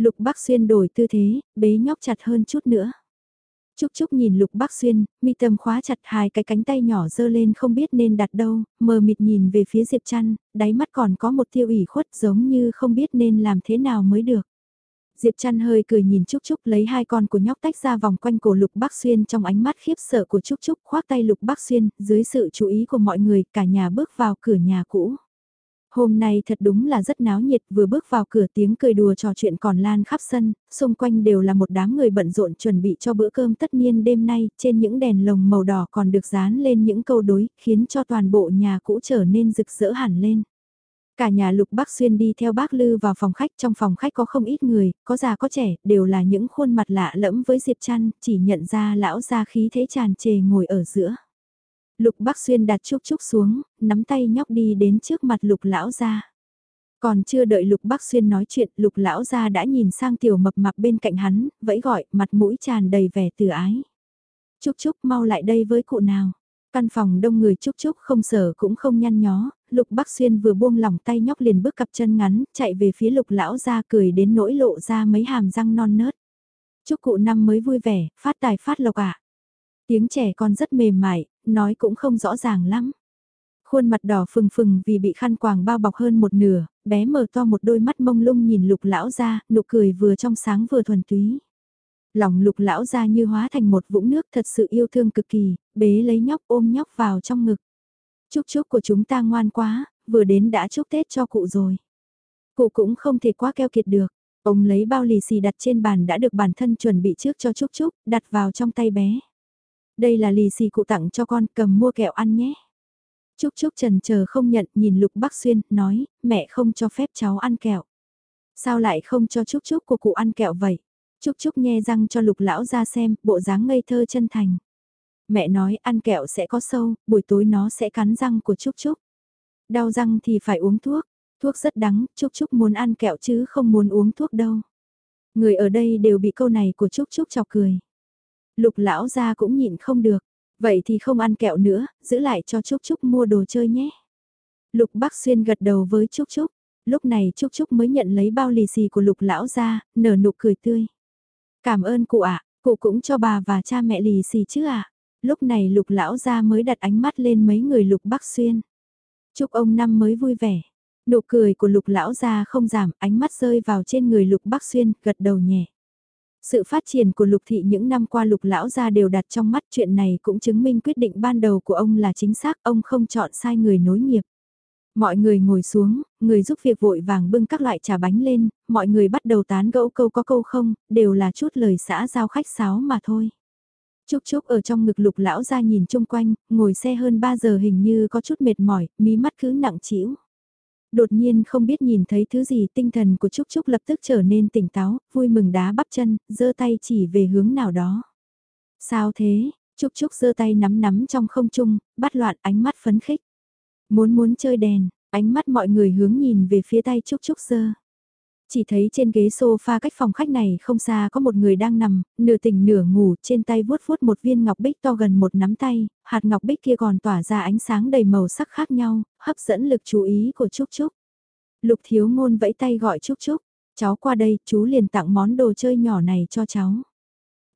Lục Bắc Xuyên đổi tư thế, bế nhóc chặt hơn chút nữa. Trúc Trúc nhìn Lục Bắc Xuyên, mi tâm khóa chặt hai cái cánh tay nhỏ dơ lên không biết nên đặt đâu, mờ mịt nhìn về phía Diệp Trăn, đáy mắt còn có một tiêu ủy khuất giống như không biết nên làm thế nào mới được. Diệp Trăn hơi cười nhìn Trúc Trúc lấy hai con của nhóc tách ra vòng quanh cổ Lục Bắc Xuyên trong ánh mắt khiếp sợ của Trúc Trúc khoác tay Lục Bắc Xuyên, dưới sự chú ý của mọi người cả nhà bước vào cửa nhà cũ. Hôm nay thật đúng là rất náo nhiệt, vừa bước vào cửa tiếng cười đùa trò chuyện còn lan khắp sân, xung quanh đều là một đám người bận rộn chuẩn bị cho bữa cơm tất niên đêm nay, trên những đèn lồng màu đỏ còn được dán lên những câu đối, khiến cho toàn bộ nhà cũ trở nên rực rỡ hẳn lên. Cả nhà Lục bác Xuyên đi theo bác Lư vào phòng khách, trong phòng khách có không ít người, có già có trẻ, đều là những khuôn mặt lạ lẫm với Diệp Trăn, chỉ nhận ra lão gia khí thế tràn trề ngồi ở giữa. Lục Bắc Xuyên đặt chúc chúc xuống, nắm tay nhóc đi đến trước mặt Lục Lão gia. Còn chưa đợi Lục Bắc Xuyên nói chuyện, Lục Lão gia đã nhìn sang tiểu mập mạp bên cạnh hắn, vẫy gọi, mặt mũi tràn đầy vẻ từ ái. Chúc chúc mau lại đây với cụ nào. Căn phòng đông người chúc chúc không sở cũng không nhăn nhó, Lục Bắc Xuyên vừa buông lỏng tay nhóc liền bước cặp chân ngắn, chạy về phía Lục Lão gia cười đến nỗi lộ ra mấy hàm răng non nớt. Chúc cụ năm mới vui vẻ, phát tài phát lộc ạ. Tiếng trẻ con rất mềm mại, nói cũng không rõ ràng lắm. Khuôn mặt đỏ phừng phừng vì bị khăn quàng bao bọc hơn một nửa, bé mở to một đôi mắt mông lung nhìn lục lão ra, nụ cười vừa trong sáng vừa thuần túy. Lòng lục lão ra như hóa thành một vũng nước thật sự yêu thương cực kỳ, bế lấy nhóc ôm nhóc vào trong ngực. Chúc chúc của chúng ta ngoan quá, vừa đến đã chúc Tết cho cụ rồi. Cụ cũng không thể quá keo kiệt được. Ông lấy bao lì xì đặt trên bàn đã được bản thân chuẩn bị trước cho Trúc Trúc, đặt vào trong tay bé. Đây là lì xì cụ tặng cho con, cầm mua kẹo ăn nhé. Trúc Trúc trần chờ không nhận, nhìn Lục Bắc Xuyên, nói, mẹ không cho phép cháu ăn kẹo. Sao lại không cho Trúc Trúc của cụ ăn kẹo vậy? Trúc Trúc nhe răng cho Lục Lão ra xem, bộ dáng ngây thơ chân thành. Mẹ nói ăn kẹo sẽ có sâu, buổi tối nó sẽ cắn răng của Trúc Trúc. Đau răng thì phải uống thuốc, thuốc rất đắng, Trúc Trúc muốn ăn kẹo chứ không muốn uống thuốc đâu. Người ở đây đều bị câu này của Trúc Trúc chọc cười. Lục lão ra cũng nhịn không được. Vậy thì không ăn kẹo nữa, giữ lại cho Trúc Trúc mua đồ chơi nhé. Lục Bắc Xuyên gật đầu với Trúc Trúc. Lúc này Trúc Trúc mới nhận lấy bao lì xì của Lục lão ra, nở nụ cười tươi. Cảm ơn cụ ạ, cụ cũng cho bà và cha mẹ lì xì chứ ạ. Lúc này Lục lão ra mới đặt ánh mắt lên mấy người Lục Bắc Xuyên. Chúc ông năm mới vui vẻ. Nụ cười của Lục lão ra không giảm, ánh mắt rơi vào trên người Lục Bắc Xuyên, gật đầu nhẹ. Sự phát triển của lục thị những năm qua lục lão gia đều đặt trong mắt chuyện này cũng chứng minh quyết định ban đầu của ông là chính xác, ông không chọn sai người nối nghiệp. Mọi người ngồi xuống, người giúp việc vội vàng bưng các loại trà bánh lên, mọi người bắt đầu tán gẫu câu có câu không, đều là chút lời xã giao khách sáo mà thôi. Trúc Trúc ở trong ngực lục lão ra nhìn chung quanh, ngồi xe hơn 3 giờ hình như có chút mệt mỏi, mí mắt cứ nặng trĩu. Đột nhiên không biết nhìn thấy thứ gì tinh thần của Trúc Trúc lập tức trở nên tỉnh táo, vui mừng đá bắp chân, giơ tay chỉ về hướng nào đó. Sao thế? Trúc Trúc giơ tay nắm nắm trong không trung, bắt loạn ánh mắt phấn khích. Muốn muốn chơi đèn, ánh mắt mọi người hướng nhìn về phía tay Trúc Trúc giơ. Chỉ thấy trên ghế sofa cách phòng khách này không xa có một người đang nằm, nửa tỉnh nửa ngủ, trên tay vuốt vuốt một viên ngọc bích to gần một nắm tay, hạt ngọc bích kia còn tỏa ra ánh sáng đầy màu sắc khác nhau, hấp dẫn lực chú ý của Trúc Trúc. Lục thiếu ngôn vẫy tay gọi Trúc Trúc, cháu qua đây, chú liền tặng món đồ chơi nhỏ này cho cháu.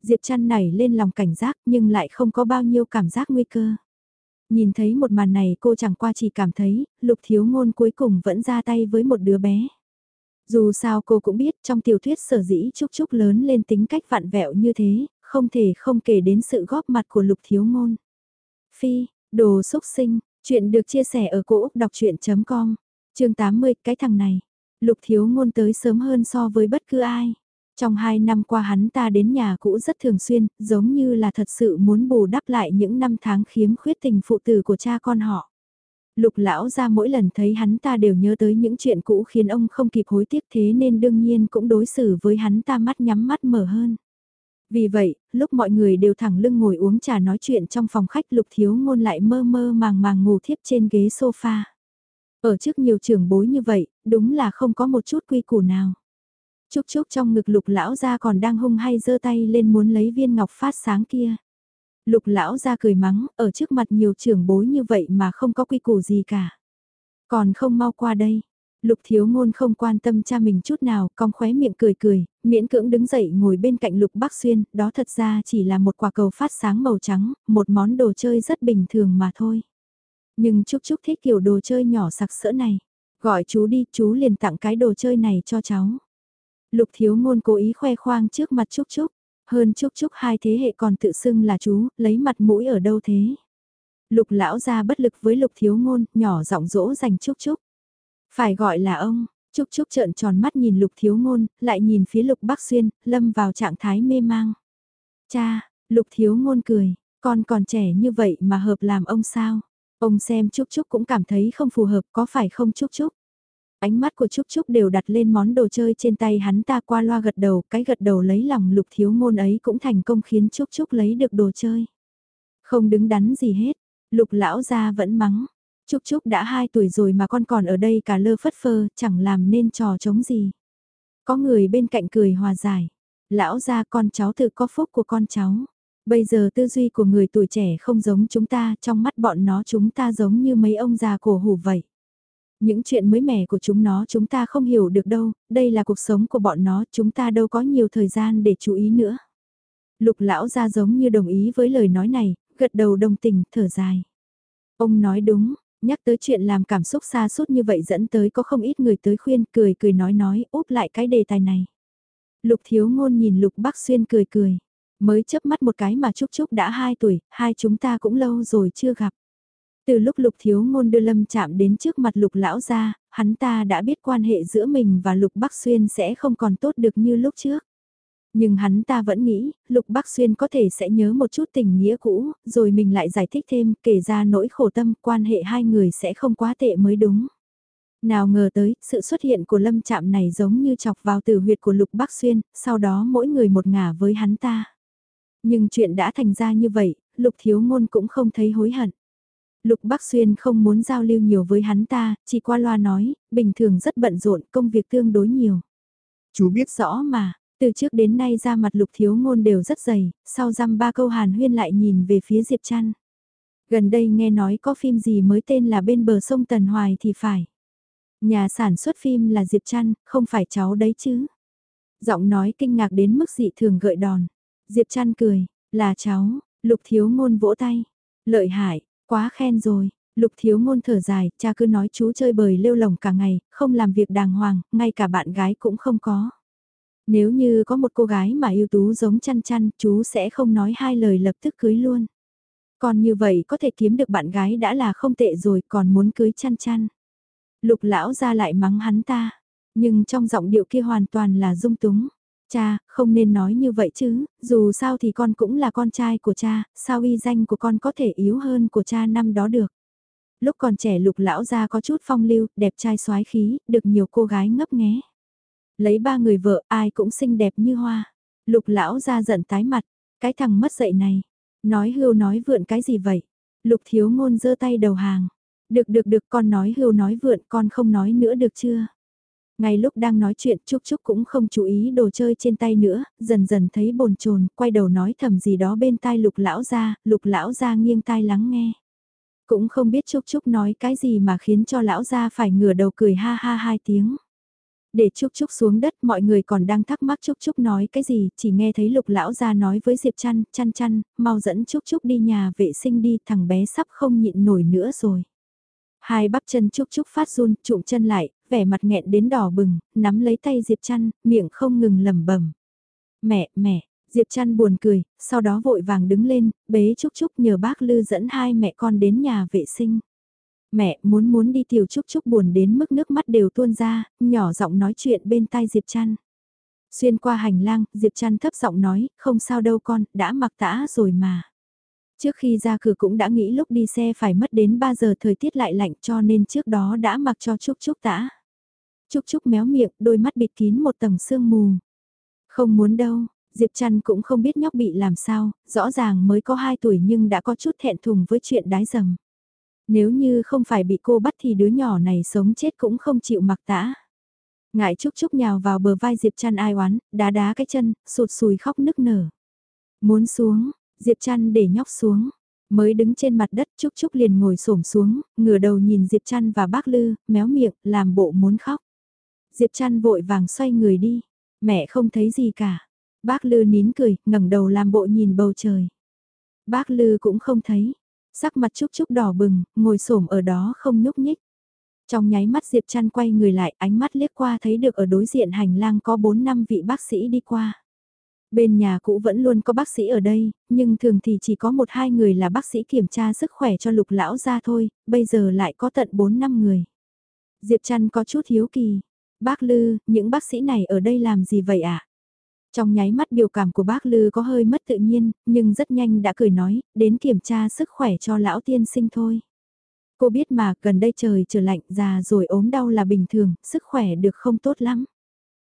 Diệp chăn nảy lên lòng cảnh giác nhưng lại không có bao nhiêu cảm giác nguy cơ. Nhìn thấy một màn này cô chẳng qua chỉ cảm thấy, lục thiếu ngôn cuối cùng vẫn ra tay với một đứa bé. Dù sao cô cũng biết trong tiểu thuyết sở dĩ Trúc Trúc lớn lên tính cách vạn vẹo như thế, không thể không kể đến sự góp mặt của lục thiếu ngôn. Phi, đồ xúc sinh, chuyện được chia sẻ ở cỗ đọc chuyện.com, chương 80, cái thằng này. Lục thiếu ngôn tới sớm hơn so với bất cứ ai. Trong hai năm qua hắn ta đến nhà cũ rất thường xuyên, giống như là thật sự muốn bù đắp lại những năm tháng khiếm khuyết tình phụ tử của cha con họ. Lục lão ra mỗi lần thấy hắn ta đều nhớ tới những chuyện cũ khiến ông không kịp hối tiếc thế nên đương nhiên cũng đối xử với hắn ta mắt nhắm mắt mở hơn. Vì vậy, lúc mọi người đều thẳng lưng ngồi uống trà nói chuyện trong phòng khách lục thiếu ngôn lại mơ mơ màng màng ngủ thiếp trên ghế sofa. Ở trước nhiều trưởng bối như vậy, đúng là không có một chút quy củ nào. Chúc chúc trong ngực lục lão ra còn đang hung hay giơ tay lên muốn lấy viên ngọc phát sáng kia. Lục lão ra cười mắng, ở trước mặt nhiều trưởng bối như vậy mà không có quy củ gì cả. Còn không mau qua đây. Lục thiếu ngôn không quan tâm cha mình chút nào, cong khóe miệng cười cười, miễn cưỡng đứng dậy ngồi bên cạnh lục bác xuyên, đó thật ra chỉ là một quả cầu phát sáng màu trắng, một món đồ chơi rất bình thường mà thôi. Nhưng Trúc Trúc thích kiểu đồ chơi nhỏ sặc sỡ này. Gọi chú đi, chú liền tặng cái đồ chơi này cho cháu. Lục thiếu ngôn cố ý khoe khoang trước mặt Trúc Trúc. Hơn chúc chúc hai thế hệ còn tự xưng là chú, lấy mặt mũi ở đâu thế? Lục lão ra bất lực với lục thiếu ngôn, nhỏ giọng dỗ dành chúc chúc. Phải gọi là ông, Trúc Trúc trợn tròn mắt nhìn Lục Thiếu Ngôn, lại nhìn phía Lục Bắc Xuyên, lâm vào trạng thái mê mang. Cha, Lục Thiếu Ngôn cười, con còn trẻ như vậy mà hợp làm ông sao? Ông xem Trúc Trúc cũng cảm thấy không phù hợp có phải không Trúc Trúc? Ánh mắt của Trúc Trúc đều đặt lên món đồ chơi trên tay hắn ta qua loa gật đầu, cái gật đầu lấy lòng lục thiếu ngôn ấy cũng thành công khiến Trúc Trúc lấy được đồ chơi. Không đứng đắn gì hết, lục lão gia vẫn mắng. Trúc Trúc đã 2 tuổi rồi mà con còn ở đây cả lơ phất phơ, chẳng làm nên trò chống gì. Có người bên cạnh cười hòa giải. Lão gia con cháu tự có phúc của con cháu. Bây giờ tư duy của người tuổi trẻ không giống chúng ta, trong mắt bọn nó chúng ta giống như mấy ông già cổ hủ vậy. Những chuyện mới mẻ của chúng nó chúng ta không hiểu được đâu, đây là cuộc sống của bọn nó, chúng ta đâu có nhiều thời gian để chú ý nữa. Lục lão ra giống như đồng ý với lời nói này, gật đầu đồng tình, thở dài. Ông nói đúng, nhắc tới chuyện làm cảm xúc xa suốt như vậy dẫn tới có không ít người tới khuyên cười cười nói nói úp lại cái đề tài này. Lục thiếu ngôn nhìn lục bác xuyên cười cười, mới chớp mắt một cái mà Trúc Trúc đã 2 tuổi, hai chúng ta cũng lâu rồi chưa gặp. Từ lúc lục thiếu ngôn đưa lâm chạm đến trước mặt lục lão ra, hắn ta đã biết quan hệ giữa mình và lục bắc xuyên sẽ không còn tốt được như lúc trước. Nhưng hắn ta vẫn nghĩ, Lục Bắc Xuyên có thể sẽ nhớ một chút tình nghĩa cũ, rồi mình lại giải thích thêm, kể ra nỗi khổ tâm, quan hệ hai người sẽ không quá tệ mới đúng. Nào ngờ tới, sự xuất hiện của lâm chạm này giống như chọc vào tử huyệt của Lục Bắc Xuyên, sau đó mỗi người một ngả với hắn ta. Nhưng chuyện đã thành ra như vậy, Lục Thiếu Ngôn cũng không thấy hối hận. Lục Bắc Xuyên không muốn giao lưu nhiều với hắn ta, chỉ qua loa nói, bình thường rất bận rộn, công việc tương đối nhiều. Chú biết rõ mà, từ trước đến nay ra mặt lục thiếu ngôn đều rất dày, sau răm ba câu hàn huyên lại nhìn về phía Diệp Trăn. Gần đây nghe nói có phim gì mới tên là bên bờ sông Tần Hoài thì phải. Nhà sản xuất phim là Diệp Trăn, không phải cháu đấy chứ. Giọng nói kinh ngạc đến mức dị thường gợi đòn. Diệp Trăn cười, là cháu, lục thiếu ngôn vỗ tay. Lợi hại, quá khen rồi, lục thiếu ngôn thở dài, cha cứ nói chú chơi bời lêu lồng cả ngày, không làm việc đàng hoàng, ngay cả bạn gái cũng không có. Nếu như có một cô gái mà yêu tú giống chăn chăn, chú sẽ không nói hai lời lập tức cưới luôn. Còn như vậy có thể kiếm được bạn gái đã là không tệ rồi còn muốn cưới chăn chăn. Lục lão ra lại mắng hắn ta, nhưng trong giọng điệu kia hoàn toàn là dung túng. Cha, không nên nói như vậy chứ, dù sao thì con cũng là con trai của cha, sao uy danh của con có thể yếu hơn của cha năm đó được. Lúc còn trẻ lục lão ra có chút phong lưu, đẹp trai soái khí, được nhiều cô gái ngấp nghé. Lấy ba người vợ ai cũng xinh đẹp như hoa. Lục lão ra giận tái mặt, cái thằng mất dậy này. Nói hưu nói vượn cái gì vậy? Lục thiếu ngôn giơ tay đầu hàng. Được được được con nói hưu nói vượn con không nói nữa được chưa? Ngay lúc đang nói chuyện Trúc Trúc cũng không chú ý đồ chơi trên tay nữa, dần dần thấy bồn chồn quay đầu nói thầm gì đó bên tai lục lão ra, lục lão ra nghiêng tai lắng nghe. Cũng không biết Trúc Trúc nói cái gì mà khiến cho lão ra phải ngửa đầu cười ha ha hai tiếng. Để Trúc Trúc xuống đất mọi người còn đang thắc mắc Trúc Trúc nói cái gì, chỉ nghe thấy lục lão ra nói với Diệp trăn chăn chăn, mau dẫn Trúc Trúc đi nhà vệ sinh đi, thằng bé sắp không nhịn nổi nữa rồi. Hai bắp chân Trúc Trúc phát run, trụm chân lại, vẻ mặt nghẹn đến đỏ bừng, nắm lấy tay Diệp trăn miệng không ngừng lẩm bẩm. Mẹ, mẹ, Diệp trăn buồn cười, sau đó vội vàng đứng lên, bế Trúc Trúc nhờ bác Lư dẫn hai mẹ con đến nhà vệ sinh mẹ muốn muốn đi tiểu trúc trúc buồn đến mức nước mắt đều tuôn ra, nhỏ giọng nói chuyện bên tai Diệp Trăn. Xuyên qua hành lang, Diệp Trăn thấp giọng nói, không sao đâu con, đã mặc tã rồi mà. Trước khi ra cửa cũng đã nghĩ lúc đi xe phải mất đến 3 giờ thời tiết lại lạnh cho nên trước đó đã mặc cho Trúc Trúc tã. Trúc Trúc méo miệng, đôi mắt bịt kín một tầng sương mù. Không muốn đâu, Diệp Trăn cũng không biết nhóc bị làm sao, rõ ràng mới có 2 tuổi nhưng đã có chút thẹn thùng với chuyện đái dầm. Nếu như không phải bị cô bắt thì đứa nhỏ này sống chết cũng không chịu mặc tã. Ngại Trúc Trúc nhào vào bờ vai Diệp Trăn ai oán, đá đá cái chân, sụt sùi khóc nức nở. Muốn xuống, Diệp Trăn để nhóc xuống. Mới đứng trên mặt đất Trúc Trúc liền ngồi xổm xuống, ngửa đầu nhìn Diệp Trăn và bác Lư, méo miệng, làm bộ muốn khóc. Diệp Trăn vội vàng xoay người đi. Mẹ không thấy gì cả. Bác Lư nín cười, ngẩng đầu làm bộ nhìn bầu trời. Bác Lư cũng không thấy. Sắc mặt Trúc Trúc đỏ bừng, ngồi xổm ở đó không nhúc nhích. Trong nháy mắt Diệp Trăn quay người lại, ánh mắt liếc qua thấy được ở đối diện hành lang có 4 năm vị bác sĩ đi qua. Bên nhà cũ vẫn luôn có bác sĩ ở đây, nhưng thường thì chỉ có một hai người là bác sĩ kiểm tra sức khỏe cho lục lão ra thôi, bây giờ lại có tận 4 năm người. Diệp Trăn có chút hiếu kỳ. Bác Lư, những bác sĩ này ở đây làm gì vậy ạ? À? Trong nháy mắt biểu cảm của bác Lư có hơi mất tự nhiên, nhưng rất nhanh đã cười nói, đến kiểm tra sức khỏe cho lão tiên sinh thôi. Cô biết mà, gần đây trời trở lạnh, già rồi ốm đau là bình thường, sức khỏe được không tốt lắm.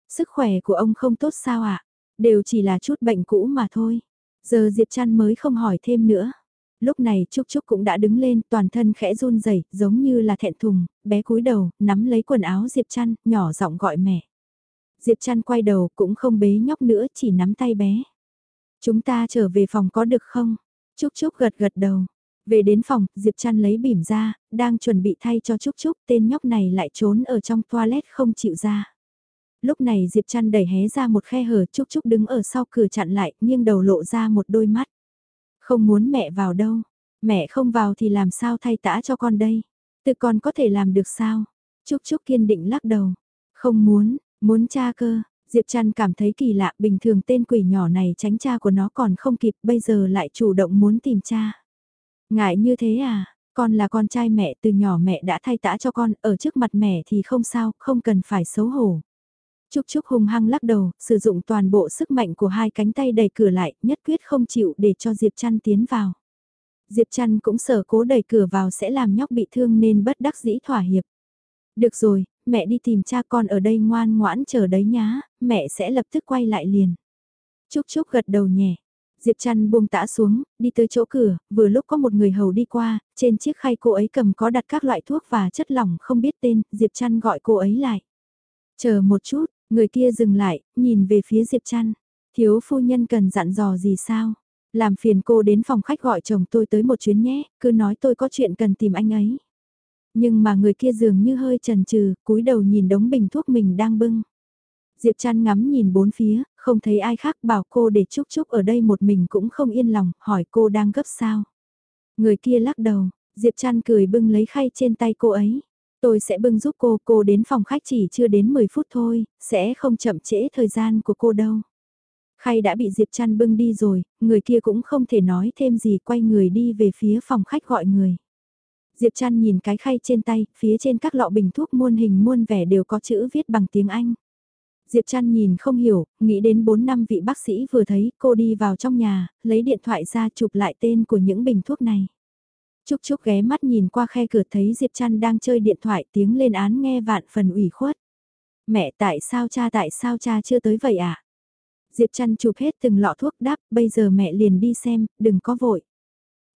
Sức khỏe của ông không tốt sao ạ? À? Đều chỉ là chút bệnh cũ mà thôi. Giờ Diệp Trăn mới không hỏi thêm nữa. Lúc này Trúc Trúc cũng đã đứng lên, toàn thân khẽ run rẩy, giống như là thẹn thùng, bé cúi đầu, nắm lấy quần áo Diệp Trăn, nhỏ giọng gọi mẹ. Diệp Trăn quay đầu cũng không bế nhóc nữa, chỉ nắm tay bé. Chúng ta trở về phòng có được không? Trúc Trúc gật gật đầu. Về đến phòng, Diệp Trăn lấy bỉm ra, đang chuẩn bị thay cho Trúc Trúc, tên nhóc này lại trốn ở trong toilet không chịu ra. Lúc này Diệp Trăn đẩy hé ra một khe hở Trúc Trúc đứng ở sau cửa chặn lại, nghiêng đầu lộ ra một đôi mắt. Không muốn mẹ vào đâu, mẹ không vào thì làm sao thay tã cho con đây, tự con có thể làm được sao? Trúc Trúc kiên định lắc đầu, không muốn, muốn cha cơ, Diệp Trăn cảm thấy kỳ lạ, bình thường tên quỷ nhỏ này tránh cha của nó còn không kịp, bây giờ lại chủ động muốn tìm cha. Ngại như thế à, con là con trai mẹ, từ nhỏ mẹ đã thay tã cho con, ở trước mặt mẹ thì không sao, không cần phải xấu hổ. Trúc Trúc hung hăng lắc đầu, sử dụng toàn bộ sức mạnh của hai cánh tay đẩy cửa lại, nhất quyết không chịu để cho Diệp Trăn tiến vào. Diệp Trăn cũng sợ cố đẩy cửa vào sẽ làm nhóc bị thương nên bất đắc dĩ thỏa hiệp. Được rồi, mẹ đi tìm cha con ở đây ngoan ngoãn chờ đấy nhá, mẹ sẽ lập tức quay lại liền. Trúc Trúc gật đầu nhẹ. Diệp Trăn buông tã xuống, đi tới chỗ cửa, vừa lúc có một người hầu đi qua, trên chiếc khay cô ấy cầm có đặt các loại thuốc và chất lỏng không biết tên, Diệp Trăn gọi cô ấy lại. Chờ một chút, Người kia dừng lại, nhìn về phía Diệp Trăn. Thiếu phu nhân cần dặn dò gì sao? Làm phiền cô đến phòng khách gọi chồng tôi tới một chuyến nhé, cứ nói tôi có chuyện cần tìm anh ấy. Nhưng mà người kia dường như hơi chần chừ, cúi đầu nhìn đống bình thuốc mình đang bưng. Diệp Trăn ngắm nhìn bốn phía, không thấy ai khác bảo cô để chúc chúc ở đây một mình cũng không yên lòng, hỏi cô đang gấp sao. Người kia lắc đầu, Diệp Trăn cười bưng lấy khay trên tay cô ấy. Tôi sẽ bưng giúp cô, cô đến phòng khách chỉ chưa đến 10 phút thôi, sẽ không chậm trễ thời gian của cô đâu. Khay đã bị Diệp Trăn bưng đi rồi, người kia cũng không thể nói thêm gì quay người đi về phía phòng khách gọi người. Diệp Trăn nhìn cái khay trên tay, phía trên các lọ bình thuốc muôn hình muôn vẻ đều có chữ viết bằng tiếng Anh. Diệp Trăn nhìn không hiểu, nghĩ đến 4 năm vị bác sĩ vừa thấy cô đi vào trong nhà, lấy điện thoại ra chụp lại tên của những bình thuốc này. Trúc Trúc ghé mắt nhìn qua khe cửa thấy Diệp Trăn đang chơi điện thoại tiếng lên án nghe vạn phần ủy khuất. Mẹ tại sao cha tại sao cha chưa tới vậy? À? Diệp Trăn chụp hết từng lọ thuốc đáp, bây giờ mẹ liền đi xem, đừng có vội.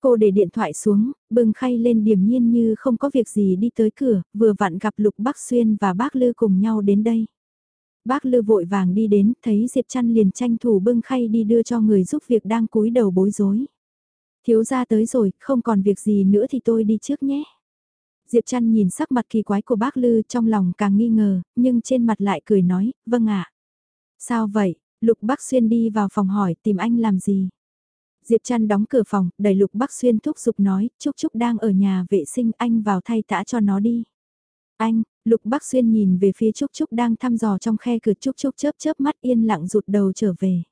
Cô để điện thoại xuống, bưng khay lên điềm nhiên như không có việc gì đi tới cửa, vừa vặn gặp Lục Bắc Xuyên và bác Lư cùng nhau đến đây. Bác Lư vội vàng đi đến, thấy Diệp Trăn liền tranh thủ bưng khay đi đưa cho người giúp việc đang cúi đầu bối rối. Thiếu gia tới rồi, không còn việc gì nữa thì tôi đi trước nhé. Diệp Trăn nhìn sắc mặt kỳ quái của bác Lư trong lòng càng nghi ngờ, nhưng trên mặt lại cười nói, vâng ạ. Sao vậy? Lục Bắc Xuyên đi vào phòng hỏi tìm anh làm gì? Diệp Trăn đóng cửa phòng, đẩy Lục Bắc Xuyên thúc giục nói, Trúc Trúc đang ở nhà vệ sinh anh vào thay tã cho nó đi. Anh, Lục Bắc Xuyên nhìn về phía Trúc Trúc đang thăm dò trong khe cửa Trúc Trúc chớp chớp mắt yên lặng rụt đầu trở về.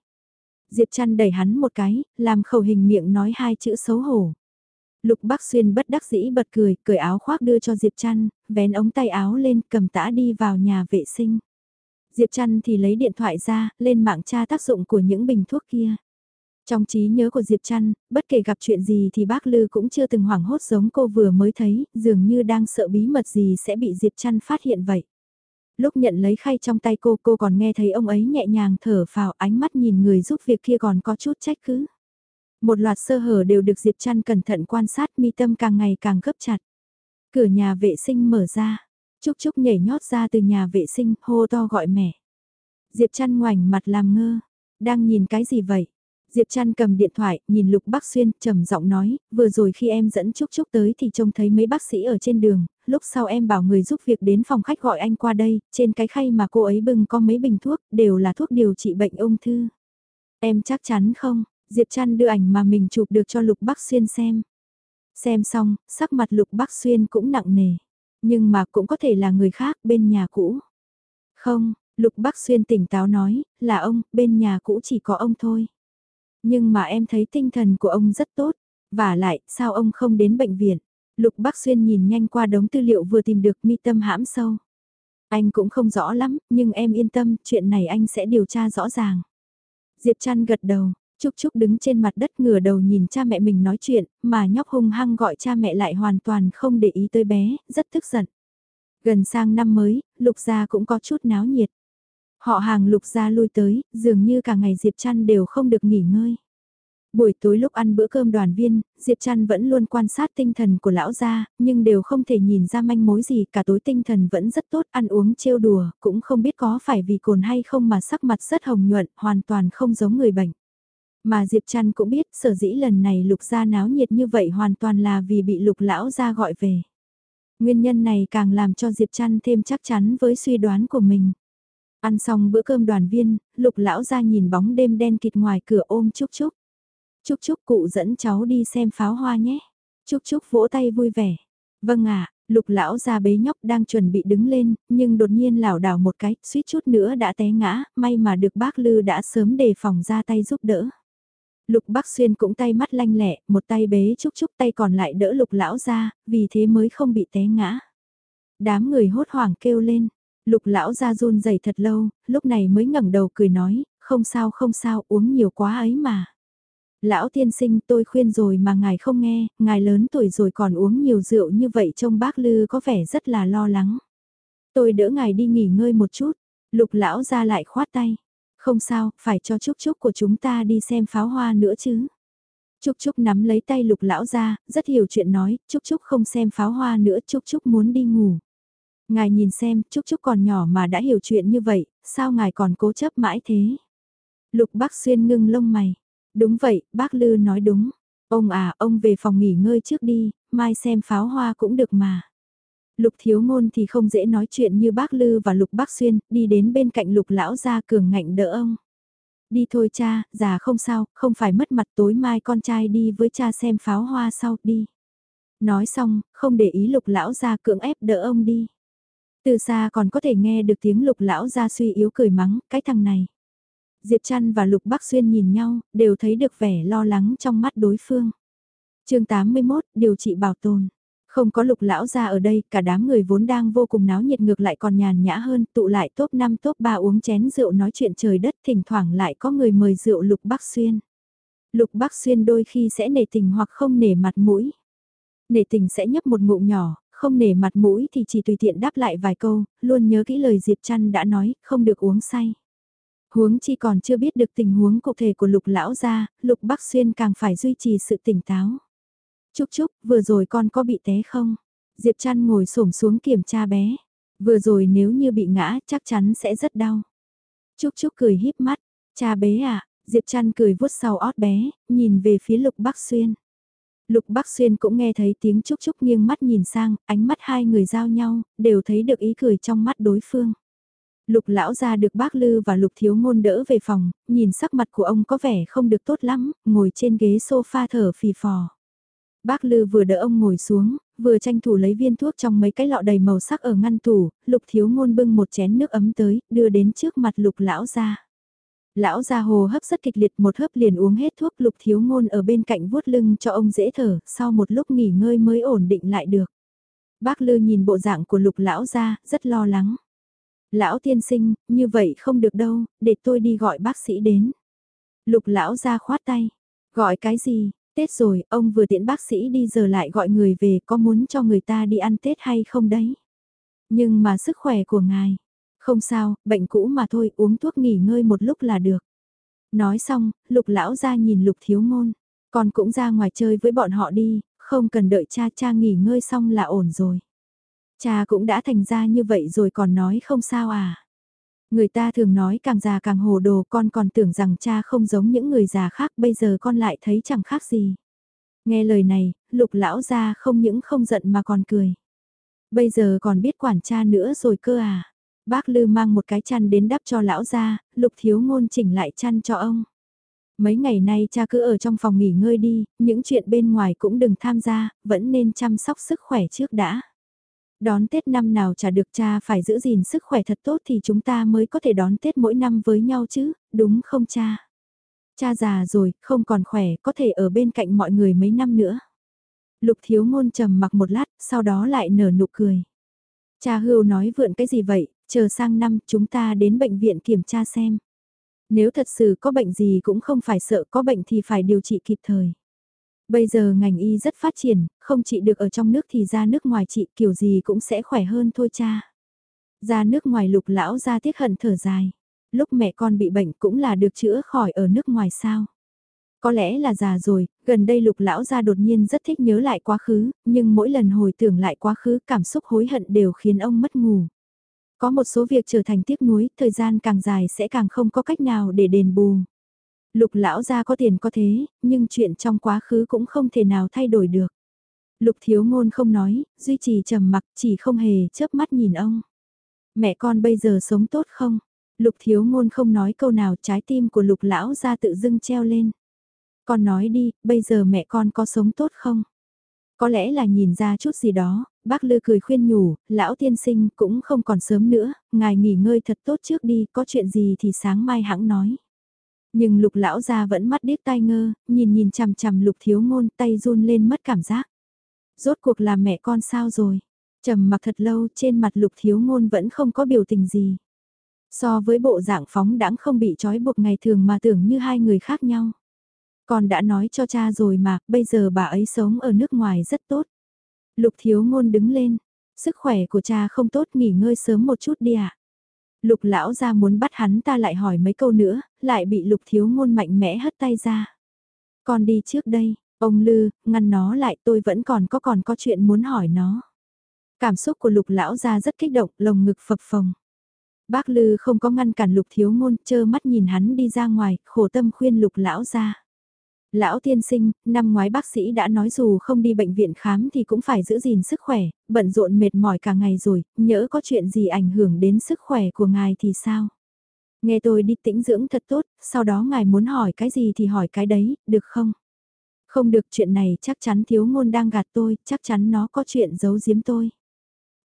Diệp Trăn đẩy hắn một cái, làm khẩu hình miệng nói hai chữ xấu hổ. Lục Bắc Xuyên bất đắc dĩ bật cười, cởi áo khoác đưa cho Diệp Trăn, vén ống tay áo lên cầm tã đi vào nhà vệ sinh. Diệp Trăn thì lấy điện thoại ra, lên mạng tra tác dụng của những bình thuốc kia. Trong trí nhớ của Diệp Trăn, bất kể gặp chuyện gì thì bác Lư cũng chưa từng hoảng hốt giống cô vừa mới thấy, dường như đang sợ bí mật gì sẽ bị Diệp Trăn phát hiện vậy lúc nhận lấy khay trong tay cô cô còn nghe thấy ông ấy nhẹ nhàng thở phào ánh mắt nhìn người giúp việc kia còn có chút trách cứ. Một loạt sơ hở đều được Diệp Trăn cẩn thận quan sát mi tâm càng ngày càng gấp chặt. Cửa nhà vệ sinh mở ra, Trúc Trúc nhảy nhót ra từ nhà vệ sinh hô to gọi mẹ. Diệp Trăn ngoảnh mặt làm ngơ, đang nhìn cái gì vậy? Diệp Trăn cầm điện thoại, nhìn Lục Bắc Xuyên, trầm giọng nói, vừa rồi khi em dẫn Trúc Trúc tới thì trông thấy mấy bác sĩ ở trên đường, lúc sau em bảo người giúp việc đến phòng khách gọi anh qua đây, trên cái khay mà cô ấy bưng có mấy bình thuốc, đều là thuốc điều trị bệnh ung thư. Em chắc chắn không? Diệp Trăn đưa ảnh mà mình chụp được cho Lục Bắc Xuyên xem. Xem xong, sắc mặt Lục Bắc Xuyên cũng nặng nề. Nhưng mà cũng có thể là người khác bên nhà cũ. Không, Lục Bắc Xuyên tỉnh táo nói, là ông, bên nhà cũ chỉ có ông thôi. Nhưng mà em thấy tinh thần của ông rất tốt, và lại, sao ông không đến bệnh viện? Lục Bắc Xuyên nhìn nhanh qua đống tư liệu vừa tìm được mi tâm hãm sâu. Anh cũng không rõ lắm, nhưng em yên tâm, chuyện này anh sẽ điều tra rõ ràng. Diệp Trăn gật đầu, Trúc Trúc đứng trên mặt đất ngửa đầu nhìn cha mẹ mình nói chuyện, mà nhóc hung hăng gọi cha mẹ lại hoàn toàn không để ý tới bé, rất tức giận. Gần sang năm mới, Lục Gia cũng có chút náo nhiệt. Họ hàng Lục Gia lui tới, dường như cả ngày Diệp Trăn đều không được nghỉ ngơi. Buổi tối lúc ăn bữa cơm đoàn viên, Diệp Trăn vẫn luôn quan sát tinh thần của lão gia, nhưng đều không thể nhìn ra manh mối gì, cả tối tinh thần vẫn rất tốt, ăn uống trêu đùa, cũng không biết có phải vì cồn hay không mà sắc mặt rất hồng nhuận, hoàn toàn không giống người bệnh. Mà Diệp Trăn cũng biết sở dĩ lần này lục gia náo nhiệt như vậy hoàn toàn là vì bị lục lão gia gọi về. Nguyên nhân này càng làm cho Diệp Trăn thêm chắc chắn với suy đoán của mình. Ăn xong bữa cơm đoàn viên, lục lão gia nhìn bóng đêm đen kịt ngoài cửa ôm trúc trúc trúc trúc cụ dẫn cháu đi xem pháo hoa nhé. trúc trúc vỗ tay vui vẻ. Vâng ạ, lục lão gia bế nhóc đang chuẩn bị đứng lên, nhưng đột nhiên lảo đảo một cái, suýt chút nữa đã té ngã, may mà được bác Lư đã sớm đề phòng ra tay giúp đỡ. Lục bác Xuyên cũng tay mắt lanh lẹ, một tay bế trúc trúc tay còn lại đỡ lục lão ra, vì thế mới không bị té ngã. Đám người hốt hoảng kêu lên, lục lão ra run rẩy thật lâu, lúc này mới ngẩng đầu cười nói, không sao không sao uống nhiều quá ấy mà. Lão tiên sinh tôi khuyên rồi mà ngài không nghe, ngài lớn tuổi rồi còn uống nhiều rượu như vậy trông bác Lư có vẻ rất là lo lắng. Tôi đỡ ngài đi nghỉ ngơi một chút, lục lão ra lại khoát tay. Không sao, phải cho Trúc Trúc của chúng ta đi xem pháo hoa nữa chứ. Trúc Trúc nắm lấy tay lục lão ra, rất hiểu chuyện nói, Trúc Trúc không xem pháo hoa nữa, Trúc Trúc muốn đi ngủ. Ngài nhìn xem, Trúc Trúc còn nhỏ mà đã hiểu chuyện như vậy, sao ngài còn cố chấp mãi thế? Lục bác xuyên ngưng lông mày. Đúng vậy, bác Lư nói đúng. Ông à, ông về phòng nghỉ ngơi trước đi, mai xem pháo hoa cũng được mà. Lục thiếu ngôn thì không dễ nói chuyện như bác Lư và Lục bác Xuyên, đi đến bên cạnh Lục lão gia cường ngạnh đỡ ông. Đi thôi cha, già không sao, không phải mất mặt tối mai con trai đi với cha xem pháo hoa sau, đi. Nói xong, không để ý lục lão gia cưỡng ép đỡ ông đi. Từ xa còn có thể nghe được tiếng lục lão gia suy yếu cười mắng, cái thằng này. Diệp Trăn và Lục Bắc Xuyên nhìn nhau, đều thấy được vẻ lo lắng trong mắt đối phương. chương 81, điều trị bảo tồn. Không có lục lão ra ở đây, cả đám người vốn đang vô cùng náo nhiệt ngược lại còn nhàn nhã hơn, tụ lại top 5 top 3 uống chén rượu nói chuyện trời đất, thỉnh thoảng lại có người mời rượu lục bắc xuyên. Lục bắc xuyên đôi khi sẽ nể tình hoặc không nể mặt mũi. Nể tình sẽ nhấp một ngụm nhỏ, không nể mặt mũi thì chỉ tùy tiện đáp lại vài câu, luôn nhớ kỹ lời Diệp Trăn đã nói, không được uống say. Huống chi còn chưa biết được tình huống cụ thể của lục lão gia, lục bắc xuyên càng phải duy trì sự tỉnh táo. Chúc chúc, vừa rồi con có bị té không? Diệp Trăn ngồi xổm xuống kiểm tra bé. Vừa rồi nếu như bị ngã chắc chắn sẽ rất đau. Chúc chúc cười híp mắt. Cha bé à, Diệp Trăn cười vuốt sau ót bé, nhìn về phía Lục Bắc Xuyên. Lục Bắc Xuyên cũng nghe thấy tiếng chúc chúc nghiêng mắt nhìn sang, ánh mắt hai người giao nhau, đều thấy được ý cười trong mắt đối phương. Lục lão ra được bác Lư và Lục thiếu ngôn đỡ về phòng, nhìn sắc mặt của ông có vẻ không được tốt lắm, ngồi trên ghế sofa thở phì phò. Bác Lư vừa đỡ ông ngồi xuống, vừa tranh thủ lấy viên thuốc trong mấy cái lọ đầy màu sắc ở ngăn tủ, lục thiếu ngôn bưng một chén nước ấm tới, đưa đến trước mặt lục lão ra. Lão ra hồ hấp rất kịch liệt một hớp liền uống hết thuốc lục thiếu ngôn ở bên cạnh vuốt lưng cho ông dễ thở, sau một lúc nghỉ ngơi mới ổn định lại được. Bác Lư nhìn bộ dạng của lục lão ra, rất lo lắng. Lão tiên sinh, như vậy không được đâu, để tôi đi gọi bác sĩ đến. Lục lão ra khoát tay. Gọi cái gì, Tết rồi, ông vừa tiễn bác sĩ đi giờ lại gọi người về có muốn cho người ta đi ăn Tết hay không đấy? Nhưng mà sức khỏe của ngài, không sao, bệnh cũ mà thôi, uống thuốc nghỉ ngơi một lúc là được. Nói xong, lục lão ra nhìn lục thiếu ngôn, con cũng ra ngoài chơi với bọn họ đi, không cần đợi cha cha nghỉ ngơi xong là ổn rồi. Cha cũng đã thành ra như vậy rồi còn nói không sao à. Người ta thường nói càng già càng hồ đồ con còn tưởng rằng cha không giống những người già khác bây giờ con lại thấy chẳng khác gì. Nghe lời này, lục lão ra không những không giận mà còn cười. Bây giờ còn biết quản cha nữa rồi cơ à. Bác Lư mang một cái chăn đến đắp cho lão ra, lục thiếu ngôn chỉnh lại chăn cho ông. Mấy ngày nay cha cứ ở trong phòng nghỉ ngơi đi, những chuyện bên ngoài cũng đừng tham gia, vẫn nên chăm sóc sức khỏe trước đã. Đón Tết năm nào chả được cha phải giữ gìn sức khỏe thật tốt thì chúng ta mới có thể đón Tết mỗi năm với nhau chứ, đúng không cha? Cha già rồi, không còn khỏe, có thể ở bên cạnh mọi người mấy năm nữa. Lục thiếu ngôn trầm mặc một lát, sau đó lại nở nụ cười. Cha hưu nói vượn cái gì vậy, chờ sang năm chúng ta đến bệnh viện kiểm tra xem. Nếu thật sự có bệnh gì cũng không phải sợ có bệnh thì phải điều trị kịp thời. Bây giờ ngành y rất phát triển, không trị được ở trong nước thì ra nước ngoài trị kiểu gì cũng sẽ khỏe hơn thôi cha. Ra nước ngoài lục lão ra tiếc hận thở dài. Lúc mẹ con bị bệnh cũng là được chữa khỏi ở nước ngoài sao. Có lẽ là già rồi, gần đây lục lão ra đột nhiên rất thích nhớ lại quá khứ, nhưng mỗi lần hồi tưởng lại quá khứ cảm xúc hối hận đều khiến ông mất ngủ. Có một số việc trở thành tiếc nuối, thời gian càng dài sẽ càng không có cách nào để đền bù. Lục lão gia có tiền có thế, nhưng chuyện trong quá khứ cũng không thể nào thay đổi được. Lục thiếu ngôn không nói, duy trì trầm mặc chỉ không hề chớp mắt nhìn ông. Mẹ con bây giờ sống tốt không? Lục thiếu ngôn không nói câu nào trái tim của lục lão gia tự dưng treo lên. Con nói đi, bây giờ mẹ con có sống tốt không? Có lẽ là nhìn ra chút gì đó, bác Lư cười khuyên nhủ, lão tiên sinh cũng không còn sớm nữa, ngài nghỉ ngơi thật tốt trước đi, có chuyện gì thì sáng mai hãng nói. Nhưng lục lão ra vẫn mắt điếc tai ngơ, nhìn nhìn chằm chằm lục thiếu ngôn tay run lên mất cảm giác. Rốt cuộc là mẹ con sao rồi? trầm mặc thật lâu trên mặt lục thiếu ngôn vẫn không có biểu tình gì. So với bộ dạng phóng đãng không bị trói buộc ngày thường mà tưởng như hai người khác nhau. Con đã nói cho cha rồi mà, bây giờ bà ấy sống ở nước ngoài rất tốt. Lục thiếu ngôn đứng lên, sức khỏe của cha không tốt nghỉ ngơi sớm một chút đi ạ. À? Lục lão ra muốn bắt hắn ta lại hỏi mấy câu nữa, lại bị lục thiếu ngôn mạnh mẽ hất tay ra. Con đi trước đây, ông Lư, ngăn nó lại tôi vẫn còn có còn có chuyện muốn hỏi nó. Cảm xúc của lục lão ra rất kích động, lồng ngực phập phồng. Bác Lư không có ngăn cản lục thiếu ngôn, chơ mắt nhìn hắn đi ra ngoài, khổ tâm khuyên lục lão ra. Lão tiên sinh, năm ngoái bác sĩ đã nói dù không đi bệnh viện khám thì cũng phải giữ gìn sức khỏe, bận rộn mệt mỏi cả ngày rồi, nhỡ có chuyện gì ảnh hưởng đến sức khỏe của ngài thì sao? Nghe tôi đi tĩnh dưỡng thật tốt, sau đó ngài muốn hỏi cái gì thì hỏi cái đấy, được không? Không được chuyện này chắc chắn thiếu ngôn đang gạt tôi, chắc chắn nó có chuyện giấu giếm tôi.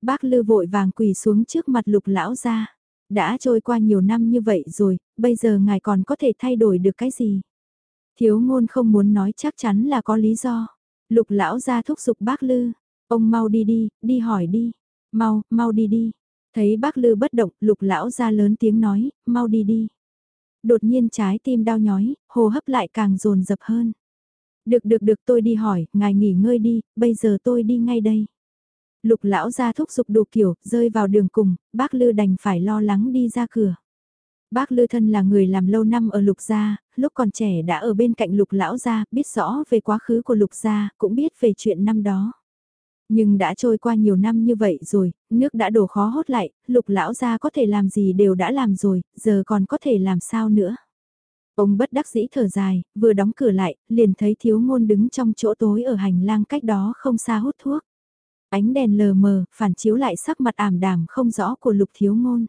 Bác Lư vội vàng quỳ xuống trước mặt lục lão ra. Đã trôi qua nhiều năm như vậy rồi, bây giờ ngài còn có thể thay đổi được cái gì? Thiếu ngôn không muốn nói chắc chắn là có lý do. Lục lão ra thúc giục bác Lư. Ông mau đi đi, đi hỏi đi. Mau, mau đi đi. Thấy bác Lư bất động, lục lão ra lớn tiếng nói, mau đi đi. Đột nhiên trái tim đau nhói, hô hấp lại càng dồn dập hơn. Được được được tôi đi hỏi, ngài nghỉ ngơi đi, bây giờ tôi đi ngay đây. Lục lão ra thúc giục đủ kiểu, rơi vào đường cùng, bác Lư đành phải lo lắng đi ra cửa. Bác Lư Thân là người làm lâu năm ở Lục Gia, lúc còn trẻ đã ở bên cạnh Lục Lão Gia, biết rõ về quá khứ của Lục Gia, cũng biết về chuyện năm đó. Nhưng đã trôi qua nhiều năm như vậy rồi, nước đã đổ khó hốt lại, Lục Lão Gia có thể làm gì đều đã làm rồi, giờ còn có thể làm sao nữa. Ông bất đắc dĩ thở dài, vừa đóng cửa lại, liền thấy thiếu ngôn đứng trong chỗ tối ở hành lang cách đó không xa hút thuốc. Ánh đèn lờ mờ, phản chiếu lại sắc mặt ảm đàm không rõ của lục thiếu ngôn.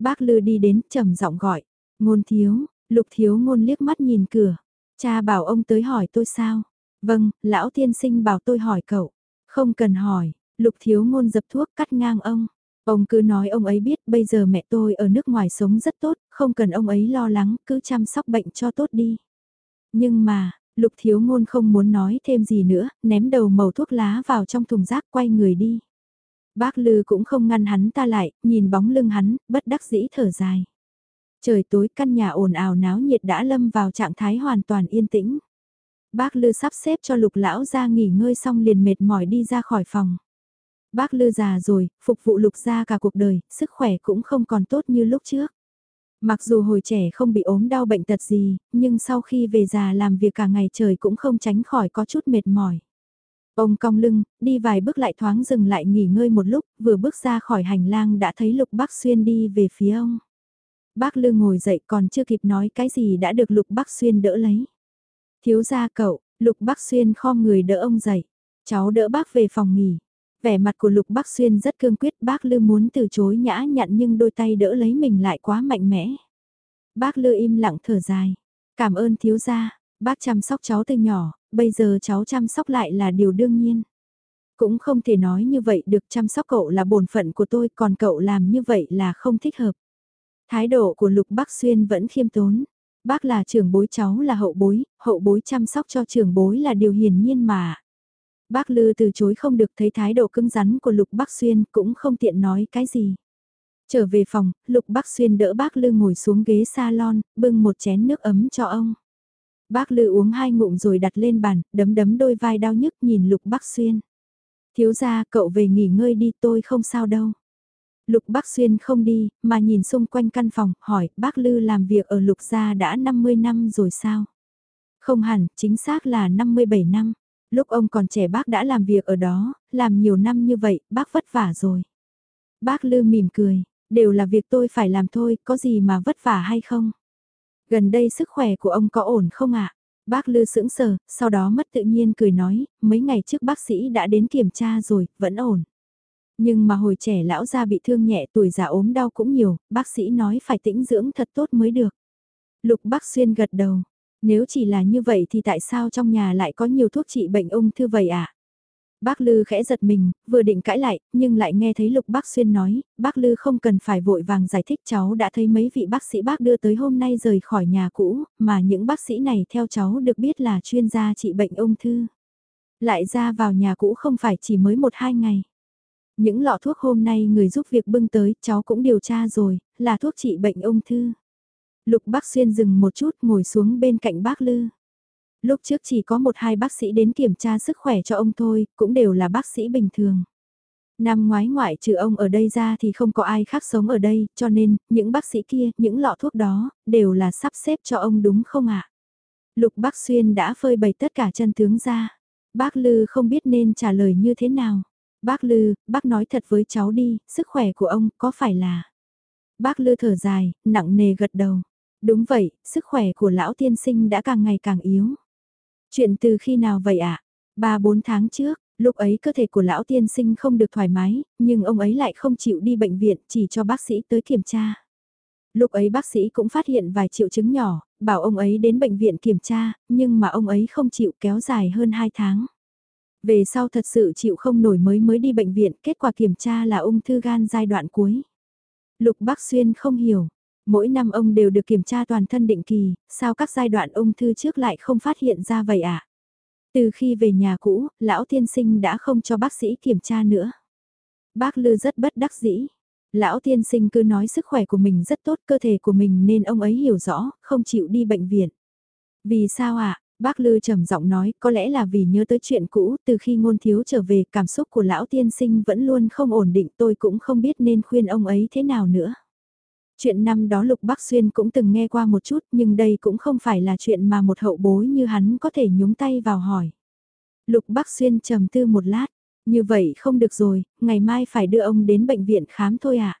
Bác Lư đi đến, trầm giọng gọi. Ngôn thiếu, lục thiếu ngôn liếc mắt nhìn cửa. Cha bảo ông tới hỏi tôi sao? Vâng, lão tiên sinh bảo tôi hỏi cậu. Không cần hỏi, lục thiếu ngôn dập thuốc cắt ngang ông. Ông cứ nói ông ấy biết bây giờ mẹ tôi ở nước ngoài sống rất tốt, không cần ông ấy lo lắng, cứ chăm sóc bệnh cho tốt đi. Nhưng mà, lục thiếu ngôn không muốn nói thêm gì nữa, ném đầu màu thuốc lá vào trong thùng rác quay người đi. Bác Lư cũng không ngăn hắn ta lại, nhìn bóng lưng hắn, bất đắc dĩ thở dài. Trời tối căn nhà ồn ào náo nhiệt đã lâm vào trạng thái hoàn toàn yên tĩnh. Bác Lư sắp xếp cho lục lão ra nghỉ ngơi xong liền mệt mỏi đi ra khỏi phòng. Bác Lư già rồi, phục vụ lục gia cả cuộc đời, sức khỏe cũng không còn tốt như lúc trước. Mặc dù hồi trẻ không bị ốm đau bệnh tật gì, nhưng sau khi về già làm việc cả ngày trời cũng không tránh khỏi có chút mệt mỏi. Ông cong lưng, đi vài bước lại thoáng dừng lại nghỉ ngơi một lúc, vừa bước ra khỏi hành lang đã thấy Lục Bắc Xuyên đi về phía ông. Bác Lư ngồi dậy còn chưa kịp nói cái gì đã được Lục Bắc Xuyên đỡ lấy. Thiếu gia cậu, Lục Bắc Xuyên khom người đỡ ông dậy. Cháu đỡ bác về phòng nghỉ. Vẻ mặt của Lục Bắc Xuyên rất cương quyết bác Lư muốn từ chối nhã nhặn nhưng đôi tay đỡ lấy mình lại quá mạnh mẽ. Bác Lư im lặng thở dài. Cảm ơn thiếu gia, bác chăm sóc cháu từ nhỏ, bây giờ cháu chăm sóc lại là điều đương nhiên. Cũng không thể nói như vậy được chăm sóc cậu là bổn phận của tôi còn cậu làm như vậy là không thích hợp. Thái độ của Lục Bắc Xuyên vẫn khiêm tốn. Bác là trưởng bối cháu là hậu bối, hậu bối chăm sóc cho trưởng bối là điều hiển nhiên mà. Bác Lư từ chối không được thấy thái độ cứng rắn của Lục Bắc Xuyên cũng không tiện nói cái gì. Trở về phòng, Lục Bắc Xuyên đỡ bác Lư ngồi xuống ghế salon, bưng một chén nước ấm cho ông. Bác Lư uống hai ngụm rồi đặt lên bàn, đấm đấm đôi vai đau nhức nhìn Lục Bắc Xuyên. Thiếu gia, cậu về nghỉ ngơi đi tôi không sao đâu. Lục Bắc Xuyên không đi, mà nhìn xung quanh căn phòng, hỏi, bác Lư làm việc ở Lục gia đã 50 năm rồi sao? Không hẳn, chính xác là 57 năm. Lúc ông còn trẻ bác đã làm việc ở đó, làm nhiều năm như vậy, bác vất vả rồi. Bác Lư mỉm cười, đều là việc tôi phải làm thôi, có gì mà vất vả hay không? Gần đây sức khỏe của ông có ổn không ạ? Bác Lư sững sờ, sau đó mất tự nhiên cười nói, mấy ngày trước bác sĩ đã đến kiểm tra rồi, vẫn ổn. Nhưng mà hồi trẻ lão gia bị thương nhẹ tuổi già ốm đau cũng nhiều, bác sĩ nói phải tĩnh dưỡng thật tốt mới được. Lục bác xuyên gật đầu, nếu chỉ là như vậy thì tại sao trong nhà lại có nhiều thuốc trị bệnh ung thư vậy ạ? À? Bác Lư khẽ giật mình, vừa định cãi lại, nhưng lại nghe thấy Lục Bác Xuyên nói, bác Lư không cần phải vội vàng giải thích cháu đã thấy mấy vị bác sĩ bác đưa tới hôm nay rời khỏi nhà cũ, mà những bác sĩ này theo cháu được biết là chuyên gia trị bệnh ung thư. Lại ra vào nhà cũ không phải chỉ mới một hai ngày. Những lọ thuốc hôm nay người giúp việc bưng tới, cháu cũng điều tra rồi, là thuốc trị bệnh ung thư. Lục Bác Xuyên dừng một chút ngồi xuống bên cạnh bác Lư. Lúc trước chỉ có một hai bác sĩ đến kiểm tra sức khỏe cho ông thôi, cũng đều là bác sĩ bình thường. Năm ngoái ngoại trừ ông ở đây ra thì không có ai khác sống ở đây, cho nên, những bác sĩ kia, những lọ thuốc đó, đều là sắp xếp cho ông đúng không ạ? Lục Bác Xuyên đã phơi bày tất cả chân tướng ra. Bác Lư không biết nên trả lời như thế nào. Bác Lư, bác nói thật với cháu đi, sức khỏe của ông có phải là... Bác Lư thở dài, nặng nề gật đầu. Đúng vậy, sức khỏe của lão tiên sinh đã càng ngày càng yếu. Chuyện từ khi nào vậy ạ? À? Ba bốn tháng trước, lúc ấy cơ thể của lão tiên sinh không được thoải mái, nhưng ông ấy lại không chịu đi bệnh viện chỉ cho bác sĩ tới kiểm tra. Lúc ấy bác sĩ cũng phát hiện vài triệu chứng nhỏ, bảo ông ấy đến bệnh viện kiểm tra, nhưng mà ông ấy không chịu kéo dài hơn 2 tháng. Về sau thật sự chịu không nổi mới mới đi bệnh viện, kết quả kiểm tra là ung thư gan giai đoạn cuối. Lục Bắc Xuyên không hiểu, Mỗi năm ông đều được kiểm tra toàn thân định kỳ, sao các giai đoạn ung thư trước lại không phát hiện ra vậy ạ? À? Từ khi về nhà cũ, lão tiên sinh đã không cho bác sĩ kiểm tra nữa. Bác Lư rất bất đắc dĩ. Lão tiên sinh cứ nói sức khỏe của mình rất tốt, cơ thể của mình nên ông ấy hiểu rõ, không chịu đi bệnh viện. Vì sao ạ? À? Bác Lư trầm giọng nói, có lẽ là vì nhớ tới chuyện cũ, từ khi ngôn thiếu trở về, cảm xúc của lão tiên sinh vẫn luôn không ổn định, tôi cũng không biết nên khuyên ông ấy thế nào nữa. Chuyện năm đó Lục Bắc Xuyên cũng từng nghe qua một chút nhưng đây cũng không phải là chuyện mà một hậu bối như hắn có thể nhúng tay vào hỏi. Lục Bắc Xuyên trầm tư một lát, như vậy không được rồi, ngày mai phải đưa ông đến bệnh viện khám thôi ạ. À?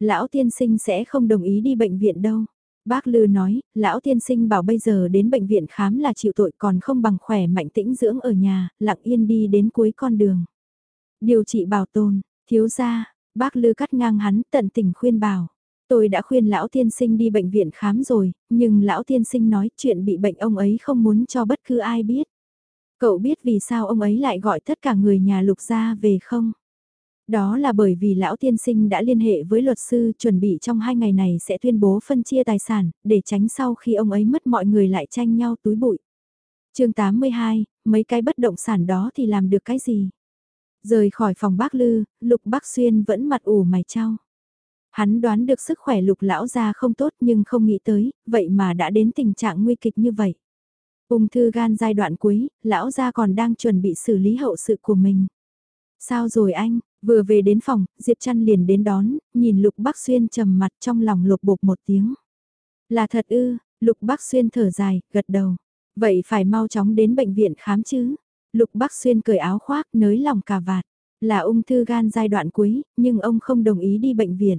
Lão tiên sinh sẽ không đồng ý đi bệnh viện đâu. Bác Lư nói, lão tiên sinh bảo bây giờ đến bệnh viện khám là chịu tội còn không bằng khỏe mạnh tĩnh dưỡng ở nhà, lặng yên đi đến cuối con đường. Điều trị bảo tồn, thiếu gia, bác Lư cắt ngang hắn tận tình khuyên bảo. Tôi đã khuyên lão tiên sinh đi bệnh viện khám rồi, nhưng lão tiên sinh nói chuyện bị bệnh ông ấy không muốn cho bất cứ ai biết. Cậu biết vì sao ông ấy lại gọi tất cả người nhà lục gia về không? Đó là bởi vì lão tiên sinh đã liên hệ với luật sư chuẩn bị trong hai ngày này sẽ tuyên bố phân chia tài sản, để tránh sau khi ông ấy mất mọi người lại tranh nhau túi bụi. chương 82, mấy cái bất động sản đó thì làm được cái gì? Rời khỏi phòng bác Lư, Lục Bác Xuyên vẫn mặt ủ mày trao. Hắn đoán được sức khỏe lục lão gia không tốt nhưng không nghĩ tới, vậy mà đã đến tình trạng nguy kịch như vậy. Ung thư gan giai đoạn cuối, lão gia còn đang chuẩn bị xử lý hậu sự của mình. Sao rồi anh, vừa về đến phòng, Diệp Trăn liền đến đón, nhìn Lục Bắc Xuyên trầm mặt trong lòng lục bột một tiếng. Là thật ư, Lục Bắc Xuyên thở dài, gật đầu. Vậy phải mau chóng đến bệnh viện khám chứ. Lục Bắc Xuyên cởi áo khoác, nới lòng cà vạt. Là ung thư gan giai đoạn cuối, nhưng ông không đồng ý đi bệnh viện.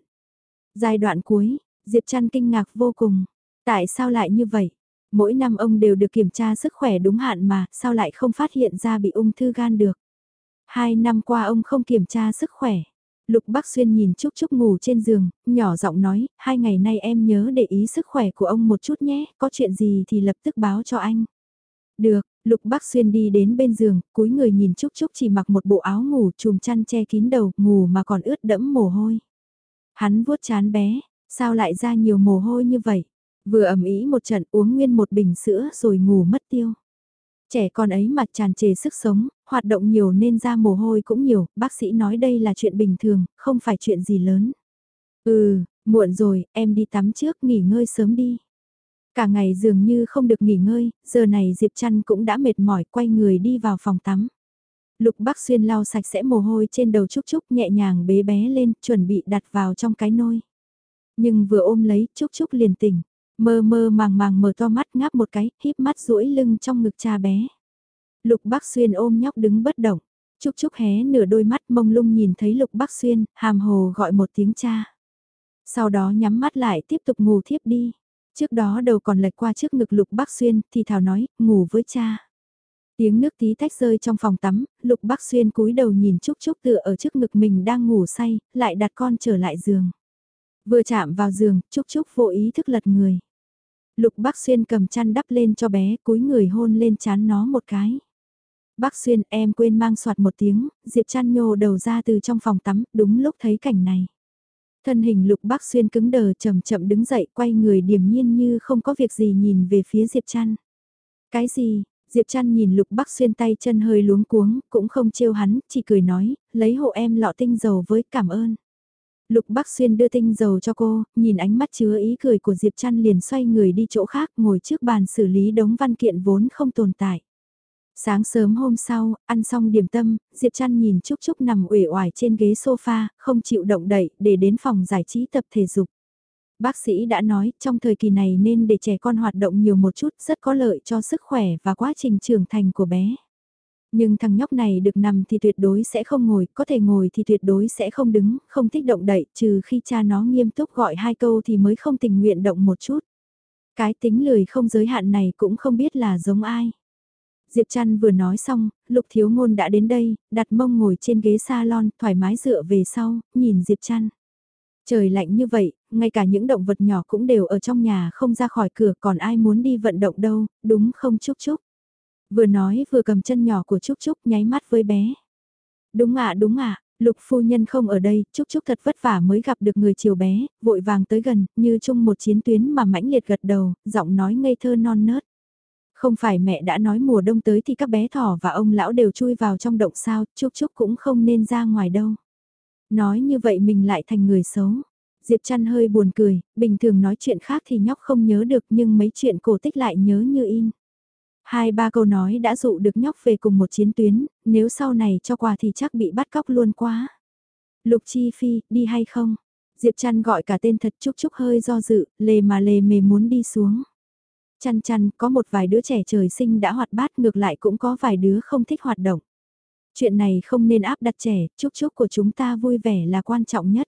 Giai đoạn cuối, Diệp Trăn kinh ngạc vô cùng. Tại sao lại như vậy? Mỗi năm ông đều được kiểm tra sức khỏe đúng hạn mà, sao lại không phát hiện ra bị ung thư gan được? Hai năm qua ông không kiểm tra sức khỏe. Lục Bắc Xuyên nhìn Trúc Trúc ngủ trên giường, nhỏ giọng nói, hai ngày nay em nhớ để ý sức khỏe của ông một chút nhé, có chuyện gì thì lập tức báo cho anh. Được, Lục Bắc Xuyên đi đến bên giường, cúi người nhìn Trúc Trúc chỉ mặc một bộ áo ngủ chùm chăn che kín đầu, ngủ mà còn ướt đẫm mồ hôi. Hắn vuốt chán bé, sao lại ra nhiều mồ hôi như vậy? Vừa ẩm ý một trận uống nguyên một bình sữa rồi ngủ mất tiêu. Trẻ con ấy mặt tràn trề sức sống, Hoạt động nhiều nên ra mồ hôi cũng nhiều, bác sĩ nói đây là chuyện bình thường, không phải chuyện gì lớn. Ừ, muộn rồi, em đi tắm trước, nghỉ ngơi sớm đi. Cả ngày dường như không được nghỉ ngơi, giờ này Diệp Trăn cũng đã mệt mỏi quay người đi vào phòng tắm. Lục Bắc Xuyên lau sạch sẽ mồ hôi trên đầu Trúc Trúc nhẹ nhàng bế bé lên, chuẩn bị đặt vào trong cái nôi. Nhưng vừa ôm lấy, Trúc Trúc liền tỉnh, mơ mơ màng màng mở to mắt ngáp một cái, híp mắt duỗi lưng trong ngực cha bé. Lục Bắc Xuyên ôm nhóc đứng bất động, Trúc Trúc hé nửa đôi mắt mông lung nhìn thấy Lục Bắc Xuyên, hàm hồ gọi một tiếng cha. Sau đó nhắm mắt lại tiếp tục ngủ thiếp đi. Trước đó đầu còn lệch qua trước ngực Lục Bắc Xuyên, thì Thảo nói, ngủ với cha. Tiếng nước tí tách rơi trong phòng tắm, Lục Bắc Xuyên cúi đầu nhìn Trúc Trúc tựa ở trước ngực mình đang ngủ say, lại đặt con trở lại giường. Vừa chạm vào giường, Trúc Trúc vô ý thức lật người. Lục Bắc Xuyên cầm chăn đắp lên cho bé, cúi người hôn lên chán nó một cái. Bắc Xuyên em quên mang soạt một tiếng, Diệp trăn nhô đầu ra từ trong phòng tắm, đúng lúc thấy cảnh này. Thân hình Lục Bắc Xuyên cứng đờ chậm chậm đứng dậy quay người điềm nhiên như không có việc gì nhìn về phía Diệp trăn Cái gì, Diệp Trăn nhìn Lục Bắc Xuyên tay chân hơi luống cuống, cũng không trêu hắn, chỉ cười nói, lấy hộ em lọ tinh dầu với cảm ơn. Lục Bắc Xuyên đưa tinh dầu cho cô, nhìn ánh mắt chứa ý cười của Diệp Trăn liền xoay người đi chỗ khác ngồi trước bàn xử lý đống văn kiện vốn không tồn tại. Sáng sớm hôm sau, ăn xong điểm tâm, Diệp Trăn nhìn Trúc Trúc nằm uể oải trên ghế sofa, không chịu động đậy để đến phòng giải trí tập thể dục. Bác sĩ đã nói, trong thời kỳ này nên để trẻ con hoạt động nhiều một chút, rất có lợi cho sức khỏe và quá trình trưởng thành của bé. Nhưng thằng nhóc này được nằm thì tuyệt đối sẽ không ngồi, có thể ngồi thì tuyệt đối sẽ không đứng, không thích động đậy, trừ khi cha nó nghiêm túc gọi hai câu thì mới không tình nguyện động một chút. Cái tính lười không giới hạn này cũng không biết là giống ai. Diệp Trăn vừa nói xong, Lục Thiếu Ngôn đã đến đây, đặt mông ngồi trên ghế salon, thoải mái dựa về sau, nhìn Diệp Trăn. Trời lạnh như vậy, ngay cả những động vật nhỏ cũng đều ở trong nhà không ra khỏi cửa còn ai muốn đi vận động đâu, đúng không Trúc Trúc? Vừa nói vừa cầm chân nhỏ của Trúc Trúc nháy mắt với bé. Đúng ạ đúng ạ, lục phu nhân không ở đây, Trúc Trúc thật vất vả mới gặp được người chiều bé, vội vàng tới gần, như chung một chiến tuyến mà mãnh liệt gật đầu, giọng nói ngây thơ non nớt. Không phải mẹ đã nói mùa đông tới thì các bé thỏ và ông lão đều chui vào trong động sao, Trúc Trúc cũng không nên ra ngoài đâu. Nói như vậy mình lại thành người xấu. Diệp Trăn hơi buồn cười, bình thường nói chuyện khác thì nhóc không nhớ được nhưng mấy chuyện cổ tích lại nhớ như in. Hai ba câu nói đã dụ được nhóc về cùng một chiến tuyến, nếu sau này cho quà thì chắc bị bắt cóc luôn quá. Lục Chi Phi, đi hay không? Diệp Trăn gọi cả tên thật Trúc Trúc hơi do dự, lề mà lề mề muốn đi xuống. Chăn chăn, có một vài đứa trẻ trời sinh đã hoạt bát ngược lại cũng có vài đứa không thích hoạt động. Chuyện này không nên áp đặt trẻ, chúc chúc của chúng ta vui vẻ là quan trọng nhất.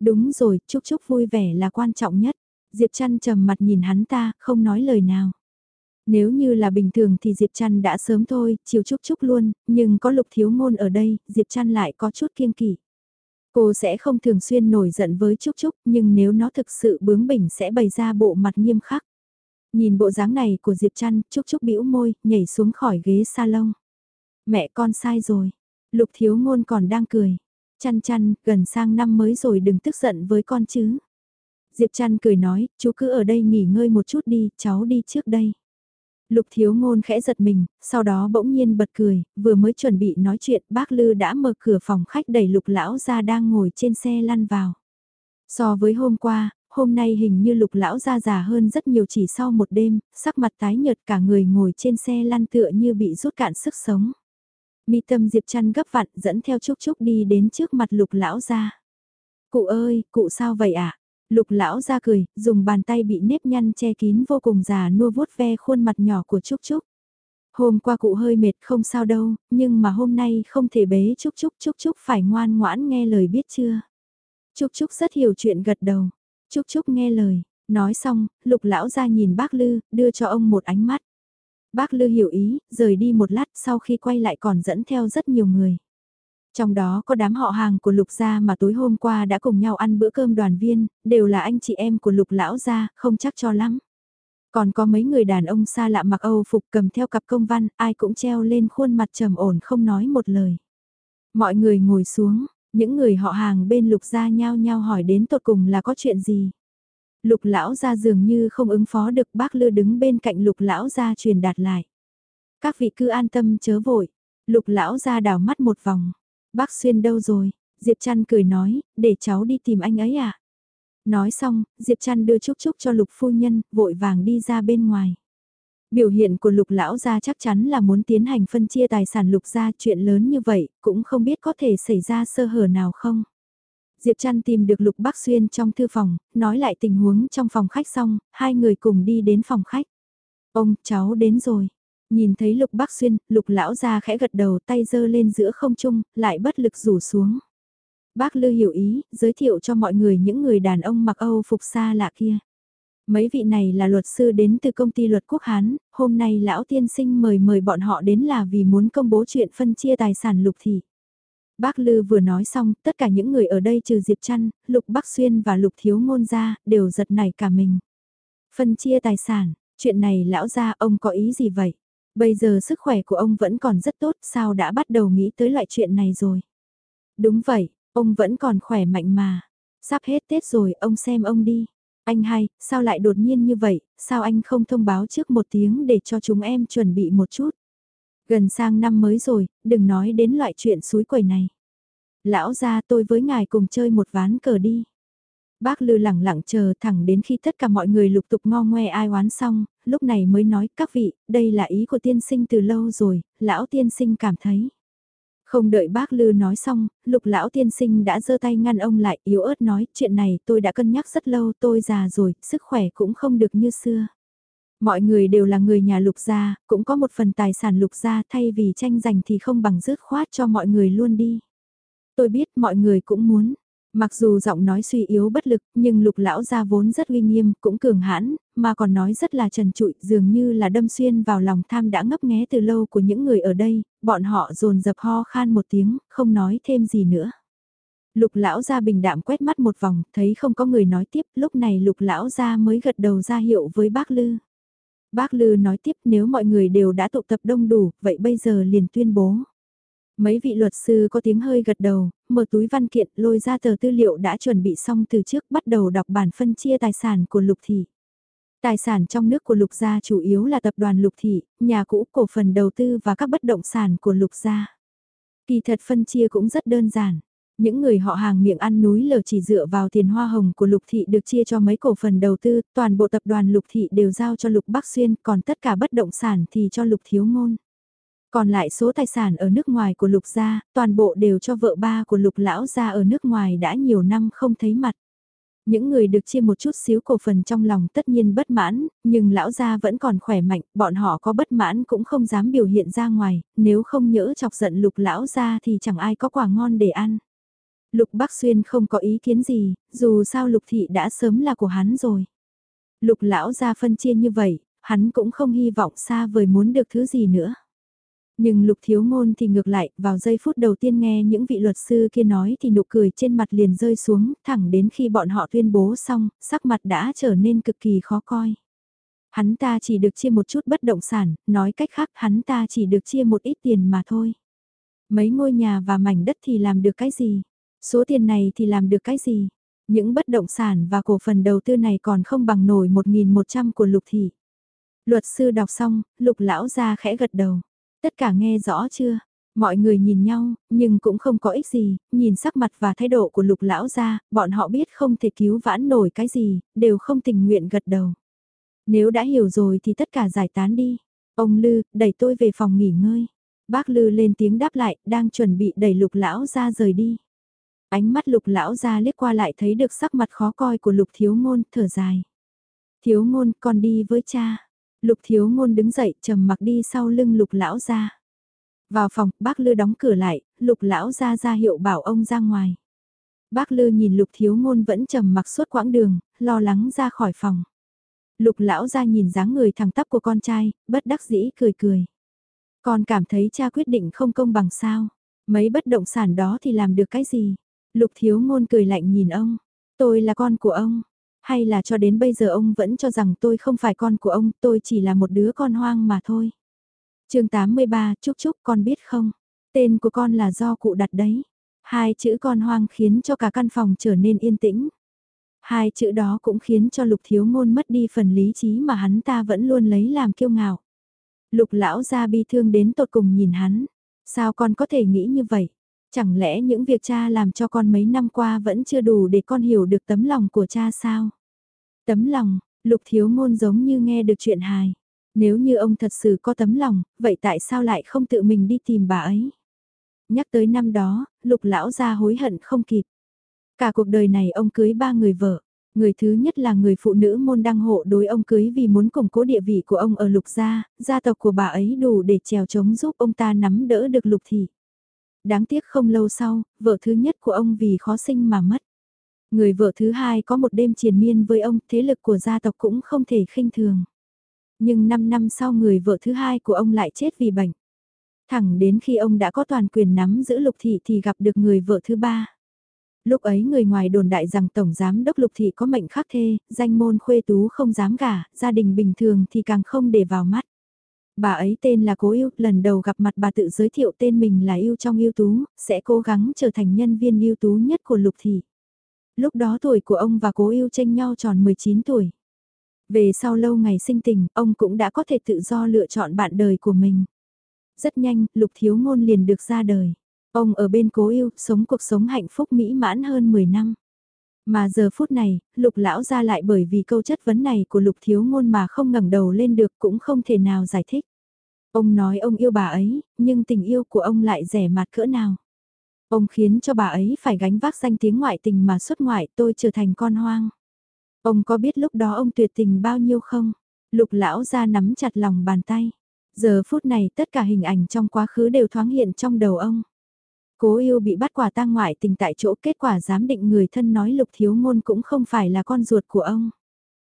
Đúng rồi, chúc chúc vui vẻ là quan trọng nhất. Diệp Trăn trầm mặt nhìn hắn ta, không nói lời nào. Nếu như là bình thường thì Diệp Trăn đã sớm thôi, chiều chúc chúc luôn, nhưng có lục thiếu ngôn ở đây, Diệp Trăn lại có chút kiêng kỵ. Cô sẽ không thường xuyên nổi giận với Trúc Trúc, nhưng nếu nó thực sự bướng bỉnh sẽ bày ra bộ mặt nghiêm khắc. Nhìn bộ dáng này của Diệp Trăn, Trúc Trúc bĩu môi, nhảy xuống khỏi ghế salon. Mẹ con sai rồi. Lục thiếu ngôn còn đang cười. Chăn chăn, gần sang năm mới rồi đừng tức giận với con chứ. Diệp chăn cười nói, chú cứ ở đây nghỉ ngơi một chút đi, cháu đi trước đây. Lục thiếu ngôn khẽ giật mình, sau đó bỗng nhiên bật cười, vừa mới chuẩn bị nói chuyện bác Lư đã mở cửa phòng khách đẩy lục lão ra đang ngồi trên xe lăn vào. So với hôm qua, hôm nay hình như lục lão ra già hơn rất nhiều chỉ sau một đêm, sắc mặt tái nhợt cả người ngồi trên xe lăn tựa như bị rút cạn sức sống. Mi tâm Diệp chăn gấp vặn dẫn theo Trúc Trúc đi đến trước mặt lục lão ra. Cụ ơi, cụ sao vậy ạ? À? Lục lão ra cười, dùng bàn tay bị nếp nhăn che kín vô cùng già nua vuốt ve khuôn mặt nhỏ của Trúc Trúc. Hôm qua cụ hơi mệt không sao đâu, nhưng mà hôm nay không thể bế Trúc Trúc, Trúc Trúc phải ngoan ngoãn nghe lời biết chưa? Trúc Trúc rất hiểu chuyện gật đầu. Trúc Trúc nghe lời, nói xong, lục lão ra nhìn bác Lư, đưa cho ông một ánh mắt. Bác Lư hiểu ý, rời đi một lát sau khi quay lại còn dẫn theo rất nhiều người. Trong đó có đám họ hàng của Lục Gia mà tối hôm qua đã cùng nhau ăn bữa cơm đoàn viên, đều là anh chị em của Lục Lão Gia, không chắc cho lắm. Còn có mấy người đàn ông xa lạ mặc Âu phục cầm theo cặp công văn, ai cũng treo lên khuôn mặt trầm ổn không nói một lời. Mọi người ngồi xuống, những người họ hàng bên Lục Gia nhao nhao hỏi đến tột cùng là có chuyện gì. Lục lão ra dường như không ứng phó được bác lư đứng bên cạnh lục lão ra truyền đạt lại. Các vị cứ an tâm chớ vội. Lục lão ra đảo mắt một vòng. Bác Xuyên đâu rồi? Diệp Trăn cười nói, để cháu đi tìm anh ấy à? Nói xong, Diệp Trăn đưa chúc chúc cho lục phu nhân, vội vàng đi ra bên ngoài. Biểu hiện của lục lão gia chắc chắn là muốn tiến hành phân chia tài sản lục gia chuyện lớn như vậy, cũng không biết có thể xảy ra sơ hở nào không. Diệp Trăn tìm được Lục Bắc Xuyên trong thư phòng, nói lại tình huống trong phòng khách xong, hai người cùng đi đến phòng khách. Ông, cháu đến rồi. Nhìn thấy Lục Bắc Xuyên, Lục lão ra khẽ gật đầu tay giơ lên giữa không trung, lại bất lực rủ xuống. Bác Lư hiểu ý, giới thiệu cho mọi người những người đàn ông mặc Âu phục xa lạ kia. Mấy vị này là luật sư đến từ công ty luật quốc Hán, hôm nay lão tiên sinh mời mời bọn họ đến là vì muốn công bố chuyện phân chia tài sản lục thị. Bác Lư vừa nói xong, tất cả những người ở đây trừ Diệp Trăn, Lục Bắc Xuyên và Lục Thiếu Ngôn ra, đều giật nảy cả mình. Phân chia tài sản, chuyện này lão gia ông có ý gì vậy? Bây giờ sức khỏe của ông vẫn còn rất tốt, sao đã bắt đầu nghĩ tới loại chuyện này rồi? Đúng vậy, ông vẫn còn khỏe mạnh mà. Sắp hết Tết rồi, ông xem ông đi. Anh hay, sao lại đột nhiên như vậy, sao anh không thông báo trước một tiếng để cho chúng em chuẩn bị một chút? Gần sang năm mới rồi, đừng nói đến loại chuyện suối quẩy này. Lão ra tôi với ngài cùng chơi một ván cờ đi. Bác Lư lẳng lặng chờ thẳng đến khi tất cả mọi người lục tục ngo ngoe ai oán xong, lúc này mới nói các vị, đây là ý của tiên sinh từ lâu rồi, lão tiên sinh cảm thấy. Không đợi bác Lư nói xong, lục lão tiên sinh đã giơ tay ngăn ông lại yếu ớt nói chuyện này tôi đã cân nhắc rất lâu tôi già rồi, sức khỏe cũng không được như xưa. Mọi người đều là người nhà lục gia, cũng có một phần tài sản lục gia thay vì tranh giành thì không bằng rước khoát cho mọi người luôn đi. Tôi biết mọi người cũng muốn. Mặc dù giọng nói suy yếu bất lực, nhưng lục lão gia vốn rất uy nghiêm, cũng cường hãn, mà còn nói rất là trần trụi, dường như là đâm xuyên vào lòng tham đã ngấp nghé từ lâu của những người ở đây, bọn họ dồn dập ho khan một tiếng, không nói thêm gì nữa. Lục lão gia bình đạm quét mắt một vòng, thấy không có người nói tiếp, lúc này lục lão gia mới gật đầu ra hiệu với bác Lư. Bác Lư nói tiếp nếu mọi người đều đã tụ tập đông đủ, vậy bây giờ liền tuyên bố. Mấy vị luật sư có tiếng hơi gật đầu, mở túi văn kiện lôi ra tờ tư liệu đã chuẩn bị xong từ trước bắt đầu đọc bản phân chia tài sản của Lục Thị. Tài sản trong nước của Lục Gia chủ yếu là tập đoàn Lục Thị, nhà cũ cổ phần đầu tư và các bất động sản của Lục Gia. Kỳ thật phân chia cũng rất đơn giản. Những người họ hàng miệng ăn núi lở chỉ dựa vào tiền hoa hồng của Lục Thị được chia cho mấy cổ phần đầu tư, toàn bộ tập đoàn Lục Thị đều giao cho Lục Bắc Xuyên, còn tất cả bất động sản thì cho Lục Thiếu Ngôn. Còn lại số tài sản ở nước ngoài của Lục Gia, toàn bộ đều cho vợ ba của Lục Lão Gia ở nước ngoài đã nhiều năm không thấy mặt. Những người được chia một chút xíu cổ phần trong lòng tất nhiên bất mãn, nhưng lão gia vẫn còn khỏe mạnh, bọn họ có bất mãn cũng không dám biểu hiện ra ngoài, nếu không nhỡ chọc giận lục lão gia thì chẳng ai có quả ngon để ăn. Lục Bắc Xuyên không có ý kiến gì, dù sao Lục Thị đã sớm là của hắn rồi. Lục lão ra phân chia như vậy, hắn cũng không hy vọng xa vời muốn được thứ gì nữa. Nhưng lục thiếu ngôn thì ngược lại, vào giây phút đầu tiên nghe những vị luật sư kia nói thì nụ cười trên mặt liền rơi xuống, thẳng đến khi bọn họ tuyên bố xong, sắc mặt đã trở nên cực kỳ khó coi. Hắn ta chỉ được chia một chút bất động sản, nói cách khác hắn ta chỉ được chia một ít tiền mà thôi. Mấy ngôi nhà và mảnh đất thì làm được cái gì? Số tiền này thì làm được cái gì? Những bất động sản và cổ phần đầu tư này còn không bằng nổi 1.100 của lục thị. Luật sư đọc xong, lục lão ra khẽ gật đầu. Tất cả nghe rõ chưa? Mọi người nhìn nhau, nhưng cũng không có ích gì, nhìn sắc mặt và thái độ của lục lão ra, bọn họ biết không thể cứu vãn nổi cái gì, đều không tình nguyện gật đầu. Nếu đã hiểu rồi thì tất cả giải tán đi. Ông Lư, đẩy tôi về phòng nghỉ ngơi. Bác Lư lên tiếng đáp lại, đang chuẩn bị đẩy lục lão ra rời đi. Ánh mắt lục lão ra liếc qua lại thấy được sắc mặt khó coi của lục thiếu ngôn, thở dài. Thiếu ngôn, con đi với cha. Lục thiếu ngôn đứng dậy, trầm mặc đi sau lưng lục lão ra. Vào phòng, bác Lư đóng cửa lại, lục lão ra ra hiệu bảo ông ra ngoài. Bác Lư nhìn lục thiếu ngôn vẫn trầm mặc suốt quãng đường, lo lắng ra khỏi phòng. Lục lão ra nhìn dáng người thẳng tắp của con trai, bất đắc dĩ cười cười. Con cảm thấy cha quyết định không công bằng sao. Mấy bất động sản đó thì làm được cái gì? Lục thiếu ngôn cười lạnh nhìn ông. Tôi là con của ông. Hay là cho đến bây giờ ông vẫn cho rằng tôi không phải con của ông, tôi chỉ là một đứa con hoang mà thôi. chương 83, Chúc Chúc con biết không? Tên của con là do cụ đặt đấy. Hai chữ con hoang khiến cho cả căn phòng trở nên yên tĩnh. Hai chữ đó cũng khiến cho lục thiếu ngôn mất đi phần lý trí mà hắn ta vẫn luôn lấy làm kiêu ngạo. Lục lão ra bi thương đến tột cùng nhìn hắn. Sao con có thể nghĩ như vậy? Chẳng lẽ những việc cha làm cho con mấy năm qua vẫn chưa đủ để con hiểu được tấm lòng của cha sao? Tấm lòng, lục thiếu ngôn giống như nghe được chuyện hài. Nếu như ông thật sự có tấm lòng, vậy tại sao lại không tự mình đi tìm bà ấy? Nhắc tới năm đó, lục lão ra hối hận không kịp. Cả cuộc đời này ông cưới ba người vợ. Người thứ nhất là người phụ nữ môn đăng hộ đối ông cưới vì muốn củng cố địa vị của ông ở lục gia, gia tộc của bà ấy đủ để trèo chống giúp ông ta nắm đỡ được lục thị. Đáng tiếc không lâu sau, vợ thứ nhất của ông vì khó sinh mà mất. Người vợ thứ hai có một đêm triền miên với ông, thế lực của gia tộc cũng không thể khinh thường. Nhưng 5 năm sau người vợ thứ hai của ông lại chết vì bệnh. Thẳng đến khi ông đã có toàn quyền nắm giữ lục thị thì gặp được người vợ thứ ba. Lúc ấy người ngoài đồn đại rằng Tổng Giám Đốc Lục Thị có mệnh khắc thê, danh môn khuê tú không dám gả, gia đình bình thường thì càng không để vào mắt. Bà ấy tên là Cố Yêu, lần đầu gặp mặt bà tự giới thiệu tên mình là Yêu trong Yêu Tú, sẽ cố gắng trở thành nhân viên ưu Tú nhất của Lục Thị. Lúc đó tuổi của ông và Cố Yêu tranh nhau tròn 19 tuổi. Về sau lâu ngày sinh tình, ông cũng đã có thể tự do lựa chọn bạn đời của mình. Rất nhanh, Lục Thiếu Ngôn liền được ra đời. Ông ở bên cố yêu, sống cuộc sống hạnh phúc mỹ mãn hơn 10 năm. Mà giờ phút này, lục lão ra lại bởi vì câu chất vấn này của lục thiếu ngôn mà không ngẩng đầu lên được cũng không thể nào giải thích. Ông nói ông yêu bà ấy, nhưng tình yêu của ông lại rẻ mạt cỡ nào. Ông khiến cho bà ấy phải gánh vác danh tiếng ngoại tình mà xuất ngoại tôi trở thành con hoang. Ông có biết lúc đó ông tuyệt tình bao nhiêu không? Lục lão ra nắm chặt lòng bàn tay. Giờ phút này tất cả hình ảnh trong quá khứ đều thoáng hiện trong đầu ông. Cố yêu bị bắt quả tang ngoại tình tại chỗ kết quả giám định người thân nói lục thiếu ngôn cũng không phải là con ruột của ông.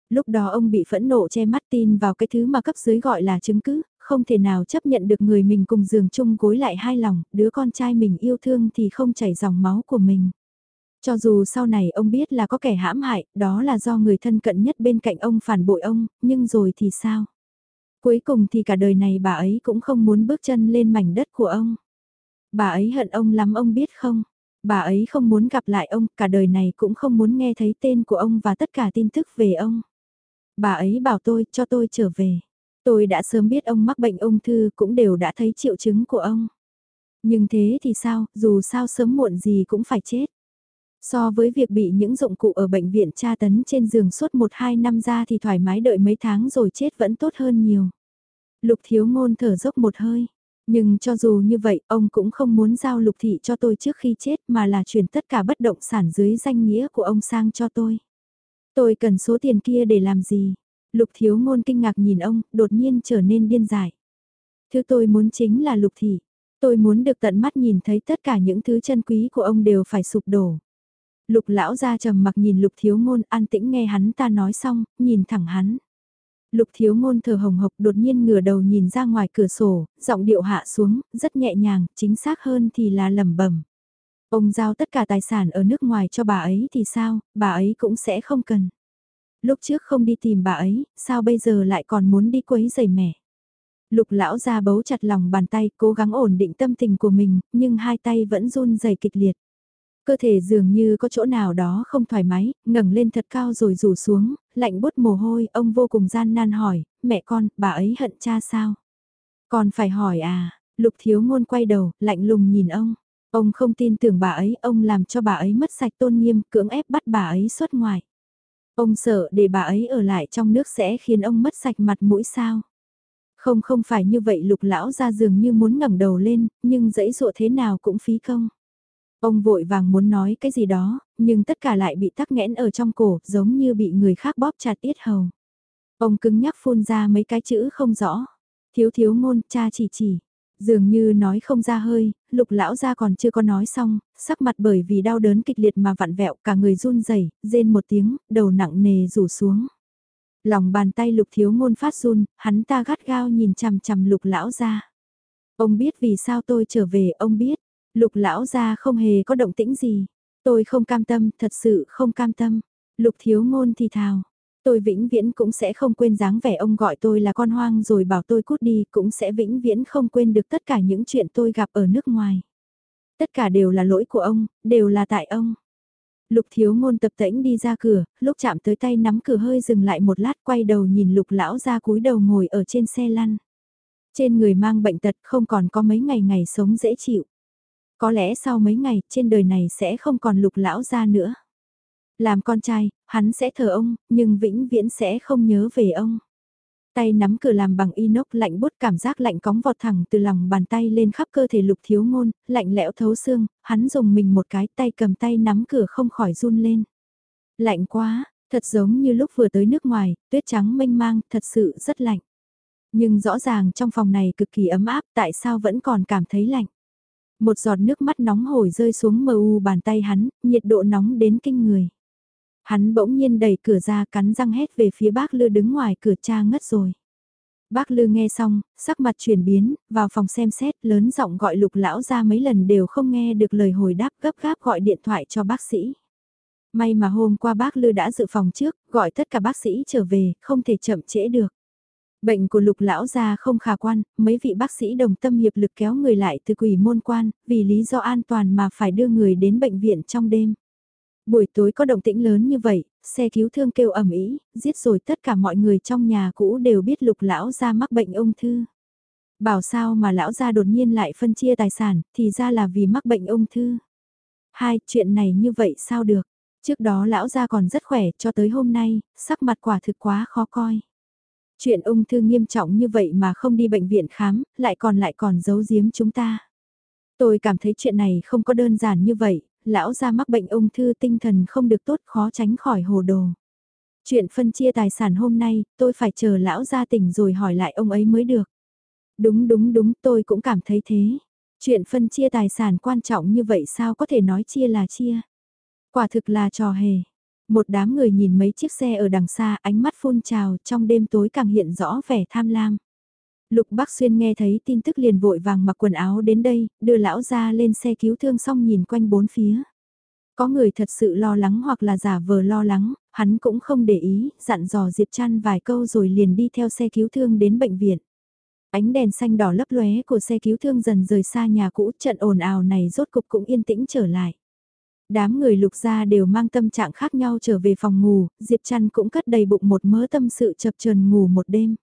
Lúc đó ông bị phẫn nộ che mắt tin vào cái thứ mà cấp dưới gọi là chứng cứ, không thể nào chấp nhận được người mình cùng giường chung gối lại hai lòng, đứa con trai mình yêu thương thì không chảy dòng máu của mình. Cho dù sau này ông biết là có kẻ hãm hại, đó là do người thân cận nhất bên cạnh ông phản bội ông, nhưng rồi thì sao? Cuối cùng thì cả đời này bà ấy cũng không muốn bước chân lên mảnh đất của ông. Bà ấy hận ông lắm ông biết không? Bà ấy không muốn gặp lại ông, cả đời này cũng không muốn nghe thấy tên của ông và tất cả tin tức về ông. Bà ấy bảo tôi, cho tôi trở về. Tôi đã sớm biết ông mắc bệnh ung thư cũng đều đã thấy triệu chứng của ông. Nhưng thế thì sao, dù sao sớm muộn gì cũng phải chết. So với việc bị những dụng cụ ở bệnh viện tra tấn trên giường suốt 1-2 năm ra thì thoải mái đợi mấy tháng rồi chết vẫn tốt hơn nhiều. Lục thiếu ngôn thở dốc một hơi. Nhưng cho dù như vậy, ông cũng không muốn giao lục thị cho tôi trước khi chết mà là chuyển tất cả bất động sản dưới danh nghĩa của ông sang cho tôi. Tôi cần số tiền kia để làm gì? Lục thiếu ngôn kinh ngạc nhìn ông, đột nhiên trở nên điên dại. Thứ tôi muốn chính là lục thị. Tôi muốn được tận mắt nhìn thấy tất cả những thứ chân quý của ông đều phải sụp đổ. Lục lão ra trầm mặc nhìn lục thiếu ngôn an tĩnh nghe hắn ta nói xong, nhìn thẳng hắn. Lục thiếu ngôn thờ hồng hộc đột nhiên ngửa đầu nhìn ra ngoài cửa sổ, giọng điệu hạ xuống, rất nhẹ nhàng, chính xác hơn thì là lẩm bẩm. Ông giao tất cả tài sản ở nước ngoài cho bà ấy thì sao, bà ấy cũng sẽ không cần. Lúc trước không đi tìm bà ấy, sao bây giờ lại còn muốn đi quấy giày mẹ. Lục lão ra bấu chặt lòng bàn tay, cố gắng ổn định tâm tình của mình, nhưng hai tay vẫn run rẩy kịch liệt. Cơ thể dường như có chỗ nào đó không thoải mái, ngẩng lên thật cao rồi rủ xuống, lạnh bút mồ hôi, ông vô cùng gian nan hỏi, mẹ con, bà ấy hận cha sao? Còn phải hỏi à, lục thiếu ngôn quay đầu, lạnh lùng nhìn ông. Ông không tin tưởng bà ấy, ông làm cho bà ấy mất sạch tôn nghiêm, cưỡng ép bắt bà ấy xuất ngoài. Ông sợ để bà ấy ở lại trong nước sẽ khiến ông mất sạch mặt mũi sao. Không không phải như vậy lục lão ra giường như muốn ngẩng đầu lên, nhưng dãy dụa thế nào cũng phí công. Ông vội vàng muốn nói cái gì đó, nhưng tất cả lại bị tắc nghẽn ở trong cổ, giống như bị người khác bóp chặt tiết hầu. Ông cứng nhắc phun ra mấy cái chữ không rõ. Thiếu thiếu ngôn, cha chỉ chỉ. Dường như nói không ra hơi, lục lão ra còn chưa có nói xong, sắc mặt bởi vì đau đớn kịch liệt mà vặn vẹo cả người run rẩy rên một tiếng, đầu nặng nề rủ xuống. Lòng bàn tay lục thiếu ngôn phát run, hắn ta gắt gao nhìn chằm chằm lục lão ra. Ông biết vì sao tôi trở về, ông biết. Lục lão ra không hề có động tĩnh gì. Tôi không cam tâm, thật sự không cam tâm. Lục thiếu ngôn thì thào. Tôi vĩnh viễn cũng sẽ không quên dáng vẻ ông gọi tôi là con hoang rồi bảo tôi cút đi, cũng sẽ vĩnh viễn không quên được tất cả những chuyện tôi gặp ở nước ngoài. Tất cả đều là lỗi của ông, đều là tại ông. Lục thiếu ngôn tập tễnh đi ra cửa, lúc chạm tới tay nắm cửa hơi dừng lại một lát quay đầu nhìn lục lão ra cúi đầu ngồi ở trên xe lăn. Trên người mang bệnh tật không còn có mấy ngày ngày sống dễ chịu. Có lẽ sau mấy ngày trên đời này sẽ không còn lục lão ra nữa. Làm con trai, hắn sẽ thờ ông, nhưng vĩnh viễn sẽ không nhớ về ông. Tay nắm cửa làm bằng inox lạnh bút cảm giác lạnh cóng vọt thẳng từ lòng bàn tay lên khắp cơ thể lục thiếu ngôn, lạnh lẽo thấu xương, hắn dùng mình một cái tay cầm tay nắm cửa không khỏi run lên. Lạnh quá, thật giống như lúc vừa tới nước ngoài, tuyết trắng mênh mang, thật sự rất lạnh. Nhưng rõ ràng trong phòng này cực kỳ ấm áp, tại sao vẫn còn cảm thấy lạnh. Một giọt nước mắt nóng hổi rơi xuống mờ u bàn tay hắn, nhiệt độ nóng đến kinh người. Hắn bỗng nhiên đẩy cửa ra cắn răng hét về phía bác Lư đứng ngoài cửa cha ngất rồi. Bác Lư nghe xong, sắc mặt chuyển biến, vào phòng xem xét, lớn giọng gọi lục lão ra mấy lần đều không nghe được lời hồi đáp gấp gáp gọi điện thoại cho bác sĩ. May mà hôm qua bác Lư đã dự phòng trước, gọi tất cả bác sĩ trở về, không thể chậm trễ được. Bệnh của lục lão gia không khả quan, mấy vị bác sĩ đồng tâm hiệp lực kéo người lại từ quỷ môn quan, vì lý do an toàn mà phải đưa người đến bệnh viện trong đêm. Buổi tối có động tĩnh lớn như vậy, xe cứu thương kêu ầm ĩ, giết rồi tất cả mọi người trong nhà cũ đều biết lục lão gia mắc bệnh ung thư. Bảo sao mà lão gia đột nhiên lại phân chia tài sản, thì ra là vì mắc bệnh ung thư. Hai, chuyện này như vậy sao được? Trước đó lão gia còn rất khỏe cho tới hôm nay, sắc mặt quả thực quá khó coi. Chuyện ung thư nghiêm trọng như vậy mà không đi bệnh viện khám, lại còn lại còn giấu giếm chúng ta. Tôi cảm thấy chuyện này không có đơn giản như vậy, lão gia mắc bệnh ung thư tinh thần không được tốt khó tránh khỏi hồ đồ. Chuyện phân chia tài sản hôm nay, tôi phải chờ lão gia tỉnh rồi hỏi lại ông ấy mới được. Đúng đúng đúng, tôi cũng cảm thấy thế. Chuyện phân chia tài sản quan trọng như vậy sao có thể nói chia là chia. Quả thực là trò hề. Một đám người nhìn mấy chiếc xe ở đằng xa ánh mắt phun trào trong đêm tối càng hiện rõ vẻ tham lam. Lục Bắc Xuyên nghe thấy tin tức liền vội vàng mặc quần áo đến đây, đưa lão ra lên xe cứu thương xong nhìn quanh bốn phía. Có người thật sự lo lắng hoặc là giả vờ lo lắng, hắn cũng không để ý, dặn dò Diệp Trăn vài câu rồi liền đi theo xe cứu thương đến bệnh viện. Ánh đèn xanh đỏ lấp lóe của xe cứu thương dần rời xa nhà cũ, trận ồn ào này rốt cục cũng yên tĩnh trở lại. Đám người lục gia đều mang tâm trạng khác nhau trở về phòng ngủ, Diệp Trăn cũng cất đầy bụng một mớ tâm sự chập chờn ngủ một đêm.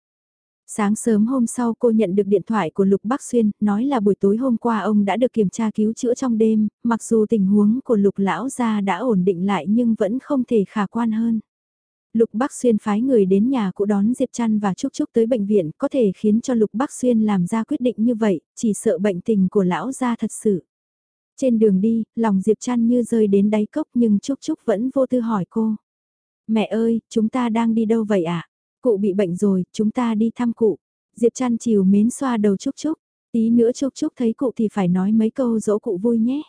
Sáng sớm hôm sau cô nhận được điện thoại của Lục Bắc Xuyên, nói là buổi tối hôm qua ông đã được kiểm tra cứu chữa trong đêm, mặc dù tình huống của Lục Lão gia đã ổn định lại nhưng vẫn không thể khả quan hơn. Lục Bắc Xuyên phái người đến nhà cụ đón Diệp Trăn và Trúc Trúc tới bệnh viện có thể khiến cho Lục Bắc Xuyên làm ra quyết định như vậy, chỉ sợ bệnh tình của lão gia thật sự. Trên đường đi, lòng Diệp Trăn như rơi đến đáy cốc nhưng Trúc Trúc vẫn vô tư hỏi cô. Mẹ ơi, chúng ta đang đi đâu vậy ạ? À? Cụ bị bệnh rồi, chúng ta đi thăm cụ. Diệp Trăn chiều mến xoa đầu Trúc Trúc. Tí nữa Trúc Trúc thấy cụ thì phải nói mấy câu dỗ cụ vui nhé.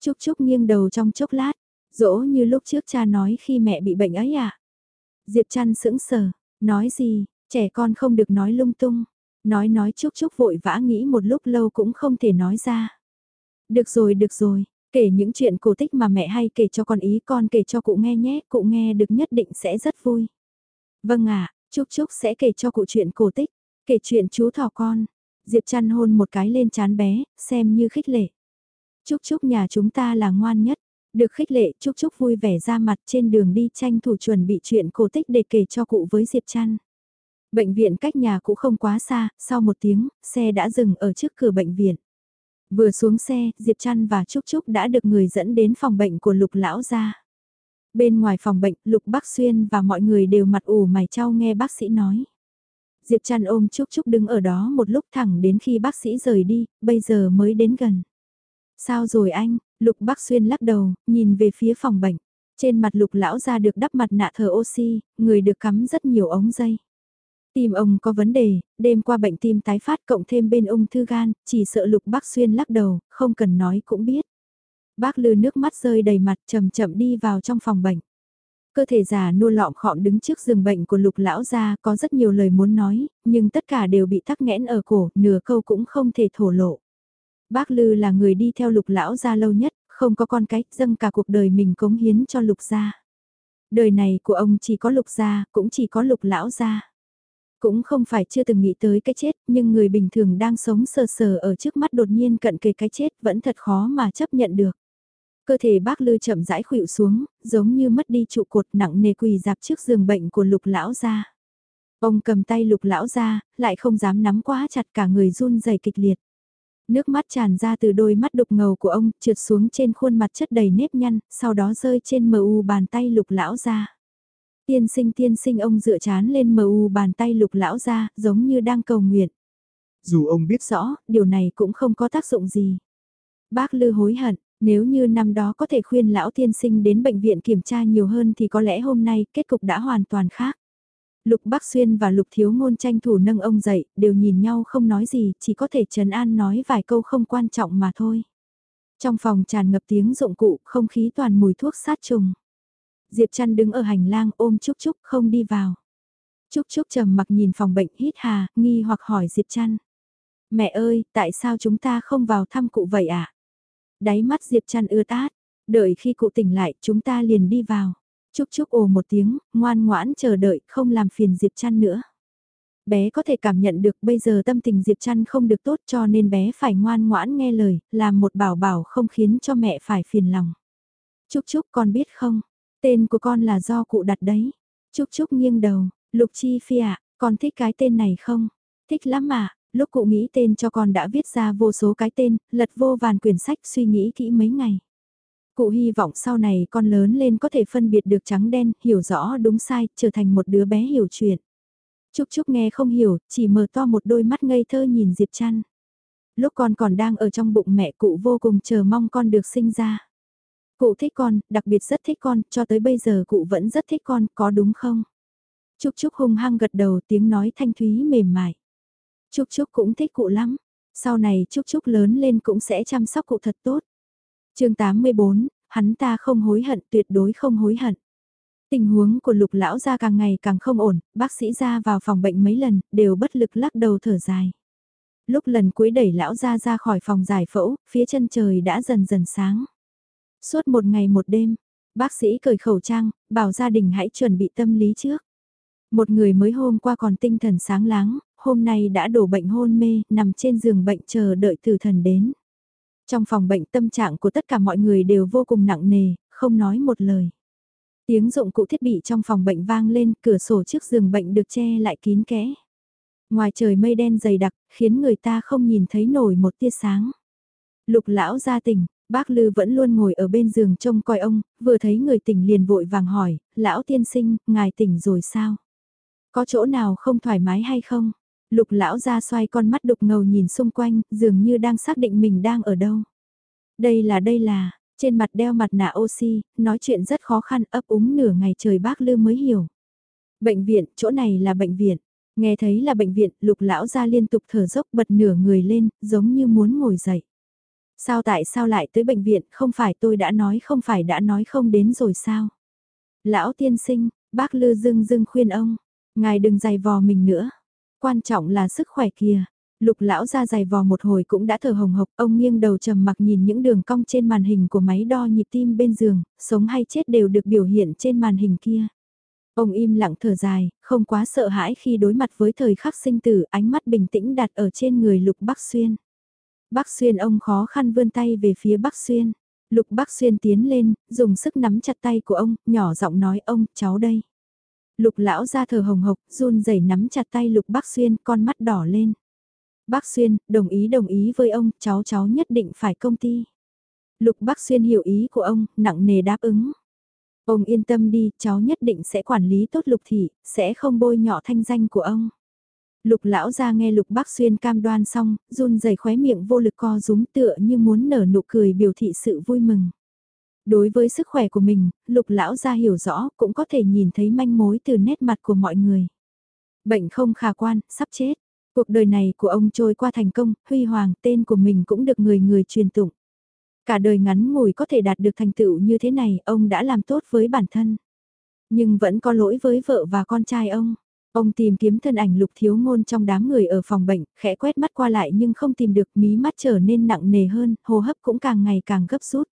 Trúc Trúc nghiêng đầu trong chốc lát. Dỗ như lúc trước cha nói khi mẹ bị bệnh ấy à? Diệp Trăn sững sờ, nói gì, trẻ con không được nói lung tung. Nói nói Trúc Trúc vội vã nghĩ một lúc lâu cũng không thể nói ra. Được rồi, được rồi, kể những chuyện cổ tích mà mẹ hay kể cho con ý con kể cho cụ nghe nhé, cụ nghe được nhất định sẽ rất vui. Vâng ạ, à, Trúc Trúc sẽ kể cho cụ chuyện cổ tích, kể chuyện chú thỏ con. Diệp chăn hôn một cái lên chán bé, xem như khích lệ. Trúc Trúc nhà chúng ta là ngoan nhất. Được khích lệ, Trúc Trúc vui vẻ ra mặt trên đường đi tranh thủ chuẩn bị chuyện cổ tích để kể cho cụ với Diệp chăn. Bệnh viện cách nhà cũng không quá xa, sau một tiếng, xe đã dừng ở trước cửa bệnh viện. Vừa xuống xe, Diệp Trăn và Trúc Trúc đã được người dẫn đến phòng bệnh của Lục Lão ra. Bên ngoài phòng bệnh, Lục Bắc Xuyên và mọi người đều mặt ủ mày trao nghe bác sĩ nói. Diệp Trăn ôm Trúc Trúc đứng ở đó một lúc thẳng đến khi bác sĩ rời đi, bây giờ mới đến gần. Sao rồi anh? Lục Bắc Xuyên lắc đầu, nhìn về phía phòng bệnh. Trên mặt Lục Lão ra được đắp mặt nạ thở oxy, người được cắm rất nhiều ống dây. Tim ông có vấn đề, đêm qua bệnh tim tái phát cộng thêm bên ung thư gan, chỉ sợ lục bác xuyên lắc đầu, không cần nói cũng biết. Bác lư nước mắt rơi đầy mặt chậm chậm đi vào trong phòng bệnh. Cơ thể già nua lọm khọm đứng trước giường bệnh của lục lão gia có rất nhiều lời muốn nói, nhưng tất cả đều bị tắc nghẽn ở cổ, nửa câu cũng không thể thổ lộ. Bác Lư là người đi theo lục lão gia lâu nhất, không có con cái, dâng cả cuộc đời mình cống hiến cho lục gia. Đời này của ông chỉ có lục gia, cũng chỉ có lục lão gia. Cũng không phải chưa từng nghĩ tới cái chết, nhưng người bình thường đang sống sờ sờ ở trước mắt đột nhiên cận kề cái chết vẫn thật khó mà chấp nhận được. Cơ thể bác Lư chậm rãi khuỵu xuống, giống như mất đi trụ cột nặng nề quỳ dạp trước giường bệnh của lục lão ra. Ông cầm tay lục lão ra, lại không dám nắm quá chặt cả người run rẩy kịch liệt. Nước mắt tràn ra từ đôi mắt đục ngầu của ông, trượt xuống trên khuôn mặt chất đầy nếp nhăn, sau đó rơi trên mờ u bàn tay lục lão ra. Tiên sinh tiên sinh ông dựa chán lên mờ u bàn tay lục lão ra, giống như đang cầu nguyện. Dù ông biết rõ, điều này cũng không có tác dụng gì. Bác Lư hối hận, nếu như năm đó có thể khuyên lão tiên sinh đến bệnh viện kiểm tra nhiều hơn thì có lẽ hôm nay kết cục đã hoàn toàn khác. Lục Bắc Xuyên và Lục Thiếu Ngôn tranh thủ nâng ông dậy, đều nhìn nhau không nói gì, chỉ có thể trấn an nói vài câu không quan trọng mà thôi. Trong phòng tràn ngập tiếng dụng cụ, không khí toàn mùi thuốc sát trùng. Diệp Trăn đứng ở hành lang ôm Trúc Trúc không đi vào. Trúc Trúc trầm mặc nhìn phòng bệnh hít hà, nghi hoặc hỏi Diệp Trăn. Mẹ ơi, tại sao chúng ta không vào thăm cụ vậy ạ? À? Đáy mắt Diệp Trăn ưa tát, đợi khi cụ tỉnh lại chúng ta liền đi vào. Trúc Trúc ồ một tiếng, ngoan ngoãn chờ đợi, không làm phiền Diệp Trăn nữa. Bé có thể cảm nhận được bây giờ tâm tình Diệp Trăn không được tốt cho nên bé phải ngoan ngoãn nghe lời, làm một bảo bảo không khiến cho mẹ phải phiền lòng. Trúc Trúc con biết không, tên của con là do cụ đặt đấy. Trúc Trúc nghiêng đầu, Lục Chi Phi ạ, con thích cái tên này không? Thích lắm mà, lúc cụ nghĩ tên cho con đã viết ra vô số cái tên, lật vô vàn quyển sách suy nghĩ kỹ mấy ngày. Cụ hy vọng sau này con lớn lên có thể phân biệt được trắng đen, hiểu rõ đúng sai, trở thành một đứa bé hiểu chuyện. Trúc Trúc nghe không hiểu, chỉ mở to một đôi mắt ngây thơ nhìn Diệp Trăn. Lúc con còn đang ở trong bụng mẹ cụ vô cùng chờ mong con được sinh ra. Cụ thích con, đặc biệt rất thích con, cho tới bây giờ cụ vẫn rất thích con, có đúng không? Trúc Trúc hung hăng gật đầu tiếng nói thanh thúy mềm mại. Trúc Trúc cũng thích cụ lắm. Sau này Trúc Trúc lớn lên cũng sẽ chăm sóc cụ thật tốt chương 84, hắn ta không hối hận tuyệt đối không hối hận. Tình huống của lục lão ra càng ngày càng không ổn, bác sĩ ra vào phòng bệnh mấy lần, đều bất lực lắc đầu thở dài. Lúc lần cuối đẩy lão ra ra khỏi phòng giải phẫu, phía chân trời đã dần dần sáng. Suốt một ngày một đêm, bác sĩ cởi khẩu trang, bảo gia đình hãy chuẩn bị tâm lý trước. Một người mới hôm qua còn tinh thần sáng láng, hôm nay đã đổ bệnh hôn mê, nằm trên giường bệnh chờ đợi tử thần đến. Trong phòng bệnh tâm trạng của tất cả mọi người đều vô cùng nặng nề, không nói một lời. Tiếng dụng cụ thiết bị trong phòng bệnh vang lên, cửa sổ trước giường bệnh được che lại kín kẽ. Ngoài trời mây đen dày đặc, khiến người ta không nhìn thấy nổi một tia sáng. Lục lão ra tỉnh, bác Lư vẫn luôn ngồi ở bên giường trông coi ông, vừa thấy người tỉnh liền vội vàng hỏi, lão tiên sinh, ngài tỉnh rồi sao? Có chỗ nào không thoải mái hay không? Lục lão ra xoay con mắt đục ngầu nhìn xung quanh, dường như đang xác định mình đang ở đâu. Đây là đây là, trên mặt đeo mặt nạ oxy, nói chuyện rất khó khăn ấp úng nửa ngày trời bác Lư mới hiểu. Bệnh viện, chỗ này là bệnh viện. Nghe thấy là bệnh viện, lục lão ra liên tục thở dốc bật nửa người lên, giống như muốn ngồi dậy. Sao tại sao lại tới bệnh viện, không phải tôi đã nói không phải đã nói không đến rồi sao? Lão tiên sinh, bác Lư dưng dưng khuyên ông, ngài đừng dày vò mình nữa. Quan trọng là sức khỏe kìa. Lục lão ra dày vò một hồi cũng đã thở hồng hộc, ông nghiêng đầu trầm mặc nhìn những đường cong trên màn hình của máy đo nhịp tim bên giường, sống hay chết đều được biểu hiện trên màn hình kia. Ông im lặng thở dài, không quá sợ hãi khi đối mặt với thời khắc sinh tử, ánh mắt bình tĩnh đặt ở trên người Lục Bắc Xuyên. Bắc Xuyên ông khó khăn vươn tay về phía Bắc Xuyên. Lục Bắc Xuyên tiến lên, dùng sức nắm chặt tay của ông, nhỏ giọng nói ông, cháu đây. Lục lão ra thở hồng hộc, run rẩy nắm chặt tay Lục Bắc Xuyên, con mắt đỏ lên. Bắc Xuyên, đồng ý đồng ý với ông, cháu cháu nhất định phải công ty. Lục Bắc Xuyên hiểu ý của ông, nặng nề đáp ứng. Ông yên tâm đi, cháu nhất định sẽ quản lý tốt Lục Thị, sẽ không bôi nhọ thanh danh của ông. Lục lão ra nghe Lục Bắc Xuyên cam đoan xong, run rẩy khóe miệng vô lực co rúm tựa như muốn nở nụ cười biểu thị sự vui mừng. Đối với sức khỏe của mình, lục lão ra hiểu rõ cũng có thể nhìn thấy manh mối từ nét mặt của mọi người. Bệnh không khả quan, sắp chết. Cuộc đời này của ông trôi qua thành công, huy hoàng, tên của mình cũng được người người truyền tụng. Cả đời ngắn ngủi có thể đạt được thành tựu như thế này, ông đã làm tốt với bản thân. Nhưng vẫn có lỗi với vợ và con trai ông. Ông tìm kiếm thân ảnh lục thiếu ngôn trong đám người ở phòng bệnh, khẽ quét mắt qua lại nhưng không tìm được mí mắt trở nên nặng nề hơn, hô hấp cũng càng ngày càng gấp rút.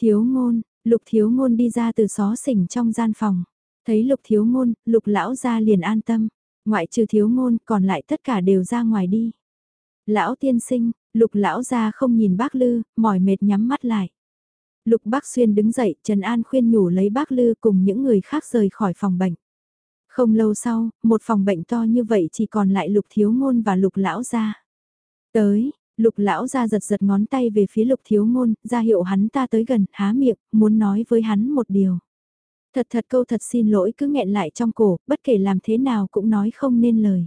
Thiếu ngôn, lục thiếu ngôn đi ra từ xó xỉnh trong gian phòng. Thấy lục thiếu ngôn, lục lão ra liền an tâm. Ngoại trừ thiếu ngôn còn lại tất cả đều ra ngoài đi. Lão tiên sinh, lục lão ra không nhìn bác lư, mỏi mệt nhắm mắt lại. Lục bác xuyên đứng dậy, Trần An khuyên nhủ lấy bác lư cùng những người khác rời khỏi phòng bệnh. Không lâu sau, một phòng bệnh to như vậy chỉ còn lại lục thiếu ngôn và lục lão gia. Tới, lục lão gia giật giật ngón tay về phía lục thiếu ngôn, ra hiệu hắn ta tới gần, há miệng, muốn nói với hắn một điều. Thật thật câu thật xin lỗi cứ nghẹn lại trong cổ, bất kể làm thế nào cũng nói không nên lời.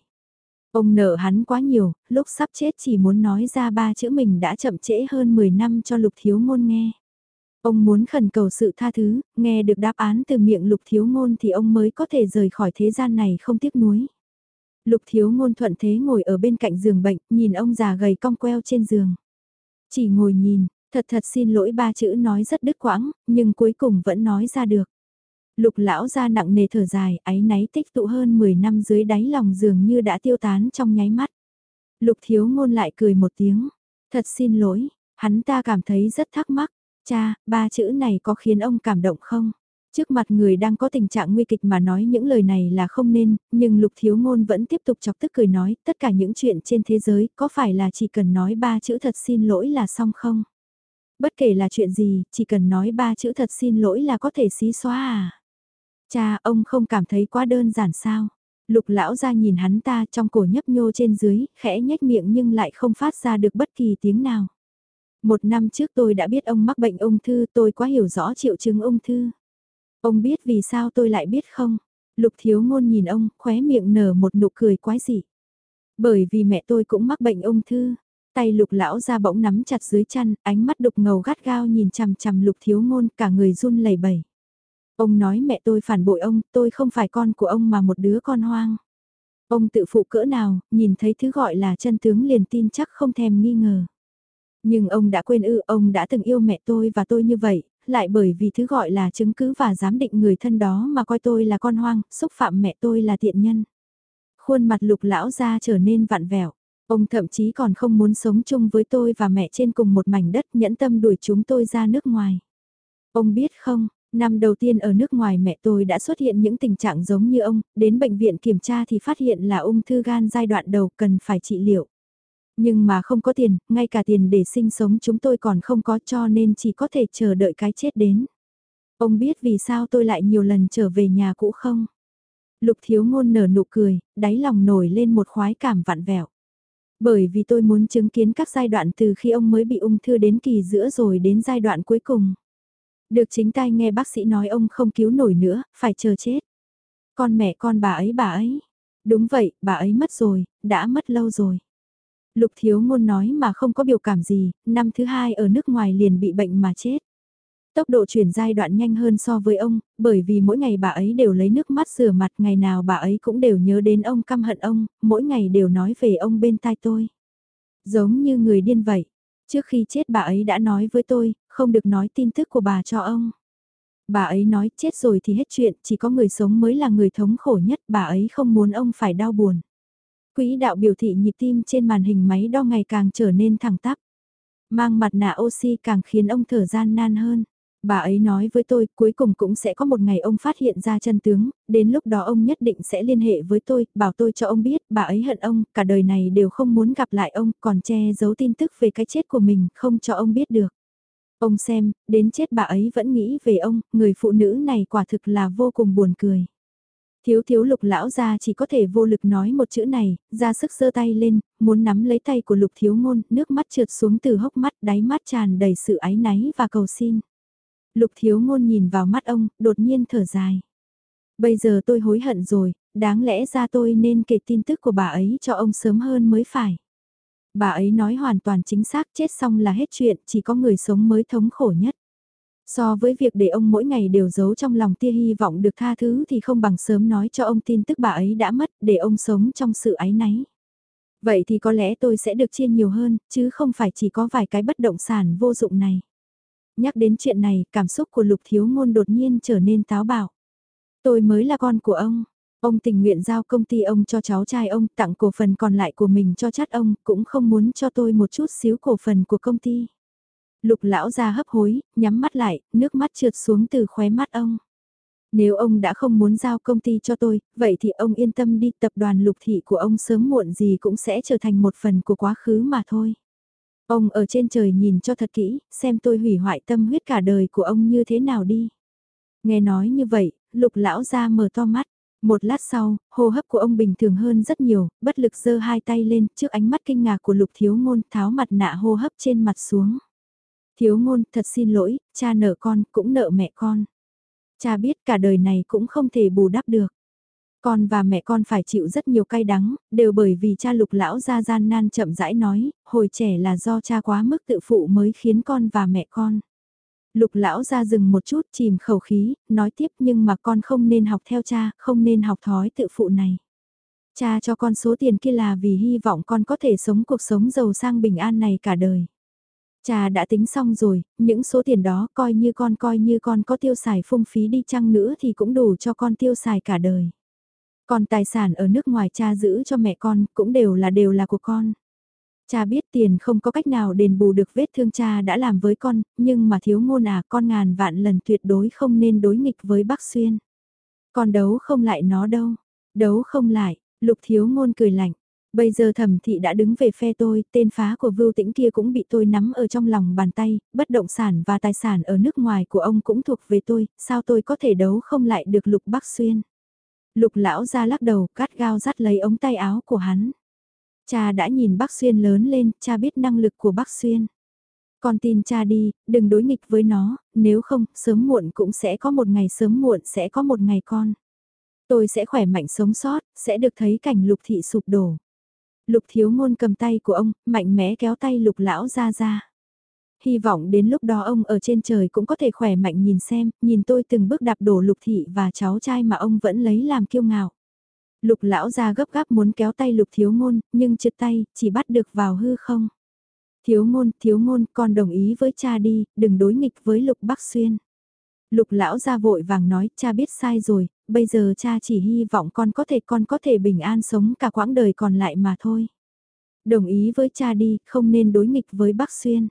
Ông nợ hắn quá nhiều, lúc sắp chết chỉ muốn nói ra ba chữ mình đã chậm trễ hơn 10 năm cho lục thiếu ngôn nghe. Ông muốn khẩn cầu sự tha thứ, nghe được đáp án từ miệng lục thiếu ngôn thì ông mới có thể rời khỏi thế gian này không tiếc nuối. Lục thiếu ngôn thuận thế ngồi ở bên cạnh giường bệnh, nhìn ông già gầy cong queo trên giường. Chỉ ngồi nhìn, thật thật xin lỗi ba chữ nói rất đứt quãng, nhưng cuối cùng vẫn nói ra được. Lục lão ra nặng nề thở dài, áy náy tích tụ hơn 10 năm dưới đáy lòng giường như đã tiêu tán trong nháy mắt. Lục thiếu ngôn lại cười một tiếng, thật xin lỗi, hắn ta cảm thấy rất thắc mắc, cha, ba chữ này có khiến ông cảm động không? Trước mặt người đang có tình trạng nguy kịch mà nói những lời này là không nên, nhưng lục thiếu ngôn vẫn tiếp tục chọc tức cười nói, tất cả những chuyện trên thế giới có phải là chỉ cần nói ba chữ thật xin lỗi là xong không? Bất kể là chuyện gì, chỉ cần nói ba chữ thật xin lỗi là có thể xí xóa à? Cha, ông không cảm thấy quá đơn giản sao? Lục lão ra nhìn hắn ta trong cổ nhấp nhô trên dưới, khẽ nhếch miệng nhưng lại không phát ra được bất kỳ tiếng nào. Một năm trước tôi đã biết ông mắc bệnh ung thư, tôi quá hiểu rõ triệu chứng ung thư. Ông biết vì sao tôi lại biết không? Lục thiếu ngôn nhìn ông, khóe miệng nở một nụ cười quái dị. Bởi vì mẹ tôi cũng mắc bệnh ung thư. Tay lục lão ra bỗng nắm chặt dưới chăn, ánh mắt đục ngầu gắt gao nhìn chằm chằm lục thiếu ngôn cả người run lẩy bẩy. Ông nói mẹ tôi phản bội ông, tôi không phải con của ông mà một đứa con hoang. Ông tự phụ cỡ nào, nhìn thấy thứ gọi là chân tướng liền tin chắc không thèm nghi ngờ. Nhưng ông đã quên ư, ông đã từng yêu mẹ tôi và tôi như vậy, lại bởi vì thứ gọi là chứng cứ và giám định người thân đó mà coi tôi là con hoang, xúc phạm mẹ tôi là tiện nhân. Khuôn mặt lục lão ra trở nên vặn vẹo. Ông thậm chí còn không muốn sống chung với tôi và mẹ trên cùng một mảnh đất nhẫn tâm đuổi chúng tôi ra nước ngoài. Ông biết không, Năm đầu tiên ở nước ngoài mẹ tôi đã xuất hiện những tình trạng giống như ông, đến bệnh viện kiểm tra thì phát hiện là ung thư gan giai đoạn đầu cần phải trị liệu. Nhưng mà không có tiền, ngay cả tiền để sinh sống chúng tôi còn không có cho nên chỉ có thể chờ đợi cái chết đến. Ông biết vì sao tôi lại nhiều lần trở về nhà cũ không? Lục thiếu ngôn nở nụ cười, đáy lòng nổi lên một khoái cảm vạn vẹo. Bởi vì tôi muốn chứng kiến các giai đoạn từ khi ông mới bị ung thư đến kỳ giữa rồi đến giai đoạn cuối cùng. Được chính tay nghe bác sĩ nói ông không cứu nổi nữa, phải chờ chết. Con mẹ con bà ấy bà ấy. Đúng vậy, bà ấy mất rồi, đã mất lâu rồi. Lục thiếu ngôn nói mà không có biểu cảm gì, năm thứ hai ở nước ngoài liền bị bệnh mà chết. Tốc độ chuyển giai đoạn nhanh hơn so với ông, bởi vì mỗi ngày bà ấy đều lấy nước mắt rửa mặt, ngày nào bà ấy cũng đều nhớ đến ông căm hận ông, mỗi ngày đều nói về ông bên tai tôi. Giống như người điên vậy. Trước khi chết bà ấy đã nói với tôi, không được nói tin tức của bà cho ông. Bà ấy nói chết rồi thì hết chuyện, chỉ có người sống mới là người thống khổ nhất, bà ấy không muốn ông phải đau buồn. Quỹ đạo biểu thị nhịp tim trên màn hình máy đo ngày càng trở nên thẳng tắp. Mang mặt nạ oxy càng khiến ông thở gian nan hơn. Bà ấy nói với tôi cuối cùng cũng sẽ có một ngày ông phát hiện ra chân tướng, đến lúc đó ông nhất định sẽ liên hệ với tôi, bảo tôi cho ông biết bà ấy hận ông, cả đời này đều không muốn gặp lại ông, còn che giấu tin tức về cái chết của mình, không cho ông biết được. Ông xem, đến chết bà ấy vẫn nghĩ về ông, người phụ nữ này quả thực là vô cùng buồn cười. Thiếu thiếu lục lão ra chỉ có thể vô lực nói một chữ này, ra sức giơ tay lên, muốn nắm lấy tay của lục thiếu ngôn, nước mắt trượt xuống từ hốc mắt, đáy mắt tràn đầy sự ái náy và cầu xin. Lục thiếu ngôn nhìn vào mắt ông, đột nhiên thở dài. Bây giờ tôi hối hận rồi, đáng lẽ ra tôi nên kể tin tức của bà ấy cho ông sớm hơn mới phải. Bà ấy nói hoàn toàn chính xác chết xong là hết chuyện, chỉ có người sống mới thống khổ nhất. So với việc để ông mỗi ngày đều giấu trong lòng tia hy vọng được tha thứ thì không bằng sớm nói cho ông tin tức bà ấy đã mất để ông sống trong sự áy náy. Vậy thì có lẽ tôi sẽ được chia nhiều hơn, chứ không phải chỉ có vài cái bất động sản vô dụng này. Nhắc đến chuyện này, cảm xúc của lục thiếu ngôn đột nhiên trở nên táo bạo. Tôi mới là con của ông. Ông tình nguyện giao công ty ông cho cháu trai ông, tặng cổ phần còn lại của mình cho chát ông, cũng không muốn cho tôi một chút xíu cổ phần của công ty. Lục lão ra hấp hối, nhắm mắt lại, nước mắt trượt xuống từ khóe mắt ông. Nếu ông đã không muốn giao công ty cho tôi, vậy thì ông yên tâm đi tập đoàn lục thị của ông sớm muộn gì cũng sẽ trở thành một phần của quá khứ mà thôi. Ông ở trên trời nhìn cho thật kỹ, xem tôi hủy hoại tâm huyết cả đời của ông như thế nào đi. Nghe nói như vậy, lục lão ra mở to mắt, Một lát sau, hô hấp của ông bình thường hơn rất nhiều, bất lực giơ hai tay lên trước ánh mắt kinh ngạc của lục thiếu ngôn tháo mặt nạ hô hấp trên mặt xuống. Thiếu ngôn, thật xin lỗi, cha nợ con, cũng nợ mẹ con. Cha biết cả đời này cũng không thể bù đắp được. Con và mẹ con phải chịu rất nhiều cay đắng, đều bởi vì cha lục lão ra gian nan chậm rãi nói, hồi trẻ là do cha quá mức tự phụ mới khiến con và mẹ con. Lục lão ra dừng một chút chìm khẩu khí, nói tiếp nhưng mà con không nên học theo cha, không nên học thói tự phụ này. Cha cho con số tiền kia là vì hy vọng con có thể sống cuộc sống giàu sang bình an này cả đời. Cha đã tính xong rồi, những số tiền đó coi như con coi như con có tiêu xài phung phí đi chăng nữa thì cũng đủ cho con tiêu xài cả đời. Còn tài sản ở nước ngoài cha giữ cho mẹ con cũng đều là đều là của con. Cha biết tiền không có cách nào đền bù được vết thương cha đã làm với con, nhưng mà thiếu ngôn à con ngàn vạn lần tuyệt đối không nên đối nghịch với bác Xuyên. Con đấu không lại nó đâu, đấu không lại, lục thiếu ngôn cười lạnh. Bây giờ thẩm thị đã đứng về phe tôi, tên phá của vưu tĩnh kia cũng bị tôi nắm ở trong lòng bàn tay, bất động sản và tài sản ở nước ngoài của ông cũng thuộc về tôi, sao tôi có thể đấu không lại được lục bắc xuyên. Lục lão ra lắc đầu, cắt gao dắt lấy ống tay áo của hắn. Cha đã nhìn bác xuyên lớn lên, cha biết năng lực của bác xuyên. Con tin cha đi, đừng đối nghịch với nó, nếu không, sớm muộn cũng sẽ có một ngày sớm muộn sẽ có một ngày con. Tôi sẽ khỏe mạnh sống sót, sẽ được thấy cảnh lục thị sụp đổ. Lục thiếu ngôn cầm tay của ông, mạnh mẽ kéo tay lục lão ra ra. Hy vọng đến lúc đó ông ở trên trời cũng có thể khỏe mạnh nhìn xem, nhìn tôi từng bước đạp đổ lục thị và cháu trai mà ông vẫn lấy làm kiêu ngạo. Lục lão ra gấp gáp muốn kéo tay lục thiếu ngôn, nhưng trượt tay, chỉ bắt được vào hư không. Thiếu ngôn, thiếu ngôn, con đồng ý với cha đi, đừng đối nghịch với lục bắc xuyên. Lục lão ra vội vàng nói, cha biết sai rồi, bây giờ cha chỉ hy vọng con có thể con có thể bình an sống cả quãng đời còn lại mà thôi. Đồng ý với cha đi, không nên đối nghịch với bác Xuyên.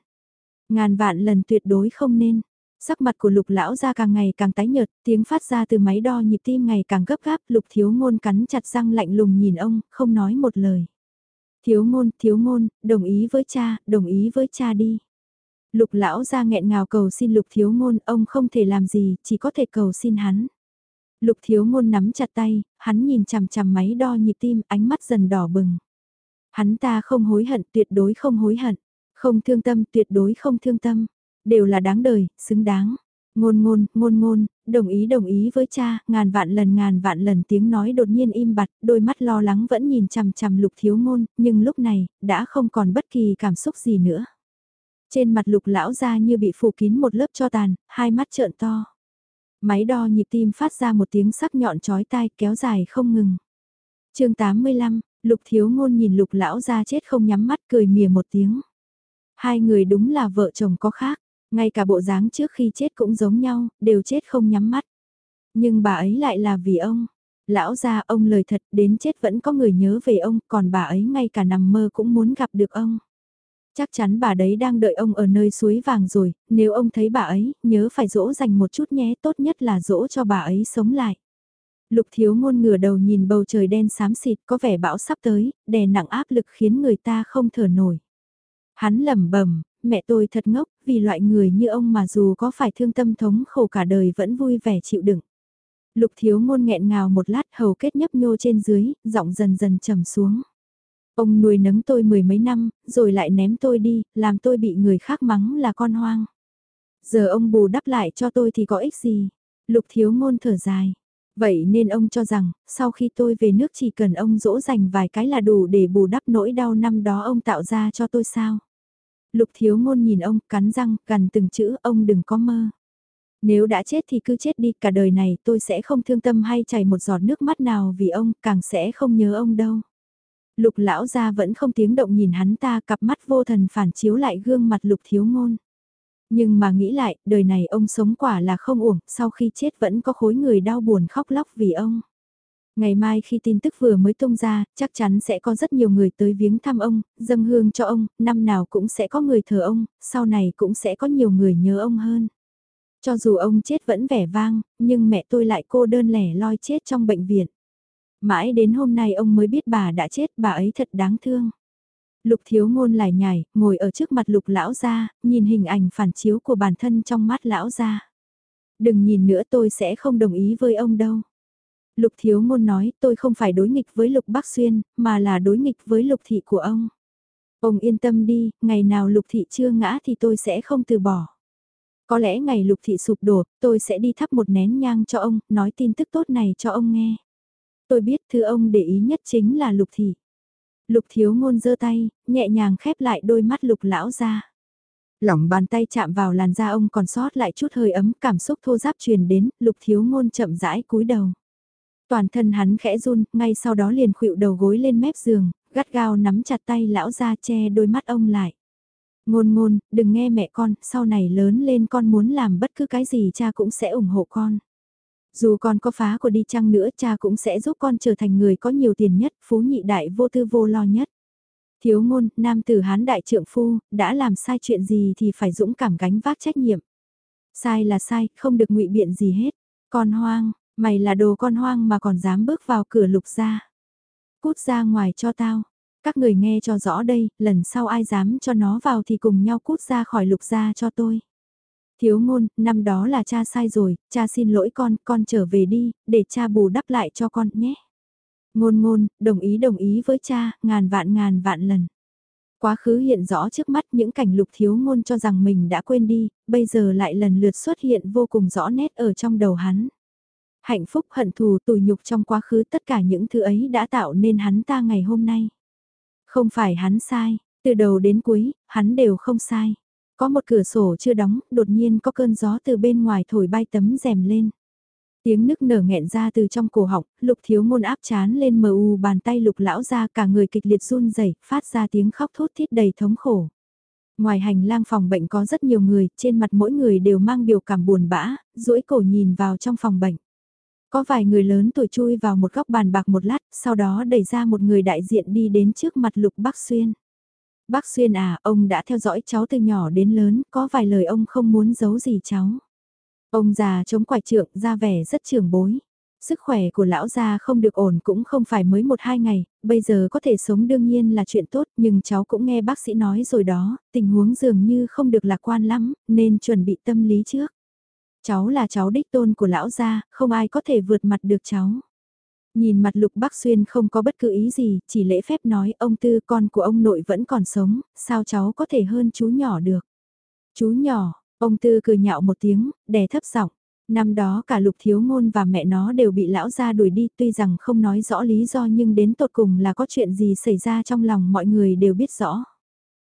Ngàn vạn lần tuyệt đối không nên. Sắc mặt của lục lão ra càng ngày càng tái nhợt, tiếng phát ra từ máy đo nhịp tim ngày càng gấp gáp, lục thiếu ngôn cắn chặt răng lạnh lùng nhìn ông, không nói một lời. Thiếu ngôn, thiếu ngôn, đồng ý với cha, đồng ý với cha đi. Lục lão ra nghẹn ngào cầu xin lục thiếu ngôn, ông không thể làm gì, chỉ có thể cầu xin hắn. Lục thiếu ngôn nắm chặt tay, hắn nhìn chằm chằm máy đo nhịp tim, ánh mắt dần đỏ bừng. Hắn ta không hối hận, tuyệt đối không hối hận. Không thương tâm, tuyệt đối không thương tâm. Đều là đáng đời, xứng đáng. Ngôn ngôn, ngôn ngôn, đồng ý đồng ý với cha, ngàn vạn lần ngàn vạn lần tiếng nói đột nhiên im bặt, đôi mắt lo lắng vẫn nhìn chằm chằm lục thiếu ngôn, nhưng lúc này, đã không còn bất kỳ cảm xúc gì nữa. Trên mặt lục lão ra như bị phủ kín một lớp cho tàn, hai mắt trợn to. Máy đo nhịp tim phát ra một tiếng sắc nhọn chói tai kéo dài không ngừng. chương 85, lục thiếu ngôn nhìn lục lão ra chết không nhắm mắt cười mỉa một tiếng. Hai người đúng là vợ chồng có khác, ngay cả bộ dáng trước khi chết cũng giống nhau, đều chết không nhắm mắt. Nhưng bà ấy lại là vì ông. Lão ra ông lời thật đến chết vẫn có người nhớ về ông, còn bà ấy ngay cả nằm mơ cũng muốn gặp được ông. Chắc chắn bà đấy đang đợi ông ở nơi suối vàng rồi, nếu ông thấy bà ấy, nhớ phải dỗ dành một chút nhé, tốt nhất là dỗ cho bà ấy sống lại. Lục thiếu ngôn ngửa đầu nhìn bầu trời đen xám xịt có vẻ bão sắp tới, đè nặng áp lực khiến người ta không thở nổi. Hắn lẩm bẩm, mẹ tôi thật ngốc, vì loại người như ông mà dù có phải thương tâm thống khổ cả đời vẫn vui vẻ chịu đựng. Lục thiếu ngôn nghẹn ngào một lát hầu kết nhấp nhô trên dưới, giọng dần dần trầm xuống. Ông nuôi nấng tôi mười mấy năm, rồi lại ném tôi đi, làm tôi bị người khác mắng là con hoang. Giờ ông bù đắp lại cho tôi thì có ích gì? Lục thiếu ngôn thở dài. Vậy nên ông cho rằng, sau khi tôi về nước chỉ cần ông dỗ dành vài cái là đủ để bù đắp nỗi đau năm đó ông tạo ra cho tôi sao? Lục thiếu ngôn nhìn ông, cắn răng, gần từng chữ, ông đừng có mơ. Nếu đã chết thì cứ chết đi, cả đời này tôi sẽ không thương tâm hay chảy một giọt nước mắt nào vì ông, càng sẽ không nhớ ông đâu. Lục lão gia vẫn không tiếng động nhìn hắn ta cặp mắt vô thần phản chiếu lại gương mặt lục thiếu ngôn. Nhưng mà nghĩ lại, đời này ông sống quả là không uổng, sau khi chết vẫn có khối người đau buồn khóc lóc vì ông. Ngày mai khi tin tức vừa mới tung ra, chắc chắn sẽ có rất nhiều người tới viếng thăm ông, dâng hương cho ông, năm nào cũng sẽ có người thờ ông, sau này cũng sẽ có nhiều người nhớ ông hơn. Cho dù ông chết vẫn vẻ vang, nhưng mẹ tôi lại cô đơn lẻ loi chết trong bệnh viện. Mãi đến hôm nay ông mới biết bà đã chết, bà ấy thật đáng thương. Lục thiếu ngôn lại nhảy, ngồi ở trước mặt lục lão gia, nhìn hình ảnh phản chiếu của bản thân trong mắt lão gia. Đừng nhìn nữa tôi sẽ không đồng ý với ông đâu. Lục thiếu ngôn nói tôi không phải đối nghịch với Lục Bắc Xuyên, mà là đối nghịch với Lục Thị của ông. Ông yên tâm đi, ngày nào Lục Thị chưa ngã thì tôi sẽ không từ bỏ. Có lẽ ngày Lục Thị sụp đổ, tôi sẽ đi thắp một nén nhang cho ông, nói tin tức tốt này cho ông nghe. Tôi biết thứ ông để ý nhất chính là Lục Thị. Lục thiếu ngôn giơ tay, nhẹ nhàng khép lại đôi mắt lục lão ra. Lỏng bàn tay chạm vào làn da ông còn sót lại chút hơi ấm, cảm xúc thô giáp truyền đến, lục thiếu ngôn chậm rãi cúi đầu. Toàn thân hắn khẽ run, ngay sau đó liền khuỵu đầu gối lên mép giường, gắt gao nắm chặt tay lão ra che đôi mắt ông lại. Ngôn ngôn, đừng nghe mẹ con, sau này lớn lên con muốn làm bất cứ cái gì cha cũng sẽ ủng hộ con. Dù con có phá của đi chăng nữa cha cũng sẽ giúp con trở thành người có nhiều tiền nhất, phú nhị đại vô tư vô lo nhất. Thiếu ngôn, nam tử hán đại trượng phu, đã làm sai chuyện gì thì phải dũng cảm gánh vác trách nhiệm. Sai là sai, không được ngụy biện gì hết. Con hoang, mày là đồ con hoang mà còn dám bước vào cửa lục ra. Cút ra ngoài cho tao. Các người nghe cho rõ đây, lần sau ai dám cho nó vào thì cùng nhau cút ra khỏi lục ra cho tôi. Thiếu ngôn, năm đó là cha sai rồi, cha xin lỗi con, con trở về đi, để cha bù đắp lại cho con nhé. Ngôn ngôn, đồng ý đồng ý với cha, ngàn vạn ngàn vạn lần. Quá khứ hiện rõ trước mắt những cảnh lục thiếu ngôn cho rằng mình đã quên đi, bây giờ lại lần lượt xuất hiện vô cùng rõ nét ở trong đầu hắn. Hạnh phúc hận thù tủi nhục trong quá khứ tất cả những thứ ấy đã tạo nên hắn ta ngày hôm nay. Không phải hắn sai, từ đầu đến cuối, hắn đều không sai. Có một cửa sổ chưa đóng, đột nhiên có cơn gió từ bên ngoài thổi bay tấm rèm lên. Tiếng nức nở nghẹn ra từ trong cổ họng, lục thiếu ngôn áp chán lên mờ u bàn tay lục lão ra cả người kịch liệt run rẩy phát ra tiếng khóc thốt thít đầy thống khổ. Ngoài hành lang phòng bệnh có rất nhiều người, trên mặt mỗi người đều mang biểu cảm buồn bã, duỗi cổ nhìn vào trong phòng bệnh. Có vài người lớn tuổi chui vào một góc bàn bạc một lát, sau đó đẩy ra một người đại diện đi đến trước mặt Lục Bắc Xuyên. Bác Xuyên à, ông đã theo dõi cháu từ nhỏ đến lớn, có vài lời ông không muốn giấu gì cháu. Ông già chống quải trượng ra vẻ rất trường bối. Sức khỏe của lão già không được ổn cũng không phải mới một hai ngày, bây giờ có thể sống đương nhiên là chuyện tốt nhưng cháu cũng nghe bác sĩ nói rồi đó, tình huống dường như không được lạc quan lắm, nên chuẩn bị tâm lý trước. Cháu là cháu đích tôn của lão gia, không ai có thể vượt mặt được cháu. Nhìn mặt Lục Bắc Xuyên không có bất cứ ý gì, chỉ lễ phép nói ông tư con của ông nội vẫn còn sống, sao cháu có thể hơn chú nhỏ được. Chú nhỏ, ông tư cười nhạo một tiếng, đè thấp giọng. Năm đó cả lục thiếu ngôn và mẹ nó đều bị lão gia đuổi đi tuy rằng không nói rõ lý do nhưng đến tột cùng là có chuyện gì xảy ra trong lòng mọi người đều biết rõ.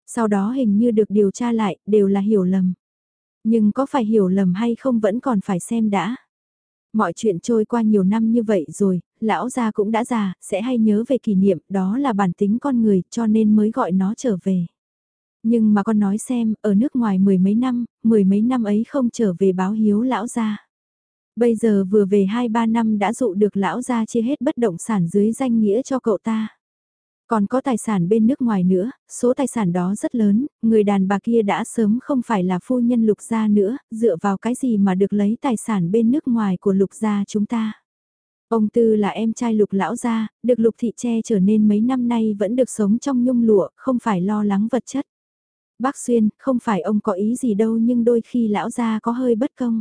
Sau đó hình như được điều tra lại, đều là hiểu lầm. Nhưng có phải hiểu lầm hay không vẫn còn phải xem đã. Mọi chuyện trôi qua nhiều năm như vậy rồi, lão gia cũng đã già, sẽ hay nhớ về kỷ niệm, đó là bản tính con người, cho nên mới gọi nó trở về. Nhưng mà con nói xem, ở nước ngoài mười mấy năm, mười mấy năm ấy không trở về báo hiếu lão gia. Bây giờ vừa về 2-3 năm đã dụ được lão gia chia hết bất động sản dưới danh nghĩa cho cậu ta. Còn có tài sản bên nước ngoài nữa, số tài sản đó rất lớn, người đàn bà kia đã sớm không phải là phu nhân lục gia nữa, dựa vào cái gì mà được lấy tài sản bên nước ngoài của lục gia chúng ta. Ông Tư là em trai lục lão gia, được lục thị che trở nên mấy năm nay vẫn được sống trong nhung lụa, không phải lo lắng vật chất. Bác Xuyên, không phải ông có ý gì đâu nhưng đôi khi lão gia có hơi bất công.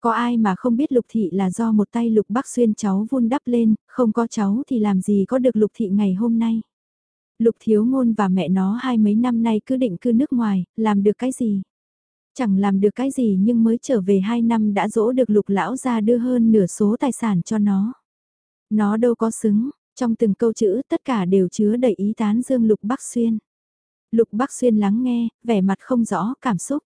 Có ai mà không biết lục thị là do một tay lục bác xuyên cháu vun đắp lên, không có cháu thì làm gì có được lục thị ngày hôm nay. Lục thiếu ngôn và mẹ nó hai mấy năm nay cứ định cư nước ngoài, làm được cái gì? Chẳng làm được cái gì nhưng mới trở về hai năm đã dỗ được lục lão ra đưa hơn nửa số tài sản cho nó. Nó đâu có xứng, trong từng câu chữ tất cả đều chứa đầy ý tán dương lục bác xuyên. Lục bác xuyên lắng nghe, vẻ mặt không rõ cảm xúc.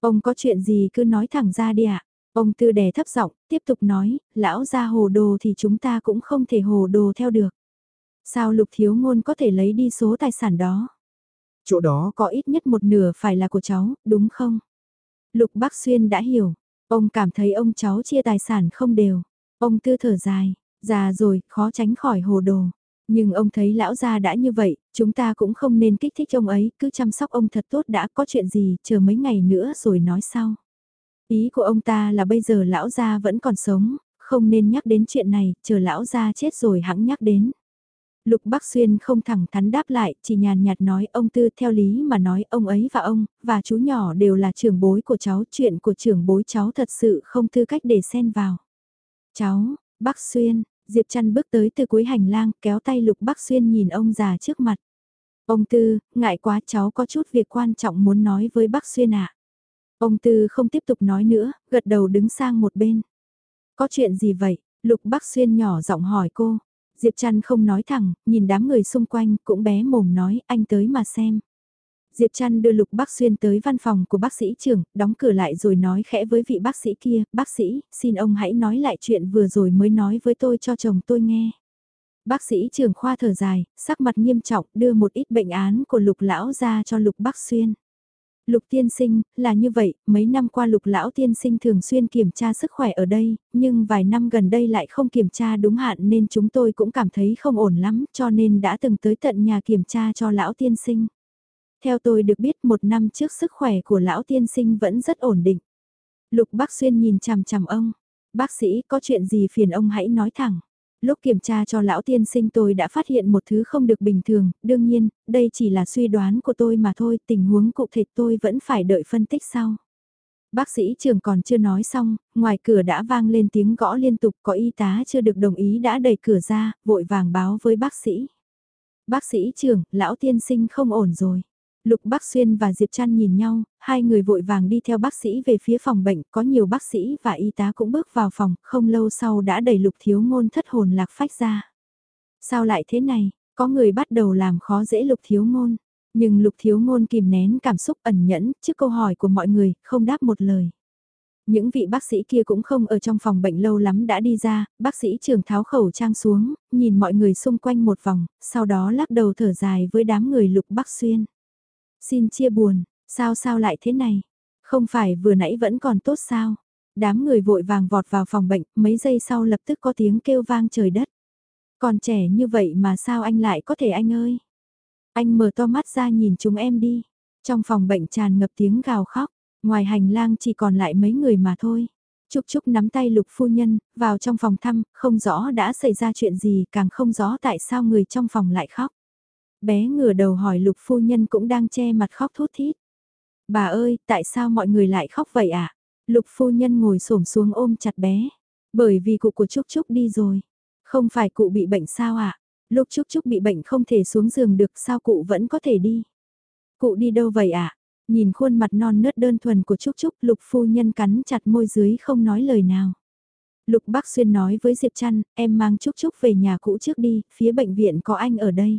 Ông có chuyện gì cứ nói thẳng ra đi ạ. Ông tư đè thấp giọng, tiếp tục nói, lão ra hồ đồ thì chúng ta cũng không thể hồ đồ theo được. Sao lục thiếu ngôn có thể lấy đi số tài sản đó? Chỗ đó có ít nhất một nửa phải là của cháu, đúng không? Lục Bắc Xuyên đã hiểu, ông cảm thấy ông cháu chia tài sản không đều. Ông tư thở dài, già rồi, khó tránh khỏi hồ đồ. Nhưng ông thấy lão gia đã như vậy, chúng ta cũng không nên kích thích ông ấy, cứ chăm sóc ông thật tốt đã có chuyện gì, chờ mấy ngày nữa rồi nói sau. Ý của ông ta là bây giờ lão gia vẫn còn sống, không nên nhắc đến chuyện này, chờ lão gia chết rồi hãng nhắc đến. Lục Bắc Xuyên không thẳng thắn đáp lại, chỉ nhàn nhạt nói ông Tư theo lý mà nói ông ấy và ông, và chú nhỏ đều là trưởng bối của cháu, chuyện của trưởng bối cháu thật sự không tư cách để xen vào. Cháu, Bắc Xuyên, Diệp Trăn bước tới từ cuối hành lang, kéo tay Lục Bắc Xuyên nhìn ông già trước mặt. Ông Tư, ngại quá cháu có chút việc quan trọng muốn nói với Bắc Xuyên ạ. Ông Tư không tiếp tục nói nữa, gật đầu đứng sang một bên. Có chuyện gì vậy? Lục Bắc Xuyên nhỏ giọng hỏi cô. Diệp Trăn không nói thẳng, nhìn đám người xung quanh cũng bé mồm nói anh tới mà xem. Diệp Trăn đưa Lục Bắc Xuyên tới văn phòng của bác sĩ trưởng, đóng cửa lại rồi nói khẽ với vị bác sĩ kia, bác sĩ, xin ông hãy nói lại chuyện vừa rồi mới nói với tôi cho chồng tôi nghe. Bác sĩ trưởng khoa thở dài, sắc mặt nghiêm trọng đưa một ít bệnh án của Lục Lão ra cho Lục Bắc Xuyên. Lục tiên sinh, là như vậy, mấy năm qua lục lão tiên sinh thường xuyên kiểm tra sức khỏe ở đây, nhưng vài năm gần đây lại không kiểm tra đúng hạn nên chúng tôi cũng cảm thấy không ổn lắm cho nên đã từng tới tận nhà kiểm tra cho lão tiên sinh. Theo tôi được biết một năm trước sức khỏe của lão tiên sinh vẫn rất ổn định. Lục bác xuyên nhìn chằm chằm ông, bác sĩ có chuyện gì phiền ông hãy nói thẳng. Lúc kiểm tra cho lão tiên sinh tôi đã phát hiện một thứ không được bình thường, đương nhiên, đây chỉ là suy đoán của tôi mà thôi, tình huống cụ thể tôi vẫn phải đợi phân tích sau. Bác sĩ trường còn chưa nói xong, ngoài cửa đã vang lên tiếng gõ liên tục có y tá chưa được đồng ý đã đẩy cửa ra, vội vàng báo với bác sĩ. Bác sĩ trường, lão tiên sinh không ổn rồi. Lục Bắc Xuyên và Diệp Trăn nhìn nhau, hai người vội vàng đi theo bác sĩ về phía phòng bệnh, có nhiều bác sĩ và y tá cũng bước vào phòng, không lâu sau đã đẩy Lục Thiếu Ngôn thất hồn lạc phách ra. Sao lại thế này, có người bắt đầu làm khó dễ Lục Thiếu Ngôn, nhưng Lục Thiếu Ngôn kìm nén cảm xúc ẩn nhẫn trước câu hỏi của mọi người, không đáp một lời. Những vị bác sĩ kia cũng không ở trong phòng bệnh lâu lắm đã đi ra, bác sĩ trường tháo khẩu trang xuống, nhìn mọi người xung quanh một vòng, sau đó lắc đầu thở dài với đám người Lục Bắc Xuyên. Xin chia buồn, sao sao lại thế này? Không phải vừa nãy vẫn còn tốt sao? Đám người vội vàng vọt vào phòng bệnh, mấy giây sau lập tức có tiếng kêu vang trời đất. Còn trẻ như vậy mà sao anh lại có thể anh ơi? Anh mở to mắt ra nhìn chúng em đi. Trong phòng bệnh tràn ngập tiếng gào khóc, ngoài hành lang chỉ còn lại mấy người mà thôi. Trúc Trúc nắm tay lục phu nhân, vào trong phòng thăm, không rõ đã xảy ra chuyện gì, càng không rõ tại sao người trong phòng lại khóc. Bé ngửa đầu hỏi lục phu nhân cũng đang che mặt khóc thút thít. Bà ơi, tại sao mọi người lại khóc vậy ạ? À? Lục phu nhân ngồi xổm xuống ôm chặt bé. Bởi vì cụ của Trúc Trúc đi rồi. Không phải cụ bị bệnh sao ạ? À? Lúc Trúc Trúc bị bệnh không thể xuống giường được sao cụ vẫn có thể đi? Cụ đi đâu vậy ạ? À? Nhìn khuôn mặt non nớt đơn thuần của Trúc Trúc lục phu nhân cắn chặt môi dưới không nói lời nào. Lục Bắc Xuyên nói với Diệp Trăn, em mang Trúc Trúc về nhà cũ trước đi, phía bệnh viện có anh ở đây.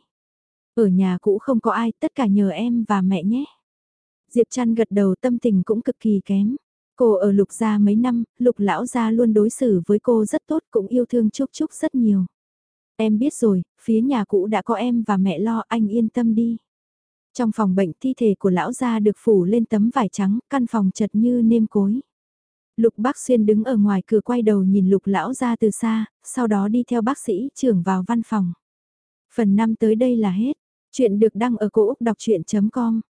Ở nhà cũ không có ai, tất cả nhờ em và mẹ nhé. Diệp Trăn gật đầu tâm tình cũng cực kỳ kém. Cô ở lục gia mấy năm, lục lão gia luôn đối xử với cô rất tốt cũng yêu thương Trúc Trúc rất nhiều. Em biết rồi, phía nhà cũ đã có em và mẹ lo anh yên tâm đi. Trong phòng bệnh thi thể của lão gia được phủ lên tấm vải trắng, căn phòng chật như nêm cối. Lục bác xuyên đứng ở ngoài cửa quay đầu nhìn lục lão gia từ xa, sau đó đi theo bác sĩ trưởng vào văn phòng. Phần 5 tới đây là hết. Chuyện được đăng ở cổ Úc đọc chuyện.com